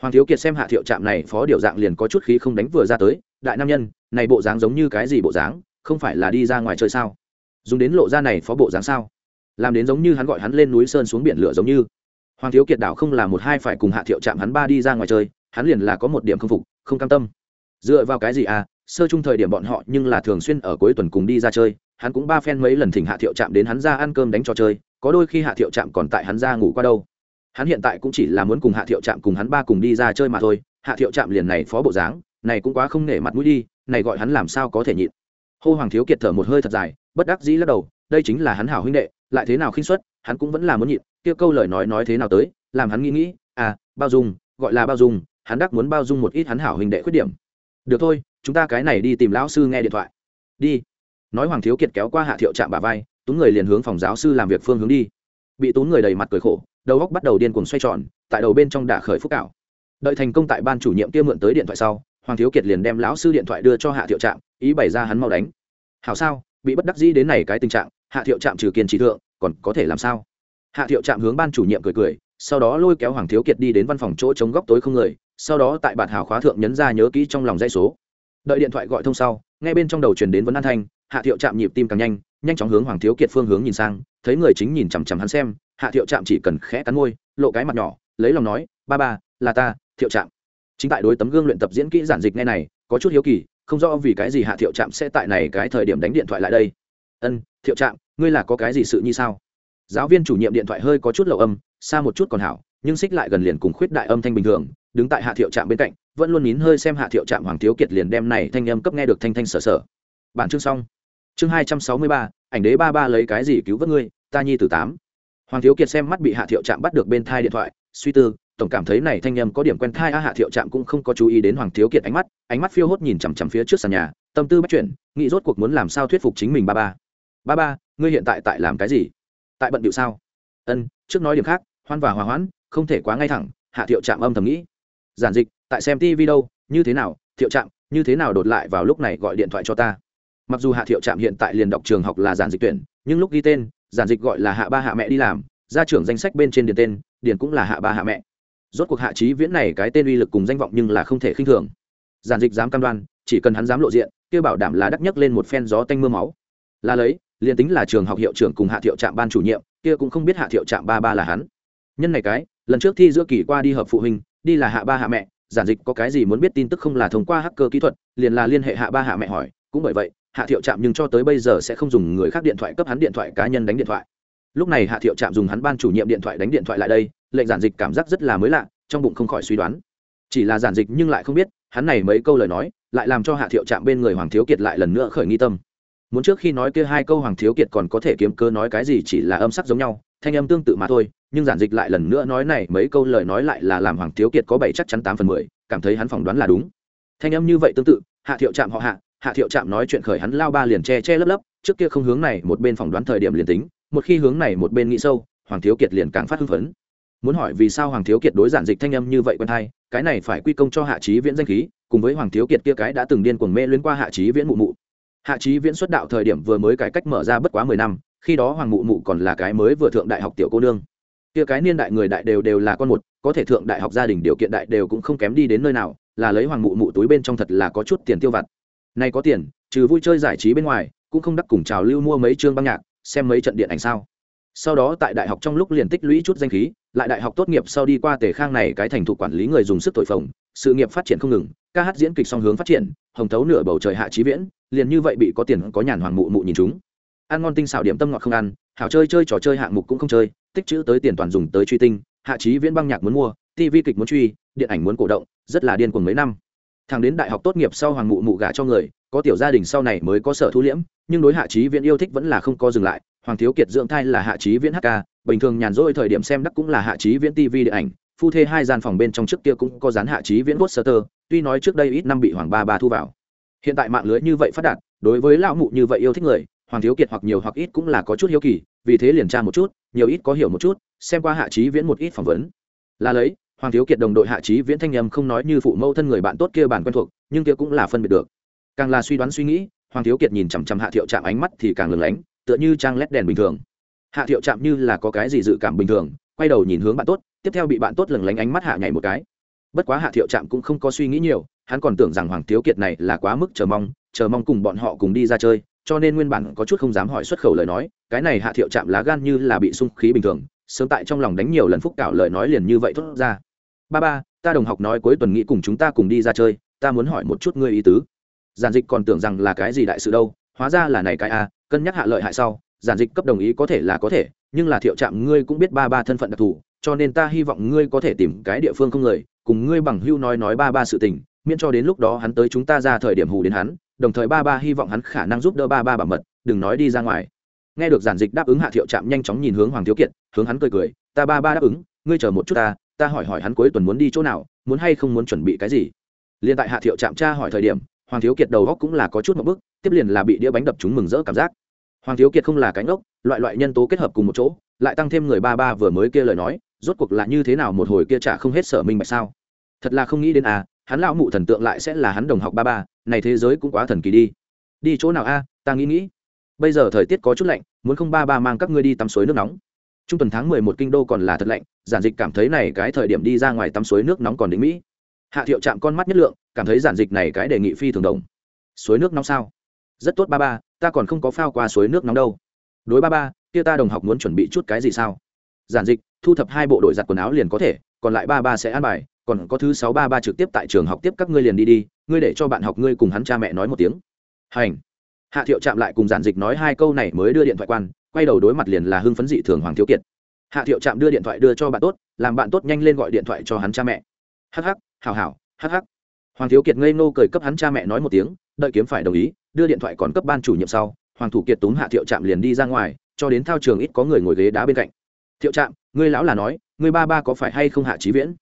Hoàng thiếu kiệt xem hạ thiệu chạm này phó điều dạng liền có chút khí không đánh vừa ra tới, đại nam nhân, này bộ dáng giống như cái gì bộ dáng, không phải là đi ra ngoài chơi sao? Dùng đến lộ ra này phó bộ dáng sao? Làm đến giống như hắn gọi hắn lên núi sơn xuống biển lửa giống như hoàng thiếu kiệt đảo không là một hai phải cùng hạ thiệu chạm hắn ba đi ra ngoài chơi, hắn liền là có một điểm không phục, không cam tâm. Dựa vào cái gì à sơ chung thời điểm bọn họ nhưng là thường xuyên ở cuối tuần cùng đi ra chơi, hắn cũng ba phen mấy lần thỉnh hạ thiệu chạm đến hắn ra ăn cơm đánh trò chơi, có đôi khi hạ thiệu chạm còn tại hắn ra ngủ qua đâu. Hắn hiện tại cũng chỉ là muốn cùng hạ thiệu chạm cùng hắn ba cùng đi ra chơi mà thôi, hạ thiệu chạm liền này phó bộ dáng, này cũng quá không nể mặt mũi đi, này gọi hắn làm sao có thể nhịn. Hô hoàng thiếu kiệt thở một hơi thật dài, bất đắc dĩ lắc đầu, đây chính là hắn hảo huynh đệ, lại thế nào khinh suất, hắn cũng vẫn là muốn nhịn kia câu lời nói nói thế nào tới, làm hắn nghĩ nghĩ à bao dung, gọi là bao dung, hắn đắc muốn bao dung một ít hắn hảo hình đệ khuyết điểm. Được thôi, chúng ta cái này đi tìm lão sư nghe điện thoại. Đi. Nói hoàng thiếu kiệt kéo qua hạ thiệu chạm bà vai túng người liền hướng phòng giáo sư làm việc phương hướng đi. Bị túng người đầy mặt cười khổ, đầu góc bắt đầu điên cuồng xoay tròn, tại đầu bên trong đả khởi phúc cảo. Đợi thành công tại ban chủ nhiệm kia mượn tới điện thoại sau, hoàng thiếu kiệt liền đem lão sư điện thoại đưa cho hạ thiệu trạm, ý bày ra hắn mau đánh. Hảo sao, bị bất đắc dĩ đến này cái tình trạng, hạ thiệu trạm trừ kiên trì thượng, còn có thể làm sao? Hạ thiệu trạm hướng ban chủ nhiệm cười cười, sau đó lôi kéo hoàng thiếu kiệt đi đến văn phòng chỗ chống góc tối không người, sau đó tại bản hào khóa thượng nhấn ra nhớ kỹ trong lòng dây số. Đợi điện thoại gọi thông sau, ngay bên trong đầu truyền đến vấn an thanh, hạ thiệu Trạm nhịp tim càng nhanh nhanh chóng hướng hoàng thiếu kiệt phương hướng nhìn sang, thấy người chính nhìn chằm chằm hắn xem, hạ thiệu Trạm chỉ cần khẽ cắn môi, lộ cái mặt nhỏ, lấy lòng nói, ba ba, là ta, thiệu Trạm. chính tại đối tấm gương luyện tập diễn kỹ giản dịch ngay này, có chút hiếu kỳ, không rõ vì cái gì hạ thiệu trạm sẽ tại này cái thời điểm đánh điện thoại lại đây. Ân, thiệu trạm ngươi là có cái gì sự như sao? Giáo viên chủ nhiệm điện thoại hơi có chút lậu âm, xa một chút còn hảo, nhưng xích lại gần liền cùng khuyết đại âm thanh bình thường, đứng tại hạ thiệu trạm bên cạnh, vẫn luôn nín hơi xem hạ thiệu trạm hoàng thiếu kiệt liền đem này thanh âm cấp nghe được thanh thanh sở sở. Bản chương xong. Chương hai trăm sáu mươi ba, ảnh đế ba ba lấy cái gì cứu vớt ngươi, ta nhi từ tám. Hoàng thiếu kiệt xem mắt bị hạ thiệu trạm bắt được bên thai điện thoại, suy tư, tổng cảm thấy này thanh âm có điểm quen thai a hạ thiệu trạm cũng không có chú ý đến hoàng thiếu kiệt ánh mắt ánh mắt phiêu hốt nhìn chằm chằm phía trước sàn nhà, tâm tư bắt chuyển, nghĩ rốt cuộc muốn làm sao thuyết phục chính mình ba ba. Ba ba, ngươi hiện tại tại làm cái gì? Tại bận điệu sao? Ân, trước nói điểm khác, hoan và hòa hoãn, không thể quá ngay thẳng, hạ thiệu trạm âm thầm nghĩ. Giản dịch, tại xem tv đâu, như thế nào, thiệu trạm, như thế nào đột lại vào lúc này gọi điện thoại cho ta? Mặc dù hạ thiệu trạm hiện tại liền đọc trường học là giản dịch tuyển, nhưng lúc ghi tên, giản dịch gọi là hạ ba hạ mẹ đi làm, ra trưởng danh sách bên trên điền tên, điền cũng là hạ ba hạ mẹ. Rốt cuộc hạ trí viễn này cái tên uy lực cùng danh vọng nhưng là không thể khinh thường. Giản dịch dám cam đoan, chỉ cần hắn dám lộ diện, kêu bảo đảm là đắc nhấc lên một phen gió tanh mưa máu. Là lấy liền tính là trường học hiệu trưởng cùng hạ thiệu trạm ban chủ nhiệm, kia cũng không biết hạ thiệu trạm ba ba là hắn. Nhân này cái, lần trước thi giữa kỳ qua đi hợp phụ huynh, đi là hạ ba hạ mẹ, giản dịch có cái gì muốn biết tin tức không là thông qua hacker kỹ thuật, liền là liên hệ hạ ba hạ mẹ hỏi, cũng bởi vậy, hạ thiệu trạm nhưng cho tới bây giờ sẽ không dùng người khác điện thoại cấp hắn điện thoại cá nhân đánh điện thoại. Lúc này hạ thiệu trạm dùng hắn ban chủ nhiệm điện thoại đánh điện thoại lại đây, lệnh giản dịch cảm giác rất là mới lạ, trong bụng không khỏi suy đoán. Chỉ là giản dịch nhưng lại không biết, hắn này mấy câu lời nói, lại làm cho hạ thiệu trạm bên người hoàng thiếu kiệt lại lần nữa khởi nghi tâm muốn trước khi nói kia hai câu hoàng thiếu kiệt còn có thể kiếm cơ nói cái gì chỉ là âm sắc giống nhau, thanh âm tương tự mà thôi, nhưng giản dịch lại lần nữa nói này, mấy câu lời nói lại là làm hoàng thiếu kiệt có bảy chắc chắn tám phần mười, cảm thấy hắn phỏng đoán là đúng. Thanh âm như vậy tương tự, hạ thiệu trạm họ hạ hạ thiệu trạm nói chuyện khởi hắn lao ba liền che che lấp lấp, trước kia không hướng này, một bên phỏng đoán thời điểm liền tính, một khi hướng này, một bên nghĩ sâu, hoàng thiếu kiệt liền càng phát hưng phấn. Muốn hỏi vì sao hoàng thiếu kiệt đối giản dịch thanh âm như vậy quen thai cái này phải quy công cho hạ trí viễn danh khí, cùng với hoàng thiếu kiệt kia cái đã từng điên cuồng mê liên qua hạ trí viễn mụ mụ hạ trí viễn xuất đạo thời điểm vừa mới cải cách mở ra bất quá mười năm, khi đó hoàng mụ mụ còn là cái mới vừa thượng đại học tiểu cô nương. Kia cái niên đại người đại đều đều là con một, có thể thượng đại học gia đình điều kiện đại đều cũng không kém đi đến nơi nào, là lấy hoàng mụ mụ túi bên trong thật là có chút tiền tiêu vặt. Nay có tiền, trừ vui chơi giải trí bên ngoài, cũng không đắc cùng trào lưu mua mấy chương băng nhạc, xem mấy trận điện ảnh sao. Sau đó tại đại học trong lúc liền tích lũy chút danh khí, lại đại học tốt nghiệp sau đi qua tề khang này cái thành thụ quản lý người dùng sức thổi phồng, sự nghiệp phát triển không ngừng, ca hát diễn kịch song hướng phát triển, hồng thấu nửa bầu trời hạ trí viễn liền như vậy bị có tiền có nhàn hoàng mụ mụ nhìn chúng. Ăn ngon tinh xảo điểm tâm ngọt không ăn, hảo chơi chơi trò chơi hạng mục cũng không chơi, tích chữ tới tiền toàn dùng tới truy tinh, hạ trí viễn băng nhạc muốn mua tv kịch muốn truy, điện ảnh muốn cổ động, rất là điên cuồng mấy năm. Thằng đến đại học tốt nghiệp sau hoàng mụ mụ gả cho người, có tiểu gia đình sau này mới có sở thu liễm, nhưng đối hạ trí viễn yêu thích vẫn là không có dừng lại, hoàng thiếu kiệt dưỡng thai là hạ trí viễn hk bình thường nhàn rỗi thời điểm xem đắc cũng là hạ trí viễn tv điện ảnh, phu thê hai gian phòng bên trong trước kia cũng có dán hạ trí viễn poster sơ tuy nói trước đây ít năm bị hoàng ba ba thu vào hiện tại mạng lưới như vậy phát đạt, đối với lão mụ như vậy yêu thích người, hoàng thiếu kiệt hoặc nhiều hoặc ít cũng là có chút hiếu kỳ, vì thế liền tra một chút, nhiều ít có hiểu một chút, xem qua hạ trí viễn một ít phỏng vấn. Là lấy, hoàng thiếu kiệt đồng đội hạ trí viễn thanh nhầm không nói như phụ mẫu thân người bạn tốt kia bản quen thuộc, nhưng kia cũng là phân biệt được. Càng là suy đoán suy nghĩ, hoàng thiếu kiệt nhìn chằm chằm hạ thiệu chạm ánh mắt thì càng lừng lánh, tựa như trang lét đèn bình thường. Hạ thiệu chạm như là có cái gì dự cảm bình thường, quay đầu nhìn hướng bạn tốt, tiếp theo bị bạn tốt lừng lánh ánh mắt hạ nhảy một cái bất quá hạ thiệu trạm cũng không có suy nghĩ nhiều, hắn còn tưởng rằng hoàng thiếu kiệt này là quá mức chờ mong chờ mong cùng bọn họ cùng đi ra chơi, cho nên nguyên bản có chút không dám hỏi xuất khẩu lời nói, cái này hạ thiệu chạm lá gan như là bị sung khí bình thường, sớm tại trong lòng đánh nhiều lần phúc cạo lời nói liền như vậy thốt ra. Ba ba, ta đồng học nói cuối tuần nghĩ cùng chúng ta cùng đi ra chơi, ta muốn hỏi một chút ngươi ý tứ. Giản dịch còn tưởng rằng là cái gì đại sự đâu, hóa ra là này cái a, cân nhắc hạ lợi hại sau, giản dịch cấp đồng ý có thể là có thể, nhưng là thiệu trạm ngươi cũng biết ba ba thân phận đặc thù, cho nên ta hy vọng ngươi có thể tìm cái địa phương không người cùng ngươi bằng hưu nói nói ba ba sự tình, miễn cho đến lúc đó hắn tới chúng ta ra thời điểm hù đến hắn, đồng thời ba ba hy vọng hắn khả năng giúp đỡ ba ba bảo mật, đừng nói đi ra ngoài. Nghe được giản dịch đáp ứng hạ thiệu trạm nhanh chóng nhìn hướng hoàng thiếu kiệt, hướng hắn cười cười, ta ba ba đáp ứng, ngươi chờ một chút ta ta hỏi hỏi hắn cuối tuần muốn đi chỗ nào, muốn hay không muốn chuẩn bị cái gì? Liên tại hạ thiệu trạm tra hỏi thời điểm, hoàng thiếu kiệt đầu góc cũng là có chút một bức tiếp liền là bị đĩa bánh đập chúng mừng rỡ cảm giác. Hoàng thiếu kiệt không là cánh ốc, loại loại nhân tố kết hợp cùng một chỗ, lại tăng thêm người ba ba vừa mới kia lời nói, rốt cuộc là như thế nào một hồi kia trả không hết sở minh bạch sao? Thật là không nghĩ đến à hắn lão mụ thần tượng lại sẽ là hắn đồng học ba ba, này thế giới cũng quá thần kỳ đi. Đi chỗ nào a, ta nghĩ nghĩ. Bây giờ thời tiết có chút lạnh, muốn không ba ba mang các ngươi đi tắm suối nước nóng. Trung tuần tháng mười một kinh đô còn là thật lạnh, giản dịch cảm thấy này cái thời điểm đi ra ngoài tắm suối nước nóng còn đỉnh mỹ. Hạ thiệu chạm con mắt nhất lượng, cảm thấy giản dịch này cái đề nghị phi thường đồng. Suối nước nóng sao? Rất tốt ba ba, ta còn không có phao qua suối nước nóng đâu. Đối ba ba, kia ta đồng học muốn chuẩn bị chút cái gì sao? Giản dịch, thu thập hai bộ đội giặt quần áo liền có thể, còn lại ba ba sẽ ăn bài còn có thứ sáu ba ba trực tiếp tại trường học tiếp các ngươi liền đi đi, ngươi để cho bạn học ngươi cùng hắn cha mẹ nói một tiếng. Hành. Hạ thiệu chạm lại cùng giản dịch nói hai câu này mới đưa điện thoại quan, quay đầu đối mặt liền là hưng phấn dị thường hoàng thiếu kiệt. Hạ thiệu chạm đưa điện thoại đưa cho bạn tốt, làm bạn tốt nhanh lên gọi điện thoại cho hắn cha mẹ. Hh hảo hảo hh hoàng thiếu kiệt ngây nô cười cấp hắn cha mẹ nói một tiếng, đợi kiếm phải đồng ý, đưa điện thoại còn cấp ban chủ nhiệm sau, hoàng thủ kiệt túm hạ thiệu trạm liền đi ra ngoài, cho đến thao trường ít có người ngồi ghế đá bên cạnh. Thiệu trạm ngươi lão là nói, ngươi ba ba có phải hay không hạ trí viễn?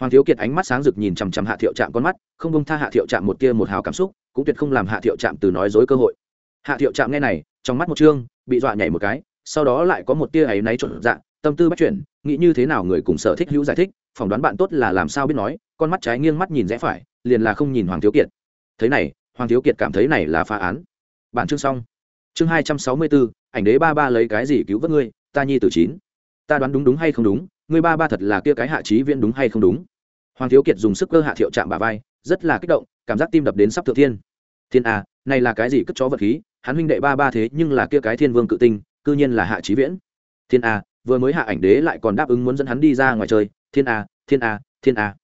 Hoàng thiếu kiệt ánh mắt sáng rực nhìn chằm chằm hạ thiệu trạm con mắt, không bông tha hạ thiệu trạm một tia một hào cảm xúc, cũng tuyệt không làm hạ thiệu trạm từ nói dối cơ hội. Hạ thiệu trạm nghe này, trong mắt một chương bị dọa nhảy một cái, sau đó lại có một tia áy náy trộn dạng, tâm tư bắt chuyển, nghĩ như thế nào người cùng sở thích hữu giải thích, phỏng đoán bạn tốt là làm sao biết nói, con mắt trái nghiêng mắt nhìn rẽ phải, liền là không nhìn hoàng thiếu kiệt. Thế này, hoàng thiếu kiệt cảm thấy này là phá án. Bản chương xong. Chương hai trăm sáu mươi bốn ảnh đế ba ba lấy cái gì cứu vớt ngươi, ta nhi tử chín. Ta đoán đúng đúng hay không đúng người ba ba thật là kia cái hạ trí viễn đúng hay không đúng? Hoàng thiếu kiệt dùng sức cơ hạ thiệu chạm bà vai, rất là kích động, cảm giác tim đập đến sắp thượng thiên. Thiên a này là cái gì cất chó vật khí? Hắn huynh đệ ba ba thế nhưng là kia cái thiên vương cự tinh, cư nhiên là hạ trí viễn. Thiên a vừa mới hạ ảnh đế lại còn đáp ứng muốn dẫn hắn đi ra ngoài chơi. Thiên a thiên a thiên a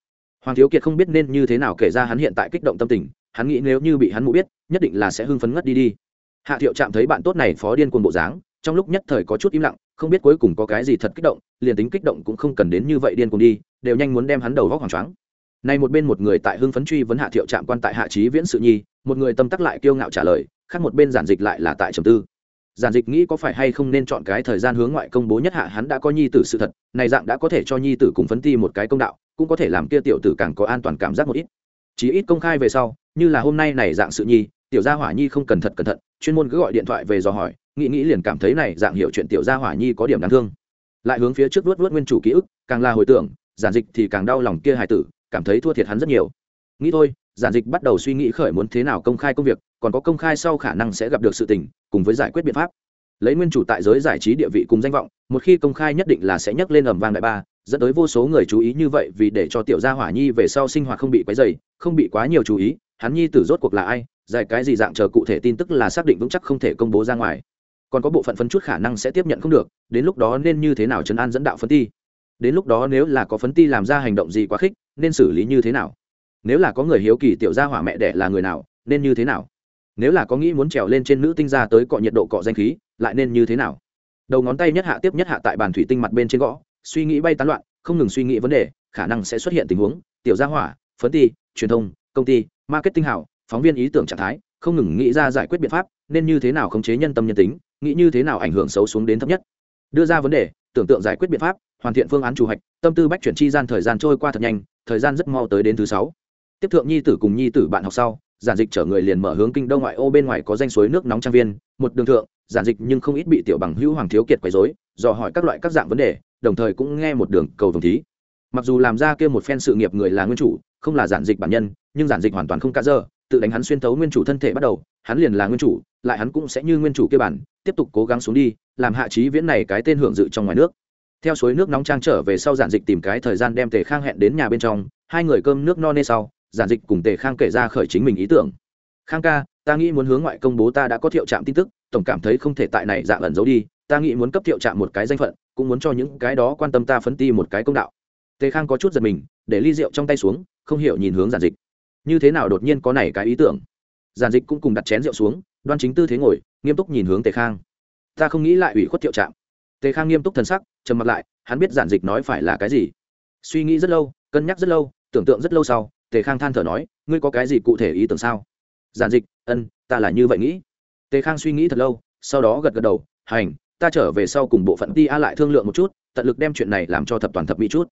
hoàng thiếu kiệt không biết nên như thế nào kể ra hắn hiện tại kích động tâm tình. Hắn nghĩ nếu như bị hắn mụ biết, nhất định là sẽ hưng phấn ngất đi đi. Hạ thiệu chạm thấy bạn tốt này phó điên cuồng bộ dáng, trong lúc nhất thời có chút im lặng không biết cuối cùng có cái gì thật kích động, liền tính kích động cũng không cần đến như vậy điên cuồng đi, đều nhanh muốn đem hắn đầu góc hoàng choáng. Nay một bên một người tại hưng phấn truy vấn hạ thiệu trạm quan tại hạ trí viễn sự nhi, một người tâm tắc lại kiêu ngạo trả lời, khác một bên giản dịch lại là tại trầm tư. Giản dịch nghĩ có phải hay không nên chọn cái thời gian hướng ngoại công bố nhất hạ hắn đã có nhi tử sự thật, này dạng đã có thể cho nhi tử cùng phấn ti một cái công đạo, cũng có thể làm kia tiểu tử càng có an toàn cảm giác một ít. Chí ít công khai về sau, như là hôm nay này dạng sự nhi, tiểu gia hỏa nhi không cẩn thận cẩn thận, chuyên môn cứ gọi điện thoại về dò hỏi nghĩ nghĩ liền cảm thấy này dạng hiểu chuyện tiểu gia hỏa nhi có điểm đáng thương. Lại hướng phía trước vuốt vuốt nguyên chủ ký ức, càng là hồi tưởng, giản dịch thì càng đau lòng kia hài tử, cảm thấy thua thiệt hắn rất nhiều. Nghĩ thôi, giản dịch bắt đầu suy nghĩ khởi muốn thế nào công khai công việc, còn có công khai sau khả năng sẽ gặp được sự tình, cùng với giải quyết biện pháp. Lấy nguyên chủ tại giới giải trí địa vị cùng danh vọng, một khi công khai nhất định là sẽ nhấc lên ầm vang đại ba, dẫn tới vô số người chú ý như vậy vì để cho tiểu gia hỏa nhi về sau sinh hoạt không bị quấy dày không bị quá nhiều chú ý, hắn nhi tử rốt cuộc là ai, giải cái gì dạng chờ cụ thể tin tức là xác định vững chắc không thể công bố ra ngoài còn có bộ phận phân chút khả năng sẽ tiếp nhận không được, đến lúc đó nên như thế nào chấn an dẫn đạo phấn ti? Đến lúc đó nếu là có phấn ti làm ra hành động gì quá khích, nên xử lý như thế nào? Nếu là có người hiếu kỳ tiểu gia hỏa mẹ đẻ là người nào, nên như thế nào? Nếu là có nghĩ muốn trèo lên trên nữ tinh ra tới cọ nhiệt độ cọ danh khí, lại nên như thế nào? Đầu ngón tay nhất hạ tiếp nhất hạ tại bàn thủy tinh mặt bên trên gõ, suy nghĩ bay tán loạn, không ngừng suy nghĩ vấn đề, khả năng sẽ xuất hiện tình huống, tiểu gia hỏa, phấn ti, truyền thông, công ty, marketing hảo, phóng viên ý tưởng trạng thái, không ngừng nghĩ ra giải quyết biện pháp, nên như thế nào khống chế nhân tâm nhân tính? Nghĩ như thế nào ảnh hưởng xấu xuống đến thấp nhất. Đưa ra vấn đề, tưởng tượng giải quyết biện pháp, hoàn thiện phương án chủ hạch, tâm tư bách chuyển chi gian thời gian trôi qua thật nhanh, thời gian rất mau tới đến thứ sáu. Tiếp thượng nhi tử cùng nhi tử bạn học sau, giản dịch chở người liền mở hướng kinh đông ngoại ô bên ngoài có danh suối nước nóng trang viên, một đường thượng, giản dịch nhưng không ít bị tiểu bằng hữu hoàng thiếu kiệt quấy dối dò hỏi các loại các dạng vấn đề, đồng thời cũng nghe một đường cầu vồng thí. Mặc dù làm ra kia một phen sự nghiệp người là nguyên chủ, không là giản dịch bản nhân, nhưng giản dịch hoàn toàn không cá dơ tự đánh hắn xuyên thấu nguyên chủ thân thể bắt đầu, hắn liền là nguyên chủ lại hắn cũng sẽ như nguyên chủ kia bản, tiếp tục cố gắng xuống đi, làm hạ trí viễn này cái tên hưởng dự trong ngoài nước. Theo suối nước nóng trang trở về sau giản dịch tìm cái thời gian đem tề khang hẹn đến nhà bên trong, hai người cơm nước no nê sau, giản dịch cùng tề khang kể ra khởi chính mình ý tưởng. Khang ca, ta nghĩ muốn hướng ngoại công bố ta đã có thiệu trạm tin tức, tổng cảm thấy không thể tại này dạng ẩn giấu đi, ta nghĩ muốn cấp thiệu trạm một cái danh phận, cũng muốn cho những cái đó quan tâm ta phấn ti một cái công đạo. Tề khang có chút giật mình, để ly rượu trong tay xuống, không hiểu nhìn hướng giản dịch. Như thế nào đột nhiên có này cái ý tưởng? Giản dịch cũng cùng đặt chén rượu xuống đoan chính tư thế ngồi, nghiêm túc nhìn hướng tề khang. Ta không nghĩ lại ủy khuất thiệu trạm. Tề khang nghiêm túc thần sắc, trầm mặt lại, hắn biết giản dịch nói phải là cái gì. Suy nghĩ rất lâu, cân nhắc rất lâu, tưởng tượng rất lâu sau, tề khang than thở nói, ngươi có cái gì cụ thể ý tưởng sao? Giản dịch, ân, ta là như vậy nghĩ. Tề khang suy nghĩ thật lâu, sau đó gật gật đầu, hành, ta trở về sau cùng bộ phận ti a lại thương lượng một chút, tận lực đem chuyện này làm cho thập toàn thập mỹ chút.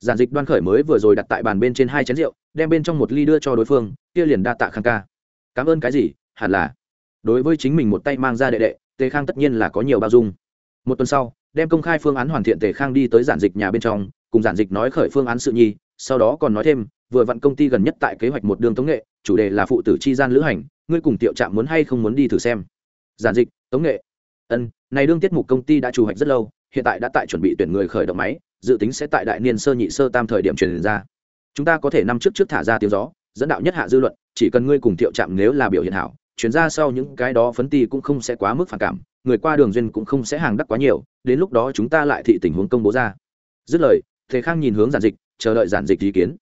Giản dịch đoan khởi mới vừa rồi đặt tại bàn bên trên hai chén rượu, đem bên trong một ly đưa cho đối phương, kia liền đa tạ khang ca. Cảm ơn cái gì, hẳn là đối với chính mình một tay mang ra đệ đệ, tề khang tất nhiên là có nhiều bao dung. Một tuần sau, đem công khai phương án hoàn thiện tề khang đi tới giản dịch nhà bên trong, cùng giản dịch nói khởi phương án sự nhi, sau đó còn nói thêm, vừa vặn công ty gần nhất tại kế hoạch một đường tống nghệ, chủ đề là phụ tử chi gian lữ hành, ngươi cùng tiệu trạm muốn hay không muốn đi thử xem. Giản dịch, tống nghệ. Ân, này đương tiết mục công ty đã chủ hoạch rất lâu, hiện tại đã tại chuẩn bị tuyển người khởi động máy, dự tính sẽ tại đại niên sơ nhị sơ tam thời điểm truyền ra. Chúng ta có thể năm trước trước thả ra tiếng gió, dẫn đạo nhất hạ dư luận, chỉ cần ngươi cùng tiệu trạm nếu là biểu hiện hảo chuyển ra sau những cái đó phấn ti cũng không sẽ quá mức phản cảm, người qua đường duyên cũng không sẽ hàng đắc quá nhiều, đến lúc đó chúng ta lại thị tình huống công bố ra. Dứt lời thế khang nhìn hướng giản dịch, chờ đợi giản dịch ý kiến.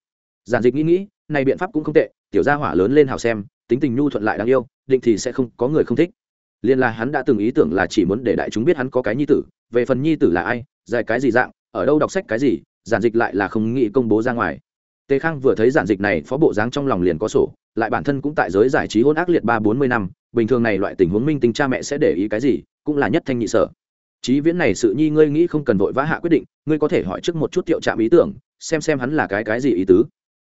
Giản dịch nghĩ nghĩ, này biện pháp cũng không tệ, tiểu gia hỏa lớn lên hào xem, tính tình nhu thuận lại đáng yêu, định thì sẽ không có người không thích. Liên là hắn đã từng ý tưởng là chỉ muốn để đại chúng biết hắn có cái nhi tử, về phần nhi tử là ai dài cái gì dạng, ở đâu đọc sách cái gì, giản dịch lại là không nghĩ công bố ra ngoài tề khang vừa thấy giản dịch này, phó bộ dáng trong lòng liền có sổ, lại bản thân cũng tại giới giải trí hôn ác liệt ba bốn mươi năm, bình thường này loại tình huống minh tinh cha mẹ sẽ để ý cái gì, cũng là nhất thanh nhị sở. Chí viễn này sự nhi ngươi nghĩ không cần vội vã hạ quyết định, ngươi có thể hỏi trước một chút tiệu trạm ý tưởng, xem xem hắn là cái cái gì ý tứ.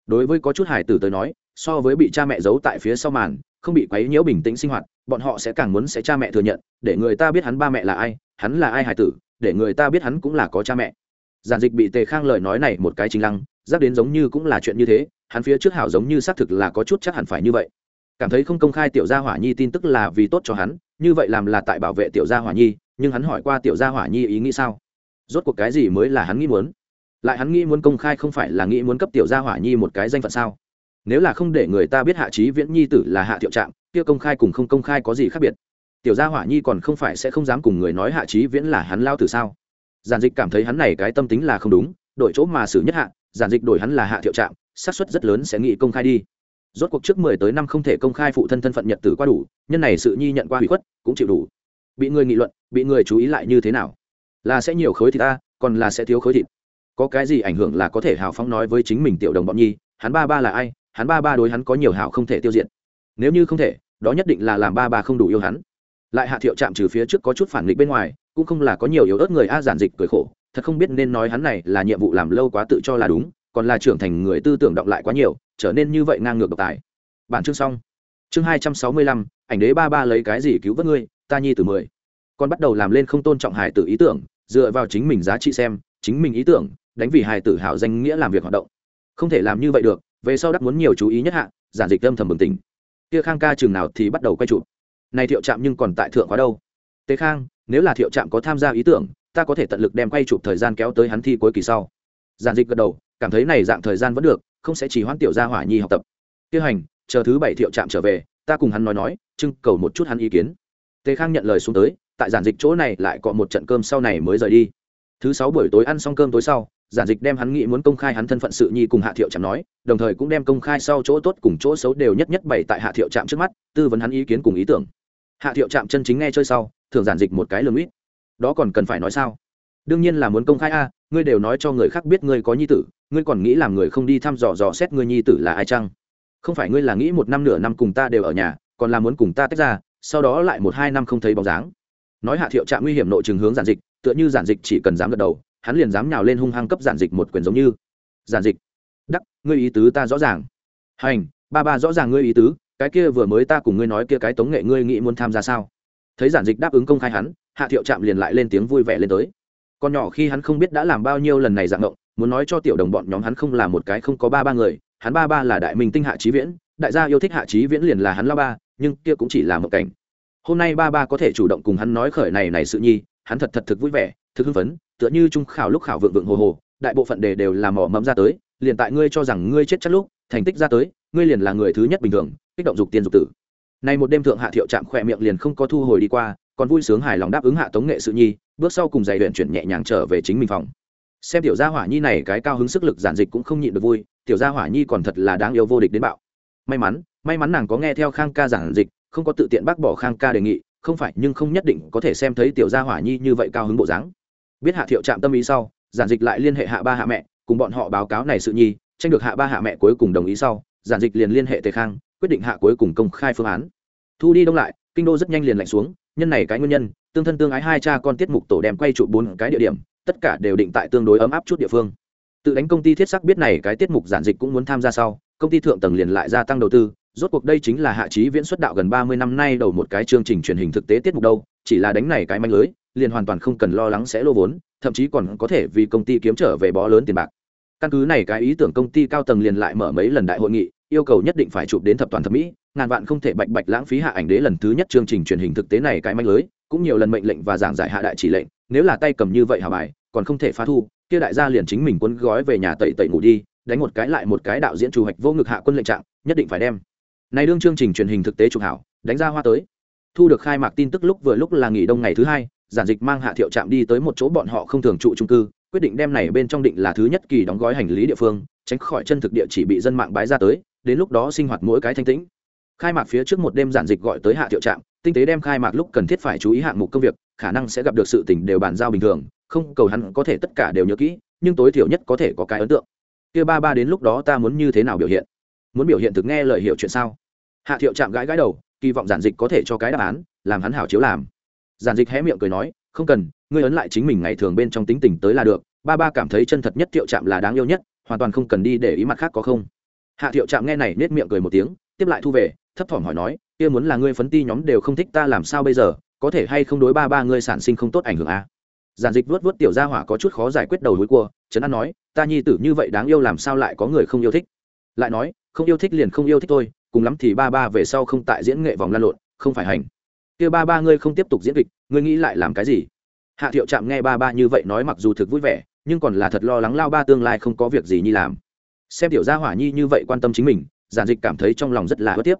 Đối với có chút hải tử tới nói, so với bị cha mẹ giấu tại phía sau màn, không bị quấy nhiễu bình tĩnh sinh hoạt, bọn họ sẽ càng muốn sẽ cha mẹ thừa nhận, để người ta biết hắn ba mẹ là ai, hắn là ai hải tử, để người ta biết hắn cũng là có cha mẹ. Giản dịch bị tề khang lời nói này một cái chính lăng giác đến giống như cũng là chuyện như thế, hắn phía trước hảo giống như xác thực là có chút chắc hẳn phải như vậy. Cảm thấy không công khai tiểu gia hỏa nhi tin tức là vì tốt cho hắn, như vậy làm là tại bảo vệ tiểu gia hỏa nhi, nhưng hắn hỏi qua tiểu gia hỏa nhi ý nghĩ sao? Rốt cuộc cái gì mới là hắn nghĩ muốn? Lại hắn nghĩ muốn công khai không phải là nghĩ muốn cấp tiểu gia hỏa nhi một cái danh phận sao? Nếu là không để người ta biết hạ trí viễn nhi tử là hạ thiệu trạm, kia công khai cùng không công khai có gì khác biệt? Tiểu gia hỏa nhi còn không phải sẽ không dám cùng người nói hạ trí viễn là hắn lao tử sao? Giản dịch cảm thấy hắn này cái tâm tính là không đúng, đổi chỗ mà xử nhất hạ giản dịch đổi hắn là hạ thiệu trạm, xác suất rất lớn sẽ nghị công khai đi. Rốt cuộc trước mười tới năm không thể công khai phụ thân thân phận nhật tử qua đủ, nhân này sự nhi nhận qua hủy khuất, cũng chịu đủ. Bị người nghị luận, bị người chú ý lại như thế nào? Là sẽ nhiều khối thịt ta còn là sẽ thiếu khối thịt? Có cái gì ảnh hưởng là có thể hào phóng nói với chính mình tiểu đồng bọn nhi, hắn ba ba là ai, hắn ba ba đối hắn có nhiều hảo không thể tiêu diệt. Nếu như không thể, đó nhất định là làm ba ba không đủ yêu hắn. Lại hạ thiệu chạm trừ phía trước có chút phản nghịch bên ngoài, cũng không là có nhiều yếu ớt người a, giản dịch cười khổ thật không biết nên nói hắn này là nhiệm vụ làm lâu quá tự cho là đúng, còn là trưởng thành người tư tưởng động lại quá nhiều, trở nên như vậy ngang ngược độc tài. Bản chương xong. Chương hai trăm sáu mươi lăm, ảnh đế ba ba lấy cái gì cứu vớt ngươi, ta nhi từ mười. Con bắt đầu làm lên không tôn trọng hải tử ý tưởng, dựa vào chính mình giá trị xem, chính mình ý tưởng, đánh vì hải tử hảo danh nghĩa làm việc hoạt động. Không thể làm như vậy được, về sau đắc muốn nhiều chú ý nhất hạ, giản dịch âm thầm bừng tỉnh. Kia khang ca chừng nào thì bắt đầu quay chụp. Này thiệu trạm nhưng còn tại thượng khóa đâu? Tế khang, nếu là thiệu trạm có tham gia ý tưởng ta có thể tận lực đem quay chụp thời gian kéo tới hắn thi cuối kỳ sau. Giản dịch gật đầu, cảm thấy này dạng thời gian vẫn được, không sẽ chỉ hoãn tiểu gia hỏa nhi học tập. Tiêu hành, chờ thứ bảy thiệu trạm trở về, ta cùng hắn nói nói, trưng cầu một chút hắn ý kiến. Tề khang nhận lời xuống tới, tại giản dịch chỗ này lại có một trận cơm sau này mới rời đi. Thứ sáu buổi tối ăn xong cơm tối sau, giản dịch đem hắn nghĩ muốn công khai hắn thân phận sự nhi cùng hạ thiệu trạm nói, đồng thời cũng đem công khai sau chỗ tốt cùng chỗ xấu đều nhất nhất bày tại hạ thiệu trạm trước mắt, tư vấn hắn ý kiến cùng ý tưởng. Hạ thiệu trạm chân chính nghe chơi sau thường giản dịch một cái lương ít đó còn cần phải nói sao? Đương nhiên là muốn công khai a, ngươi đều nói cho người khác biết ngươi có nhi tử, ngươi còn nghĩ làm người không đi thăm dò dò xét ngươi nhi tử là ai chăng? Không phải ngươi là nghĩ một năm nửa năm cùng ta đều ở nhà, còn là muốn cùng ta tách ra, sau đó lại một hai năm không thấy bóng dáng. Nói hạ thiệu trạm nguy hiểm nội trường hướng giản dịch, tựa như giản dịch chỉ cần dám gật đầu, hắn liền dám nhào lên hung hăng cấp giản dịch một quyền giống như. Giản dịch, đắc, ngươi ý tứ ta rõ ràng. Hành, ba ba rõ ràng ngươi ý tứ, cái kia vừa mới ta cùng ngươi nói kia cái tống nghệ ngươi nghĩ muốn tham gia sao? Thấy giản dịch đáp ứng công khai hắn hạ thiệu trạm liền lại lên tiếng vui vẻ lên tới. Con nhỏ khi hắn không biết đã làm bao nhiêu lần này dạng ngộng, muốn nói cho tiểu đồng bọn nhóm hắn không là một cái không có ba ba người, hắn ba ba là đại minh tinh hạ trí viễn, đại gia yêu thích hạ trí viễn liền là hắn lao ba, nhưng kia cũng chỉ là một cảnh. Hôm nay ba ba có thể chủ động cùng hắn nói khởi này này sự nhi, hắn thật thật thực vui vẻ, thực hưng phấn, tựa như trung khảo lúc khảo vượng vượng hồ hồ, đại bộ phận đề đều là mỏ mẫm ra tới, liền tại ngươi cho rằng ngươi chết chắc lúc, thành tích ra tới, ngươi liền là người thứ nhất bình thường, kích động dục tiền dục tử. Nay một đêm thượng hạ thiệu chạm khỏe miệng liền không có thu hồi đi qua còn vui sướng hài lòng đáp ứng hạ tống nghệ sự nhi, bước sau cùng giày luyện chuyển nhẹ nhàng trở về chính mình phòng. Xem tiểu gia hỏa nhi này cái cao hứng sức lực giản dịch cũng không nhịn được vui, tiểu gia hỏa nhi còn thật là đáng yêu vô địch đến bạo. May mắn may mắn nàng có nghe theo khang ca giản dịch, không có tự tiện bác bỏ khang ca đề nghị, không phải nhưng không nhất định có thể xem thấy tiểu gia hỏa nhi như vậy cao hứng bộ dáng. Biết hạ thiệu trạm tâm ý sau, giản dịch lại liên hệ hạ ba hạ mẹ, cùng bọn họ báo cáo này sự nhi, tranh được hạ ba hạ mẹ cuối cùng đồng ý sau, giản dịch liền liên hệ tề khang, quyết định hạ cuối cùng công khai phương án. Thu đi đông lại, kinh đô rất nhanh liền lạnh xuống nhân này cái nguyên nhân, tương thân tương ái hai cha con tiết mục tổ đem quay trụ bốn cái địa điểm, tất cả đều định tại tương đối ấm áp chút địa phương. Tự đánh công ty thiết sắc biết này cái tiết mục giản dịch cũng muốn tham gia sau, công ty thượng tầng liền lại gia tăng đầu tư, rốt cuộc đây chính là hạ trí viễn xuất đạo gần ba mươi năm nay đầu một cái chương trình truyền hình thực tế tiết mục đâu, chỉ là đánh này cái manh lưới, liền hoàn toàn không cần lo lắng sẽ lô vốn, thậm chí còn có thể vì công ty kiếm trở về bó lớn tiền bạc. Căn cứ này cái ý tưởng công ty cao tầng liền lại mở mấy lần đại hội nghị, yêu cầu nhất định phải chụp đến thập toàn thẩm mỹ ngàn vạn không thể bạch bạch lãng phí hạ ảnh đế lần thứ nhất chương trình truyền hình thực tế này cái manh lưới, cũng nhiều lần mệnh lệnh và giảng giải hạ đại chỉ lệnh, nếu là tay cầm như vậy hà bài, còn không thể phá thu, kia đại gia liền chính mình quân gói về nhà tẩy tẩy ngủ đi, đánh một cái lại một cái đạo diễn chủ hoạch vô ngực hạ quân lệnh trạng, nhất định phải đem. Này đương chương trình truyền hình thực tế trục hảo, đánh ra hoa tới. Thu được khai mạc tin tức lúc vừa lúc là nghỉ đông ngày thứ hai, giản dịch mang hạ thiệu trạm đi tới một chỗ bọn họ không thường trụ trung cư, quyết định đem này bên trong định là thứ nhất kỳ đóng gói hành lý địa phương, tránh khỏi chân thực địa chỉ bị dân mạng bái ra tới, đến lúc đó sinh hoạt mỗi cái thanh tĩnh khai mạc phía trước một đêm giản dịch gọi tới hạ thiệu trạm, tinh tế đem khai mạc lúc cần thiết phải chú ý hạng mục công việc, khả năng sẽ gặp được sự tình đều bàn giao bình thường, không cầu hắn có thể tất cả đều nhớ kỹ, nhưng tối thiểu nhất có thể có cái ấn tượng. Kia ba ba đến lúc đó ta muốn như thế nào biểu hiện? Muốn biểu hiện thực nghe lời hiểu chuyện sao? Hạ thiệu chạm gãi gãi đầu, kỳ vọng giản dịch có thể cho cái đáp án, làm hắn hảo chiếu làm. Giản dịch hé miệng cười nói, không cần, ngươi ấn lại chính mình ngày thường bên trong tính tình tới là được, ba ba cảm thấy chân thật nhất thiệu chạm là đáng yêu nhất, hoàn toàn không cần đi để ý mặt khác có không. Hạ thiệu chạm nghe này nết miệng cười một tiếng, tiếp lại thu về thấp thỏm hỏi nói, kia muốn là ngươi phấn ti nhóm đều không thích ta làm sao bây giờ, có thể hay không đối ba ba ngươi sản sinh không tốt ảnh hưởng à? giản dịch vuốt vuốt tiểu gia hỏa có chút khó giải quyết đầu đuôi cua trấn an nói, ta nhi tử như vậy đáng yêu làm sao lại có người không yêu thích? Lại nói, không yêu thích liền không yêu thích tôi cùng lắm thì ba ba về sau không tại diễn nghệ vòng lan lộn, không phải hành. Kia ba ba ngươi không tiếp tục diễn kịch, ngươi nghĩ lại làm cái gì? Hạ thiệu chạm nghe ba ba như vậy nói mặc dù thực vui vẻ, nhưng còn là thật lo lắng lao ba tương lai không có việc gì nhi làm. Xem tiểu gia hỏa nhi như vậy quan tâm chính mình, giản dịch cảm thấy trong lòng rất là bất tiếp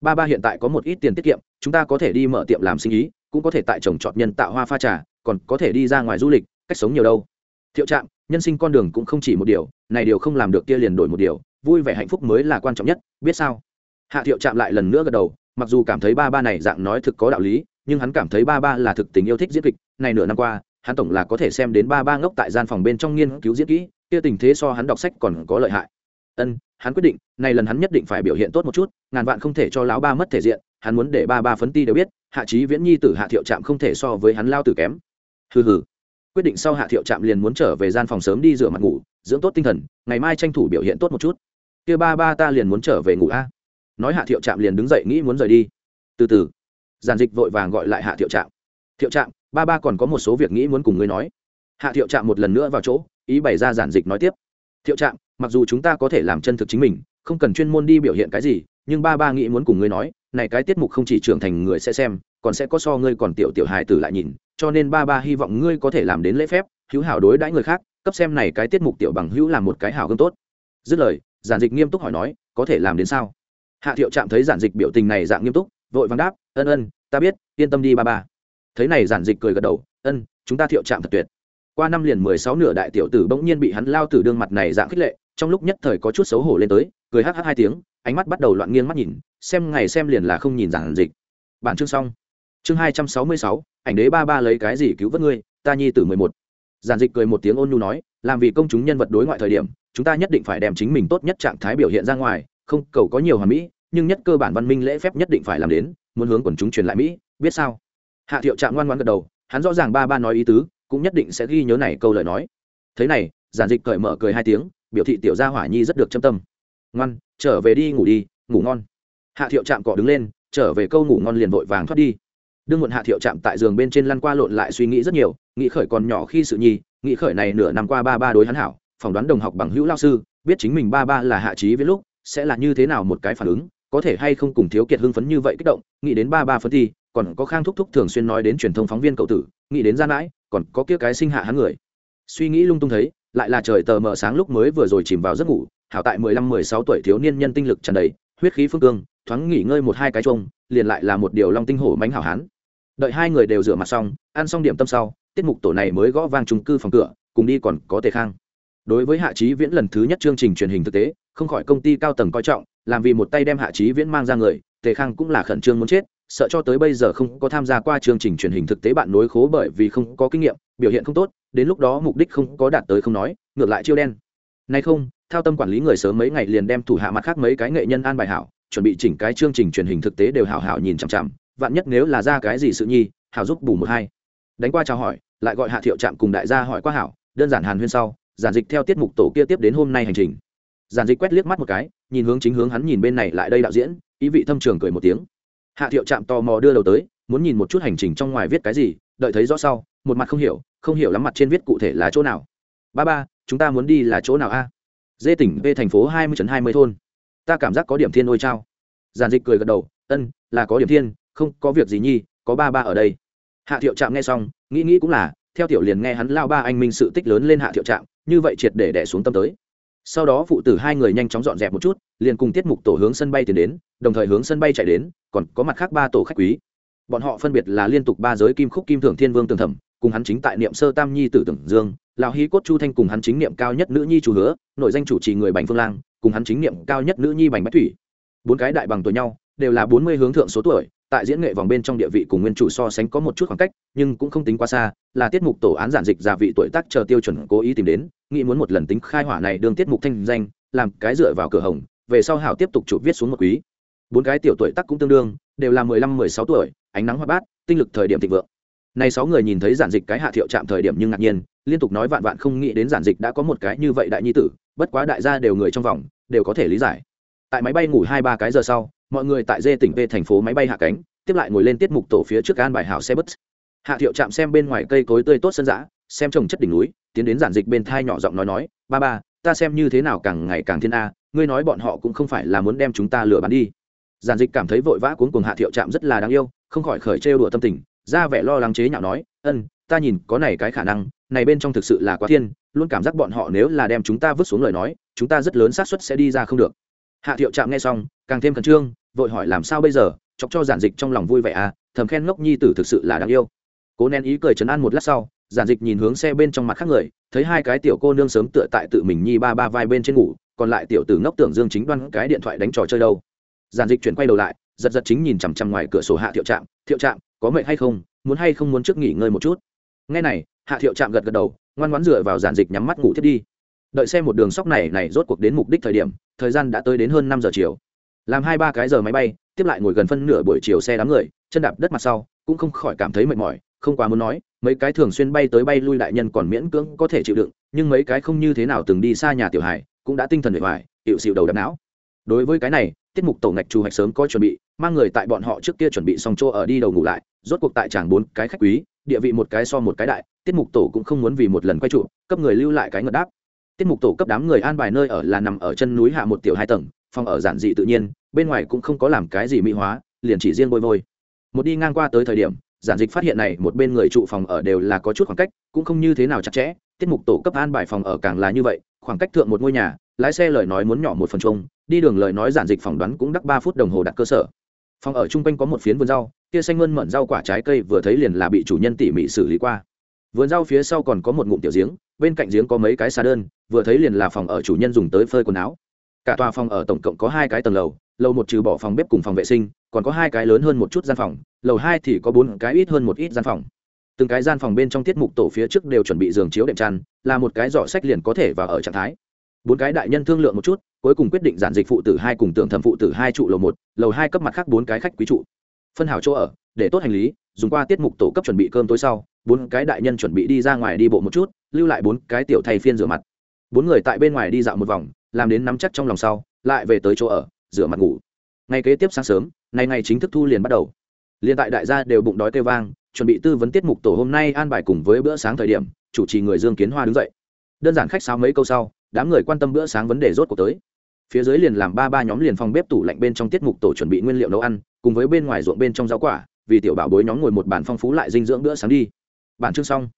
ba ba hiện tại có một ít tiền tiết kiệm, chúng ta có thể đi mở tiệm làm sinh ý, cũng có thể tại trồng trọt nhân tạo hoa pha trà, còn có thể đi ra ngoài du lịch, cách sống nhiều đâu. Thiệu trạm, nhân sinh con đường cũng không chỉ một điều, này điều không làm được kia liền đổi một điều, vui vẻ hạnh phúc mới là quan trọng nhất, biết sao? Hạ thiệu Trạm lại lần nữa gật đầu, mặc dù cảm thấy ba ba này dạng nói thực có đạo lý, nhưng hắn cảm thấy ba ba là thực tình yêu thích diễn kịch, này nửa năm qua, hắn tổng là có thể xem đến ba ba ngốc tại gian phòng bên trong nghiên cứu diễn kỹ, kia tình thế so hắn đọc sách còn có lợi hại ân, hắn quyết định này lần hắn nhất định phải biểu hiện tốt một chút, ngàn vạn không thể cho lão ba mất thể diện, hắn muốn để ba ba phấn ti đều biết, hạ trí viễn nhi tử hạ thiệu trạm không thể so với hắn lao tử kém. Hừ hừ. Quyết định sau hạ thiệu trạm liền muốn trở về gian phòng sớm đi rửa mặt ngủ, dưỡng tốt tinh thần, ngày mai tranh thủ biểu hiện tốt một chút. Kia ba ba ta liền muốn trở về ngủ a. Nói hạ thiệu trạm liền đứng dậy nghĩ muốn rời đi. Từ từ. Giàn dịch vội vàng gọi lại hạ thiệu trạm. Thiệu trạm, ba ba còn có một số việc nghĩ muốn cùng ngươi nói. Hạ thiệu trạm một lần nữa vào chỗ, ý bày ra giản dịch nói tiếp. Thiệu trạm mặc dù chúng ta có thể làm chân thực chính mình, không cần chuyên môn đi biểu hiện cái gì, nhưng ba ba nghĩ muốn cùng ngươi nói, này cái tiết mục không chỉ trưởng thành người sẽ xem, còn sẽ có so ngươi còn tiểu tiểu hài tử lại nhìn, cho nên ba ba hy vọng ngươi có thể làm đến lễ phép, hữu hảo đối đãi người khác, cấp xem này cái tiết mục tiểu bằng hữu làm một cái hảo gương tốt. Dứt lời, giản dịch nghiêm túc hỏi nói, có thể làm đến sao? Hạ thiệu trạm thấy giản dịch biểu tình này dạng nghiêm túc, vội vàng đáp, ân ân, ta biết, yên tâm đi ba ba. Thấy này giản dịch cười gật đầu, ân, chúng ta thiệu trạm thật tuyệt. Qua năm liền mười sáu nửa đại tiểu tử bỗng nhiên bị hắn lao tử đương mặt này dạng khích lệ trong lúc nhất thời có chút xấu hổ lên tới, cười hh hai tiếng, ánh mắt bắt đầu loạn nghiêng mắt nhìn, xem ngày xem liền là không nhìn giản dịch. Bản chương xong. Chương hai trăm sáu mươi sáu, ảnh đế ba ba lấy cái gì cứu vớt ngươi, ta nhi tử mười một. Giản dịch cười một tiếng ôn nhu nói, làm vì công chúng nhân vật đối ngoại thời điểm, chúng ta nhất định phải đem chính mình tốt nhất trạng thái biểu hiện ra ngoài, không cầu có nhiều hoàn mỹ, nhưng nhất cơ bản văn minh lễ phép nhất định phải làm đến, muốn hướng quần chúng truyền lại mỹ, biết sao? Hạ thiệu trạng ngoan ngoan gật đầu, hắn rõ ràng ba ba nói ý tứ, cũng nhất định sẽ ghi nhớ này câu lời nói. Thế này, giản dịch cởi mở cười hai tiếng biểu thị tiểu gia hỏa nhi rất được châm tâm. Ngoan, trở về đi ngủ đi, ngủ ngon. Hạ thiệu chạm cọ đứng lên, trở về câu ngủ ngon liền vội vàng thoát đi. Đương muộn hạ thiệu chạm tại giường bên trên lăn qua lộn lại suy nghĩ rất nhiều, nghĩ khởi còn nhỏ khi sự nhi, nghĩ khởi này nửa năm qua ba ba đối hắn hảo, phỏng đoán đồng học bằng hữu lao sư, biết chính mình ba ba là hạ trí với lúc, sẽ là như thế nào một cái phản ứng, có thể hay không cùng thiếu kiệt hưng phấn như vậy kích động, nghĩ đến ba ba phấn thi, còn có khang thúc thúc thường xuyên nói đến truyền thông phóng viên cậu tử, nghĩ đến gian mãi còn có kia cái sinh hạ hắn người. Suy nghĩ lung tung thấy lại là trời tờ mờ sáng lúc mới vừa rồi chìm vào giấc ngủ hảo tại mười lăm mười sáu tuổi thiếu niên nhân tinh lực tràn đầy huyết khí phương cương thoáng nghỉ ngơi một hai cái chung, liền lại là một điều long tinh hổ mánh hảo hán. Đợi hai người đều rửa mặt xong ăn xong điểm tâm sau tiết mục tổ này mới gõ vang trung cư phòng cửa cùng đi còn có tề khang. Đối với hạ trí viễn lần thứ nhất chương trình truyền hình thực tế không khỏi công ty cao tầng coi trọng làm vì một tay đem hạ trí viễn mang ra người tề khang cũng là khẩn trương muốn chết sợ cho tới bây giờ không có tham gia qua chương trình truyền hình thực tế bạn nối khố bởi vì không có kinh nghiệm biểu hiện không tốt đến lúc đó mục đích không có đạt tới không nói, ngược lại chiêu đen. Nay không, thao tâm quản lý người sớm mấy ngày liền đem thủ hạ mặt khác mấy cái nghệ nhân an bài hảo, chuẩn bị chỉnh cái chương trình truyền hình thực tế đều hảo hảo nhìn chằm chằm, vạn nhất nếu là ra cái gì sự nhi, hảo giúp bù một hai. Đánh qua chào hỏi, lại gọi hạ thiệu trạm cùng đại gia hỏi qua hảo, đơn giản hàn huyên sau, giản dịch theo tiết mục tổ kia tiếp đến hôm nay hành trình. Giản dịch quét liếc mắt một cái, nhìn hướng chính hướng hắn nhìn bên này lại đây đạo diễn, ý vị thâm trường cười một tiếng. Hạ thiệu trạm tò mò đưa đầu tới, muốn nhìn một chút hành trình trong ngoài viết cái gì, đợi thấy rõ sau, một mặt không hiểu không hiểu lắm mặt trên viết cụ thể là chỗ nào. Ba ba, chúng ta muốn đi là chỗ nào a? Dê tỉnh v thành phố hai mươi hai mươi thôn. Ta cảm giác có điểm thiên ôi trao giản dịch cười gật đầu, ân, là có điểm thiên, không, có việc gì nhi, có ba ba ở đây. Hạ thiệu trạm nghe xong, nghĩ nghĩ cũng là, theo tiểu liền nghe hắn lao ba anh minh sự tích lớn lên hạ thiệu trạm, như vậy triệt để đẻ xuống tâm tới. Sau đó phụ tử hai người nhanh chóng dọn dẹp một chút, liền cùng tiết mục tổ hướng sân bay tiến đến, đồng thời hướng sân bay chạy đến, còn có mặt khác ba tổ khách quý. Bọn họ phân biệt là liên tục ba giới kim khúc kim thưởng thiên vương tường thẩm cùng hắn chính tại niệm sơ tam nhi tử tưởng dương, lão hí cốt chu thanh cùng hắn chính niệm cao nhất nữ nhi chủ hứa, nội danh chủ trì người bành phương lang, cùng hắn chính niệm cao nhất nữ nhi bành bách thủy. Bốn cái đại bằng tuổi nhau, đều là bốn mươi hướng thượng số tuổi, tại diễn nghệ vòng bên trong địa vị cùng nguyên chủ so sánh có một chút khoảng cách, nhưng cũng không tính quá xa, là tiết mục tổ án giản dịch gia vị tuổi tác chờ tiêu chuẩn cố ý tìm đến, nghĩ muốn một lần tính khai hỏa này đương tiết mục thanh danh, làm cái dựa vào cửa hồng, về sau hảo tiếp tục chụp viết xuống một quý. Bốn cái tiểu tuổi tác cũng tương đương, đều là mười lăm, mười sáu tuổi, ánh nắng hoa bát, tinh lực thời điểm thịnh vượng này sáu người nhìn thấy giản dịch cái hạ thiệu chạm thời điểm nhưng ngạc nhiên, liên tục nói vạn vạn không nghĩ đến giản dịch đã có một cái như vậy đại nhi tử, bất quá đại gia đều người trong vòng, đều có thể lý giải. Tại máy bay ngủ hai ba cái giờ sau, mọi người tại dê tỉnh về thành phố máy bay hạ cánh, tiếp lại ngồi lên tiết mục tổ phía trước an bài hảo xe bus. Hạ thiệu chạm xem bên ngoài cây cối tươi tốt sân dã, xem trồng chất đỉnh núi, tiến đến giản dịch bên thai nhỏ giọng nói nói, ba ba, ta xem như thế nào càng ngày càng thiên a, ngươi nói bọn họ cũng không phải là muốn đem chúng ta lừa bán đi. Giản dịch cảm thấy vội vã cuống cuồng hạ thiệu chạm rất là đáng yêu, không khỏi khởi trêu đùa tâm tình ra vẻ lo lắng chế nhạo nói, ân, ta nhìn có này cái khả năng, này bên trong thực sự là quá thiên, luôn cảm giác bọn họ nếu là đem chúng ta vứt xuống lời nói, chúng ta rất lớn xác suất sẽ đi ra không được. Hạ thiệu trạm nghe xong, càng thêm khẩn trương, vội hỏi làm sao bây giờ, chọc cho giản dịch trong lòng vui vẻ à thầm khen ngốc nhi tử thực sự là đáng yêu. Cố nén ý cười chấn an một lát sau, giản dịch nhìn hướng xe bên trong mặt khác người, thấy hai cái tiểu cô nương sớm tựa tại tự mình nhi ba ba vai bên trên ngủ, còn lại tiểu tử ngốc tưởng dương chính đoan cái điện thoại đánh trò chơi đâu. Giản dịch chuyển quay đầu lại, giật giật chính nhìn chằm chằm ngoài cửa sổ hạ thiệu trạm thiệu trạm có mệnh hay không, muốn hay không muốn trước nghỉ ngơi một chút. Ngay này, hạ thiệu chạm gật gật đầu, ngoan ngoãn dựa vào giản dịch nhắm mắt ngủ thiết đi. Đợi xe một đường sóc này này rốt cuộc đến mục đích thời điểm, thời gian đã tới đến hơn năm giờ chiều. Làm hai ba cái giờ máy bay, tiếp lại ngồi gần phân nửa buổi chiều xe đám người, chân đạp đất mặt sau, cũng không khỏi cảm thấy mệt mỏi, không quá muốn nói, mấy cái thường xuyên bay tới bay lui đại nhân còn miễn cưỡng có thể chịu đựng, nhưng mấy cái không như thế nào từng đi xa nhà tiểu hải cũng đã tinh thần bề ngoài hiệu xịu đầu đập não đối với cái này, tiết mục tổ ngạch trù hạch sớm có chuẩn bị, mang người tại bọn họ trước kia chuẩn bị xong chỗ ở đi đầu ngủ lại, rốt cuộc tại tràng bốn cái khách quý, địa vị một cái so một cái đại, tiết mục tổ cũng không muốn vì một lần quay trụ, cấp người lưu lại cái ngợt đáp. Tiết mục tổ cấp đám người an bài nơi ở là nằm ở chân núi hạ một tiểu hai tầng, phòng ở giản dị tự nhiên, bên ngoài cũng không có làm cái gì mỹ hóa, liền chỉ riêng bôi vôi. Một đi ngang qua tới thời điểm, giản dịch phát hiện này một bên người trụ phòng ở đều là có chút khoảng cách, cũng không như thế nào chặt chẽ, tiết mục tổ cấp an bài phòng ở càng là như vậy, khoảng cách thượng một ngôi nhà, lái xe lời nói muốn nhỏ một phần chung đi đường lời nói giản dịch phỏng đoán cũng đắc ba phút đồng hồ đặt cơ sở. Phòng ở chung quanh có một phiến vườn rau, kia xanh mơn mận rau quả trái cây vừa thấy liền là bị chủ nhân tỉ mỉ xử lý qua. Vườn rau phía sau còn có một ngụm tiểu giếng, bên cạnh giếng có mấy cái xà đơn, vừa thấy liền là phòng ở chủ nhân dùng tới phơi quần áo. Cả tòa phòng ở tổng cộng có hai cái tầng lầu lầu một trừ bỏ phòng bếp cùng phòng vệ sinh, còn có hai cái lớn hơn một chút gian phòng, lầu hai thì có bốn cái ít hơn một ít gian phòng. Từng cái gian phòng bên trong tiết mục tổ phía trước đều chuẩn bị giường chiếu đệm chăn, là một cái giỏ sách liền có thể vào ở trạng thái bốn cái đại nhân thương lượng một chút, cuối cùng quyết định giản dịch phụ tử hai cùng tưởng thẩm phụ tử hai trụ lầu một, lầu hai cấp mặt khác bốn cái khách quý trụ. Phân hảo chỗ ở, để tốt hành lý, dùng qua tiết mục tổ cấp chuẩn bị cơm tối sau, bốn cái đại nhân chuẩn bị đi ra ngoài đi bộ một chút, lưu lại bốn cái tiểu thay phiên rửa mặt. Bốn người tại bên ngoài đi dạo một vòng, làm đến nắm chắc trong lòng sau, lại về tới chỗ ở, rửa mặt ngủ. Ngày kế tiếp sáng sớm ngày ngày chính thức thu liền bắt đầu. Liền tại đại gia đều bụng đói kêu vang, chuẩn bị tư vấn tiết mục tổ hôm nay an bài cùng với bữa sáng thời điểm, chủ trì người dương kiến hoa đứng dậy. Đơn giản khách sáo mấy câu sau đám người quan tâm bữa sáng vấn đề rốt cuộc tới. Phía dưới liền làm ba ba nhóm liền phòng bếp tủ lạnh bên trong tiết mục tổ chuẩn bị nguyên liệu nấu ăn, cùng với bên ngoài ruộng bên trong rau quả, vì tiểu bảo bối nhóm ngồi một bàn phong phú lại dinh dưỡng bữa sáng đi. Bản chương xong.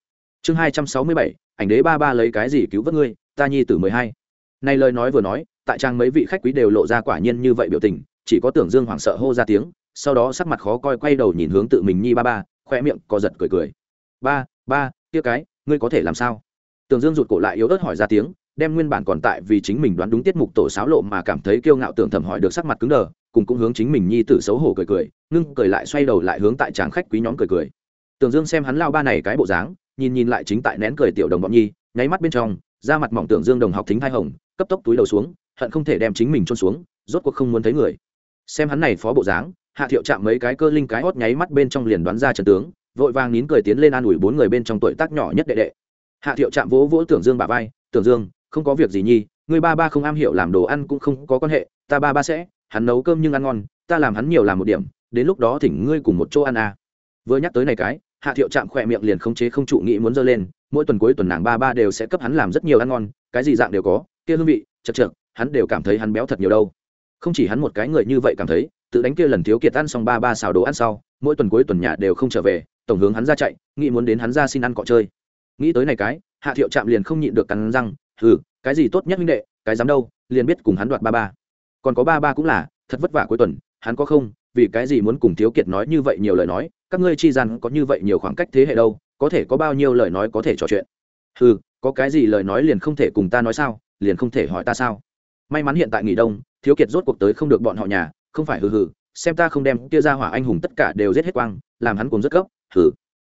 Chương hai trăm sáu mươi bảy, ảnh đế ba ba lấy cái gì cứu vớt ngươi, ta nhi tử mười hai. Này lời nói vừa nói, tại trang mấy vị khách quý đều lộ ra quả nhiên như vậy biểu tình, chỉ có tưởng dương hoảng sợ hô ra tiếng, sau đó sắc mặt khó coi quay đầu nhìn hướng tự mình nhi ba ba, khoe miệng co giật cười cười. Ba ba, kia cái, ngươi có thể làm sao? Tưởng dương rụt cổ lại yếu ớt hỏi ra tiếng đem nguyên bản còn tại vì chính mình đoán đúng tiết mục tổ sáo lộ mà cảm thấy kiêu ngạo tưởng thầm hỏi được sắc mặt cứng đờ, cùng cũng hướng chính mình nhi tử xấu hổ cười cười, ngưng cười lại xoay đầu lại hướng tại tràng khách quý nhóm cười cười. Tưởng dương xem hắn lao ba này cái bộ dáng, nhìn nhìn lại chính tại nén cười tiểu đồng bọn nhi, nháy mắt bên trong, da mặt mỏng tưởng dương đồng học thính thai hồng, cấp tốc túi đầu xuống, hận không thể đem chính mình trôn xuống, rốt cuộc không muốn thấy người. Xem hắn này phó bộ dáng, hạ thiệu chạm mấy cái cơ linh cái hót nháy mắt bên trong liền đoán ra trần tướng, vội vàng nín cười tiến lên an ủi bốn người bên trong tuổi tác nhỏ nhất đệ đệ. Hạ thiệu chạm vỗ vỗ tưởng dương bà vai, tưởng dương không có việc gì nhi người ba ba không am hiểu làm đồ ăn cũng không có quan hệ, ta ba ba sẽ, hắn nấu cơm nhưng ăn ngon, ta làm hắn nhiều làm một điểm, đến lúc đó thỉnh ngươi cùng một chỗ ăn à. vừa nhắc tới này cái, hạ thiệu chạm khỏe miệng liền không chế không trụ nghĩ muốn dơ lên, mỗi tuần cuối tuần nàng ba ba đều sẽ cấp hắn làm rất nhiều ăn ngon, cái gì dạng đều có, kia hương vị, chật chật hắn đều cảm thấy hắn béo thật nhiều đâu không chỉ hắn một cái người như vậy cảm thấy, tự đánh kia lần thiếu kiệt ăn xong ba ba xào đồ ăn sau, mỗi tuần cuối tuần nhà đều không trở về, tổng hướng hắn ra chạy, nghĩ muốn đến hắn ra xin ăn cọ chơi nghĩ tới này cái, hạ thiệu chạm liền không nhịn được cắn răng hừ cái gì tốt nhất huynh đệ cái dám đâu liền biết cùng hắn đoạt ba ba. Còn có ba ba cũng là thật vất vả cuối tuần hắn có không? Vì cái gì muốn cùng thiếu kiệt nói như vậy nhiều lời nói các ngươi chi rằng có như vậy nhiều khoảng cách thế hệ đâu có thể có bao nhiêu lời nói có thể trò chuyện? Ừ có cái gì lời nói liền không thể cùng ta nói sao liền không thể hỏi ta sao? May mắn hiện tại nghỉ đông thiếu kiệt rốt cuộc tới không được bọn họ nhà không phải hừ hừ xem ta không đem kia ra hỏa anh hùng tất cả đều giết hết quang làm hắn cùng rất gấp, hừ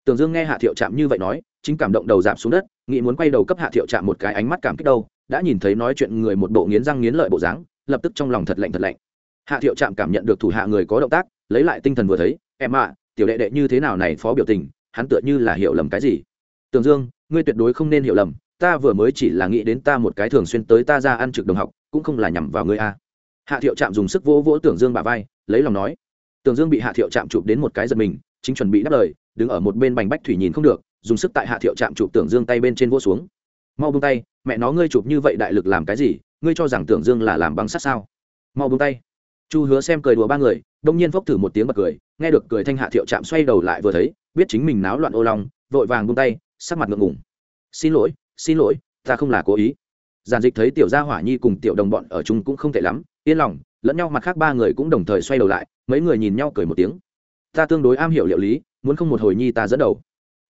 tường dương nghe hạ thiệu Trạm như vậy nói, chính cảm động đầu giảm xuống đất, nghĩ muốn quay đầu cấp hạ thiệu Trạm một cái ánh mắt cảm kích đâu, đã nhìn thấy nói chuyện người một bộ nghiến răng nghiến lợi bộ dáng, lập tức trong lòng thật lạnh thật lạnh. Hạ thiệu trạm cảm nhận được thủ hạ người có động tác, lấy lại tinh thần vừa thấy, em ạ, tiểu đệ đệ như thế nào này phó biểu tình, hắn tựa như là hiểu lầm cái gì? Tường dương, ngươi tuyệt đối không nên hiểu lầm, ta vừa mới chỉ là nghĩ đến ta một cái thường xuyên tới ta ra ăn trực đồng học, cũng không là nhằm vào ngươi a. Hạ thiệu trạm dùng sức vỗ vỗ tưởng dương bà vai, lấy lòng nói. Tưởng dương bị hạ thiệu trạm chụp đến một cái giật mình, chính chuẩn bị đáp lời đứng ở một bên bành bách thủy nhìn không được, dùng sức tại hạ thiệu trạm chụp tưởng dương tay bên trên vỗ xuống. Mau buông tay, mẹ nó ngươi chụp như vậy đại lực làm cái gì, ngươi cho rằng tưởng dương là làm băng sát sao? Mau buông tay. Chu hứa xem cười đùa ba người, đông nhiên phốc thử một tiếng bật cười, nghe được cười thanh hạ thiệu chạm xoay đầu lại vừa thấy, biết chính mình náo loạn ô long, vội vàng buông tay, sắc mặt ngượng ngùng. Xin lỗi xin lỗi, ta không là cố ý. Giản dịch thấy tiểu gia hỏa nhi cùng tiểu đồng bọn ở chung cũng không tệ lắm, yên lòng, lẫn nhau mặt khác ba người cũng đồng thời xoay đầu lại, mấy người nhìn nhau cười một tiếng. Ta tương đối am hiểu liệu lý muốn không một hồi nhi ta dẫn đầu.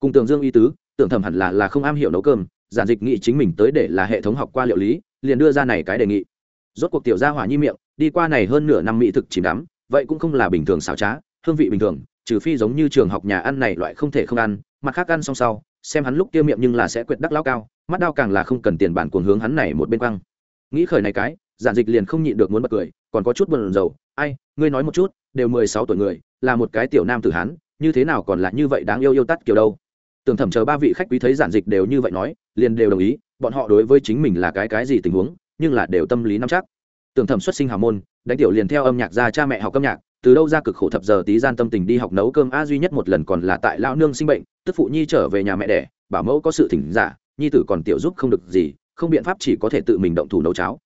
Cùng tưởng dương y tứ, tưởng thầm hẳn là là không am hiểu nấu cơm, giản dịch nghị chính mình tới để là hệ thống học qua liệu lý, liền đưa ra này cái đề nghị. Rốt cuộc tiểu gia hỏa nhi miệng, đi qua này hơn nửa năm mỹ thực chìm đắm, vậy cũng không là bình thường xảo trá, hương vị bình thường, trừ phi giống như trường học nhà ăn này loại không thể không ăn, mặt khác ăn xong sau, xem hắn lúc tiêu miệng nhưng là sẽ quyệt đắc lao cao, mắt đau càng là không cần tiền bản cuồng hướng hắn này một bên quăng. Nghĩ khởi này cái, giản dịch liền không nhịn được muốn bật cười, còn có chút buồn rầu, ai, ngươi nói một chút, đều mười sáu tuổi người, là một cái tiểu nam tử hán như thế nào còn là như vậy đáng yêu yêu tắt kiểu đâu? Tưởng thẩm chờ ba vị khách quý thấy giản dịch đều như vậy nói, liền đều đồng ý, bọn họ đối với chính mình là cái cái gì tình huống, nhưng là đều tâm lý nắm chắc. Tưởng thẩm xuất sinh hào môn, đánh tiểu liền theo âm nhạc ra cha mẹ học âm nhạc, từ đâu ra cực khổ thập giờ tí gian tâm tình đi học nấu cơm, a, duy nhất một lần còn là tại lao nương sinh bệnh, tức phụ nhi trở về nhà mẹ đẻ, bảo mẫu có sự thỉnh giả, nhi tử còn tiểu giúp không được gì, không biện pháp chỉ có thể tự mình động thủ nấu cháo.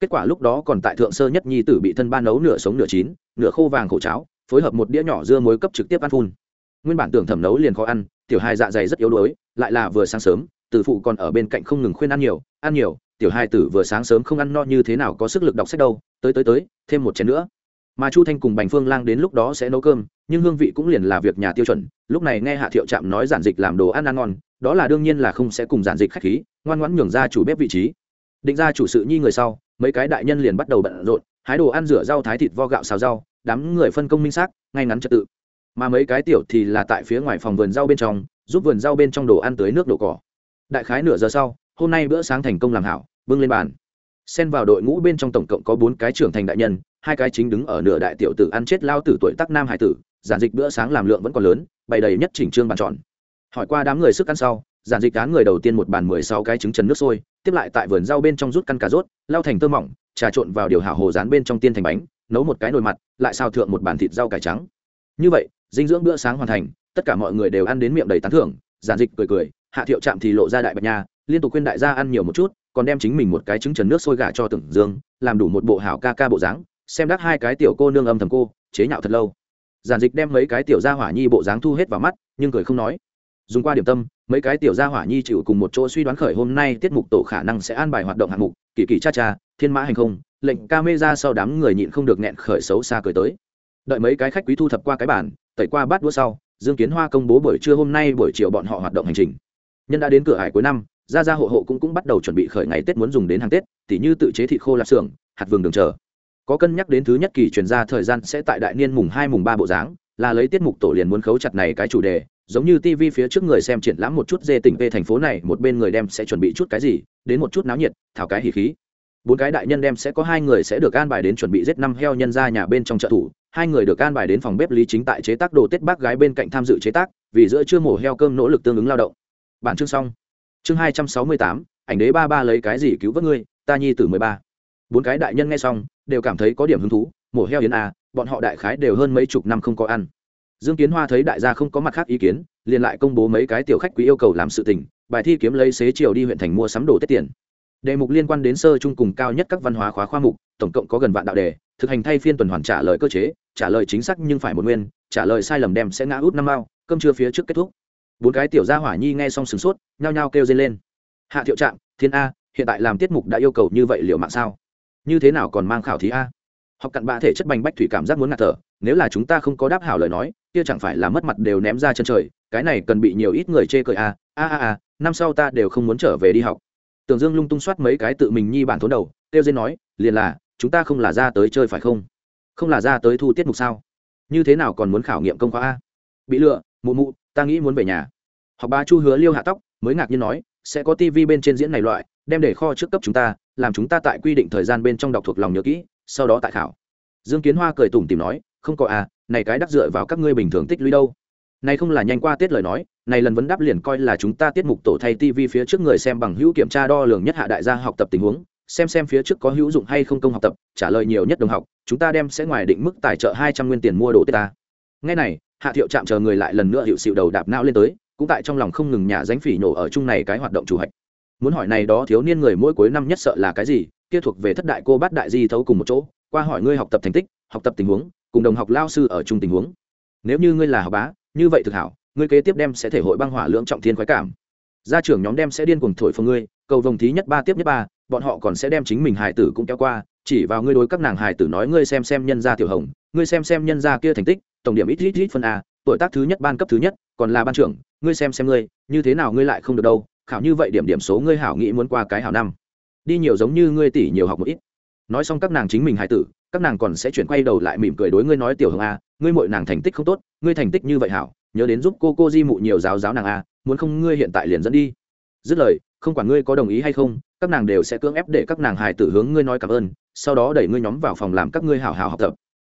Kết quả lúc đó còn tại thượng sơ nhất nhi tử bị thân ba nấu nửa sống nửa chín, nửa khô vàng khổ cháo, phối hợp một đĩa nhỏ dưa muối cấp trực tiếp ăn phun nguyên bản tưởng thẩm nấu liền khó ăn, tiểu hai dạ dày rất yếu đuối, lại là vừa sáng sớm tử phụ còn ở bên cạnh không ngừng khuyên ăn nhiều ăn nhiều, tiểu hai tử vừa sáng sớm không ăn no như thế nào có sức lực đọc sách đâu, tới tới tới, thêm một chén nữa. Mà chu thanh cùng bành phương lang đến lúc đó sẽ nấu cơm, nhưng hương vị cũng liền là việc nhà tiêu chuẩn, lúc này nghe hạ thiệu trạm nói giản dịch làm đồ ăn ăn ngon, đó là đương nhiên là không sẽ cùng giản dịch khách khí, ngoan ngoãn nhường ra chủ bếp vị trí. Định ra chủ sự nhi người sau, mấy cái đại nhân liền bắt đầu bận rộn, hái đồ ăn rửa rau thái thịt vo gạo xào rau, đám người phân công minh xác, ngay ngắn trật tự mà mấy cái tiểu thì là tại phía ngoài phòng vườn rau bên trong, giúp vườn rau bên trong đồ ăn tới nước đổ cỏ. Đại khái nửa giờ sau, hôm nay bữa sáng thành công làm hảo, bưng lên bàn. Xen vào đội ngũ bên trong tổng cộng có bốn cái trưởng thành đại nhân, hai cái chính đứng ở nửa đại tiểu tử ăn chết lao tử tuổi tắc nam hải tử, giản dịch bữa sáng làm lượng vẫn còn lớn, bày đầy nhất chỉnh trương bàn tròn. Hỏi qua đám người sức ăn sau, giản dịch cán người đầu tiên một bàn mười sáu cái trứng trần nước sôi, tiếp lại tại vườn rau bên trong rút căn cà rốt lao thành tơ mỏng, trà trộn vào điều hảo hồ rán bên trong tiên thành bánh, nấu một cái nồi mặt, lại xào thượng một bàn thịt rau cải trắng. Như vậy dinh dưỡng bữa sáng hoàn thành, tất cả mọi người đều ăn đến miệng đầy tán thưởng, giản dịch cười cười, hạ thiệu chạm thì lộ ra đại bạch nha, liên tục khuyên đại gia ăn nhiều một chút, còn đem chính mình một cái trứng trần nước sôi gà cho tưởng dương, làm đủ một bộ hảo ca ca bộ dáng, xem đắc hai cái tiểu cô nương âm thầm cô, chế nhạo thật lâu. Giản dịch đem mấy cái tiểu gia hỏa nhi bộ dáng thu hết vào mắt, nhưng cười không nói. Dùng qua điểm tâm, mấy cái tiểu gia hỏa nhi chịu cùng một chỗ suy đoán khởi hôm nay tiết mục tổ khả năng sẽ an bài hoạt động hạng mục, kỳ kỳ cha cha, thiên mã hành không, lệnh ca mê ra sau đám người nhịn không được nghẹn khởi xấu xa cười tới. Đợi mấy cái khách quý thu thập qua cái bản tẩy qua bát đũa sau, dương kiến hoa công bố buổi trưa hôm nay buổi chiều bọn họ hoạt động hành trình. Nhân đã đến cửa hải cuối năm, gia gia hộ hộ cũng cũng bắt đầu chuẩn bị khởi ngày tết muốn dùng đến hàng tết, tỉ như tự chế thịt khô lạp xưởng, hạt vườn đường chờ. Có cân nhắc đến thứ nhất kỳ chuyển ra thời gian sẽ tại đại niên mùng hai, mùng ba bộ dáng, là lấy tiết mục tổ liền muốn khấu chặt này cái chủ đề, giống như tv phía trước người xem triển lãm một chút dê tỉnh về thành phố này, một bên người đem sẽ chuẩn bị chút cái gì, đến một chút náo nhiệt, thảo cái hỉ khí. Bốn cái đại nhân đem sẽ có hai người sẽ được an bài đến chuẩn bị giết năm heo nhân ra nhà bên trong trợ thủ hai người được an bài đến phòng bếp lý chính tại chế tác đồ tết bác gái bên cạnh tham dự chế tác, vì giữa chưa mổ heo cơm nỗ lực tương ứng lao động. Bản chương xong. Chương hai trăm sáu mươi tám, ảnh đế ba ba lấy cái gì cứu vớt ngươi, ta nhi tử mười ba. Bốn cái đại nhân nghe xong, đều cảm thấy có điểm hứng thú, mổ heo yến à bọn họ đại khái đều hơn mấy chục năm không có ăn. Dương kiến hoa thấy đại gia không có mặt khác ý kiến, liền lại công bố mấy cái tiểu khách quý yêu cầu làm sự tình, bài thi kiếm lấy xế chiều đi huyện thành mua sắm đồ tết tiền đề mục liên quan đến sơ trung cùng cao nhất các văn hóa khóa khoa mục, tổng cộng có gần vạn đạo đề, thực hành thay phiên tuần hoàn trả lời cơ chế, trả lời chính xác nhưng phải một nguyên, trả lời sai lầm đem sẽ ngã út năm mao, cơm trưa phía trước kết thúc. Bốn cái tiểu gia hỏa nhi nghe xong sửng sốt, nhao nhao kêu dây lên. Hạ thiệu trạng thiên a, hiện tại làm tiết mục đã yêu cầu như vậy liệu mạng sao? Như thế nào còn mang khảo thí a? Học cặn bã thể chất bành bách thủy cảm giác muốn ngạt thở, nếu là chúng ta không có đáp hảo lời nói, kia chẳng phải là mất mặt đều ném ra chân trời, cái này cần bị nhiều ít người chê cười a a a a, năm sau ta đều không muốn trở về đi học tưởng dương lung tung soát mấy cái tự mình nhi bản thốn đầu tiêu dên nói, liền là, chúng ta không là ra tới chơi phải không? Không là ra tới thu tiết mục sao? Như thế nào còn muốn khảo nghiệm công khóa a? Bị lựa mụ mụ, ta nghĩ muốn về nhà. Học ba chu hứa liêu hạ tóc, mới ngạc nhiên nói, sẽ có tivi bên trên diễn này loại, đem để kho trước cấp chúng ta, làm chúng ta tại quy định thời gian bên trong đọc thuộc lòng nhớ kỹ, sau đó tại khảo. Dương kiến hoa cười tủm tìm nói, không có à này cái đắc dựa vào các ngươi bình thường tích lũy đâu. Này không là nhanh qua tiết lời nói này lần vấn đáp liền coi là chúng ta tiết mục tổ thay tv phía trước người xem bằng hữu kiểm tra đo lường nhất hạ đại gia học tập tình huống, xem xem phía trước có hữu dụng hay không công học tập, trả lời nhiều nhất đồng học, chúng ta đem sẽ ngoài định mức tài trợ hai trăm nguyên tiền mua đồ tết ta ngay này, hạ thiệu chạm chờ người lại lần nữa hiệu xịu đầu đạp não lên tới, cũng tại trong lòng không ngừng nhà danh phỉ nổ ở chung này cái hoạt động chủ hạch. Muốn hỏi này đó thiếu niên người mỗi cuối năm nhất sợ là cái gì, kia thuộc về thất đại cô bát đại di thấu cùng một chỗ, qua hỏi ngươi học tập thành tích, học tập tình huống, cùng đồng học lao sư ở chung tình huống. Nếu như ngươi là học bá, như vậy thực hảo ngươi kế tiếp đem sẽ thể hội băng hỏa lưỡng trọng thiên khoái cảm. Gia trưởng nhóm đem sẽ điên cuồng thổi phồng ngươi, cầu vồng thí nhất ba, tiếp nhất ba, bọn họ còn sẽ đem chính mình hài tử cũng kéo qua, chỉ vào ngươi đối các nàng hài tử nói ngươi xem xem nhân gia tiểu hồng, ngươi xem xem nhân gia kia thành tích, tổng điểm ít ít ít phân a, tuổi tác thứ nhất, ban cấp thứ nhất, còn là ban trưởng, ngươi xem xem ngươi, như thế nào ngươi lại không được đâu, khảo như vậy điểm điểm số ngươi hảo nghĩ muốn qua cái hảo năm. Đi nhiều giống như ngươi tỷ nhiều học một ít. Nói xong các nàng chính mình hài tử, các nàng còn sẽ chuyển quay đầu lại mỉm cười đối ngươi nói tiểu hồng a, ngươi mội nàng thành tích không tốt, ngươi thành tích như vậy hảo nhớ đến giúp cô cô di mụ nhiều giáo giáo nàng a, muốn không ngươi hiện tại liền dẫn đi. Dứt lời, không quản ngươi có đồng ý hay không, các nàng đều sẽ cưỡng ép để các nàng hài tử hướng ngươi nói cảm ơn, sau đó đẩy ngươi nhóm vào phòng làm các ngươi hảo hảo học tập.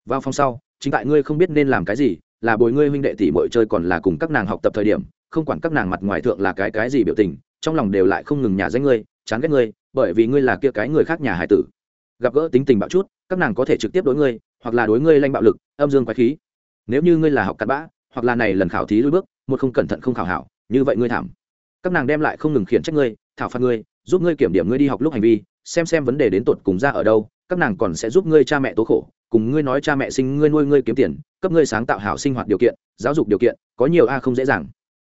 Vào phòng sau, chính tại ngươi không biết nên làm cái gì, là bồi ngươi huynh đệ tỷ muội chơi còn là cùng các nàng học tập thời điểm, không quản các nàng mặt ngoài thượng là cái cái gì biểu tình, trong lòng đều lại không ngừng nhà danh ngươi, chán ghét ngươi, bởi vì ngươi là kia cái người khác nhà hải tử. Gặp gỡ tính tình bạo chút, các nàng có thể trực tiếp đối ngươi, hoặc là đối ngươi lanh bạo lực, âm dương quái khí. Nếu như ngươi là học cặn bã hoặc là này lần khảo thí lùi bước, một không cẩn thận không khảo hảo, như vậy ngươi thảm. Các nàng đem lại không ngừng khiển trách ngươi, thảo phạt ngươi, giúp ngươi kiểm điểm ngươi đi học lúc hành vi, xem xem vấn đề đến tột cùng ra ở đâu, các nàng còn sẽ giúp ngươi cha mẹ tố khổ, cùng ngươi nói cha mẹ sinh ngươi nuôi ngươi kiếm tiền, cấp ngươi sáng tạo hảo sinh hoạt điều kiện, giáo dục điều kiện, có nhiều a không dễ dàng.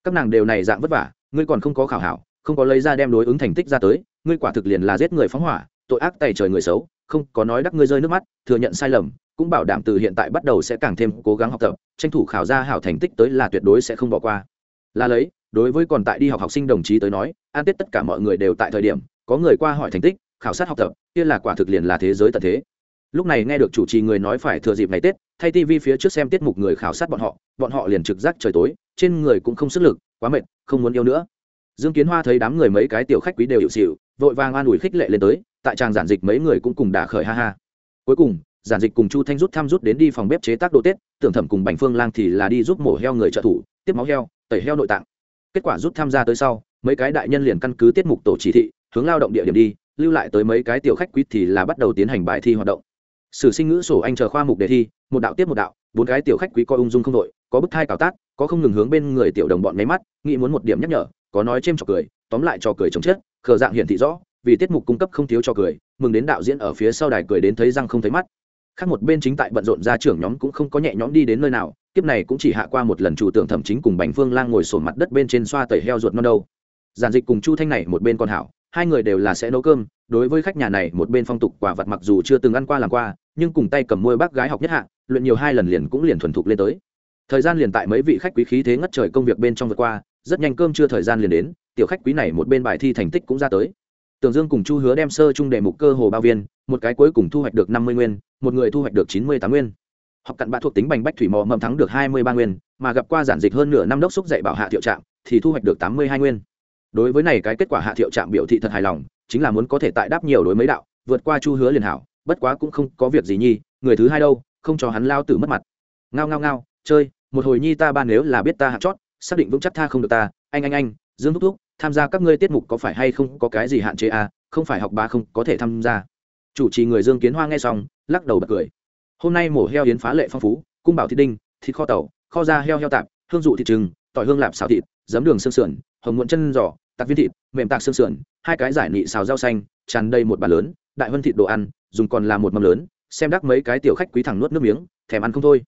Các nàng đều này dạng vất vả, ngươi còn không có khảo hảo, không có lấy ra đem đối ứng thành tích ra tới, ngươi quả thực liền là giết người phóng hỏa, tội ác tày trời người xấu, không có nói đắc ngươi rơi nước mắt, thừa nhận sai lầm cũng bảo đảm từ hiện tại bắt đầu sẽ càng thêm cố gắng học tập, tranh thủ khảo ra hảo thành tích tới là tuyệt đối sẽ không bỏ qua. Là lấy, đối với còn tại đi học học sinh đồng chí tới nói an tết tất cả mọi người đều tại thời điểm, có người qua hỏi thành tích, khảo sát học tập, kia là quả thực liền là thế giới tận thế. Lúc này nghe được chủ trì người nói phải thừa dịp ngày tết, thay tv phía trước xem tiết mục người khảo sát bọn họ bọn họ liền trực giác trời tối, trên người cũng không sức lực, quá mệt, không muốn yêu nữa. Dương kiến hoa thấy đám người mấy cái tiểu khách quý đều hiệu xịu vội vàng an ủi khích lệ lên tới, tại tràng giản dịch mấy người cũng cùng đả khởi ha ha. Cuối cùng giản dịch cùng chu thanh rút Tham rút đến đi phòng bếp chế tác đồ tết, tưởng thẩm cùng bành phương lang thì là đi giúp mổ heo người trợ thủ, tiếp máu heo, tẩy heo nội tạng. Kết quả rút tham gia tới sau, mấy cái đại nhân liền căn cứ tiết mục tổ chỉ thị, hướng lao động địa điểm đi, lưu lại tới mấy cái tiểu khách quý thì là bắt đầu tiến hành bài thi hoạt động. Sử sinh ngữ sổ anh chờ khoa mục đề thi, một đạo tiếp một đạo, bốn cái tiểu khách quý coi ung dung không đội, có bức thai cào tác có không ngừng hướng bên người tiểu đồng bọn máy mắt, nghĩ muốn một điểm nhắc nhở, có nói chêm trò cười, tóm lại trò cười chồng chết, khờ dạng hiển thị rõ, vì tiết mục cung cấp không thiếu trò cười, mừng đến đạo diễn ở phía sau đài cười đến thấy răng không thấy mắt khác một bên chính tại bận rộn ra trưởng nhóm cũng không có nhẹ nhõm đi đến nơi nào, kiếp này cũng chỉ hạ qua một lần chủ tưởng thẩm chính cùng bành phương lang ngồi sổ mặt đất bên trên xoa tẩy heo ruột non đâu. Giản dịch cùng chu thanh này một bên con hảo, hai người đều là sẽ nấu cơm, đối với khách nhà này một bên phong tục quả vật mặc dù chưa từng ăn qua làm qua, nhưng cùng tay cầm môi bác gái học nhất hạ, luyện nhiều hai lần liền cũng liền thuần thục lên tới. Thời gian liền tại mấy vị khách quý khí thế ngất trời công việc bên trong vượt qua, rất nhanh cơm chưa thời gian liền đến, tiểu khách quý này một bên bài thi thành tích cũng ra tới tường dương cùng chu hứa đem sơ chung đề mục cơ hồ bao viên, một cái cuối cùng thu hoạch được năm mươi nguyên, một người thu hoạch được chín mươi tám nguyên. Học cặn bạ thuộc tính bành bách thủy mò mầm thắng được hai mươi ba nguyên, mà gặp qua giản dịch hơn nửa năm đốc xúc dạy bảo hạ thiệu trạm thì thu hoạch được tám mươi hai nguyên. Đối với này cái kết quả hạ thiệu trạm biểu thị thật hài lòng, chính là muốn có thể tại đáp nhiều đối mấy đạo, vượt qua chu hứa liền hảo, bất quá cũng không có việc gì nhi, người thứ hai đâu, không cho hắn lao tử mất mặt. Ngao ngao ngao, chơi, một hồi nhi ta ba nếu là biết ta hạ chót, xác định vững chắc tha không được ta, anh anh anh, dương thúc thúc tham gia các ngươi tiết mục có phải hay không có cái gì hạn chế à? Không phải học bá không có thể tham gia. Chủ trì người dương kiến hoa nghe xong, lắc đầu bật cười. Hôm nay mổ heo yến phá lệ phong phú, cung bảo thịt đinh, thịt kho tàu, kho da heo heo tạp, hương dụ thịt trừng, tỏi hương lạp xào thịt, giấm đường xương sườn, hồng muộn chân giò tạc viên thịt, mềm tạc xương sườn, hai cái giải nị xào rau xanh, tràn đầy một bàn lớn, đại hơn thịt đồ ăn, dùng còn là một mâm lớn, xem đắc mấy cái tiểu khách quý thẳng nuốt nước miếng, thèm ăn không thôi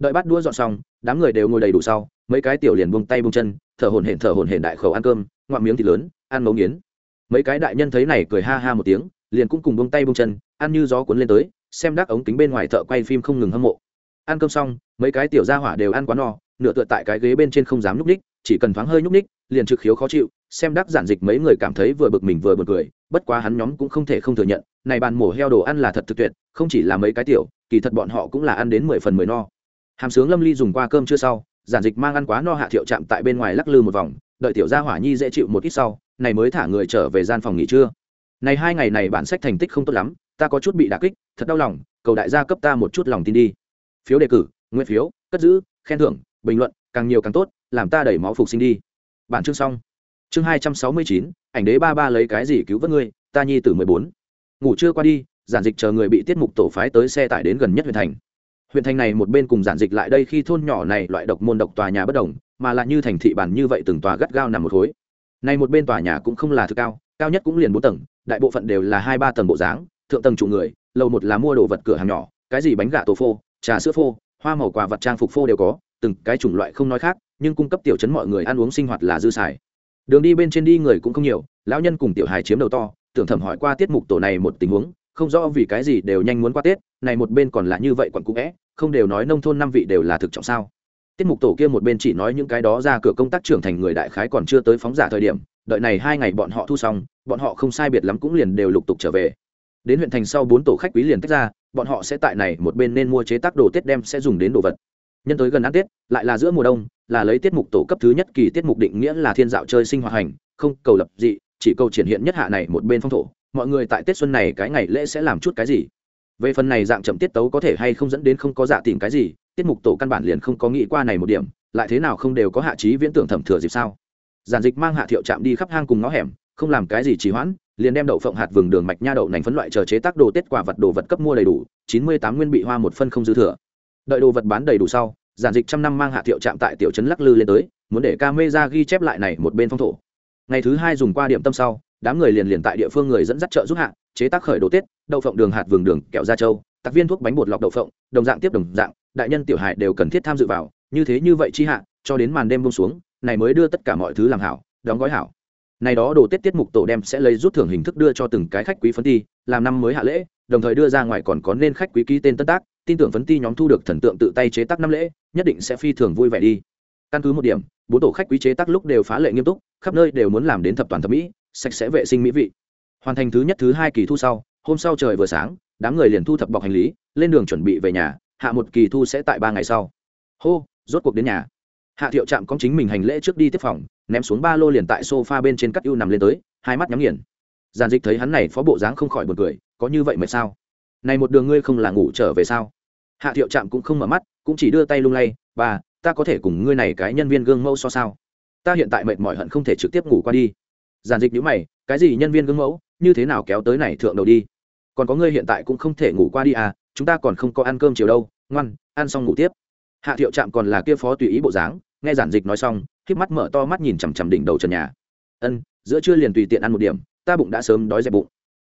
đợi bắt đua dọn xong, đám người đều ngồi đầy đủ sau, mấy cái tiểu liền buông tay buông chân, thở hổn hển, thở hổn hển đại khẩu ăn cơm, ngoạm miếng thịt lớn, ăn mấu nghiến. Mấy cái đại nhân thấy này cười ha ha một tiếng, liền cũng cùng buông tay buông chân, ăn như gió cuốn lên tới, xem đắc ống kính bên ngoài thợ quay phim không ngừng hâm mộ. Ăn cơm xong, mấy cái tiểu gia hỏa đều ăn quá no, nửa tựa tại cái ghế bên trên không dám nhúc ních chỉ cần thoáng hơi nhúc ních liền trực khiếu khó chịu, xem đắc giản dịch mấy người cảm thấy vừa bực mình vừa bực cười, bất quá hắn nhóm cũng không thể không thừa nhận, này bàn mổ heo đồ ăn là thật thực tuyệt, không chỉ là mấy cái tiểu, kỳ thật bọn họ cũng là ăn đến mười phần mười no hàm sướng lâm ly dùng qua cơm chưa sau, giản dịch mang ăn quá no hạ thiệu chạm tại bên ngoài lắc lư một vòng, đợi tiểu gia hỏa nhi dễ chịu một ít sau, này mới thả người trở về gian phòng nghỉ trưa. Này hai ngày này bản sách thành tích không tốt lắm, ta có chút bị đả kích, thật đau lòng, cầu đại gia cấp ta một chút lòng tin đi. Phiếu đề cử nguyên phiếu, cất giữ, khen thưởng, bình luận, càng nhiều càng tốt, làm ta đẩy máu phục sinh đi. Bản chương xong. Chương hai trăm sáu mươi chín, ảnh đế ba ba lấy cái gì cứu vớt ngươi, ta nhi tử mười bốn. Ngủ chưa qua đi, giản dịch chờ người bị tiết mục tổ phái tới xe tải đến gần nhất huyện thành huyện thành này một bên cùng giản dịch lại đây khi thôn nhỏ này loại độc môn độc tòa nhà bất đồng, mà lại như thành thị bản như vậy từng tòa gắt gao nằm một khối. Này một bên tòa nhà cũng không là thứ cao cao nhất cũng liền bốn tầng, đại bộ phận đều là hai ba tầng bộ dáng, thượng tầng chủ người, lầu một là mua đồ vật cửa hàng nhỏ, cái gì bánh gà tổ phô, trà sữa phô, hoa màu quà vật trang phục phô đều có, từng cái chủng loại không nói khác, nhưng cung cấp tiểu chấn mọi người ăn uống sinh hoạt là dư xài. Đường đi bên trên đi người cũng không nhiều, lão nhân cùng tiểu hài chiếm đầu to, tưởng thẩm hỏi qua tiết mục tổ này một tình huống không rõ vì cái gì đều nhanh muốn qua tết, này một bên còn là như vậy quặn cũ vẽ không đều nói nông thôn năm vị đều là thực trọng sao. Tiết mục tổ kia một bên chỉ nói những cái đó ra cửa công tác trưởng thành người đại khái còn chưa tới phóng giả thời điểm, đợi này hai ngày bọn họ thu xong, bọn họ không sai biệt lắm cũng liền đều lục tục trở về. Đến huyện thành sau bốn tổ khách quý liền tách ra, bọn họ sẽ tại này một bên nên mua chế tác đồ tết đem sẽ dùng đến đồ vật. Nhân tới gần ăn tết, lại là giữa mùa đông, là lấy tiết mục tổ cấp thứ nhất kỳ tiết mục định nghĩa là thiên dạo chơi sinh hoạt hành, không cầu lập dị, chỉ cầu triển hiện nhất hạ này một bên phong thổ mọi người tại tết xuân này cái ngày lễ sẽ làm chút cái gì? Về phần này dạng chậm tiết tấu có thể hay không dẫn đến không có dạ tìm cái gì, tiết mục tổ căn bản liền không có nghĩ qua này một điểm, lại thế nào không đều có hạ trí viễn tưởng thẩm thừa dịp sao? Giản dịch mang hạ thiệu chạm đi khắp hang cùng ngõ hẻm, không làm cái gì trì hoãn, liền đem đậu phộng hạt vừng đường mạch nha đậu nành phấn loại chờ chế tác đồ tết quả vật đồ vật cấp mua đầy đủ, chín mươi tám nguyên bị hoa một phân không dư thừa. Đợi đồ vật bán đầy đủ sau, giản dịch trăm năm mang hạ thiệu chạm tại tiểu trấn lắc lư lên tới, muốn để ca mê ra ghi chép lại này một bên phong thổ. Ngày thứ hai dùng qua điểm tâm sau đám người liền liền tại địa phương người dẫn dắt chợ giúp hạ, chế tác khởi đồ tết, đậu phộng đường hạt vừng đường kẹo da trâu, tặc viên thuốc bánh bột lọc đậu phộng, đồng dạng tiếp đồng dạng, đại nhân tiểu hải đều cần thiết tham dự vào, như thế như vậy chi hạ, cho đến màn đêm bông xuống, này mới đưa tất cả mọi thứ làm hảo, đóng gói hảo. Này đó đồ tết tiết mục tổ đem sẽ lấy rút thưởng hình thức đưa cho từng cái khách quý phấn ti, làm năm mới hạ lễ, đồng thời đưa ra ngoài còn có nên khách quý ký tên tân tác, tin tưởng phấn ti nhóm thu được thần tượng tự tay chế tác năm lễ, nhất định sẽ phi thường vui vẻ đi. Căn cứ một điểm, bốn tổ khách quý chế tác lúc đều phá lệ nghiêm túc, khắp nơi đều muốn làm đến thập toàn thẩm mỹ sạch sẽ vệ sinh mỹ vị. Hoàn thành thứ nhất, thứ hai kỳ thu sau, hôm sau trời vừa sáng, đám người liền thu thập bọc hành lý, lên đường chuẩn bị về nhà, hạ một kỳ thu sẽ tại ba ngày sau. Hô, rốt cuộc đến nhà. Hạ thiệu trạm có chính mình hành lễ trước đi tiếp phòng, ném xuống ba lô liền tại sofa bên trên cắt ưu nằm lên tới, hai mắt nhắm nghiền. Giàn dịch thấy hắn này phó bộ dáng không khỏi b u ồ n cười, có như vậy mà sao? Này một đường ngươi không là ngủ trở về sao? Hạ thiệu trạm cũng không mở mắt, cũng chỉ đưa tay lung lay, bà, ta có thể cùng ngươi này cái nhân viên gương mẫu so sao? Ta hiện tại mệt mỏi hận không thể trực tiếp ngủ qua đi. Giản dịch nhữ mày, cái gì nhân viên gương mẫu, như thế nào kéo tới này thượng đầu đi? Còn có ngươi hiện tại cũng không thể ngủ qua đi à chúng ta còn không có ăn cơm chiều đâu, ngoan, ăn xong ngủ tiếp. Hạ thiệu trạm còn là kia phó tùy ý bộ dáng, nghe giản dịch nói xong k mắt mở to mắt nhìn chằm chằm đỉnh đầu trần nhà. Ân, giữa trưa liền tùy tiện ăn một điểm, ta bụng đã sớm đói dẹp bụng.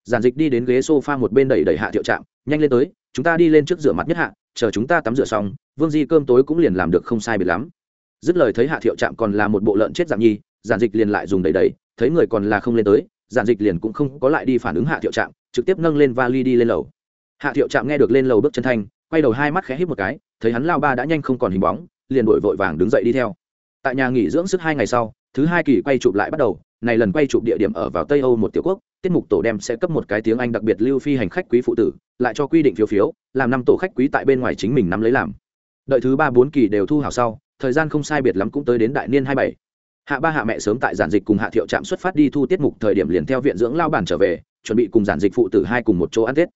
Giản dịch đi đến ghế s o f a một bên đẩy đẩy hạ thiệu trạm, nhanh lên tới, chúng ta đi lên trước rửa mặt nhất hạ, chờ chúng ta tắm rửa xong, vương di cơm tối cũng liền làm được không sai biệt lắm. Dứt lời thấy hạ thiệu trạm còn là một bộ lợn chết giảm nhi, giản dịch liền lại dùng đầy đầy thấy người còn là không lên tới, giản dịch liền cũng không có lại đi phản ứng hạ thiệu trạm, trực tiếp nâng lên vali đi lên lầu. Hạ thiệu trạm nghe được lên lầu bước chân thanh, quay đầu hai mắt khẽ hít một cái, thấy hắn lao ba đã nhanh không còn hình bóng, liền đổi vội vàng đứng dậy đi theo. Tại nhà nghỉ dưỡng sức hai ngày sau, thứ hai kỳ quay chụp lại bắt đầu, này lần quay chụp địa điểm ở vào tây âu một tiểu quốc, tiết mục tổ đem sẽ cấp một cái tiếng anh đặc biệt lưu phi hành khách quý phụ tử, lại cho quy định phiếu phiếu, làm năm tổ khách quý tại bên ngoài chính mình nắm lấy làm. Đợi thứ ba bốn kỳ đều thu hảo sau, thời gian không sai biệt lắm cũng tới đến đại niên hai bảy hạ ba hạ mẹ sớm tại giản dịch cùng hạ thiệu trạm xuất phát đi thu tiết mục thời điểm liền theo viện dưỡng lao bản trở về, chuẩn bị cùng giản dịch phụ tử hai cùng một chỗ ăn tết.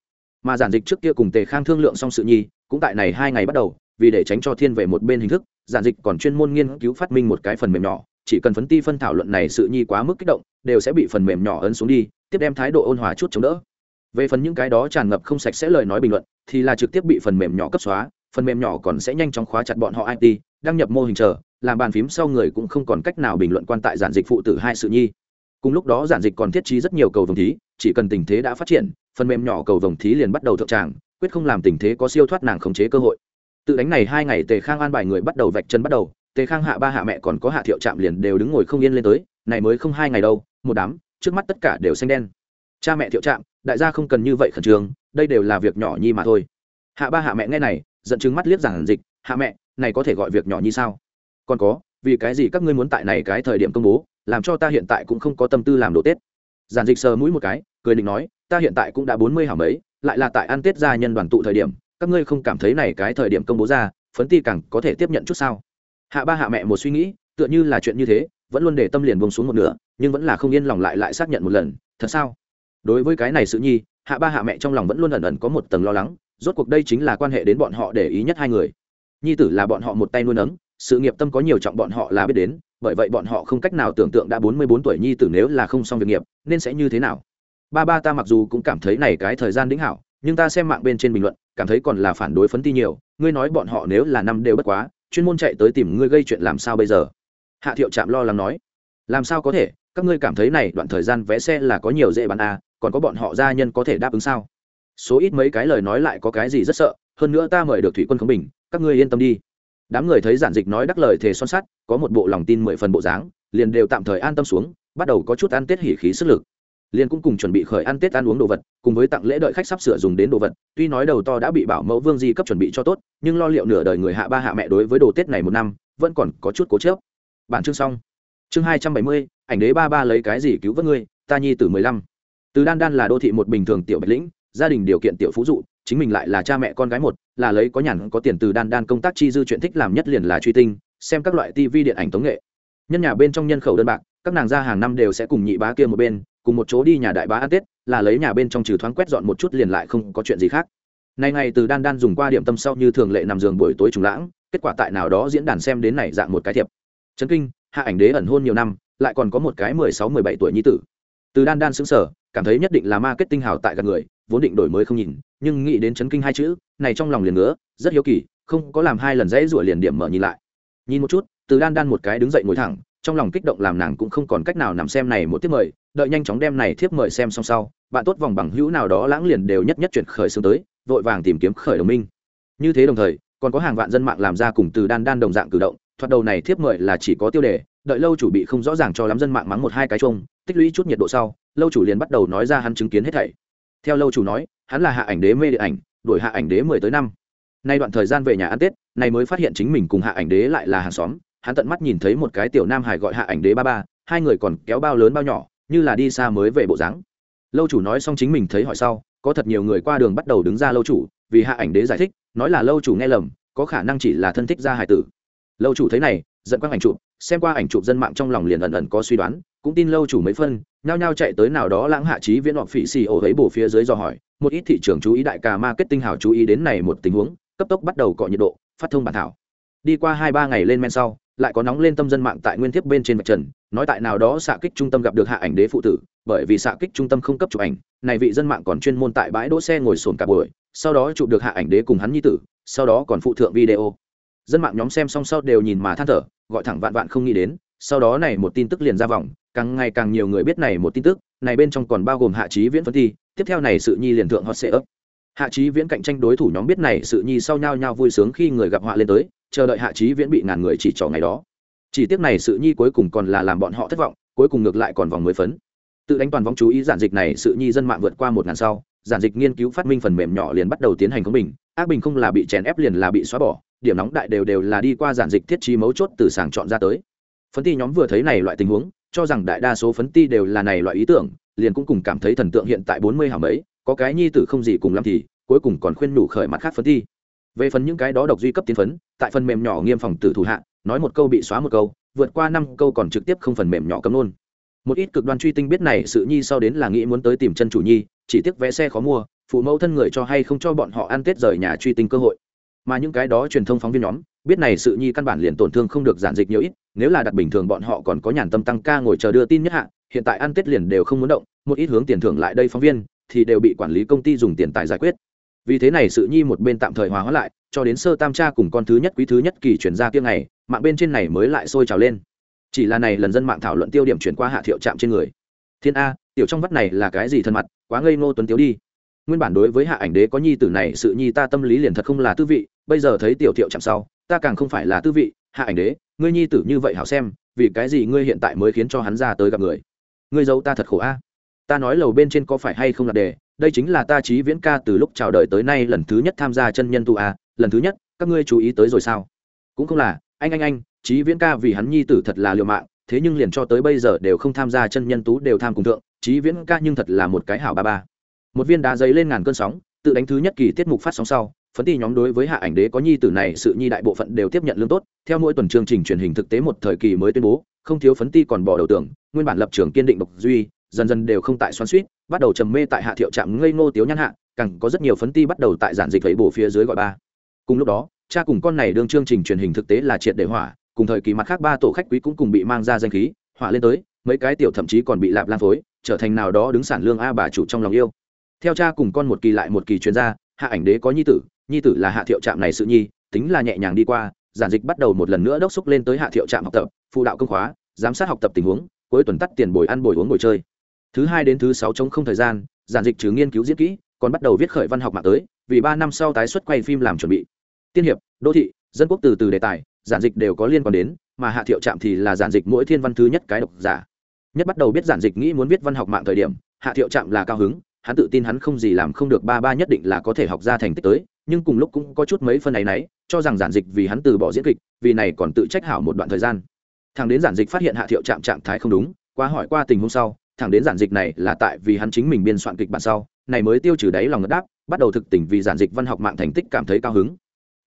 Mà giản dịch trước kia cùng tề khang thương lượng xong sự nhi, cũng tại này hai ngày bắt đầu, vì để tránh cho thiên về một bên hình thức, giản dịch còn chuyên môn nghiên cứu phát minh một cái phần mềm nhỏ, chỉ cần phấn ti phân thảo luận này sự nhi quá mức kích động, đều sẽ bị phần mềm nhỏ ấn xuống đi, tiếp đem thái độ ôn hòa chút chống đỡ. Về phần những cái đó tràn ngập không sạch sẽ lời nói bình luận, thì là trực tiếp bị phần mềm nhỏ cấp xóa, phần mềm nhỏ còn sẽ nhanh chóng khóa chặt bọn họ it đăng nhập mô hình chờ làm bàn phím sau người cũng không còn cách nào bình luận quan tại giản dịch phụ tử hai sự nhi. Cùng lúc đó giản dịch còn thiết trí rất nhiều cầu vồng thí, chỉ cần tình thế đã phát triển, phần mềm nhỏ cầu vồng thí liền bắt đầu thượng tràng, quyết không làm tình thế có siêu thoát nàng khống chế cơ hội. Tự đánh này hai ngày tề khang an bài người bắt đầu vạch chân bắt đầu, tề khang hạ ba hạ mẹ còn có hạ thiệu chạm liền đều đứng ngồi không yên lên tới, này mới không hai ngày đâu, một đám, trước mắt tất cả đều xanh đen. Cha mẹ thiệu chạm, đại gia không cần như vậy khẩn trương, đây đều là việc nhỏ nhi mà thôi. Hạ ba hạ mẹ nghe này, giận chứng mắt liếc giản dịch, hạ mẹ, này có thể gọi việc nhỏ nhi sao? Còn có, vì cái gì các ngươi muốn tại này cái thời điểm công bố, làm cho ta hiện tại cũng không có tâm tư làm đồ tết. Giản dịch sờ mũi một cái, cười định nói, ta hiện tại cũng đã bốn mươi hảo mấy, lại là tại ăn tết gia nhân đoàn tụ thời điểm, các ngươi không cảm thấy này cái thời điểm công bố ra, phấn ti càng có thể tiếp nhận chút sao? Hạ ba hạ mẹ một suy nghĩ, tựa như là chuyện như thế, vẫn luôn để tâm liền bông xuống một nửa, nhưng vẫn là không yên lòng lại lại xác nhận một lần, thật sao? Đối với cái này sự nhi, hạ ba hạ mẹ trong lòng vẫn luôn ẩn ẩn có một tầng lo lắng, rốt cuộc đây chính là quan hệ đến bọn họ để ý nhất hai người. Nhi tử là bọn họ một tay nuôi nấng sự nghiệp tâm có nhiều trọng bọn họ là biết đến bởi vậy bọn họ không cách nào tưởng tượng đã bốn mươi bốn tuổi nhi tử nếu là không xong việc nghiệp nên sẽ như thế nào. Ba ba ta mặc dù cũng cảm thấy này cái thời gian đĩnh hảo nhưng ta xem mạng bên trên bình luận cảm thấy còn là phản đối phấn ti nhiều ngươi nói bọn họ nếu là năm đều bất quá chuyên môn chạy tới tìm ngươi gây chuyện làm sao bây giờ? Hạ thiệu trạm lo lắng nói. Làm sao có thể các ngươi cảm thấy này đoạn thời gian vé xe là có nhiều dễ bán à, còn có bọn họ gia nhân có thể đáp ứng sao? Số ít mấy cái lời nói lại có cái gì rất sợ hơn nữa ta mời được thủy quân khống bình các ngươi yên tâm đi đám người thấy giản dịch nói đắc lời thề son sắt, có một bộ lòng tin mười phần bộ dáng, liền đều tạm thời an tâm xuống, bắt đầu có chút ăn tết hỉ khí sức lực. Liền cũng cùng chuẩn bị khởi ăn tết ăn uống đồ vật, cùng với tặng lễ đợi khách sắp sửa dùng đến đồ vật, tuy nói đầu to đã bị bảo mẫu vương di cấp chuẩn bị cho tốt, nhưng lo liệu nửa đời người hạ ba hạ mẹ đối với đồ tết này một năm, vẫn còn có chút cố chớp bản chương xong. Chương hai trăm bảy mươi, ảnh đế ba ba lấy cái gì cứu vớt ngươi, ta nhi từ mười lăm. Từ đan đan là đô thị một bình thường tiểu bạch lĩnh, gia đình điều kiện tiểu phú dụ chính mình lại là cha mẹ con gái một, là lấy có nhàn có tiền từ đan đan công tác chi dư chuyện thích làm nhất liền là truy tinh, xem các loại tv điện ảnh tống nghệ. Nhân nhà bên trong nhân khẩu đơn bạc, các nàng ra hàng năm đều sẽ cùng nhị bá kia một bên, cùng một chỗ đi nhà đại bá ăn tết, là lấy nhà bên trong trừ thoáng quét dọn một chút liền lại không có chuyện gì khác. Nay ngày từ đan đan dùng qua điểm tâm sau như thường lệ nằm giường buổi tối trùng lãng, kết quả tại nào đó diễn đàn xem đến này dạng một cái thiệp. Trấn kinh, hạ ảnh đế ẩn hôn nhiều năm, lại còn có một cái mười sáu mười bảy tuổi nhi tử. Từ đan đan xứng sở cảm thấy nhất định là marketing hào tại gần người vốn định đổi mới không nhìn, nhưng nghĩ đến chấn kinh hai chữ, này trong lòng liền ngứa, rất hiếu kỳ, không có làm hai lần dãy rủa liền điểm mở nhìn lại. Nhìn một chút, từ đan đan một cái đứng dậy ngồi thẳng, trong lòng kích động làm nàng cũng không còn cách nào nằm xem này một tiếp mời, đợi nhanh chóng đem này thiếp mời xem xong sau, bạn tốt vòng bằng hữu nào đó lãng liền đều nhất nhất chuyển khởi xương tới, vội vàng tìm kiếm khởi đồng minh. Như thế đồng thời, còn có hàng vạn dân mạng làm ra cùng từ đan đan đồng dạng cử động, thoạt đầu này thiếp mời là chỉ có tiêu đề, đợi lâu chủ bị không rõ ràng cho lắm dân mạng mắng một hai cái chung tích lũy chút nhiệt độ sau, lâu chủ liền bắt đầu nói ra hắn chứng kiến hết thảy theo lâu chủ nói, hắn là hạ ảnh đế mê điện ảnh đổi hạ ảnh đế mười tới năm. Nay đoạn thời gian về nhà ăn tết, nay mới phát hiện chính mình cùng hạ ảnh đế lại là hàng xóm, hắn tận mắt nhìn thấy một cái tiểu nam hải gọi hạ ảnh đế ba ba, hai người còn kéo bao lớn bao nhỏ, như là đi xa mới về bộ dáng. Lâu chủ nói xong chính mình thấy hỏi sau, có thật nhiều người qua đường bắt đầu đứng ra lâu chủ, vì hạ ảnh đế giải thích, nói là lâu chủ nghe lầm, có khả năng chỉ là thân thích gia hải tử. Lâu chủ thấy này, giận quang ảnh chụp, xem qua ảnh chụp dân mạng trong lòng liền ẩn ẩn có suy đoán cũng tin lâu chủ mấy phân, nhao nhao chạy tới nào đó lãng hạ trí viễn họp phỉ xì ổ ấy bổ phía dưới do hỏi, một ít thị trường chú ý đại ca marketing hào chú ý đến này một tình huống, cấp tốc bắt đầu cọ nhiệt độ, phát thông bản thảo. Đi qua hai ba ngày lên men sau, lại có nóng lên tâm dân mạng tại nguyên tiếp bên trên mặt trần, nói tại nào đó xạ kích trung tâm gặp được hạ ảnh đế phụ tử, bởi vì xạ kích trung tâm không cấp chụp ảnh, này vị dân mạng còn chuyên môn tại bãi đỗ xe ngồi sồn cả buổi, sau đó chụp được hạ ảnh đế cùng hắn nhi tử, sau đó còn phụ thượng video. Dân mạng nhóm xem xong sau đều nhìn mà than thở, gọi thẳng vạn vạn không nghĩ đến, sau đó này một tin tức liền ra vòng càng ngày càng nhiều người biết này một tin tức, này bên trong còn bao gồm hạ trí viễn phân thi, tiếp theo này sự nhi liền thượng hot sẽ ấp hạ trí viễn cạnh tranh đối thủ nhóm biết này sự nhi sau nhau nhau vui sướng khi người gặp họa lên tới, chờ đợi hạ trí viễn bị ngàn người chỉ trỏ ngày đó. Chỉ tiếc này sự nhi cuối cùng còn là làm bọn họ thất vọng, cuối cùng ngược lại còn vòng mới phấn. Tự đánh toàn vong chú ý giản dịch này sự nhi dân mạng vượt qua một ngàn sau, giản dịch nghiên cứu phát minh phần mềm nhỏ liền bắt đầu tiến hành công bình, ác bình không là bị chèn ép liền là bị xóa bỏ, điểm nóng đại đều đều là đi qua giản dịch thiết trí mấu chốt từ sàng chọn ra tới. Phấn thi nhóm vừa thấy này loại tình huống cho rằng đại đa số phấn ti đều là này loại ý tưởng, liền cũng cùng cảm thấy thần tượng hiện tại bốn mươi hảo mấy, có cái nhi tử không gì cùng làm thì, cuối cùng còn khuyên nhủ khởi mặt khác phấn ti. Về phần những cái đó độc duy cấp tiến phấn, tại phần mềm nhỏ nghiêm phòng tử thủ hạ, nói một câu bị xóa một câu, vượt qua năm câu còn trực tiếp không phần mềm nhỏ cấm luôn. Một ít cực đoan truy tinh biết này sự nhi sau đến là nghĩ muốn tới tìm chân chủ nhi, chỉ tiếc vé xe khó mua, phụ mẫu thân người cho hay không cho bọn họ ăn tết rời nhà truy tinh cơ hội. Mà những cái đó truyền thông phóng viên nhóm biết này sự nhi căn bản liền tổn thương không được giản dịch nhiều ít, nếu là đặt bình thường bọn họ còn có nhàn tâm tăng ca ngồi chờ đưa tin nhất hạ, hiện tại ăn tết liền đều không muốn động, một ít hướng tiền thưởng lại đây phóng viên, thì đều bị quản lý công ty dùng tiền tài giải quyết. Vì thế này sự nhi một bên tạm thời hòa hóa lại, cho đến sơ tam cha cùng con thứ nhất quý thứ nhất kỳ chuyển ra kia ngày, mạng bên trên này mới lại sôi trào lên. Chỉ là này lần dân mạng thảo luận tiêu điểm chuyển qua hạ thiệu trạm trên người. Thiên a, tiểu trong vắt này là cái gì thân mặt, quá ngây ngô tuấn tiếu đi. Nguyên bản đối với hạ ảnh đế có nhi tử này, sự nhi ta tâm lý liền thật không là tư vị, bây giờ thấy tiểu thiệu chạm sau ta càng không phải là tư vị, hạ ảnh đế, ngươi nhi tử như vậy hảo xem, vì cái gì ngươi hiện tại mới khiến cho hắn ra tới gặp người? Ngươi giấu ta thật khổ a. Ta nói lầu bên trên có phải hay không là đề, đây chính là ta trí viễn ca từ lúc chào đời tới nay lần thứ nhất tham gia chân nhân tu a, lần thứ nhất, các ngươi chú ý tới rồi sao? Cũng không là, anh anh anh trí viễn ca vì hắn nhi tử thật là liều mạng, thế nhưng liền cho tới bây giờ đều không tham gia chân nhân tú đều tham cùng thượng trí viễn ca nhưng thật là một cái hảo ba ba. Một viên đá giấy lên ngàn cơn sóng, tự đánh thứ nhất kỳ tiết mục phát sóng sau phấn ti nhóm đối với hạ ảnh đế có nhi tử này sự nhi đại bộ phận đều tiếp nhận lương tốt. Theo mỗi tuần chương trình truyền hình thực tế một thời kỳ mới tuyên bố, không thiếu phấn ti còn bỏ đầu tưởng, nguyên bản lập trường kiên định độc duy, dần dần đều không tại xoắn suýt bắt đầu trầm mê tại hạ thiệu trạm ngây ngô tiếu nhãn hạ, càng có rất nhiều phấn ti bắt đầu tại giản dịch vẫy bổ phía dưới gọi ba. Cùng lúc đó, cha cùng con này đương chương trình truyền hình thực tế là triệt để hỏa, cùng thời kỳ mặt khác ba tổ khách quý cũng cùng bị mang ra danh khí, hỏa lên tới, mấy cái tiểu thậm chí còn bị lạp lan phối, trở thành nào đó đứng sản lương a bà chủ trong lòng yêu. Theo cha cùng con một kỳ lại một kỳ chuyên gia hạ ảnh đế có nhi tử nhi tử là hạ thiệu trạm này sự nhi, tính là nhẹ nhàng đi qua, giản dịch bắt đầu một lần nữa đốc xúc lên tới hạ thiệu trạm học tập, phụ đạo công khóa, giám sát học tập tình huống, cuối tuần tắt tiền bồi ăn bồi uống bồi chơi. Thứ hai đến thứ sáu chống không thời gian, giản dịch trừ nghiên cứu diễn kỹ, còn bắt đầu viết khởi văn học mạng tới, vì ba năm sau tái xuất quay phim làm chuẩn bị. Tiên hiệp, đô thị, dân quốc từ từ đề tài, giản dịch đều có liên quan đến, mà hạ thiệu trạm thì là giản dịch mỗi thiên văn thứ nhất cái độc giả. Nhất bắt đầu biết giản dịch nghĩ muốn viết văn học mạng thời điểm, hạ thiệu trạm là cao hứng, hắn tự tin hắn không gì làm không được ba ba nhất định là có thể học ra thành tích tới nhưng cùng lúc cũng có chút mấy phân này nấy cho rằng giản dịch vì hắn từ bỏ diễn kịch, vì này còn tự trách hảo một đoạn thời gian. Thằng đến giản dịch phát hiện hạ thiệu trạm trạng thái không đúng qua hỏi qua tình huống sau thẳng đến giản dịch này là tại vì hắn chính mình biên soạn kịch bản sau, này mới tiêu trừ đáy lòng ngất đáp, bắt đầu thực tỉnh vì giản dịch văn học mạng thành tích cảm thấy cao hứng.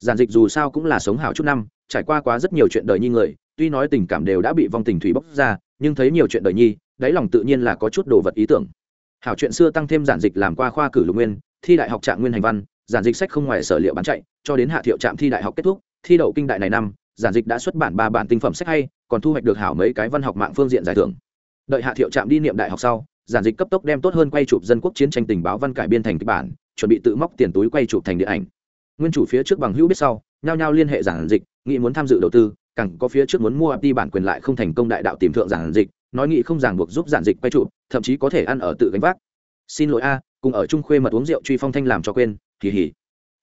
Giản dịch dù sao cũng là sống hảo chút năm, trải qua quá rất nhiều chuyện đời nhi người, tuy nói tình cảm đều đã bị vong tình thủy bóc ra, nhưng thấy nhiều chuyện đời nhi, đáy lòng tự nhiên là có chút đồ vật ý tưởng. Hảo chuyện xưa tăng thêm giản dịch làm qua khoa cử lục nguyên, thi đại học trạng nguyên hành văn giản dịch sách không ngoài sở liệu bán chạy, cho đến hạ thiệu trạm thi đại học kết thúc, thi đậu kinh đại này năm, giản dịch đã xuất bản ba bản tinh phẩm sách hay, còn thu hoạch được hảo mấy cái văn học mạng phương diện giải thưởng. Đợi hạ thiệu trạm đi niệm đại học sau, giản dịch cấp tốc đem tốt hơn quay chụp dân quốc chiến tranh tình báo văn cải biên thành kịch bản, chuẩn bị tự móc tiền túi quay chụp thành điện ảnh. Nguyên chủ phía trước bằng hữu biết sau, nhao nhao liên hệ giản dịch, nghĩ muốn tham dự đầu tư, càng có phía trước muốn mua đi bản quyền lại không thành công đại đạo tìm thượng giản dịch, nói nghĩ không ràng buộc giúp giản dịch quay chụp, thậm chí có thể ăn ở tự gánh vác. Xin lỗi a, cùng ở trung khuê mật uống rượu truy phong thanh làm cho quên kỳ hỉ.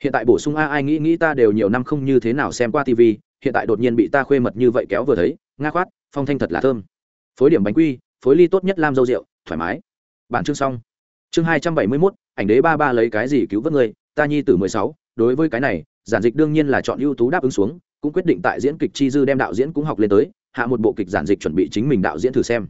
Hiện tại bổ sung a ai nghĩ nghĩ ta đều nhiều năm không như thế nào xem qua tv hiện tại đột nhiên bị ta khuê mật như vậy kéo vừa thấy, nga khoát, phong thanh thật là thơm. Phối điểm bánh quy, phối ly tốt nhất lam dâu rượu, thoải mái. Bản chương xong. Chương hai trăm bảy mươi mốt, ảnh đế ba ba lấy cái gì cứu vớt người, ta nhi tử mười sáu, đối với cái này, giản dịch đương nhiên là chọn ưu tú đáp ứng xuống, cũng quyết định tại diễn kịch chi dư đem đạo diễn cũng học lên tới, hạ một bộ kịch giản dịch chuẩn bị chính mình đạo diễn thử xem.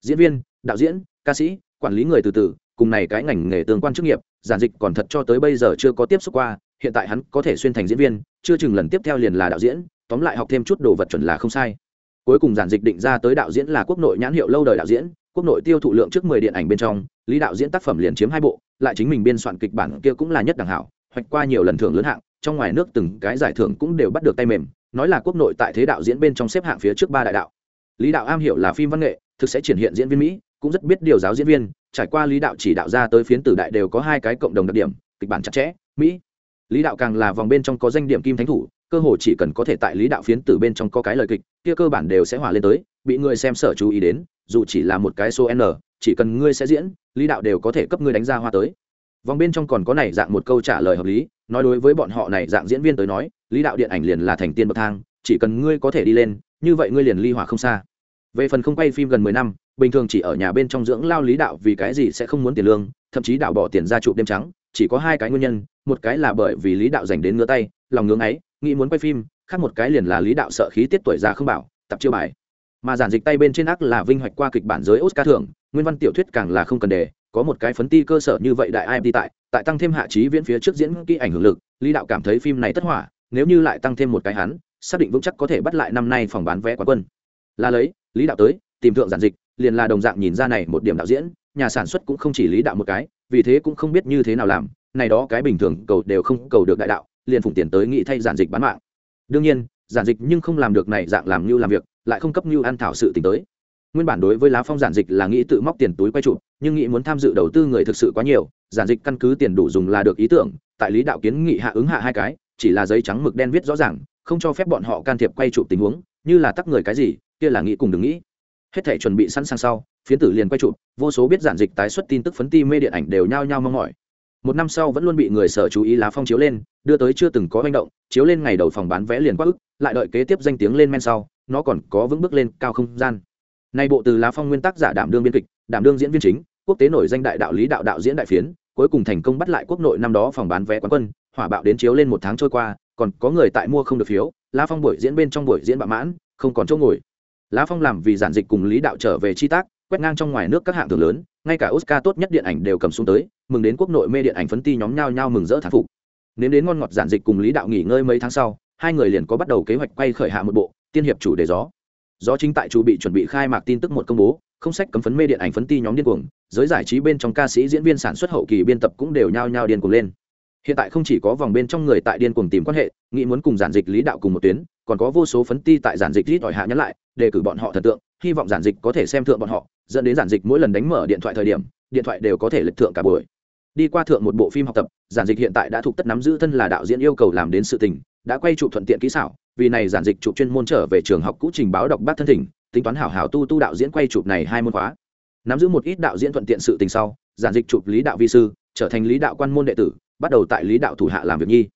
Diễn viên, đạo diễn, ca sĩ, quản lý người từ từ, cùng này cái ngành nghề tương quan chức nghiệp giản dịch còn thật cho tới bây giờ chưa có tiếp xúc qua, hiện tại hắn có thể xuyên thành diễn viên, chưa chừng lần tiếp theo liền là đạo diễn, tóm lại học thêm chút đồ vật chuẩn là không sai. Cuối cùng giản dịch định ra tới đạo diễn là quốc nội nhãn hiệu lâu đời đạo diễn, quốc nội tiêu thụ lượng trước mười điện ảnh bên trong, lý đạo diễn tác phẩm liền chiếm hai bộ, lại chính mình biên soạn kịch bản kia cũng là nhất đẳng hảo, hoạch qua nhiều lần thưởng lớn hạng, trong ngoài nước từng cái giải thưởng cũng đều bắt được tay mềm, nói là quốc nội tại thế đạo diễn bên trong xếp hạng phía trước ba đại đạo. Lý đạo am hiểu là phim văn nghệ, thực sẽ triển hiện diễn viên mỹ cũng rất biết điều giáo diễn viên, trải qua lý đạo chỉ đạo ra tới phiến tử đại đều có hai cái cộng đồng đặc điểm, kịch bản chặt chẽ, mỹ. Lý đạo càng là vòng bên trong có danh điểm kim thánh thủ, cơ hội chỉ cần có thể tại lý đạo phiến tử bên trong có cái lời kịch, kia cơ bản đều sẽ hòa lên tới, bị người xem sở chú ý đến, dù chỉ là một cái số n, chỉ cần ngươi sẽ diễn, lý đạo đều có thể cấp ngươi đánh ra hoa tới. Vòng bên trong còn có này dạng một câu trả lời hợp lý, nói đối với bọn họ này dạng diễn viên tới nói, lý đạo điện ảnh liền là thành tiên bậc thang, chỉ cần ngươi có thể đi lên, như vậy ngươi liền ly hỏa không xa về phần không quay phim gần mười năm, bình thường chỉ ở nhà bên trong dưỡng lao lý đạo vì cái gì sẽ không muốn tiền lương, thậm chí đạo bỏ tiền ra chụp đêm trắng, chỉ có hai cái nguyên nhân, một cái là bởi vì lý đạo dành đến ngứa tay, lòng ngưỡng ấy nghĩ muốn quay phim, khác một cái liền là lý đạo sợ khí tiết tuổi già không bảo, tập chiêu bài. Mà giản dịch tay bên trên ác là vinh hoạch qua kịch bản giới oscar thưởng, nguyên văn tiểu thuyết càng là không cần đề có một cái phấn ti cơ sở như vậy đại ai đi tại tại tăng thêm hạ trí viễn phía trước diễn kỹ ảnh hưởng lực, lý đạo cảm thấy phim này tất hỏa, nếu như lại tăng thêm một cái hắn, xác định vững chắc có thể bắt lại năm nay phòng bán vé quán quân. Là lấy lý đạo tới, tìm thượng giản dịch, liền là đồng dạng nhìn ra này một điểm đạo diễn, nhà sản xuất cũng không chỉ lý đạo một cái, vì thế cũng không biết như thế nào làm, này đó cái bình thường cầu đều không cầu được đại đạo, liền phụng tiền tới nghị thay giản dịch bán mạng. Đương nhiên, giản dịch nhưng không làm được này dạng làm như làm việc, lại không cấp như ăn thảo sự tình tới. Nguyên bản đối với lá phong giản dịch là nghĩ tự móc tiền túi quay chụp, nhưng nghĩ muốn tham dự đầu tư người thực sự quá nhiều, giản dịch căn cứ tiền đủ dùng là được ý tưởng, tại lý đạo kiến nghị hạ ứng hạ hai cái, chỉ là giấy trắng mực đen viết rõ ràng, không cho phép bọn họ can thiệp quay chụp tình huống như là tắc người cái gì, kia là nghĩ cùng đừng nghĩ. Hết thể chuẩn bị sẵn sàng sau, phiến tử liền quay chụp, vô số biết giản dịch tái xuất tin tức phấn ti mê điện ảnh đều nhao nhao mong mỏi. Một năm sau vẫn luôn bị người sở chú ý lá phong chiếu lên, đưa tới chưa từng có manh động, chiếu lên ngày đầu phòng bán vé liền quá ức, lại đợi kế tiếp danh tiếng lên men sau, nó còn có vững bước lên cao không gian. Nay bộ từ lá phong nguyên tác giả đảm đương biên kịch đảm đương diễn viên chính, quốc tế nổi danh đại đạo lý đạo đạo diễn đại phiến, cuối cùng thành công bắt lại quốc nội năm đó phòng bán vé quán quân, hỏa bạo đến chiếu lên một tháng trôi qua, còn có người tại mua không được phiếu la phong buổi diễn bên trong buổi diễn bạ mãn, không còn chỗ ngồi. La phong làm vì giản dịch cùng lý đạo trở về chi tác, quét ngang trong ngoài nước các hạng thưởng lớn, ngay cả oscar tốt nhất điện ảnh đều cầm xuống tới, mừng đến quốc nội mê điện ảnh phấn ti nhóm nhau nhau mừng rỡ thán phục. Nếm đến ngon ngọt giản dịch cùng lý đạo nghỉ ngơi mấy tháng sau, hai người liền có bắt đầu kế hoạch quay khởi hạ một bộ, tiên hiệp chủ đề gió. Gió chính tại chủ bị chuẩn bị khai mạc tin tức một công bố, không sách cấm phấn mê điện ảnh phấn ti nhóm điên cuồng, giới giải trí bên trong ca sĩ diễn viên sản xuất hậu kỳ biên tập cũng đều nhao nhao điên cuồng lên hiện tại không chỉ có vòng bên trong người tại điên cuồng tìm quan hệ, nghĩ muốn cùng giản dịch lý đạo cùng một tuyến, còn có vô số phấn ti tại giản dịch rít ỏi hạ nhắn lại để cử bọn họ thần tượng, hy vọng giản dịch có thể xem thượng bọn họ, dẫn đến giản dịch mỗi lần đánh mở điện thoại thời điểm, điện thoại đều có thể lịch thượng cả buổi. Đi qua thượng một bộ phim học tập, giản dịch hiện tại đã thuộc tất nắm giữ thân là đạo diễn yêu cầu làm đến sự tình, đã quay trụ thuận tiện kỹ xảo, vì này giản dịch chụp chuyên môn trở về trường học cũ trình báo đọc bác thân thỉnh, tính toán hảo hảo tu tu đạo diễn quay chụp này hai môn khóa. Nắm giữ một ít đạo diễn thuận tiện sự tình sau, giản dịch chụp lý đạo vi sư, trở thành lý đạo quan môn đệ tử bắt đầu tại lý đạo thủ hạ làm việc nhi.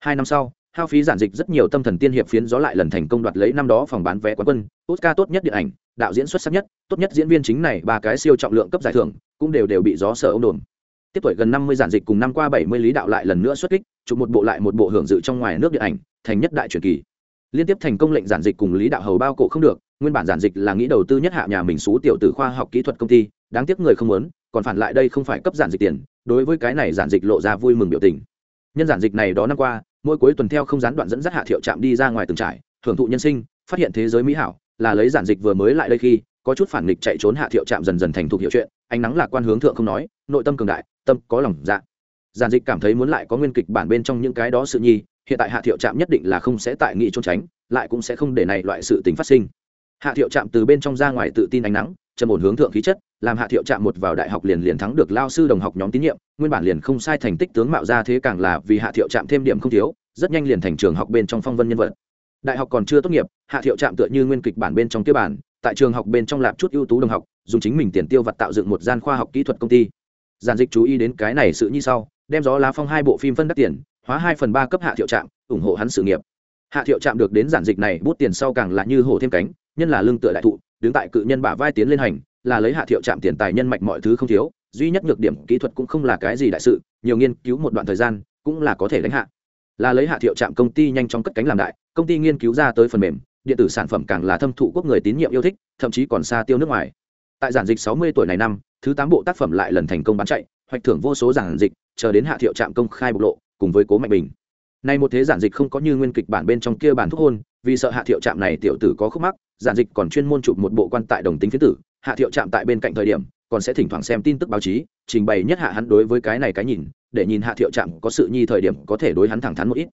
Hai năm sau, hao phí giản dịch rất nhiều tâm thần tiên hiệp phiến gió lại lần thành công đoạt lấy năm đó phòng bán vé quán quân, oscar tốt nhất điện ảnh, đạo diễn xuất sắc nhất, tốt nhất diễn viên chính này ba cái siêu trọng lượng cấp giải thưởng, cũng đều đều bị gió sở ông đồn tiếp tuổi gần năm mươi giản dịch cùng năm qua bảy mươi lý đạo lại lần nữa xuất kích, chụp một bộ lại một bộ hưởng dự trong ngoài nước điện ảnh, thành nhất đại truyền kỳ. Liên tiếp thành công lệnh giản dịch cùng lý đạo hầu bao cổ không được, nguyên bản giản dịch là nghĩ đầu tư nhất hạ nhà mình xú tiểu từ khoa học kỹ thuật công ty, đáng tiếc người không muốn, còn phản lại đây không phải cấp giản dịch tiền đối với cái này giản dịch lộ ra vui mừng biểu tình. Nhân giản dịch này đó năm qua, mỗi cuối tuần theo không gián đoạn dẫn dắt hạ thiệu trạm đi ra ngoài từng trải, thưởng thụ nhân sinh, phát hiện thế giới mỹ hảo, là lấy giản dịch vừa mới lại đây khi, có chút phản nghịch chạy trốn hạ thiệu trạm dần dần thành thục hiệu chuyện, ánh nắng lạc quan hướng thượng không nói, nội tâm cường đại, tâm có lòng dạ. Giản dịch cảm thấy muốn lại có nguyên kịch bản bên trong những cái đó sự nhi, hiện tại hạ thiệu trạm nhất định là không sẽ tại nghị trốn tránh, lại cũng sẽ không để này loại sự tình phát sinh. Hạ thiệu trạm từ bên trong ra ngoài tự tin ánh nắng trầm ổn hướng thượng khí chất, làm hạ thiệu trạm một vào đại học liền liền thắng được lao sư đồng học nhóm tín nhiệm, nguyên bản liền không sai thành tích tướng mạo ra thế càng là vì hạ thiệu trạm thêm điểm không thiếu, rất nhanh liền thành trường học bên trong phong vân nhân vật. Đại học còn chưa tốt nghiệp, hạ thiệu trạm tựa như nguyên kịch bản bên trong tiêu bản, tại trường học bên trong lạp chút ưu tú đồng học, dùng chính mình tiền tiêu vặt tạo dựng một gian khoa học kỹ thuật công ty. Giản dịch chú ý đến cái này sự như sau, đem gió lá phong hai bộ phim phân đắt tiền, hóa hai phần ba cấp hạ thiệu trạm, ủng hộ hắn sự nghiệp. Hạ thiệu trạm được đến giản dịch này bút tiền sau càng là như hổ thêm cánh, nhân là lương tựa đại thụ đứng tại cự nhân bả vai tiến lên hành, là lấy hạ thiệu trạm tiền tài nhân mạch mọi thứ không thiếu, duy nhất nhược điểm kỹ thuật cũng không là cái gì đại sự, nhiều nghiên cứu một đoạn thời gian, cũng là có thể đánh hạ. Là lấy hạ thiệu trạm công ty nhanh chóng cất cánh làm đại, công ty nghiên cứu ra tới phần mềm, điện tử sản phẩm càng là thâm thụ quốc người tín nhiệm yêu thích, thậm chí còn xa tiêu nước ngoài. Tại giản dịch sáu mươi tuổi này năm, thứ tám bộ tác phẩm lại lần thành công bán chạy, hoạch thưởng vô số giản dịch, chờ đến hạ thiệu trạm công khai bộc lộ, cùng với cố mạnh bình. Nay một thế giản dịch không có như nguyên kịch bản bên trong kia bản thúc hôn vì sợ hạ thiệu trạm này tiểu tử có khúc mắc, giản dịch còn chuyên môn chụp một bộ quan tại đồng tính phiến tử. Hạ thiệu trạm tại bên cạnh thời điểm, còn sẽ thỉnh thoảng xem tin tức báo chí, trình bày nhất hạ hắn đối với cái này cái nhìn, để nhìn hạ thiệu trạm có sự nhi thời điểm có thể đối hắn thẳng thắn một ít.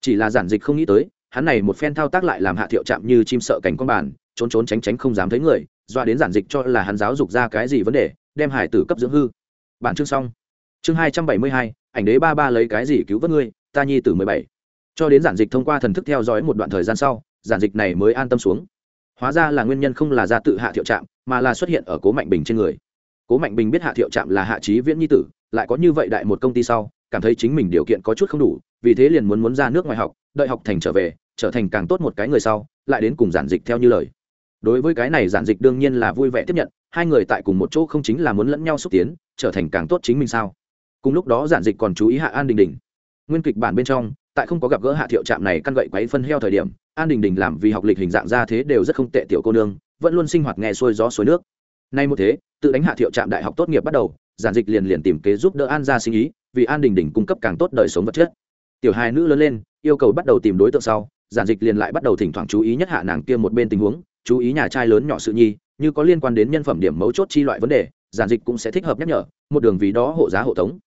Chỉ là giản dịch không nghĩ tới, hắn này một phen thao tác lại làm hạ thiệu trạm như chim sợ cảnh con bàn, trốn trốn tránh tránh không dám thấy người, doa đến giản dịch cho là hắn giáo dục ra cái gì vấn đề, đem hải tử cấp dưỡng hư. Bản chương xong. Chương hai trăm bảy mươi hai, ảnh đế ba ba lấy cái gì cứu vớt ngươi, ta nhi tử mười bảy cho đến giản dịch thông qua thần thức theo dõi một đoạn thời gian sau, giản dịch này mới an tâm xuống. Hóa ra là nguyên nhân không là ra tự hạ thiệu trạm, mà là xuất hiện ở cố mạnh bình trên người. Cố mạnh bình biết hạ thiệu trạm là hạ trí viễn nhi tử, lại có như vậy đại một công ty sau, cảm thấy chính mình điều kiện có chút không đủ, vì thế liền muốn muốn ra nước ngoài học, đợi học thành trở về, trở thành càng tốt một cái người sau, lại đến cùng giản dịch theo như lời. Đối với cái này giản dịch đương nhiên là vui vẻ tiếp nhận, hai người tại cùng một chỗ không chính là muốn lẫn nhau xúc tiến, trở thành càng tốt chính mình sao. Cùng lúc đó giản dịch còn chú ý hạ an đình đình. Nguyên kịch bản bên trong tại không có gặp gỡ hạ thiệu trạm này căn gậy quấy phân heo thời điểm, an đình đình làm vì học lịch hình dạng ra thế đều rất không tệ tiểu cô nương, vẫn luôn sinh hoạt nghe xuôi gió suối nước. Nay một thế, tự đánh hạ thiệu trạm đại học tốt nghiệp bắt đầu, giản dịch liền liền tìm kế giúp đỡ an ra sinh ý, vì an đình đình cung cấp càng tốt đời sống vật chất. Tiểu hai nữ lớn lên, yêu cầu bắt đầu tìm đối tượng sau, giản dịch liền lại bắt đầu thỉnh thoảng chú ý nhất hạ nàng kia một bên tình huống, chú ý nhà trai lớn nhỏ sự nhi, như có liên quan đến nhân phẩm điểm mấu chốt chi loại vấn đề, giản dịch cũng sẽ thích hợp nhắc nhở, một đường vì đó hộ giá hộ tống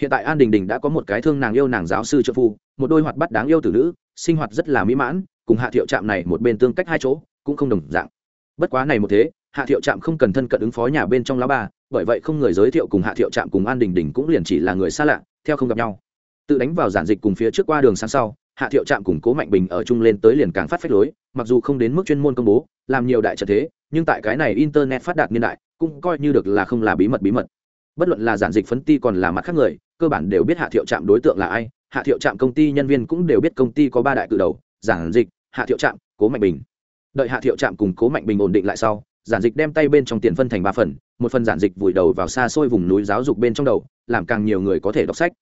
hiện tại an đình đình đã có một cái thương nàng yêu nàng giáo sư trợ phu, một đôi hoạt bắt đáng yêu từ nữ, sinh hoạt rất là mỹ mãn, cùng hạ thiệu trạm này một bên tương cách hai chỗ, cũng không đồng dạng. Bất quá này một thế, hạ thiệu trạm không cần thân cận ứng phó nhà bên trong lá ba, bởi vậy không người giới thiệu cùng hạ thiệu trạm cùng an đình đình cũng liền chỉ là người xa lạ, theo không gặp nhau. Tự đánh vào giản dịch cùng phía trước qua đường sáng sau, hạ thiệu trạm cùng cố mạnh bình ở chung lên tới liền càng phát phách lối, mặc dù không đến mức chuyên môn công bố, làm nhiều đại trận thế, nhưng tại cái này internet phát đạt niên đại, cũng coi như được là không là bí mật bí mật bất luận là giản dịch phấn ti còn là mặt khác người, cơ bản đều biết hạ thiệu trạm đối tượng là ai. Hạ thiệu trạm công ty nhân viên cũng đều biết công ty có ba đại cự đầu, giản dịch, hạ thiệu trạm, cố mạnh bình. Đợi hạ thiệu trạm cùng cố mạnh bình ổn định lại sau, giản dịch đem tay bên trong tiền phân thành ba phần, một phần giản dịch vùi đầu vào xa xôi vùng núi giáo dục bên trong đầu, làm càng nhiều người có thể đọc sách.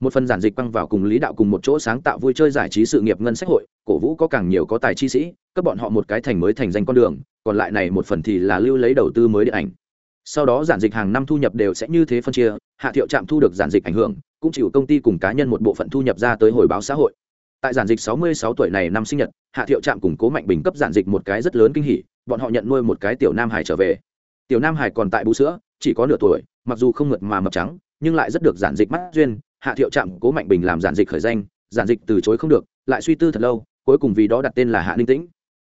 Một phần giản dịch băng vào cùng lý đạo cùng một chỗ sáng tạo vui chơi giải trí sự nghiệp ngân sách hội, cổ vũ có càng nhiều có tài chi sĩ, cấp bọn họ một cái thành mới thành danh con đường, còn lại này một phần thì là lưu lấy đầu tư mới điện ảnh sau đó giản dịch hàng năm thu nhập đều sẽ như thế phân chia, hạ thiệu trạm thu được giản dịch ảnh hưởng, cũng chịu công ty cùng cá nhân một bộ phận thu nhập ra tới hồi báo xã hội. Tại giản dịch 66 tuổi này năm sinh nhật, hạ thiệu trạm củng cố mạnh bình cấp giản dịch một cái rất lớn kinh hỉ, bọn họ nhận nuôi một cái tiểu nam hải trở về. Tiểu nam hải còn tại bú sữa, chỉ có nửa tuổi, mặc dù không ngượt mà mập trắng, nhưng lại rất được giản dịch mắt duyên. Hạ thiệu trạm cố mạnh bình làm giản dịch khởi danh, giản dịch từ chối không được, lại suy tư thật lâu, cuối cùng vì đó đặt tên là hạ ninh tĩnh.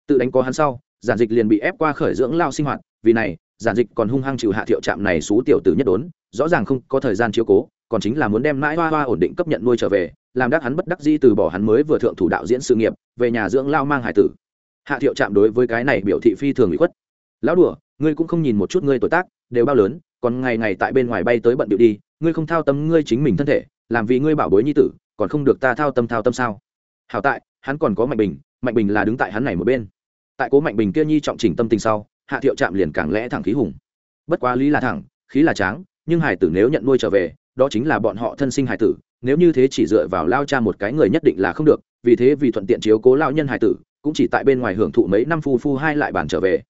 Tự đánh có hắn sau, giản dịch liền bị ép qua khởi dưỡng lao sinh hoạt, vì này giản dịch còn hung hăng chịu hạ thiệu trạm này xú tiểu tử nhất đốn, rõ ràng không có thời gian chiếu cố, còn chính là muốn đem mãi hoa hoa ổn định cấp nhận nuôi trở về, làm đắc hắn bất đắc di từ bỏ hắn mới vừa thượng thủ đạo diễn sự nghiệp, về nhà dưỡng lao mang hải tử. Hạ thiệu chạm đối với cái này biểu thị phi thường bị khuất. Lão đùa, ngươi cũng không nhìn một chút ngươi tuổi tác, đều bao lớn, còn ngày ngày tại bên ngoài bay tới bận điệu đi, ngươi không thao tâm ngươi chính mình thân thể, làm vì ngươi bảo bối nhi tử, còn không được ta thao tâm thao tâm sao? Hảo tại, hắn còn có mạnh bình mạnh bình là đứng tại hắn này một bên. Tại cố mạnh bình kia nhi trọng chỉnh tâm tình sau hạ thiệu chạm liền càng lẽ thẳng khí hùng. Bất quá lý là thẳng, khí là tráng, nhưng hải tử nếu nhận nuôi trở về, đó chính là bọn họ thân sinh hải tử, nếu như thế chỉ dựa vào lao cha một cái người nhất định là không được, vì thế vì thuận tiện chiếu cố lao nhân hải tử, cũng chỉ tại bên ngoài hưởng thụ mấy năm phu phu hai lại bàn trở về.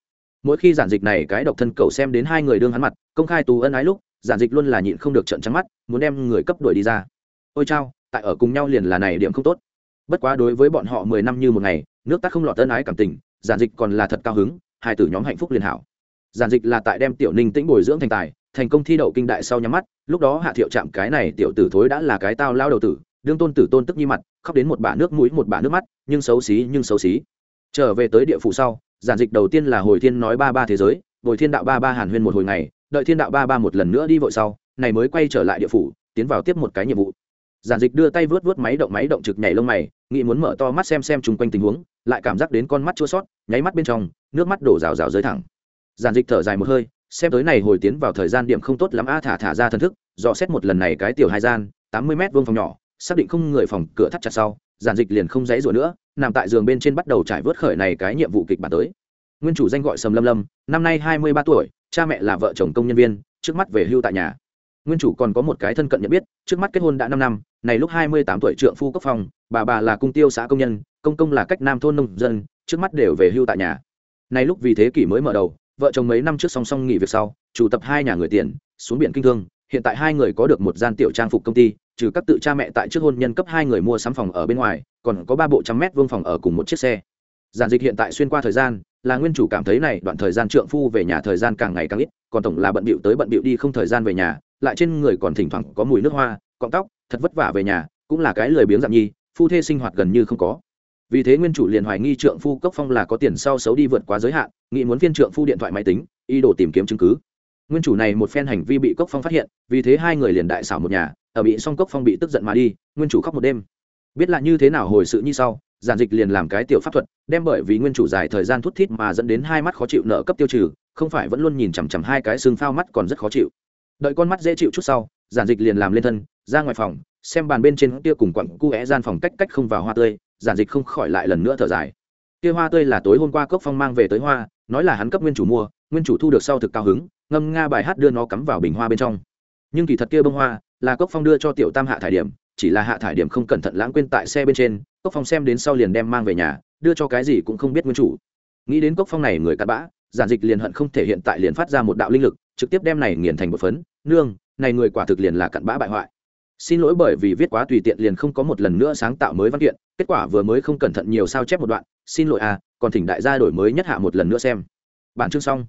Mỗi khi giản dịch này cái độc thân cầu xem đến hai người đương hắn mặt, công khai tù ân ái lúc, giản dịch luôn là nhịn không được trận trắng mắt, muốn đem người cấp đuổi đi ra. Ôi chao, tại ở cùng nhau liền là này điểm không tốt. Bất quá đối với bọn họ mười năm như một ngày, nước ta không lọt ân ái cảm tình, giản dịch còn là thật cao hứng hai tử nhóm hạnh phúc liền hảo. Giản dịch là tại đem tiểu ninh tĩnh bồi dưỡng thành tài, thành công thi đậu kinh đại sau nhắm mắt, lúc đó hạ thiệu chạm cái này tiểu tử thối đã là cái tao lao đầu tử, đương tôn tử tôn tức nhi mặt, khóc đến một bả nước mũi một bả nước mắt, nhưng xấu xí, nhưng xấu xí. Trở về tới địa phủ sau, giản dịch đầu tiên là hồi thiên nói ba ba thế giới hồi thiên đạo ba ba hàn huyên một hồi ngày, đợi thiên đạo ba ba một lần nữa đi vội sau, này mới quay trở lại địa phủ, tiến vào tiếp một cái nhiệm vụ giản dịch đưa tay vớt vớt máy động máy động trực nhảy lông mày, nghĩ muốn mở to mắt xem xem chung quanh tình huống, lại cảm giác đến con mắt chua sót, nháy mắt bên trong, nước mắt đổ rào rào rơi thẳng. Giản dịch thở dài một hơi, xem tới này hồi tiến vào thời gian điểm không tốt lắm, a, thả thả ra thần thức, dò xét một lần này cái tiểu hai gian, tám mươi m vuông phòng nhỏ, xác định không người phòng cửa thắt chặt sau, giản dịch liền không dãy rủa nữa, nằm tại giường bên trên bắt đầu trải vớt khởi này cái nhiệm vụ kịch bản tới. Nguyên chủ danh gọi sầm lâm lâm, năm nay hai mươi ba tuổi, cha mẹ là vợ chồng công nhân viên, trước mắt về hưu tại nhà. Nguyên chủ còn có một cái thân cận nhận biết, trước mắt kết hôn đã năm năm này lúc hai mươi tám tuổi trượng phu cấp phòng, bà bà là cung tiêu xã công nhân, công công là cách nam thôn nông dân, trước mắt đều về hưu tại nhà. Này lúc vì thế kỷ mới mở đầu, vợ chồng mấy năm trước song song nghỉ việc sau, chủ tập hai nhà người tiền, xuống biển kinh thương, hiện tại hai người có được một gian tiểu trang phục công ty, trừ các tự cha mẹ tại trước hôn nhân cấp hai người mua sắm phòng ở bên ngoài, còn có ba bộ trăm mét vuông phòng ở cùng một chiếc xe. Giản dịch hiện tại xuyên qua thời gian, là nguyên chủ cảm thấy này đoạn thời gian trượng phu về nhà thời gian càng ngày càng ít, còn tổng là bận bịu tới bận bịu đi không thời gian về nhà, lại trên người còn thỉnh thoảng có mùi nước hoa, cọng tóc thật vất vả về nhà, cũng là cái lười biếng dạng nhi, phu thê sinh hoạt gần như không có. Vì thế nguyên chủ liền hoài nghi trượng phu cốc phong là có tiền sau xấu đi vượt quá giới hạn, nghĩ muốn viên trượng phu điện thoại máy tính, ý đồ tìm kiếm chứng cứ. Nguyên chủ này một phen hành vi bị cốc phong phát hiện, vì thế hai người liền đại xảo một nhà, ở bị song cốc phong bị tức giận mà đi, nguyên chủ khóc một đêm. Biết là như thế nào hồi sự như sau, giản dịch liền làm cái tiểu pháp thuật, đem bởi vì nguyên chủ dài thời gian thút thít mà dẫn đến hai mắt khó chịu nợ cấp tiêu trừ, không phải vẫn luôn nhìn chằm chằm hai cái xương phao mắt còn rất khó chịu đợi con mắt dễ chịu chút sau, giản dịch liền làm lên thân, ra ngoài phòng, xem bàn bên trên kia cùng quặng cu é gian phòng cách cách không vào hoa tươi, giản dịch không khỏi lại lần nữa thở dài. Kia hoa tươi là tối hôm qua cốc phong mang về tới hoa, nói là hắn cấp nguyên chủ mua, nguyên chủ thu được sau thực cao hứng, ngâm nga bài hát đưa nó cắm vào bình hoa bên trong. Nhưng kỳ thật kia bông hoa là cốc phong đưa cho tiểu tam hạ thải điểm, chỉ là hạ thải điểm không cẩn thận lãng quên tại xe bên trên, cốc phong xem đến sau liền đem mang về nhà, đưa cho cái gì cũng không biết nguyên chủ. Nghĩ đến cốc phong này người cắt bã, giản dịch liền hận không thể hiện tại liền phát ra một đạo linh lực trực tiếp đem này nghiền thành một phấn, nương, này người quả thực liền là cặn bã bại hoại. Xin lỗi bởi vì viết quá tùy tiện liền không có một lần nữa sáng tạo mới văn kiện, kết quả vừa mới không cẩn thận nhiều sao chép một đoạn, xin lỗi à còn thỉnh đại gia đổi mới nhất hạ một lần nữa xem. Bản chương xong.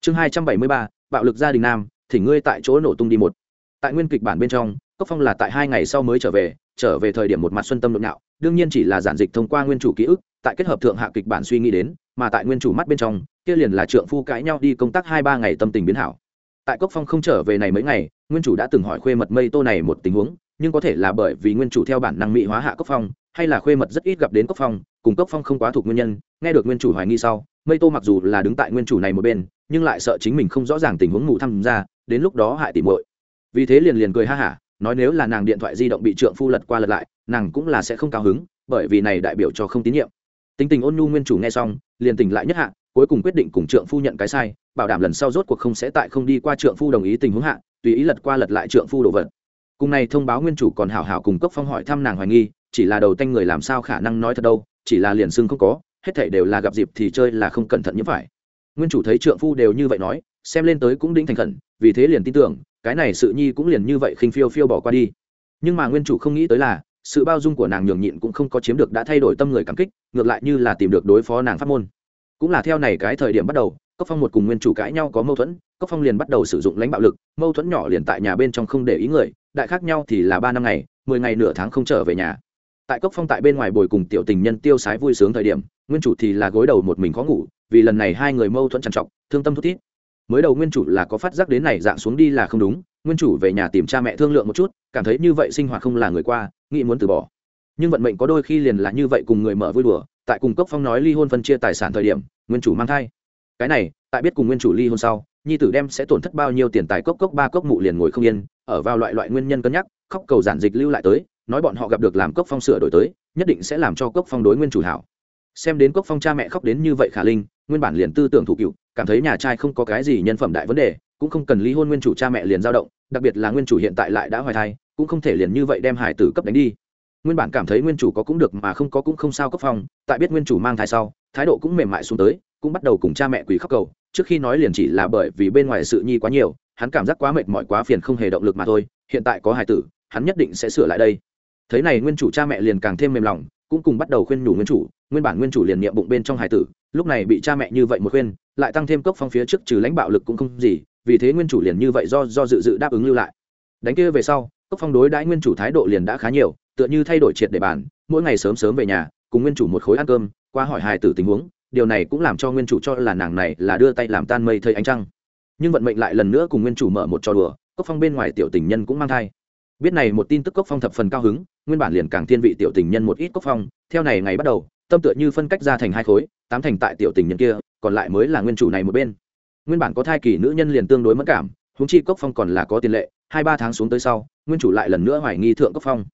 Chương hai trăm bảy mươi ba, bạo lực gia đình nam, thỉnh ngươi tại chỗ nổ tung đi một. Tại nguyên kịch bản bên trong, cốc phong là tại hai ngày sau mới trở về trở về thời điểm một mặt xuân tâm nội nhạo, đương nhiên chỉ là giản dịch thông qua nguyên chủ ký ức, tại kết hợp thượng hạ kịch bản suy nghĩ đến, mà tại nguyên chủ mắt bên trong, kia liền là trượng phu cãi nhau đi công tác hai ba ngày tâm tình biến hảo tại cốc phong không trở về này mấy ngày, nguyên chủ đã từng hỏi khuê mật mây tô này một tình huống, nhưng có thể là bởi vì nguyên chủ theo bản năng mỹ hóa hạ cốc phong, hay là khuê mật rất ít gặp đến cốc phong, cùng cốc phong không quá thuộc nguyên nhân, nghe được nguyên chủ hoài nghi sau, mây tô mặc dù là đứng tại nguyên chủ này một bên, nhưng lại sợ chính mình không rõ ràng tình huống ngủ tham gia đến lúc đó hại tỉ muội. Vì thế liền liền cười ha hả, nói nếu là nàng điện thoại di động bị trượng phu lật qua lật lại, nàng cũng là sẽ không cao hứng, bởi vì này đại biểu cho không tín nhiệm. Tính tình ôn nhu nguyên chủ nghe xong, liền tỉnh lại nhất hạ cuối cùng quyết định cùng trượng phu nhận cái sai, bảo đảm lần sau rốt cuộc không sẽ tại không đi qua trượng phu đồng ý tình huống hạ, tùy ý lật qua lật lại trượng phu đồ vật. Cùng này thông báo nguyên chủ còn hảo hảo cùng cốc phong hỏi thăm nàng hoài nghi, chỉ là đầu tanh người làm sao khả năng nói thật đâu, chỉ là liền xưng không có, hết thảy đều là gặp dịp thì chơi là không cẩn thận như phải. Nguyên chủ thấy trượng phu đều như vậy nói, xem lên tới cũng đinh thành khẩn, vì thế liền tin tưởng, cái này sự nhi cũng liền như vậy khinh phiêu phiêu bỏ qua đi. Nhưng mà nguyên chủ không nghĩ tới là, sự bao dung của nàng nhường nhịn cũng không có chiếm được đã thay đổi tâm người cảm kích, ngược lại như là tìm được đối phó nàng pháp môn cũng là theo này cái thời điểm bắt đầu, cốc phong một cùng nguyên chủ cãi nhau có mâu thuẫn, cốc phong liền bắt đầu sử dụng lãnh bạo lực, mâu thuẫn nhỏ liền tại nhà bên trong không để ý người, đại khác nhau thì là ba năm ngày, mười ngày nửa tháng không trở về nhà. Tại cốc phong tại bên ngoài bồi cùng tiểu tình nhân tiêu sái vui sướng thời điểm, nguyên chủ thì là gối đầu một mình khó ngủ, vì lần này hai người mâu thuẫn trằn trọc, thương tâm thút thít. Mới đầu nguyên chủ là có phát giác đến này dạng xuống đi là không đúng, nguyên chủ về nhà tìm cha mẹ thương lượng một chút, cảm thấy như vậy sinh hoạt không là người qua, nghĩ muốn từ bỏ. Nhưng vận mệnh có đôi khi liền là như vậy cùng người mở vui đùa tại cùng cốc phong nói ly hôn phân chia tài sản thời điểm, nguyên chủ mang thai. Cái này, tại biết cùng nguyên chủ ly hôn sau, nhi tử đem sẽ tổn thất bao nhiêu tiền tài cốc cốc ba cốc mụ liền ngồi không yên, ở vào loại loại nguyên nhân cân nhắc, khóc cầu giản dịch lưu lại tới, nói bọn họ gặp được làm cốc phong sửa đổi tới, nhất định sẽ làm cho cốc phong đối nguyên chủ hảo. Xem đến cốc phong cha mẹ khóc đến như vậy khả linh, nguyên bản liền tư tưởng thủ cựu, cảm thấy nhà trai không có cái gì nhân phẩm đại vấn đề, cũng không cần ly hôn nguyên chủ cha mẹ liền dao động, đặc biệt là nguyên chủ hiện tại lại đã hoài thai, cũng không thể liền như vậy đem hải tử cấp đánh đi nguyên bản cảm thấy nguyên chủ có cũng được mà không có cũng không sao cấp phong, tại biết nguyên chủ mang thai sau, thái độ cũng mềm mại xuống tới, cũng bắt đầu cùng cha mẹ quỳ khóc cầu. Trước khi nói liền chỉ là bởi vì bên ngoài sự nhi quá nhiều, hắn cảm giác quá mệt mỏi quá phiền không hề động lực mà thôi, hiện tại có hài tử, hắn nhất định sẽ sửa lại đây. Thế này nguyên chủ cha mẹ liền càng thêm mềm lòng, cũng cùng bắt đầu khuyên nhủ nguyên chủ, nguyên bản nguyên chủ liền niệm bụng bên trong hài tử, lúc này bị cha mẹ như vậy một khuyên, lại tăng thêm cốc phong phía trước trừ lãnh bạo lực cũng không gì, vì thế nguyên chủ liền như vậy do do dự dự đáp ứng lưu lại. Đánh kia về sau cốc phong đối đãi nguyên chủ thái độ liền đã khá nhiều tựa như thay đổi triệt để bản, mỗi ngày sớm sớm về nhà cùng nguyên chủ một khối ăn cơm qua hỏi hài tử tình huống điều này cũng làm cho nguyên chủ cho là nàng này là đưa tay làm tan mây thây ánh trăng. Nhưng vận mệnh lại lần nữa cùng nguyên chủ mở một trò đùa cốc phong bên ngoài tiểu tình nhân cũng mang thai. Biết này một tin tức cốc phong thập phần cao hứng nguyên bản liền càng thiên vị tiểu tình nhân một ít cốc phong theo này ngày bắt đầu tâm tựa như phân cách ra thành hai khối tám thành tại tiểu tình nhân kia còn lại mới là nguyên chủ này một bên. Nguyên bản có thai kỳ nữ nhân liền tương đối mất cảm húng chi cốc phong còn là có tiền lệ hai ba tháng xuống tới sau nguyên chủ lại lần nữa hoài nghi thượng cốc phong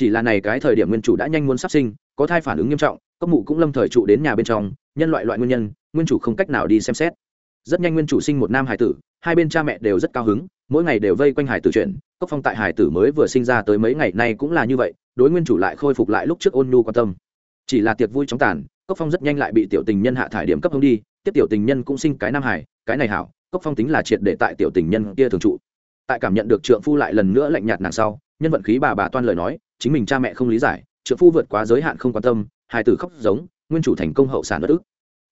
chỉ là này cái thời điểm nguyên chủ đã nhanh muốn sắp sinh, có thai phản ứng nghiêm trọng, cốc mụ cũng lâm thời trụ đến nhà bên trong, nhân loại loại nguyên nhân, nguyên chủ không cách nào đi xem xét. Rất nhanh nguyên chủ sinh một nam hải tử, hai bên cha mẹ đều rất cao hứng, mỗi ngày đều vây quanh hải tử chuyện. Cốc phong tại hải tử mới vừa sinh ra tới mấy ngày nay cũng là như vậy, đối nguyên chủ lại khôi phục lại lúc trước ôn nhu quan tâm. Chỉ là tiệc vui chóng tàn, cốc phong rất nhanh lại bị tiểu tình nhân hạ thải điểm cấp hông đi, tiếp tiểu tình nhân cũng sinh cái nam hải, cái này hảo, cốc phong tính là triệt để tại tiểu tình nhân kia thường trụ. Tại cảm nhận được trượng phu lại lần nữa lạnh nhạt nàng sau, nhân vận khí bà bà toan lời nói chính mình cha mẹ không lý giải trợ phu vượt quá giới hạn không quan tâm, hai tử khóc giống, nguyên chủ thành công hậu sản bất ức.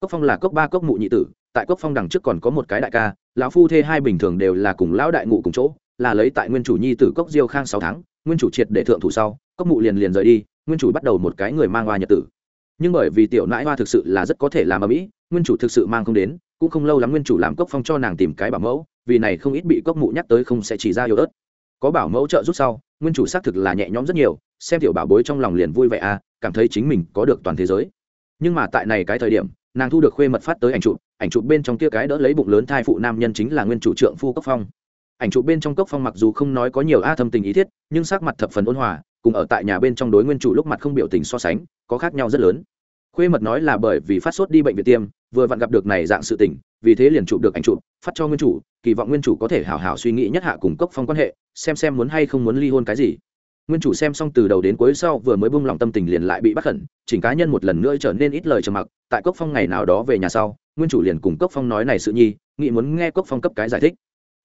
Cốc phong là cốc ba cốc mụ nhị tử, tại cốc phong đằng trước còn có một cái đại ca, lão phu thê hai bình thường đều là cùng lão đại ngụ cùng chỗ, là lấy tại nguyên chủ nhi tử cốc diêu khang sáu tháng, nguyên chủ triệt để thượng thủ sau, cốc mụ liền liền rời đi, nguyên chủ bắt đầu một cái người mang hoa nhật tử. Nhưng bởi vì tiểu nãi hoa thực sự là rất có thể làm ở mỹ nguyên chủ thực sự mang không đến, cũng không lâu lắm nguyên chủ làm cốc phong cho nàng tìm cái bảo mẫu, vì này không ít bị cốc mụ nhắc tới không sẽ chỉ ra yếu ớt có bảo mẫu trợ giúp sau, nguyên chủ xác thực là nhẹ nhõm rất nhiều, xem tiểu bảo bối trong lòng liền vui vẻ à cảm thấy chính mình có được toàn thế giới. Nhưng mà tại này cái thời điểm, nàng thu được khuê mật phát tới ảnh chụp ảnh chụp bên trong kia cái đỡ lấy bụng lớn thai phụ nam nhân chính là nguyên chủ trượng phu cốc phong. Ảnh chụp bên trong cốc phong mặc dù không nói có nhiều a thâm tình ý thiết, nhưng sắc mặt thập phần ôn hòa, cùng ở tại nhà bên trong đối nguyên chủ lúc mặt không biểu tình so sánh, có khác nhau rất lớn. Khuê mật nói là bởi vì phát sốt đi bệnh viện tiêm, vừa vặn gặp được này dạng sự tình vì thế liền chụp được ảnh chụp, phát cho nguyên chủ, kỳ vọng nguyên chủ có thể hào hào suy nghĩ nhất hạ cùng cốc phong quan hệ, xem xem muốn hay không muốn ly hôn cái gì. Nguyên chủ xem xong từ đầu đến cuối sau vừa mới bung lòng tâm tình liền lại bị bắt khẩn, chỉnh cá nhân một lần nữa trở nên ít lời trầm mặc, tại cốc phong ngày nào đó về nhà sau, nguyên chủ liền cùng cốc phong nói này sự nhi, nghĩ muốn nghe cốc phong cấp cái giải thích.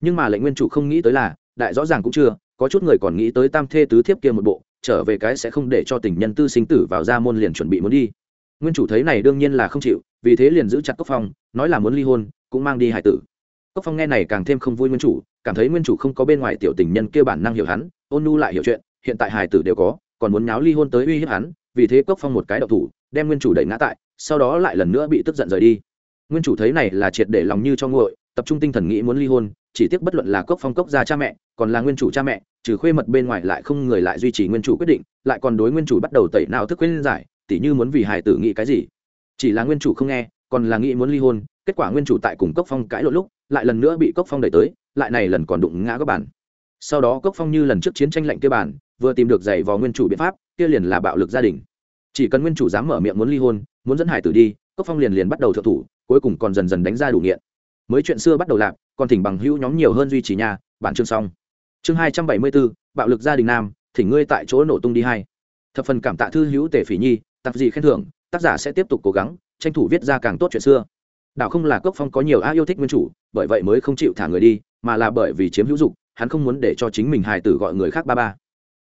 Nhưng mà lệnh nguyên chủ không nghĩ tới là, đại rõ ràng cũng chưa, có chút người còn nghĩ tới tam thê tứ thiếp kia một bộ, trở về cái sẽ không để cho tình nhân tư sinh tử vào ra môn liền chuẩn bị muốn đi nguyên chủ thấy này đương nhiên là không chịu, vì thế liền giữ chặt cốc phong, nói là muốn ly hôn, cũng mang đi hải tử. Cốc phong nghe này càng thêm không vui nguyên chủ, cảm thấy nguyên chủ không có bên ngoài tiểu tình nhân kia bản năng hiểu hắn, ôn nu lại hiểu chuyện, hiện tại hải tử đều có, còn muốn nháo ly hôn tới uy hiếp hắn, vì thế cốc phong một cái đậu thủ, đem nguyên chủ đẩy ngã tại, sau đó lại lần nữa bị tức giận rời đi. Nguyên chủ thấy này là triệt để lòng như cho nguội, tập trung tinh thần nghĩ muốn ly hôn, chỉ tiếc bất luận là cốc phong cốc gia cha mẹ, còn là nguyên chủ cha mẹ, trừ khuê mật bên ngoài lại không người lại duy trì nguyên chủ quyết định, lại còn đối nguyên chủ bắt đầu tẩy nào thức khuyên giải tỉ như muốn vì hải tử nghĩ cái gì. Chỉ là nguyên chủ không nghe, còn là nghĩ muốn ly hôn, kết quả nguyên chủ tại cùng cốc phong cãi lộn lúc, lại lần nữa bị cốc phong đẩy tới, lại này lần còn đụng ngã các bản sau đó cốc phong như lần trước chiến tranh lệnh kia bản vừa tìm được giày vò nguyên chủ biện pháp, kia liền là bạo lực gia đình. Chỉ cần nguyên chủ dám mở miệng muốn ly hôn, muốn dẫn hải tử đi, cốc phong liền liền bắt đầu thượng thủ, cuối cùng còn dần dần đánh ra đủ nghiện. Mới chuyện xưa bắt đầu lạc, còn thỉnh bằng hữu nhóm nhiều hơn duy trì nhà bản chương xong. Chương hai trăm bảy mươi bốn bạo lực gia đình nam, thỉnh ngươi tại chỗ nổ tung đi hai. Thập phần cảm tạ thư hữu tề phỉ nhi tạp gì khen thưởng, tác giả sẽ tiếp tục cố gắng, tranh thủ viết ra càng tốt chuyện xưa. Đạo không là cốc phong có nhiều a yêu thích nguyên chủ, bởi vậy mới không chịu thả người đi, mà là bởi vì chiếm hữu dục, hắn không muốn để cho chính mình hài tử gọi người khác ba ba.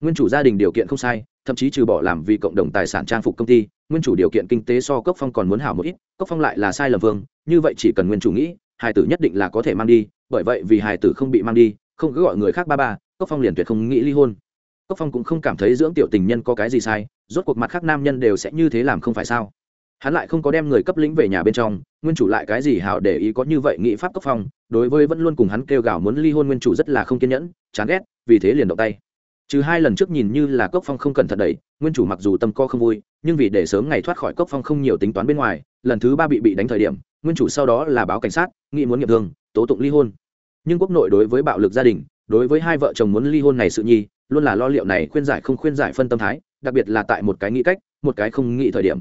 Nguyên chủ gia đình điều kiện không sai, thậm chí trừ bỏ làm vì cộng đồng tài sản trang phục công ty, nguyên chủ điều kiện kinh tế so cốc phong còn muốn hảo một ít cốc phong lại là sai lầm vương, như vậy chỉ cần nguyên chủ nghĩ, hài tử nhất định là có thể mang đi, bởi vậy vì hài tử không bị mang đi, không cứ gọi người khác ba ba cốc phong liền tuyệt không nghĩ ly hôn cốc phong cũng không cảm thấy dưỡng tiểu tình nhân có cái gì sai, rốt cuộc mặt khác nam nhân đều sẽ như thế làm không phải sao? Hắn lại không có đem người cấp lĩnh về nhà bên trong, nguyên chủ lại cái gì hảo để ý có như vậy nghị pháp cốc phong, đối với vẫn luôn cùng hắn kêu gào muốn ly hôn nguyên chủ rất là không kiên nhẫn, chán ghét, vì thế liền động tay. Trừ hai lần trước nhìn như là cốc phong không cẩn thận đẩy, nguyên chủ mặc dù tâm co không vui, nhưng vì để sớm ngày thoát khỏi cốc phong không nhiều tính toán bên ngoài, lần thứ ba bị bị đánh thời điểm, nguyên chủ sau đó là báo cảnh sát nghĩ muốn nghiệp thương, tố tụng ly hôn. Nhưng quốc nội đối với bạo lực gia đình đối với hai vợ chồng muốn ly hôn này sự nhi, luôn là lo liệu này khuyên giải không khuyên giải phân tâm thái, đặc biệt là tại một cái nghĩ cách, một cái không nghĩ thời điểm.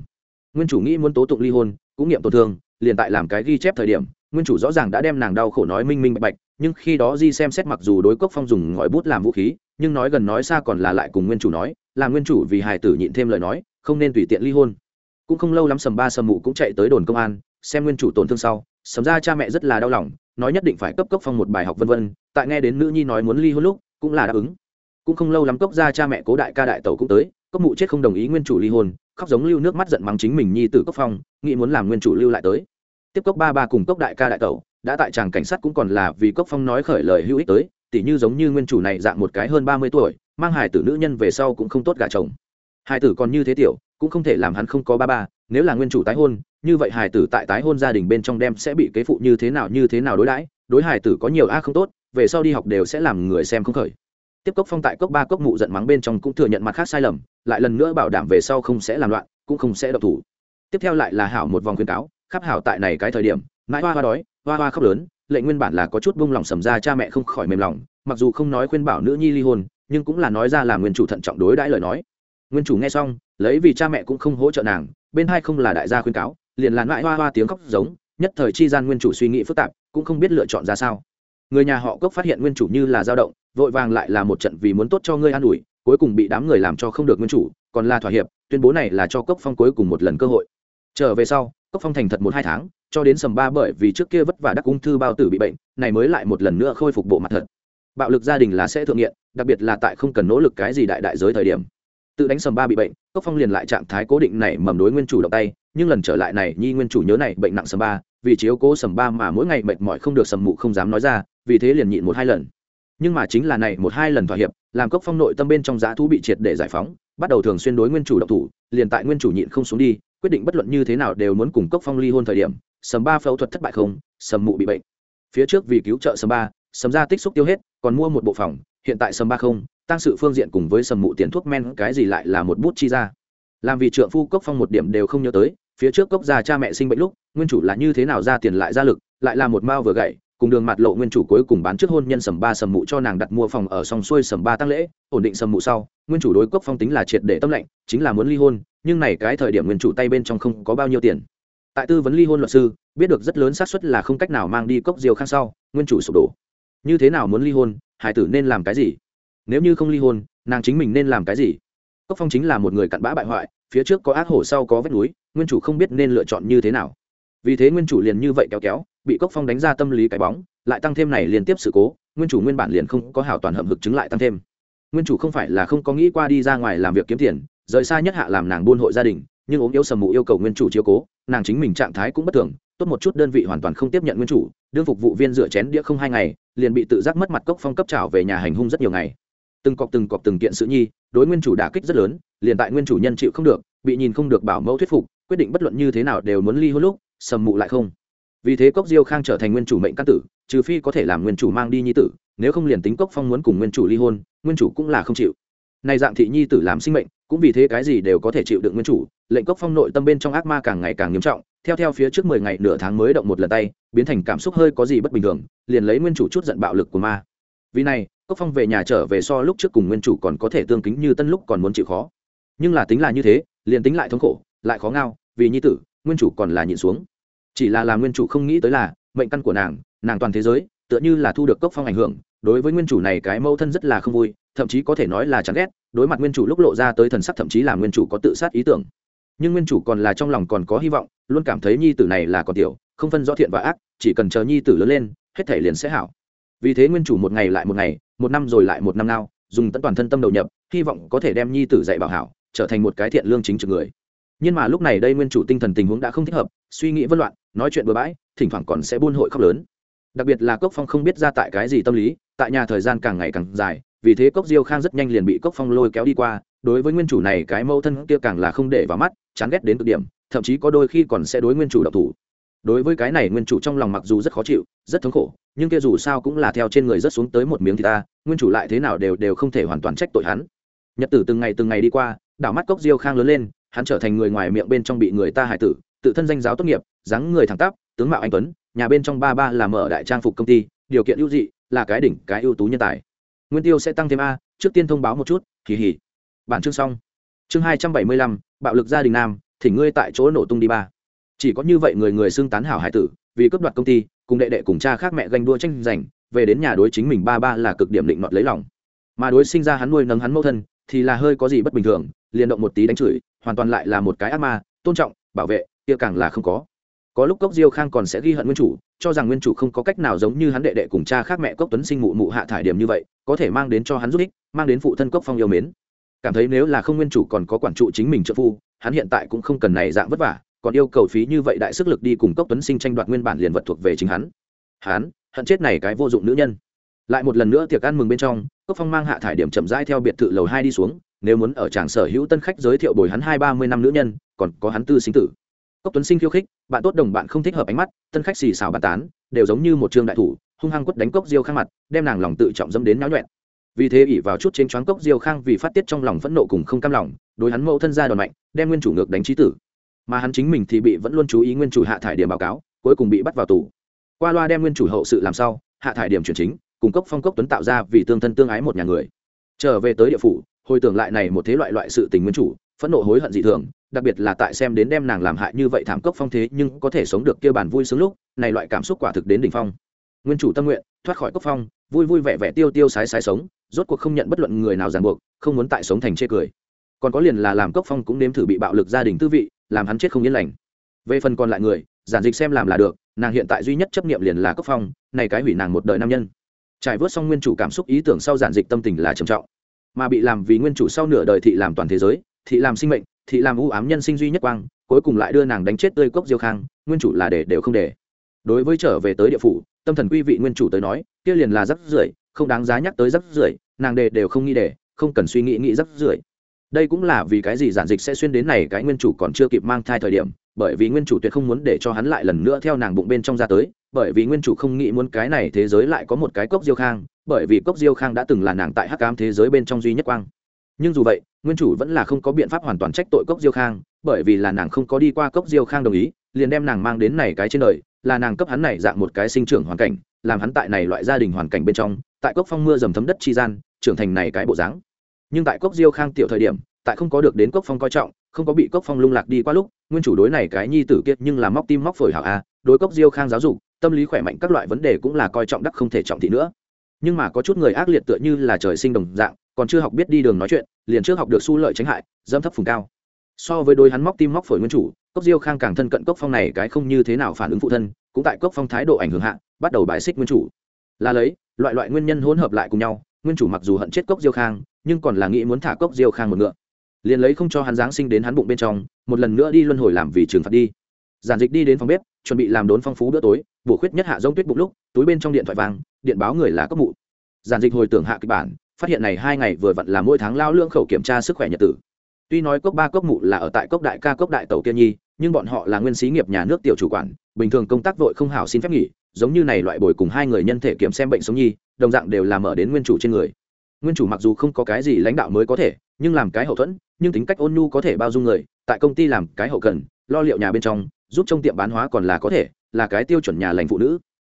Nguyên chủ nghĩ muốn tố tụng ly hôn, cũng nghiệm tổn thương, liền tại làm cái ghi chép thời điểm, nguyên chủ rõ ràng đã đem nàng đau khổ nói minh minh bạch bạch, nhưng khi đó di xem xét mặc dù đối cốc phong dùng ngòi bút làm vũ khí, nhưng nói gần nói xa còn là lại cùng nguyên chủ nói là nguyên chủ vì hài tử nhịn thêm lời nói, không nên tùy tiện ly hôn. Cũng không lâu lắm sầm ba sầm mụ cũng chạy tới đồn công an, xem nguyên chủ tổn thương sau sầm ra cha mẹ rất là đau lòng, nói nhất định phải cấp cốc phong một bài học vân vân, tại nghe đến nữ nhi nói muốn ly hôn lúc, cũng là đáp ứng. Cũng không lâu lắm cốc ra cha mẹ cố đại ca đại tẩu cũng tới, cốc mụ chết không đồng ý nguyên chủ ly hôn, khóc giống lưu nước mắt giận mắng chính mình nhi tử cốc phong, nghĩ muốn làm nguyên chủ lưu lại tới. Tiếp cốc ba ba cùng cốc đại ca đại tẩu, đã tại tràng cảnh sát cũng còn là vì cốc phong nói khởi lời hữu ích tới, tỉ như giống như nguyên chủ này dạng một cái hơn ba mươi tuổi, mang hài tử nữ nhân về sau cũng không tốt gả chồng. Hài tử còn như thế tiểu cũng không thể làm hắn không có ba ba, nếu là nguyên chủ tái hôn, như vậy hải tử tại tái hôn gia đình bên trong đem sẽ bị kế phụ như thế nào như thế nào đối đãi, đối hải tử có nhiều a không tốt, về sau đi học đều sẽ làm người xem không khởi. Tiếp cốc phong tại cốc ba cốc mụ giận mắng bên trong cũng thừa nhận mặt khác sai lầm, lại lần nữa bảo đảm về sau không sẽ làm loạn, cũng không sẽ độc thủ. Tiếp theo lại là hảo một vòng khuyên cáo, khắp hảo tại này cái thời điểm, mãi hoa hoa đói, hoa hoa khóc lớn, lệnh nguyên bản là có chút buông lòng sầm ra cha mẹ không khỏi mềm lòng, mặc dù không nói khuyên bảo nữ nhi ly hôn, nhưng cũng là nói ra là nguyên chủ thận trọng đối đãi lời nói nguyên chủ nghe xong, lấy vì cha mẹ cũng không hỗ trợ nàng, bên hai không là đại gia khuyên cáo, liền làn mãi hoa hoa tiếng khóc giống, nhất thời chi gian nguyên chủ suy nghĩ phức tạp, cũng không biết lựa chọn ra sao. Người nhà họ cốc phát hiện nguyên chủ như là dao động, vội vàng lại là một trận vì muốn tốt cho ngươi an ủi, cuối cùng bị đám người làm cho không được nguyên chủ, còn là thỏa hiệp, tuyên bố này là cho cốc phong cuối cùng một lần cơ hội. Trở về sau, cốc phong thành thật một hai tháng, cho đến sầm ba bởi vì trước kia vất vả đắc ung thư bao tử bị bệnh, này mới lại một lần nữa khôi phục bộ mặt thật. Bạo lực gia đình là sẽ thượng nghiện, đặc biệt là tại không cần nỗ lực cái gì đại đại giới thời điểm tự đánh sầm ba bị bệnh, cốc phong liền lại trạng thái cố định này mầm đối nguyên chủ động tay, nhưng lần trở lại này, nhi nguyên chủ nhớ này bệnh nặng sầm ba, vì chiếu cố sầm ba mà mỗi ngày mệt mỏi không được sầm mụ không dám nói ra, vì thế liền nhịn một hai lần. Nhưng mà chính là này một hai lần thỏa hiệp, làm cốc phong nội tâm bên trong giá thú bị triệt để giải phóng, bắt đầu thường xuyên đối nguyên chủ độc thủ, liền tại nguyên chủ nhịn không xuống đi, quyết định bất luận như thế nào đều muốn cùng cốc phong ly hôn thời điểm, sầm ba phẫu thuật thất bại không, sầm mụ bị bệnh. Phía trước vì cứu trợ sầm ba, sầm ra tích xúc tiêu hết, còn mua một bộ phòng, hiện tại sầm ba không tăng sự phương diện cùng với sầm mụ tiền thuốc men, cái gì lại là một bút chi ra? Làm vì trượng phu cốc phong một điểm đều không nhớ tới, phía trước cốc già cha mẹ sinh bệnh lúc, nguyên chủ là như thế nào ra tiền lại ra lực, lại là một mao vừa gậy, cùng đường mặt lộ nguyên chủ cuối cùng bán trước hôn nhân sầm ba sầm mụ cho nàng đặt mua phòng ở song xuôi sầm ba tăng lễ, ổn định sầm mụ sau, nguyên chủ đối cốc phong tính là triệt để tâm lệnh, chính là muốn ly hôn, nhưng này cái thời điểm nguyên chủ tay bên trong không có bao nhiêu tiền. Tại tư vấn ly hôn luật sư, biết được rất lớn xác suất là không cách nào mang đi cốc diều khang sau, nguyên chủ sụp đổ. Như thế nào muốn ly hôn, hải tử nên làm cái gì? Nếu như không ly hôn, nàng chính mình nên làm cái gì? Cốc phong chính là một người cặn bã bại hoại, phía trước có ác hổ sau có vết núi, nguyên chủ không biết nên lựa chọn như thế nào. Vì thế nguyên chủ liền như vậy kéo kéo, bị cốc phong đánh ra tâm lý cái bóng, lại tăng thêm này liên tiếp sự cố, nguyên chủ nguyên bản liền không có hảo toàn hậm hực chứng lại tăng thêm. Nguyên chủ không phải là không có nghĩ qua đi ra ngoài làm việc kiếm tiền, rời xa nhất hạ làm nàng buôn hội gia đình, nhưng ốm yếu sầm mụ yêu cầu nguyên chủ chiếu cố, nàng chính mình trạng thái cũng bất thường, tốt một chút đơn vị hoàn toàn không tiếp nhận nguyên chủ, đương phục vụ viên rửa chén đĩa không hai ngày, liền bị tự giác mất mặt cốc phong cấp trào về nhà hành hung rất nhiều ngày từng cọc từng cọc từng kiện sự nhi, đối nguyên chủ đả kích rất lớn, liền tại nguyên chủ nhân chịu không được, bị nhìn không được bảo mẫu thuyết phục, quyết định bất luận như thế nào đều muốn ly hôn lúc, sầm mụ lại không. Vì thế cốc diêu khang trở thành nguyên chủ mệnh căn tử, trừ phi có thể làm nguyên chủ mang đi nhi tử, nếu không liền tính cốc phong muốn cùng nguyên chủ ly hôn, nguyên chủ cũng là không chịu. Này dạng thị nhi tử làm sinh mệnh, cũng vì thế cái gì đều có thể chịu được nguyên chủ, lệnh cốc phong nội tâm bên trong ác ma càng ngày càng nghiêm trọng, theo theo phía trước mười ngày nửa tháng mới động một lần tay, biến thành cảm xúc hơi có gì bất bình thường, liền lấy nguyên chủ chút giận bạo lực của ma vì này, cốc phong về nhà trở về so lúc trước cùng nguyên chủ còn có thể tương kính như tân lúc còn muốn chịu khó. Nhưng là tính là như thế, liền tính lại thống khổ, lại khó ngao, vì nhi tử, nguyên chủ còn là nhịn xuống. Chỉ là làm nguyên chủ không nghĩ tới là, mệnh căn của nàng nàng toàn thế giới, tựa như là thu được cốc phong ảnh hưởng, đối với nguyên chủ này cái mâu thân rất là không vui, thậm chí có thể nói là chán ghét, đối mặt nguyên chủ lúc lộ ra tới thần sắc thậm chí là nguyên chủ có tự sát ý tưởng. Nhưng nguyên chủ còn là trong lòng còn có hy vọng, luôn cảm thấy nhi tử này là còn tiểu, không phân rõ thiện và ác, chỉ cần chờ nhi tử lớn lên, hết thể liền sẽ hảo vì thế nguyên chủ một ngày lại một ngày, một năm rồi lại một năm nào, dùng tận toàn thân tâm đầu nhập, hy vọng có thể đem nhi tử dạy bảo hảo, trở thành một cái thiện lương chính trực người. Nhưng mà lúc này đây nguyên chủ tinh thần tình huống đã không thích hợp, suy nghĩ vân loạn, nói chuyện bừa bãi, thỉnh thoảng còn sẽ buôn hội khóc lớn. Đặc biệt là cốc phong không biết ra tại cái gì tâm lý, tại nhà thời gian càng ngày càng dài, vì thế cốc diêu khang rất nhanh liền bị cốc phong lôi kéo đi qua, đối với nguyên chủ này cái mâu thân kia càng là không để vào mắt, chán ghét đến cực điểm, thậm chí có đôi khi còn sẽ đối nguyên chủ độc thủ đối với cái này nguyên chủ trong lòng mặc dù rất khó chịu, rất thống khổ, nhưng kia dù sao cũng là theo trên người rất xuống tới một miếng thì ta, nguyên chủ lại thế nào đều đều không thể hoàn toàn trách tội hắn. Nhật tử từng ngày từng ngày đi qua, đảo mắt cốc diêu khang lớn lên, hắn trở thành người ngoài miệng bên trong bị người ta hại tử, tự thân danh giáo tốt nghiệp, dáng người thẳng tắp, tướng mạo anh tuấn, nhà bên trong ba ba là mở đại trang phục công ty, điều kiện ưu dị, là cái đỉnh, cái ưu tú nhân tài. Nguyên tiêu sẽ tăng thêm a, trước tiên thông báo một chút, kỳ hỉ. Bản chương xong. Chương hai trăm bảy mươi lăm, bạo lực gia đình nam, thỉnh ngươi tại chỗ nổ tung đi ba chỉ có như vậy người người xưng tán hảo hải tử, vì cướp đoạt công ty, cùng đệ đệ cùng cha khác mẹ ganh đua tranh giành, về đến nhà đối chính mình ba ba là cực điểm định nọt lấy lòng. Mà đối sinh ra hắn nuôi nấng hắn mẫu thân, thì là hơi có gì bất bình thường, liền động một tí đánh chửi, hoàn toàn lại là một cái ác ma, tôn trọng, bảo vệ, kia càng là không có. Có lúc cốc diêu khang còn sẽ ghi hận nguyên chủ, cho rằng nguyên chủ không có cách nào giống như hắn đệ đệ cùng cha khác mẹ cốc tuấn sinh mụ mụ hạ thải điểm như vậy, có thể mang đến cho hắn giúp ích, mang đến phụ thân cốc phong yêu mến. Cảm thấy nếu là không nguyên chủ còn có quản trụ chính mình trợ phu, hắn hiện tại cũng không cần này dạng vất vả còn yêu cầu phí như vậy đại sức lực đi cùng cốc tuấn sinh tranh đoạt nguyên bản liền vật thuộc về chính hắn. Hắn, hận chết này cái vô dụng nữ nhân. Lại một lần nữa tiệc ăn mừng bên trong, cốc phong mang hạ thải điểm chậm rãi theo biệt thự lầu hai đi xuống, nếu muốn ở tràng sở hữu tân khách giới thiệu bồi hắn hai ba mươi năm nữ nhân, còn có hắn tư sinh tử. Cốc tuấn sinh khiêu khích, bạn tốt đồng bạn không thích hợp ánh mắt, tân khách xì xào bàn tán, đều giống như một trường đại thủ, hung hăng quất đánh cốc diêu khang mặt, đem nàng lòng tự trọng dâm đến náo nhuẹn. Vì thế ỉ vào chút trên choáng cốc diêu khang vì phát tiết trong lòng phẫn nộ cùng không cam lòng, đối hắn mẫu thân ra đòn mạnh, đem nguyên chủ ngược đánh trí tử mà hắn chính mình thì bị vẫn luôn chú ý nguyên chủ hạ thải điểm báo cáo, cuối cùng bị bắt vào tù. Qua loa đem nguyên chủ hậu sự làm sao hạ thải điểm chuyển chính, cùng cốc phong cốc tuấn tạo ra vì tương thân tương ái một nhà người. Trở về tới địa phủ, hồi tưởng lại này một thế loại loại sự tình nguyên chủ, phẫn nộ hối hận dị thường, đặc biệt là tại xem đến đem nàng làm hại như vậy thảm cốc phong thế nhưng có thể sống được kia bản vui sướng lúc, này loại cảm xúc quả thực đến đỉnh phong. Nguyên chủ tâm nguyện, thoát khỏi cốc phong, vui vui vẻ vẻ tiêu tiêu sái sái sống, rốt cuộc không nhận bất luận người nào ràng buộc, không muốn tại sống thành chê cười. Còn có liền là làm cốc phong cũng nếm thử bị bạo lực gia đình tư vị làm hắn chết không yên lành. Về phần còn lại người, giản dịch xem làm là được, nàng hiện tại duy nhất chấp niệm liền là cốc phong, này cái hủy nàng một đời nam nhân. Trải vớt xong nguyên chủ cảm xúc ý tưởng sau giản dịch tâm tình là trầm trọng. Mà bị làm vì nguyên chủ sau nửa đời thị làm toàn thế giới, thị làm sinh mệnh, thị làm ưu ám nhân sinh duy nhất quang, cuối cùng lại đưa nàng đánh chết tươi cốc diêu khang, nguyên chủ là để đều không để. Đối với trở về tới địa phủ, tâm thần quy vị nguyên chủ tới nói, kia liền là rắc rưởi, không đáng giá nhắc tới rắc rưởi, nàng đề đều không nghĩ để, không cần suy nghĩ nghĩ rắc rưởi đây cũng là vì cái gì giản dịch sẽ xuyên đến này cái nguyên chủ còn chưa kịp mang thai thời điểm, bởi vì nguyên chủ tuyệt không muốn để cho hắn lại lần nữa theo nàng bụng bên trong ra tới, bởi vì nguyên chủ không nghĩ muốn cái này thế giới lại có một cái cốc diêu khang, bởi vì cốc diêu khang đã từng là nàng tại hắc cám thế giới bên trong duy nhất quang. Nhưng dù vậy, nguyên chủ vẫn là không có biện pháp hoàn toàn trách tội cốc diêu khang, bởi vì là nàng không có đi qua cốc diêu khang đồng ý, liền đem nàng mang đến này cái trên đời, là nàng cấp hắn này dạng một cái sinh trưởng hoàn cảnh, làm hắn tại này loại gia đình hoàn cảnh bên trong, tại cốc phong mưa dầm thấm đất chi gian, trưởng thành này cái bộ dáng nhưng tại cốc diêu khang tiểu thời điểm, tại không có được đến cốc phong coi trọng, không có bị cốc phong lung lạc đi qua lúc, nguyên chủ đối này cái nhi tử kiệt nhưng là móc tim móc phổi hảo a, đối cốc diêu khang giáo dục, tâm lý khỏe mạnh các loại vấn đề cũng là coi trọng đắc không thể trọng thị nữa. Nhưng mà có chút người ác liệt tựa như là trời sinh đồng dạng, còn chưa học biết đi đường nói chuyện, liền trước học được su lợi tránh hại dâm thấp phùng cao. So với đôi hắn móc tim móc phổi nguyên chủ, cốc diêu khang càng thân cận cốc phong này cái không như thế nào phản ứng phụ thân, cũng tại cốc phong thái độ ảnh hưởng hạ, bắt đầu bài xích nguyên chủ. Là lấy, loại loại nguyên nhân hỗn hợp lại cùng nhau, nguyên chủ mặc dù hận chết cốc diêu khang nhưng còn là nghĩ muốn thả cốc diêu khang một ngựa. Liền lấy không cho hắn giáng sinh đến hắn bụng bên trong, một lần nữa đi luân hồi làm vì trường phạt đi. Giản dịch đi đến phòng bếp, chuẩn bị làm đốn phong phú bữa tối, bổ khuyết nhất hạ giống tuyết bụng lúc, túi bên trong điện thoại vàng điện báo người là cốc mụ. Giản dịch hồi tưởng hạ kịch bản, phát hiện này hai ngày vừa vặn là mỗi tháng lao lương khẩu kiểm tra sức khỏe nhật tử. Tuy nói cốc ba, cốc mụ là ở tại cốc đại ca, cốc đại tàu kia nhi, nhưng bọn họ là nguyên sĩ nghiệp nhà nước tiểu chủ quản, bình thường công tác vội không hảo xin phép nghỉ, giống như này loại bồi cùng hai người nhân thể kiểm xem bệnh sống nhi, đồng dạng đều làm ở đến nguyên chủ trên người nguyên chủ mặc dù không có cái gì lãnh đạo mới có thể, nhưng làm cái hậu thuẫn, nhưng tính cách ôn nhu có thể bao dung người, tại công ty làm cái hậu cần, lo liệu nhà bên trong, giúp trong tiệm bán hóa còn là có thể, là cái tiêu chuẩn nhà lành phụ nữ.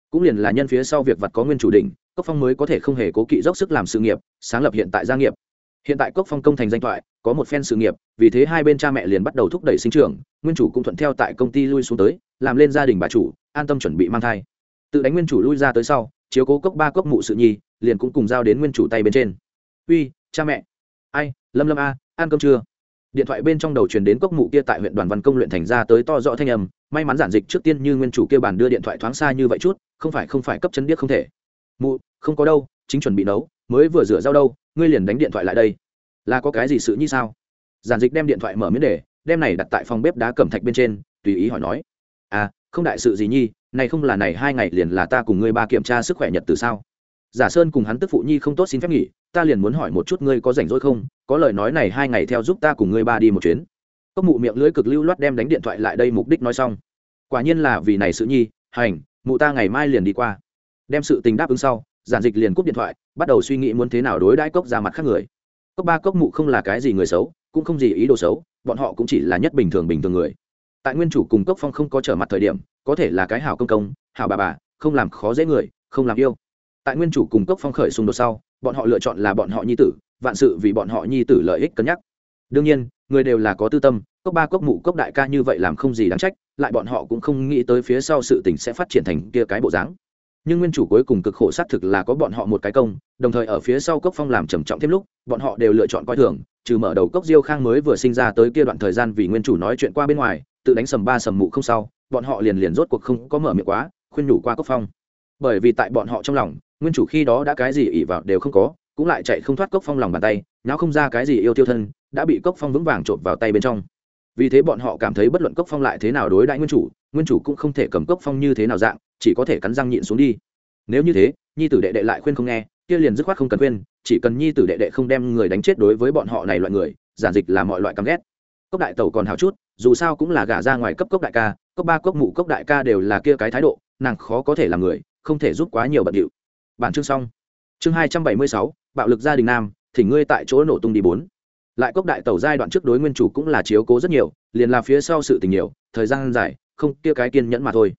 Cũng liền là nhân phía sau việc vật có nguyên chủ đỉnh, cốc phong mới có thể không hề cố kỵ dốc sức làm sự nghiệp, sáng lập hiện tại gia nghiệp. Hiện tại cốc phong công thành danh thoại, có một phen sự nghiệp, vì thế hai bên cha mẹ liền bắt đầu thúc đẩy sinh trưởng, nguyên chủ cũng thuận theo tại công ty lui xuống tới, làm lên gia đình bà chủ, an tâm chuẩn bị mang thai. Tự đánh nguyên chủ lui ra tới sau, chiếu cố cốc ba cốc mụ sự nhi liền cũng cùng giao đến nguyên chủ tay bên trên. Uy, cha mẹ. Ai, lâm lâm a, ăn cơm chưa? Điện thoại bên trong đầu truyền đến cốc mụ kia tại huyện đoàn văn công luyện thành ra tới to rõ thanh âm, may mắn giản dịch trước tiên như nguyên chủ kia bàn đưa điện thoại thoáng xa như vậy chút, không phải không phải cấp chân điếc không thể. Mụ, không có đâu, chính chuẩn bị nấu, mới vừa rửa rau đâu, ngươi liền đánh điện thoại lại đây. Là có cái gì sự như sao? Giản dịch đem điện thoại mở miếng để, đem này đặt tại phòng bếp đá cẩm thạch bên trên, tùy ý hỏi nói. À không đại sự gì nhi, này không là này hai ngày liền là ta cùng ngươi ba kiểm tra sức khỏe nhật từ sao? Giả sơn cùng hắn tức phụ nhi không tốt xin phép nghỉ, ta liền muốn hỏi một chút ngươi có rảnh rỗi không? Có lời nói này hai ngày theo giúp ta cùng ngươi ba đi một chuyến. Cốc mụ miệng lưỡi cực lưu loát đem đánh điện thoại lại đây mục đích nói xong. Quả nhiên là vì này sự nhi, hành, mụ ta ngày mai liền đi qua. Đem sự tình đáp ứng sau, giản dịch liền cúp điện thoại, bắt đầu suy nghĩ muốn thế nào đối đãi cốc ra mặt khác người. Cốc ba cốc mụ không là cái gì người xấu, cũng không gì ý đồ xấu, bọn họ cũng chỉ là nhất bình thường bình thường người. Tại nguyên chủ cùng cốc phong không có trở mặt thời điểm, có thể là cái hảo công công, hảo bà bà, không làm khó dễ người, không làm yêu tại nguyên chủ cùng cốc phong khởi xung đột sau, bọn họ lựa chọn là bọn họ nhi tử, vạn sự vì bọn họ nhi tử lợi ích cân nhắc. Đương nhiên, người đều là có tư tâm, cốc ba, cốc mụ, cốc đại ca như vậy làm không gì đáng trách, lại bọn họ cũng không nghĩ tới phía sau sự tình sẽ phát triển thành kia cái bộ dáng. Nhưng nguyên chủ cuối cùng cực khổ xác thực là có bọn họ một cái công, đồng thời ở phía sau cốc phong làm trầm trọng thêm lúc, bọn họ đều lựa chọn coi thường, trừ mở đầu cốc diêu khang mới vừa sinh ra tới kia đoạn thời gian vì nguyên chủ nói chuyện qua bên ngoài, tự đánh sầm ba sầm mụ không sau, bọn họ liền liền rốt cuộc không có mở miệng quá, khuyên nhủ qua cốc phong. Bởi vì tại bọn họ trong lòng nguyên chủ khi đó đã cái gì ỉ vào đều không có, cũng lại chạy không thoát cốc phong lòng bàn tay nháo không ra cái gì yêu tiêu thân, đã bị cốc phong vững vàng trộm vào tay bên trong. Vì thế bọn họ cảm thấy bất luận cốc phong lại thế nào đối đãi nguyên chủ nguyên chủ cũng không thể cầm cốc phong như thế nào dạng, chỉ có thể cắn răng nhịn xuống đi. Nếu như thế, nhi tử đệ đệ lại khuyên không nghe, kia liền dứt khoát không cần khuyên, chỉ cần nhi tử đệ đệ không đem người đánh chết đối với bọn họ này loại người, giản dịch là mọi loại căm ghét. Cốc đại tẩu còn hào chút, dù sao cũng là gả ra ngoài cấp cốc đại ca, cốc ba, cốc mụ, cốc đại ca đều là kia cái thái độ, nàng khó có thể làm người, không thể giúp quá nhiều bận điệu bản chương xong. Chương hai trăm bảy mươi sáu, bạo lực gia đình nam thì ngươi tại chỗ nổ tung đi bốn. Lại cốc đại tẩu giai đoạn trước đối nguyên chủ cũng là chiếu cố rất nhiều, liền là phía sau sự tình nhiều, thời gian dài, không kia cái kiên nhẫn mà thôi.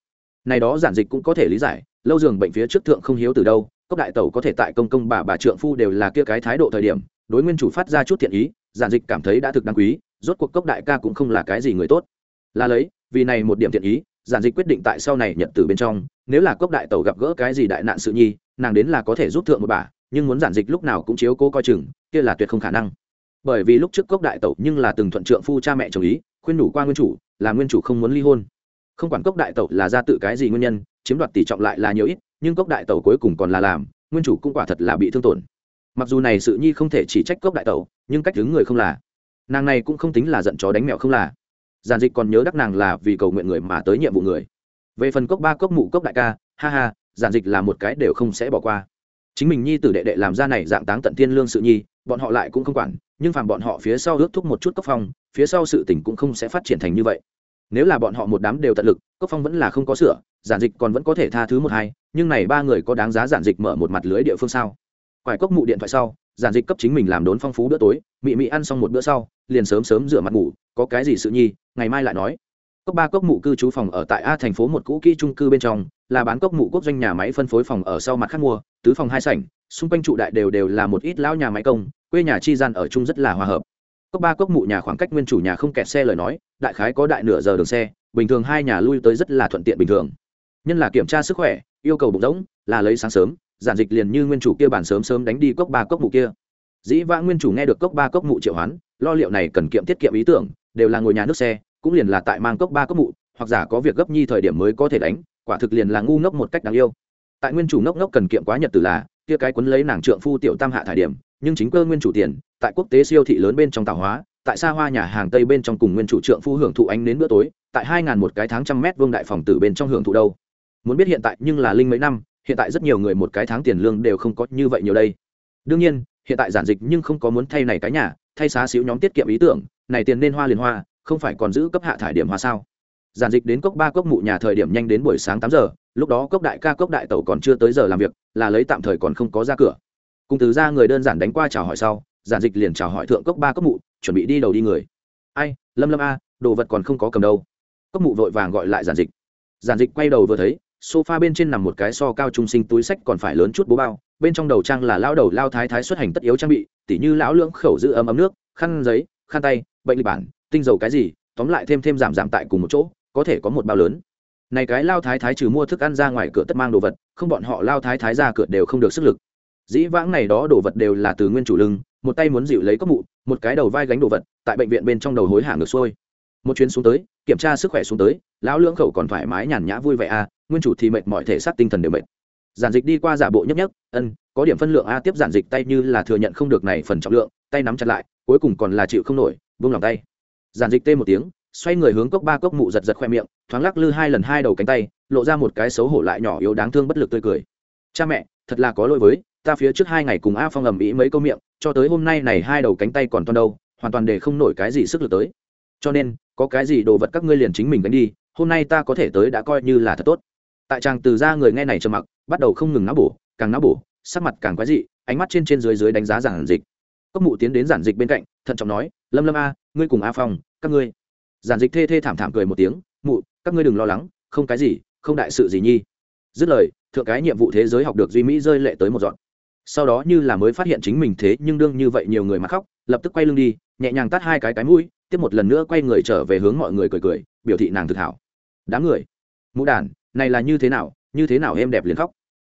Này đó giản dịch cũng có thể lý giải, lâu giường bệnh phía trước thượng không hiếu từ đâu, cốc đại tẩu có thể tại công công bà bà trượng phu đều là kia cái thái độ thời điểm, đối nguyên chủ phát ra chút thiện ý, giản dịch cảm thấy đã thực đáng quý, rốt cuộc cốc đại ca cũng không là cái gì người tốt. Là lấy, vì này một điểm thiện ý, giản dịch quyết định tại sau này nhận từ bên trong, nếu là cốc đại tẩu gặp gỡ cái gì đại nạn sự nhi nàng đến là có thể giúp thượng một bà, nhưng muốn giản dịch lúc nào cũng chiếu cố coi chừng, kia là tuyệt không khả năng. Bởi vì lúc trước cốc đại tẩu nhưng là từng thuận trượng phu cha mẹ chồng ý, khuyên đủ qua nguyên chủ, là nguyên chủ không muốn ly hôn. Không quản cốc đại tẩu là ra tự cái gì nguyên nhân, chiếm đoạt tỷ trọng lại là nhiều ít, nhưng cốc đại tẩu cuối cùng còn là làm, nguyên chủ cũng quả thật là bị thương tổn. Mặc dù này sự nhi không thể chỉ trách cốc đại tẩu, nhưng cách đứng người không là. Nàng này cũng không tính là giận chó đánh mẹo không là. Giản dịch còn nhớ đắc nàng là vì cầu nguyện người mà tới nhiệm vụ người. Về phần cốc ba, cốc mụ, cốc đại ca, ha ha giản dịch là một cái đều không sẽ bỏ qua. Chính mình nhi tử đệ đệ làm ra này dạng táng tận thiên lương sự nhi, bọn họ lại cũng không quản, nhưng phàm bọn họ phía sau ước thúc một chút cốc phong, phía sau sự tình cũng không sẽ phát triển thành như vậy. Nếu là bọn họ một đám đều tận lực, cốc phong vẫn là không có sửa, giản dịch còn vẫn có thể tha thứ một hai, nhưng này ba người có đáng giá giản dịch mở một mặt lưới địa phương sao? Quải cốc mụ điện thoại sau, giản dịch cấp chính mình làm đốn phong phú bữa tối, mị mị ăn xong một bữa sau, liền sớm sớm rửa mặt ngủ, có cái gì sự nhi, ngày mai lại nói cốc ba cốc mụ cư trú phòng ở tại a thành phố một cũ kỹ trung cư bên trong, là bán cốc mụ quốc doanh nhà máy phân phối phòng ở sau mặt khác mua, tứ phòng hai sảnh, xung quanh trụ đại đều đều là một ít lão nhà máy công, quê nhà chi gian ở chung rất là hòa hợp. Cốc ba cốc mụ nhà khoảng cách nguyên chủ nhà không kẹt xe lời nói, đại khái có đại nửa giờ đường xe, bình thường hai nhà lui tới rất là thuận tiện bình thường. Nhân là kiểm tra sức khỏe, yêu cầu bụng rỗng, là lấy sáng sớm, giản dịch liền như nguyên chủ kia bản sớm sớm đánh đi cốc ba cốc mụ kia. Dĩ vã nguyên chủ nghe được cốc ba cốc mụ triệu hoán, lo liệu này cần kiệm tiết kiệm ý tưởng, đều là ngồi nhà nước xe cũng liền là tại mang cốc ba cốc mụ, hoặc giả có việc gấp nhi thời điểm mới có thể đánh, quả thực liền là ngu ngốc một cách đáng yêu. Tại nguyên chủ ngốc ngốc cần kiệm quá nhật từ là, kia cái quấn lấy nàng trượng phu tiểu tam hạ thải điểm, nhưng chính cơ nguyên chủ tiền, tại quốc tế siêu thị lớn bên trong tàu hóa, tại xa hoa nhà hàng tây bên trong cùng nguyên chủ trượng phu hưởng thụ ánh đến bữa tối, tại hai ngàn một cái tháng trăm mét vuông đại phòng tử bên trong hưởng thụ đâu. Muốn biết hiện tại, nhưng là linh mấy năm, hiện tại rất nhiều người một cái tháng tiền lương đều không có như vậy nhiều đây. Đương nhiên, hiện tại giản dịch nhưng không có muốn thay này cái nhà, thay xá xíu nhóm tiết kiệm ý tưởng, này tiền nên hoa liền hoa không phải còn giữ cấp hạ thải điểm hoa sao? Giản dịch đến cốc ba cốc mụ nhà thời điểm nhanh đến buổi sáng tám giờ, lúc đó cốc đại ca cốc đại tẩu còn chưa tới giờ làm việc, là lấy tạm thời còn không có ra cửa. Cùng từ ra người đơn giản đánh qua chào hỏi sau, giản dịch liền chào hỏi thượng cốc ba cốc mụ, chuẩn bị đi đầu đi người. Ai, lâm lâm a, đồ vật còn không có cầm đâu. Cốc mụ vội vàng gọi lại giản dịch. Giản dịch quay đầu vừa thấy, sofa bên trên nằm một cái so cao trung sinh túi sách còn phải lớn chút bố bao, bên trong đầu trang là lao đầu lao thái thái xuất hành tất yếu trang bị, tỉ như lão lưỡng khẩu giữ ấm ấm nước, khăn giấy, khăn tay, bệnh lịch bản tinh dầu cái gì, tóm lại thêm thêm giảm giảm tại cùng một chỗ, có thể có một bao lớn. Này cái lao thái thái trừ mua thức ăn ra ngoài cửa tất mang đồ vật, không bọn họ lao thái thái ra cửa đều không được sức lực. Dĩ vãng này đó đồ vật đều là từ nguyên chủ lưng, một tay muốn dịu lấy cốc mụ, một cái đầu vai gánh đồ vật, tại bệnh viện bên trong đầu hối hả ngược xuôi. Một chuyến xuống tới, kiểm tra sức khỏe xuống tới, lão lưỡng khẩu còn thoải mái nhàn nhã vui vẻ a nguyên chủ thì mệt mọi thể xác tinh thần đều mệt. Giản dịch đi qua giả bộ nhấp nhấp, ân, có điểm phân lượng a, tiếp giản dịch tay như là thừa nhận không được này phần trọng lượng, tay nắm chặt lại, cuối cùng còn là chịu không nổi, buông lòng tay giản dịch tê một tiếng, xoay người hướng cốc ba cốc mụ giật giật khoe miệng, thoáng lắc lư hai lần hai đầu cánh tay, lộ ra một cái xấu hổ lại nhỏ yếu đáng thương bất lực tươi cười. Cha mẹ, thật là có lỗi với, ta phía trước hai ngày cùng a phong ầm ĩ mấy câu miệng, cho tới hôm nay này hai đầu cánh tay còn toan đâu, hoàn toàn để không nổi cái gì sức lực tới. Cho nên, có cái gì đồ vật các ngươi liền chính mình đánh đi, hôm nay ta có thể tới đã coi như là thật tốt. Tại chàng từ ra người nghe này trầm mặc, bắt đầu không ngừng náo bổ, càng náo bổ, sắc mặt càng quái dị, ánh mắt trên trên dưới dưới đánh giá giản dịch. Cốc mụ tiến đến giản dịch bên cạnh thận trọng nói, lâm lâm a, ngươi cùng a phong, các ngươi. Giản dịch thê thê thảm thảm cười một tiếng, mụ, các ngươi đừng lo lắng, không cái gì, không đại sự gì nhi. Dứt lời, thượng cái nhiệm vụ thế giới học được duy mỹ rơi lệ tới một dọn sau đó như là mới phát hiện chính mình thế nhưng đương như vậy nhiều người mà khóc, lập tức quay lưng đi, nhẹ nhàng tắt hai cái cái mũi, tiếp một lần nữa quay người trở về hướng mọi người cười cười, biểu thị nàng thực hảo. Đám người mũ đàn, này là như thế nào, như thế nào em đẹp liền khóc?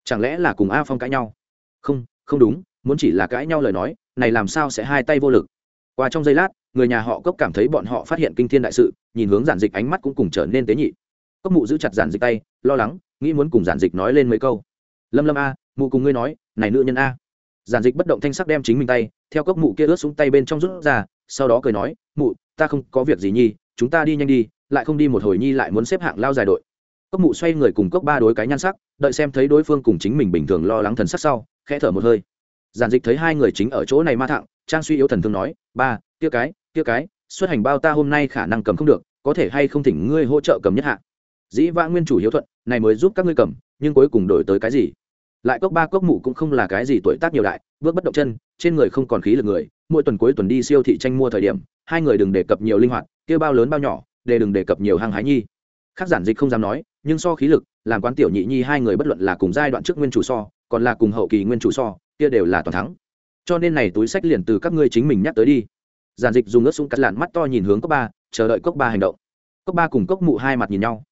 Chẳng lẽ là cùng a phong cãi nhau? Không không đúng, muốn chỉ là cãi nhau lời nói, này làm sao sẽ hai tay vô lực? Qua trong giây lát, người nhà họ cốc cảm thấy bọn họ phát hiện kinh thiên đại sự, nhìn hướng giản dịch ánh mắt cũng cùng trở nên tế nhị. Cốc mụ giữ chặt giản dịch tay, lo lắng, nghĩ muốn cùng giản dịch nói lên mấy câu. Lâm lâm a, mụ cùng ngươi nói, này nữ nhân a. Giản dịch bất động thanh sắc đem chính mình tay, theo cốc mụ kia ướt xuống tay bên trong rút ra, sau đó cười nói, mụ, ta không có việc gì nhi, chúng ta đi nhanh đi, lại không đi một hồi nhi lại muốn xếp hạng lao dài đội. Cốc mụ xoay người cùng cốc ba đối cái nhan sắc, đợi xem thấy đối phương cùng chính mình bình thường lo lắng thần sắc sau, khẽ thở một hơi giản dịch thấy hai người chính ở chỗ này ma thẳng, trang suy yếu thần thương nói, ba tia cái tia cái, xuất hành bao ta hôm nay khả năng cầm không được, có thể hay không thỉnh ngươi hỗ trợ cầm nhất hạ? Dĩ vã nguyên chủ hiếu thuận, này mới giúp các ngươi cầm, nhưng cuối cùng đổi tới cái gì? Lại cốc ba cốc mụ cũng không là cái gì tuổi tác nhiều đại, bước bất động chân, trên người không còn khí lực người, mỗi tuần cuối tuần đi siêu thị tranh mua thời điểm, hai người đừng đề cập nhiều linh hoạt, kia bao lớn bao nhỏ, để đừng đề cập nhiều hăng hái nhi. Khác giản dịch không dám nói, nhưng so khí lực, làm quán tiểu nhị nhi hai người bất luận là cùng giai đoạn trước nguyên chủ so, còn là cùng hậu kỳ nguyên chủ so kia đều là toàn thắng. Cho nên này túi sách liền từ các ngươi chính mình nhắc tới đi. Giản dịch dùng ướt súng cắt lạn mắt to nhìn hướng cốc ba, chờ đợi cốc ba hành động. Cốc ba cùng cốc mụ hai mặt nhìn nhau.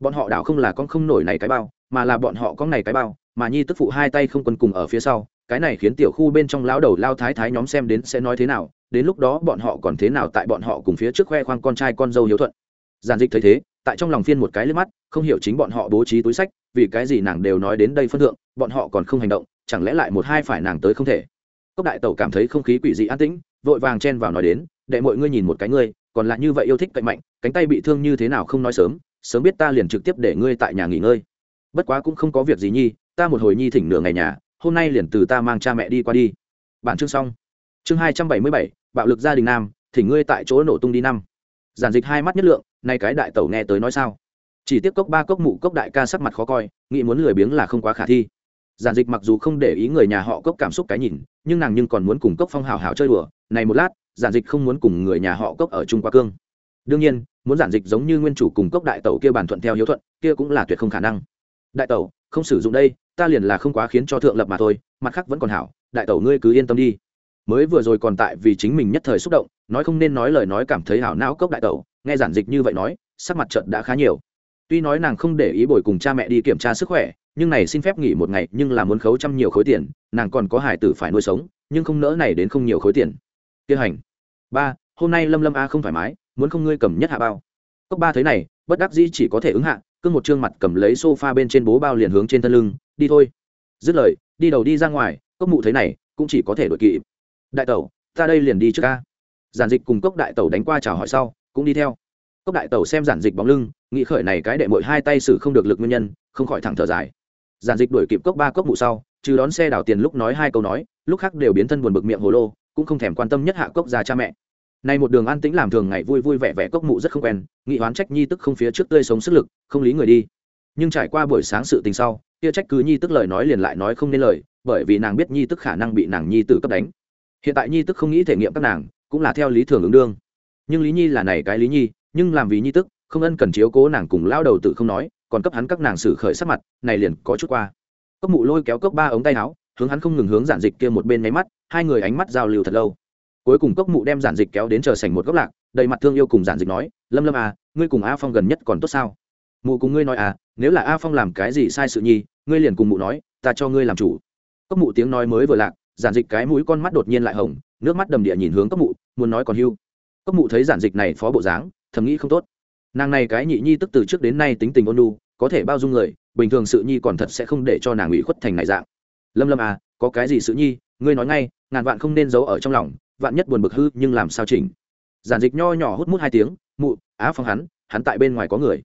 Bọn họ đảo không là con không nổi này cái bao, mà là bọn họ có này cái bao, mà nhi tức phụ hai tay không quân cùng ở phía sau, cái này khiến tiểu khu bên trong lão đầu lao thái thái nhóm xem đến sẽ nói thế nào, đến lúc đó bọn họ còn thế nào tại bọn họ cùng phía trước khoe khoang con trai con dâu hiếu thuận. Giản dịch thấy thế, tại trong lòng phiên một cái lên mắt, không hiểu chính bọn họ bố trí túi sách, vì cái gì nàng đều nói đến đây phân thượng, bọn họ còn không hành động chẳng lẽ lại một hai phải nàng tới không thể? Cốc đại tẩu cảm thấy không khí quỷ dị an tĩnh, vội vàng chen vào nói đến để mọi ngươi nhìn một cái ngươi, còn lại như vậy yêu thích cậy mạnh, cánh tay bị thương như thế nào không nói sớm sớm biết ta liền trực tiếp để ngươi tại nhà nghỉ ngơi. Bất quá cũng không có việc gì nhi, ta một hồi nhi thỉnh nửa ngày nhà, hôm nay liền từ ta mang cha mẹ đi qua đi. Bản chương xong. Chương hai trăm bảy mươi bảy, bạo lực gia đình nam, thỉnh ngươi tại chỗ nổ tung đi năm. Giản dịch hai mắt nhất lượng, nay cái đại tẩu nghe tới nói sao? Chỉ tiếp cốc ba cốc mụ cốc đại ca sắc mặt khó coi, nghĩ muốn lười biếng là không quá khả thi giản dịch mặc dù không để ý người nhà họ cốc cảm xúc cái nhìn, nhưng nàng nhưng còn muốn cùng cốc phong hào hào chơi đùa. Này một lát, giản dịch không muốn cùng người nhà họ cốc ở chung qua cương. Đương nhiên, muốn giản dịch giống như nguyên chủ cùng cốc đại tẩu kia bàn thuận theo hiếu thuận, kia cũng là tuyệt không khả năng. Đại tẩu, không sử dụng đây, ta liền là không quá khiến cho thượng lập mà thôi, mặt khác vẫn còn hảo, đại tẩu ngươi cứ yên tâm đi. Mới vừa rồi còn tại vì chính mình nhất thời xúc động, nói không nên nói lời nói cảm thấy hảo não cốc đại tẩu, nghe giản dịch như vậy nói, sắc mặt trận đã khá nhiều. Tuy nói nàng không để ý bồi cùng cha mẹ đi kiểm tra sức khỏe nhưng này xin phép nghỉ một ngày nhưng là muốn khấu trăm nhiều khối tiền, nàng còn có hải tử phải nuôi sống, nhưng không nỡ này đến không nhiều khối tiền. Tiêu hành. Ba, hôm nay lâm lâm a không thoải mái, muốn không ngươi cầm nhất hạ bao. Cốc ba thấy này, bất đắc dĩ chỉ có thể ứng hạ cưng một trương mặt cầm lấy sofa bên trên bố bao liền hướng trên thân lưng, đi thôi. Dứt lời, đi đầu đi ra ngoài, cốc mụ thấy này, cũng chỉ có thể đội kỵ đại tẩu, ta đây liền đi trước ca giản dịch cùng cốc đại tẩu đánh qua chào hỏi sau, cũng đi theo. Cốc đại tẩu xem giản dịch bóng lưng, nghĩ khởi này cái đệ mội hai tay xử không được lực nguyên nhân, không khỏi thẳng thở dài giản dịch đuổi kịp cốc ba cốc mụ sau, trừ đón xe đảo tiền lúc nói hai câu nói, lúc khác đều biến thân buồn bực miệng hồ lô, cũng không thèm quan tâm nhất hạ cốc già cha mẹ. Nay một đường an tĩnh làm thường ngày vui vui vẻ vẻ cốc mụ rất không quen nghị hoán trách nhi tức không phía trước tươi sống sức lực, không lý người đi. Nhưng trải qua buổi sáng sự tình sau, kia trách cứ nhi tức lời nói liền lại nói không nên lời, bởi vì nàng biết nhi tức khả năng bị nàng nhi tử cấp đánh. Hiện tại nhi tức không nghĩ thể nghiệm các nàng, cũng là theo lý thường ứng đương. Nhưng lý nhi là này cái lý nhi, nhưng làm vì nhi tức, không ân cần chiếu cố nàng cùng lao đầu tự không nói còn cấp hắn các nàng xử khởi sắc mặt, này liền có chút qua. Cốc mụ lôi kéo cốc ba ống tay áo, hướng hắn không ngừng hướng giản dịch kia một bên máy mắt, hai người ánh mắt giao lưu thật lâu. Cuối cùng cốc mụ đem giản dịch kéo đến chờ sảnh một góc lạc, đầy mặt thương yêu cùng giản dịch nói, lâm lâm à ngươi cùng a phong gần nhất còn tốt sao? Mụ cùng ngươi nói à nếu là a phong làm cái gì sai sự nhi, ngươi liền cùng mụ nói, ta cho ngươi làm chủ. Cốc mụ tiếng nói mới vừa lạc, giản dịch cái mũi con mắt đột nhiên lại hồng, nước mắt đầm địa nhìn hướng cốc mụ, muốn nói còn hưu. Cốc mụ thấy giản dịch này phó bộ dáng, thầm nghĩ không tốt nàng này cái nhị nhi tức từ trước đến nay tính tình ôn lu có thể bao dung người, bình thường sự nhi còn thật sẽ không để cho nàng ủy khuất thành này dạng. Lâm lâm à có cái gì sự nhi, ngươi nói ngay, ngàn vạn không nên giấu ở trong lòng, vạn nhất buồn bực hư, nhưng làm sao chỉnh? Giản dịch nho nhỏ hút mút hai tiếng, mụ, á phong hắn hắn tại bên ngoài có người.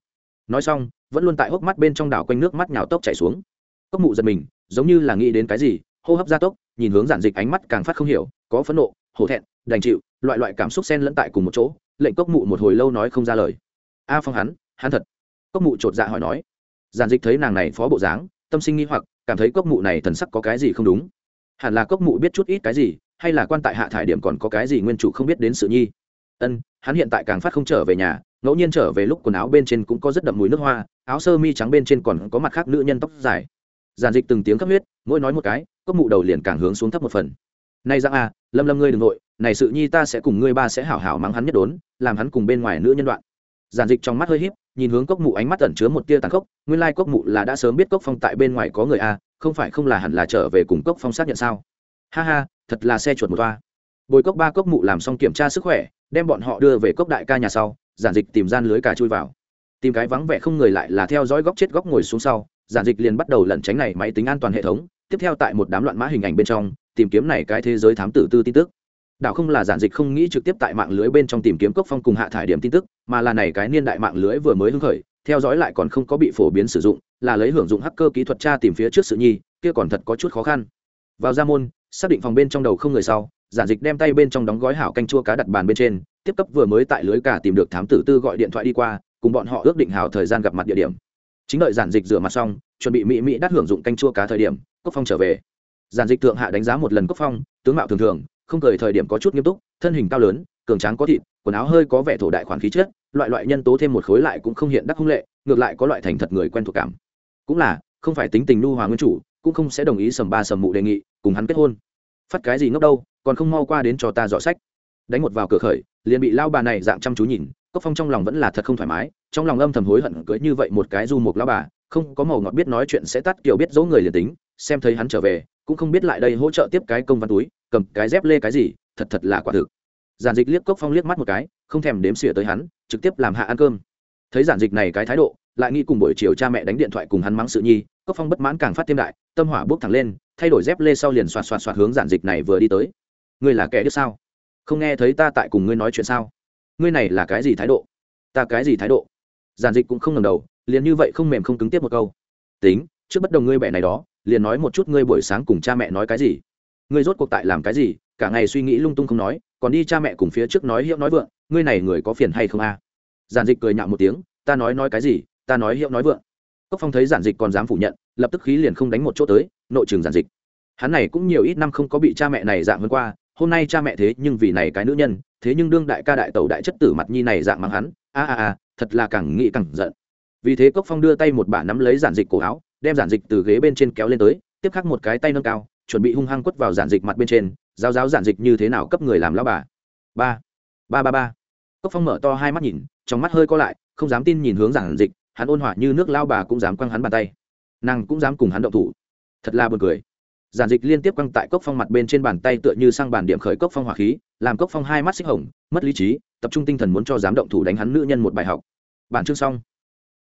Nói xong, vẫn luôn tại hốc mắt bên trong đảo quanh nước mắt nhào tốc chảy xuống. Cốc mụ giật mình, giống như là nghĩ đến cái gì, hô hấp gia tốc, nhìn hướng giản dịch ánh mắt càng phát không hiểu, có phẫn nộ, hổ thẹn, đành chịu, loại loại cảm xúc xen lẫn tại cùng một chỗ, lệnh cốc mụ một hồi lâu nói không ra lời a phong hắn hắn thật. Cốc mụ chột dạ hỏi nói. Giản dịch thấy nàng này phó bộ dáng, tâm sinh nghi hoặc, cảm thấy cốc mụ này thần sắc có cái gì không đúng. Hẳn là cốc mụ biết chút ít cái gì, hay là quan tại hạ thải điểm còn có cái gì nguyên chủ không biết đến sự nhi. Ân, hắn hiện tại càng phát không trở về nhà, ngẫu nhiên trở về lúc quần áo bên trên cũng có rất đậm mùi nước hoa, áo sơ mi trắng bên trên còn có mặt khác nữ nhân tóc dài. Giản dịch từng tiếng cấp huyết, mỗi nói một cái, cốc mụ đầu liền càng hướng xuống thấp một phần. Nay giang a à, lâm lâm ngươi đ ừ n g nội, này sự nhi ta sẽ cùng ngươi ba sẽ hảo hảo mắng hắn nhất đốn, làm hắn cùng bên ngoài nữ nhân đoạn giản dịch trong mắt hơi híp, nhìn hướng cốc mụ ánh mắt ẩn chứa một tia tàn khốc nguyên lai cốc mụ là đã sớm biết cốc phong tại bên ngoài có người a không phải không là hẳn là trở về cùng cốc phong xác nhận sao? Ha ha thật là xe chuột một toa. Bồi cốc ba cốc mụ làm xong kiểm tra sức khỏe đem bọn họ đưa về cốc đại ca nhà sau giản dịch tìm gian lưới cả chui vào. Tìm cái vắng vẻ không người lại là theo dõi góc chết góc ngồi xuống sau giản dịch liền bắt đầu lẩn tránh này máy tính an toàn hệ thống tiếp theo tại một đám loạn mã hình ảnh bên trong tìm kiếm này cái thế giới thám tử tư tin tức đảo không là giản dịch không nghĩ trực tiếp tại mạng lưới bên trong tìm kiếm cốc phong cùng hạ thải điểm tin tức, mà là này cái niên đại mạng lưới vừa mới hưng khởi, theo dõi lại còn không có bị phổ biến sử dụng, là lấy hưởng dụng hacker kỹ thuật tra tìm phía trước sự nhi, kia còn thật có chút khó khăn. Vào ra môn, xác định phòng bên trong đầu không người sau, giản dịch đem tay bên trong đóng gói hảo canh chua cá đặt bàn bên trên, tiếp cấp vừa mới tại lưới cả tìm được thám tử tư gọi điện thoại đi qua, cùng bọn họ ước định hảo thời gian gặp mặt địa điểm. Chính đợi giản dịch rửa mặt xong, chuẩn bị mỹ mỹ đắt hưởng dụng canh chua cá thời điểm, cốc phong trở về. Giản dịch thượng hạ đánh giá một lần cốc phong, tướng mạo thường thường không cười thời điểm có chút nghiêm túc, thân hình cao lớn, cường tráng có thịt, quần áo hơi có vẻ thổ đại khoản khí chất, loại loại nhân tố thêm một khối lại cũng không hiện đắc hung lệ, ngược lại có loại thành thật người quen thuộc cảm. Cũng là, không phải tính tình nu hòa nguyên chủ, cũng không sẽ đồng ý sầm ba sầm mụ đề nghị, cùng hắn kết hôn. Phát cái gì ngốc đâu, còn không mau qua đến cho ta dọ sách. Đánh một vào cửa khởi, liền bị lao bà này dạng chăm chú nhìn, cốc phong trong lòng vẫn là thật không thoải mái, trong lòng âm thầm hối hận cưới như vậy một cái du một lao bà, không có màu ngọt biết nói chuyện sẽ tắt kiểu biết dỗ người liền tính, xem thấy hắn trở về, cũng không biết lại đây hỗ trợ tiếp cái công văn túi cầm cái dép lê cái gì, thật thật là quả thực. Giản dịch liếc cốc phong liếc mắt một cái, không thèm đếm xỉa tới hắn, trực tiếp làm hạ ăn cơm. Thấy giản dịch này cái thái độ, lại nghĩ cùng buổi chiều cha mẹ đánh điện thoại cùng hắn mắng sự nhi, cốc phong bất mãn càng phát thêm đại, tâm hỏa bước thẳng lên, thay đổi dép lê sau liền xoạt xoạt xoạt hướng giản dịch này vừa đi tới. Ngươi là kẻ đứa sao? Không nghe thấy ta tại cùng ngươi nói chuyện sao? Ngươi này là cái gì thái độ? Ta cái gì thái độ? Giản dịch cũng không ngầm đầu, liền như vậy không mềm không cứng tiếp một câu. Tính, trước bất đồng ngươi bẻ này đó, liền nói một chút ngươi buổi sáng cùng cha mẹ nói cái gì ngươi rốt cuộc tại làm cái gì? Cả ngày suy nghĩ lung tung không nói, còn đi cha mẹ cùng phía trước nói hiệu nói vượng, ngươi này người có phiền hay không a? À? giản dịch cười nhạo một tiếng, ta nói nói cái gì? Ta nói hiệu nói vượng. Cốc phong thấy giản dịch còn dám phủ nhận, lập tức khí liền không đánh một chỗ tới, nội trường giản dịch. Hắn này cũng nhiều ít năm không có bị cha mẹ này dạng hơn qua, hôm nay cha mẹ thế nhưng vì này cái nữ nhân, thế nhưng đương đại ca đại tẩu đại chất tử mặt nhi này dạng mắng hắn, a a a, thật là càng nghĩ càng giận. Vì thế cốc phong đưa tay một bả nắm lấy giản dịch cổ áo, đem giản dịch từ ghế bên trên kéo lên tới, tiếp khắc một cái tay nâng cao chuẩn bị hung hăng quất vào giản dịch mặt bên trên, giáo giáo giản dịch như thế nào cấp người làm lao bà. Ba ba ba ba. Cốc phong mở to hai mắt nhìn, trong mắt hơi co lại, không dám tin nhìn hướng giản dịch, hắn ôn hòa như nước lao bà cũng dám quăng hắn bàn tay. Nàng cũng dám cùng hắn động thủ. Thật là buồn cười. Giản dịch liên tiếp quăng tại cốc phong mặt bên trên bàn tay tựa như sang bàn điểm khởi cốc phong hỏa khí, làm cốc phong hai mắt xích hồng, mất lý trí, tập trung tinh thần muốn cho dám động thủ đánh hắn nữ nhân một bài học. Bản chương xong.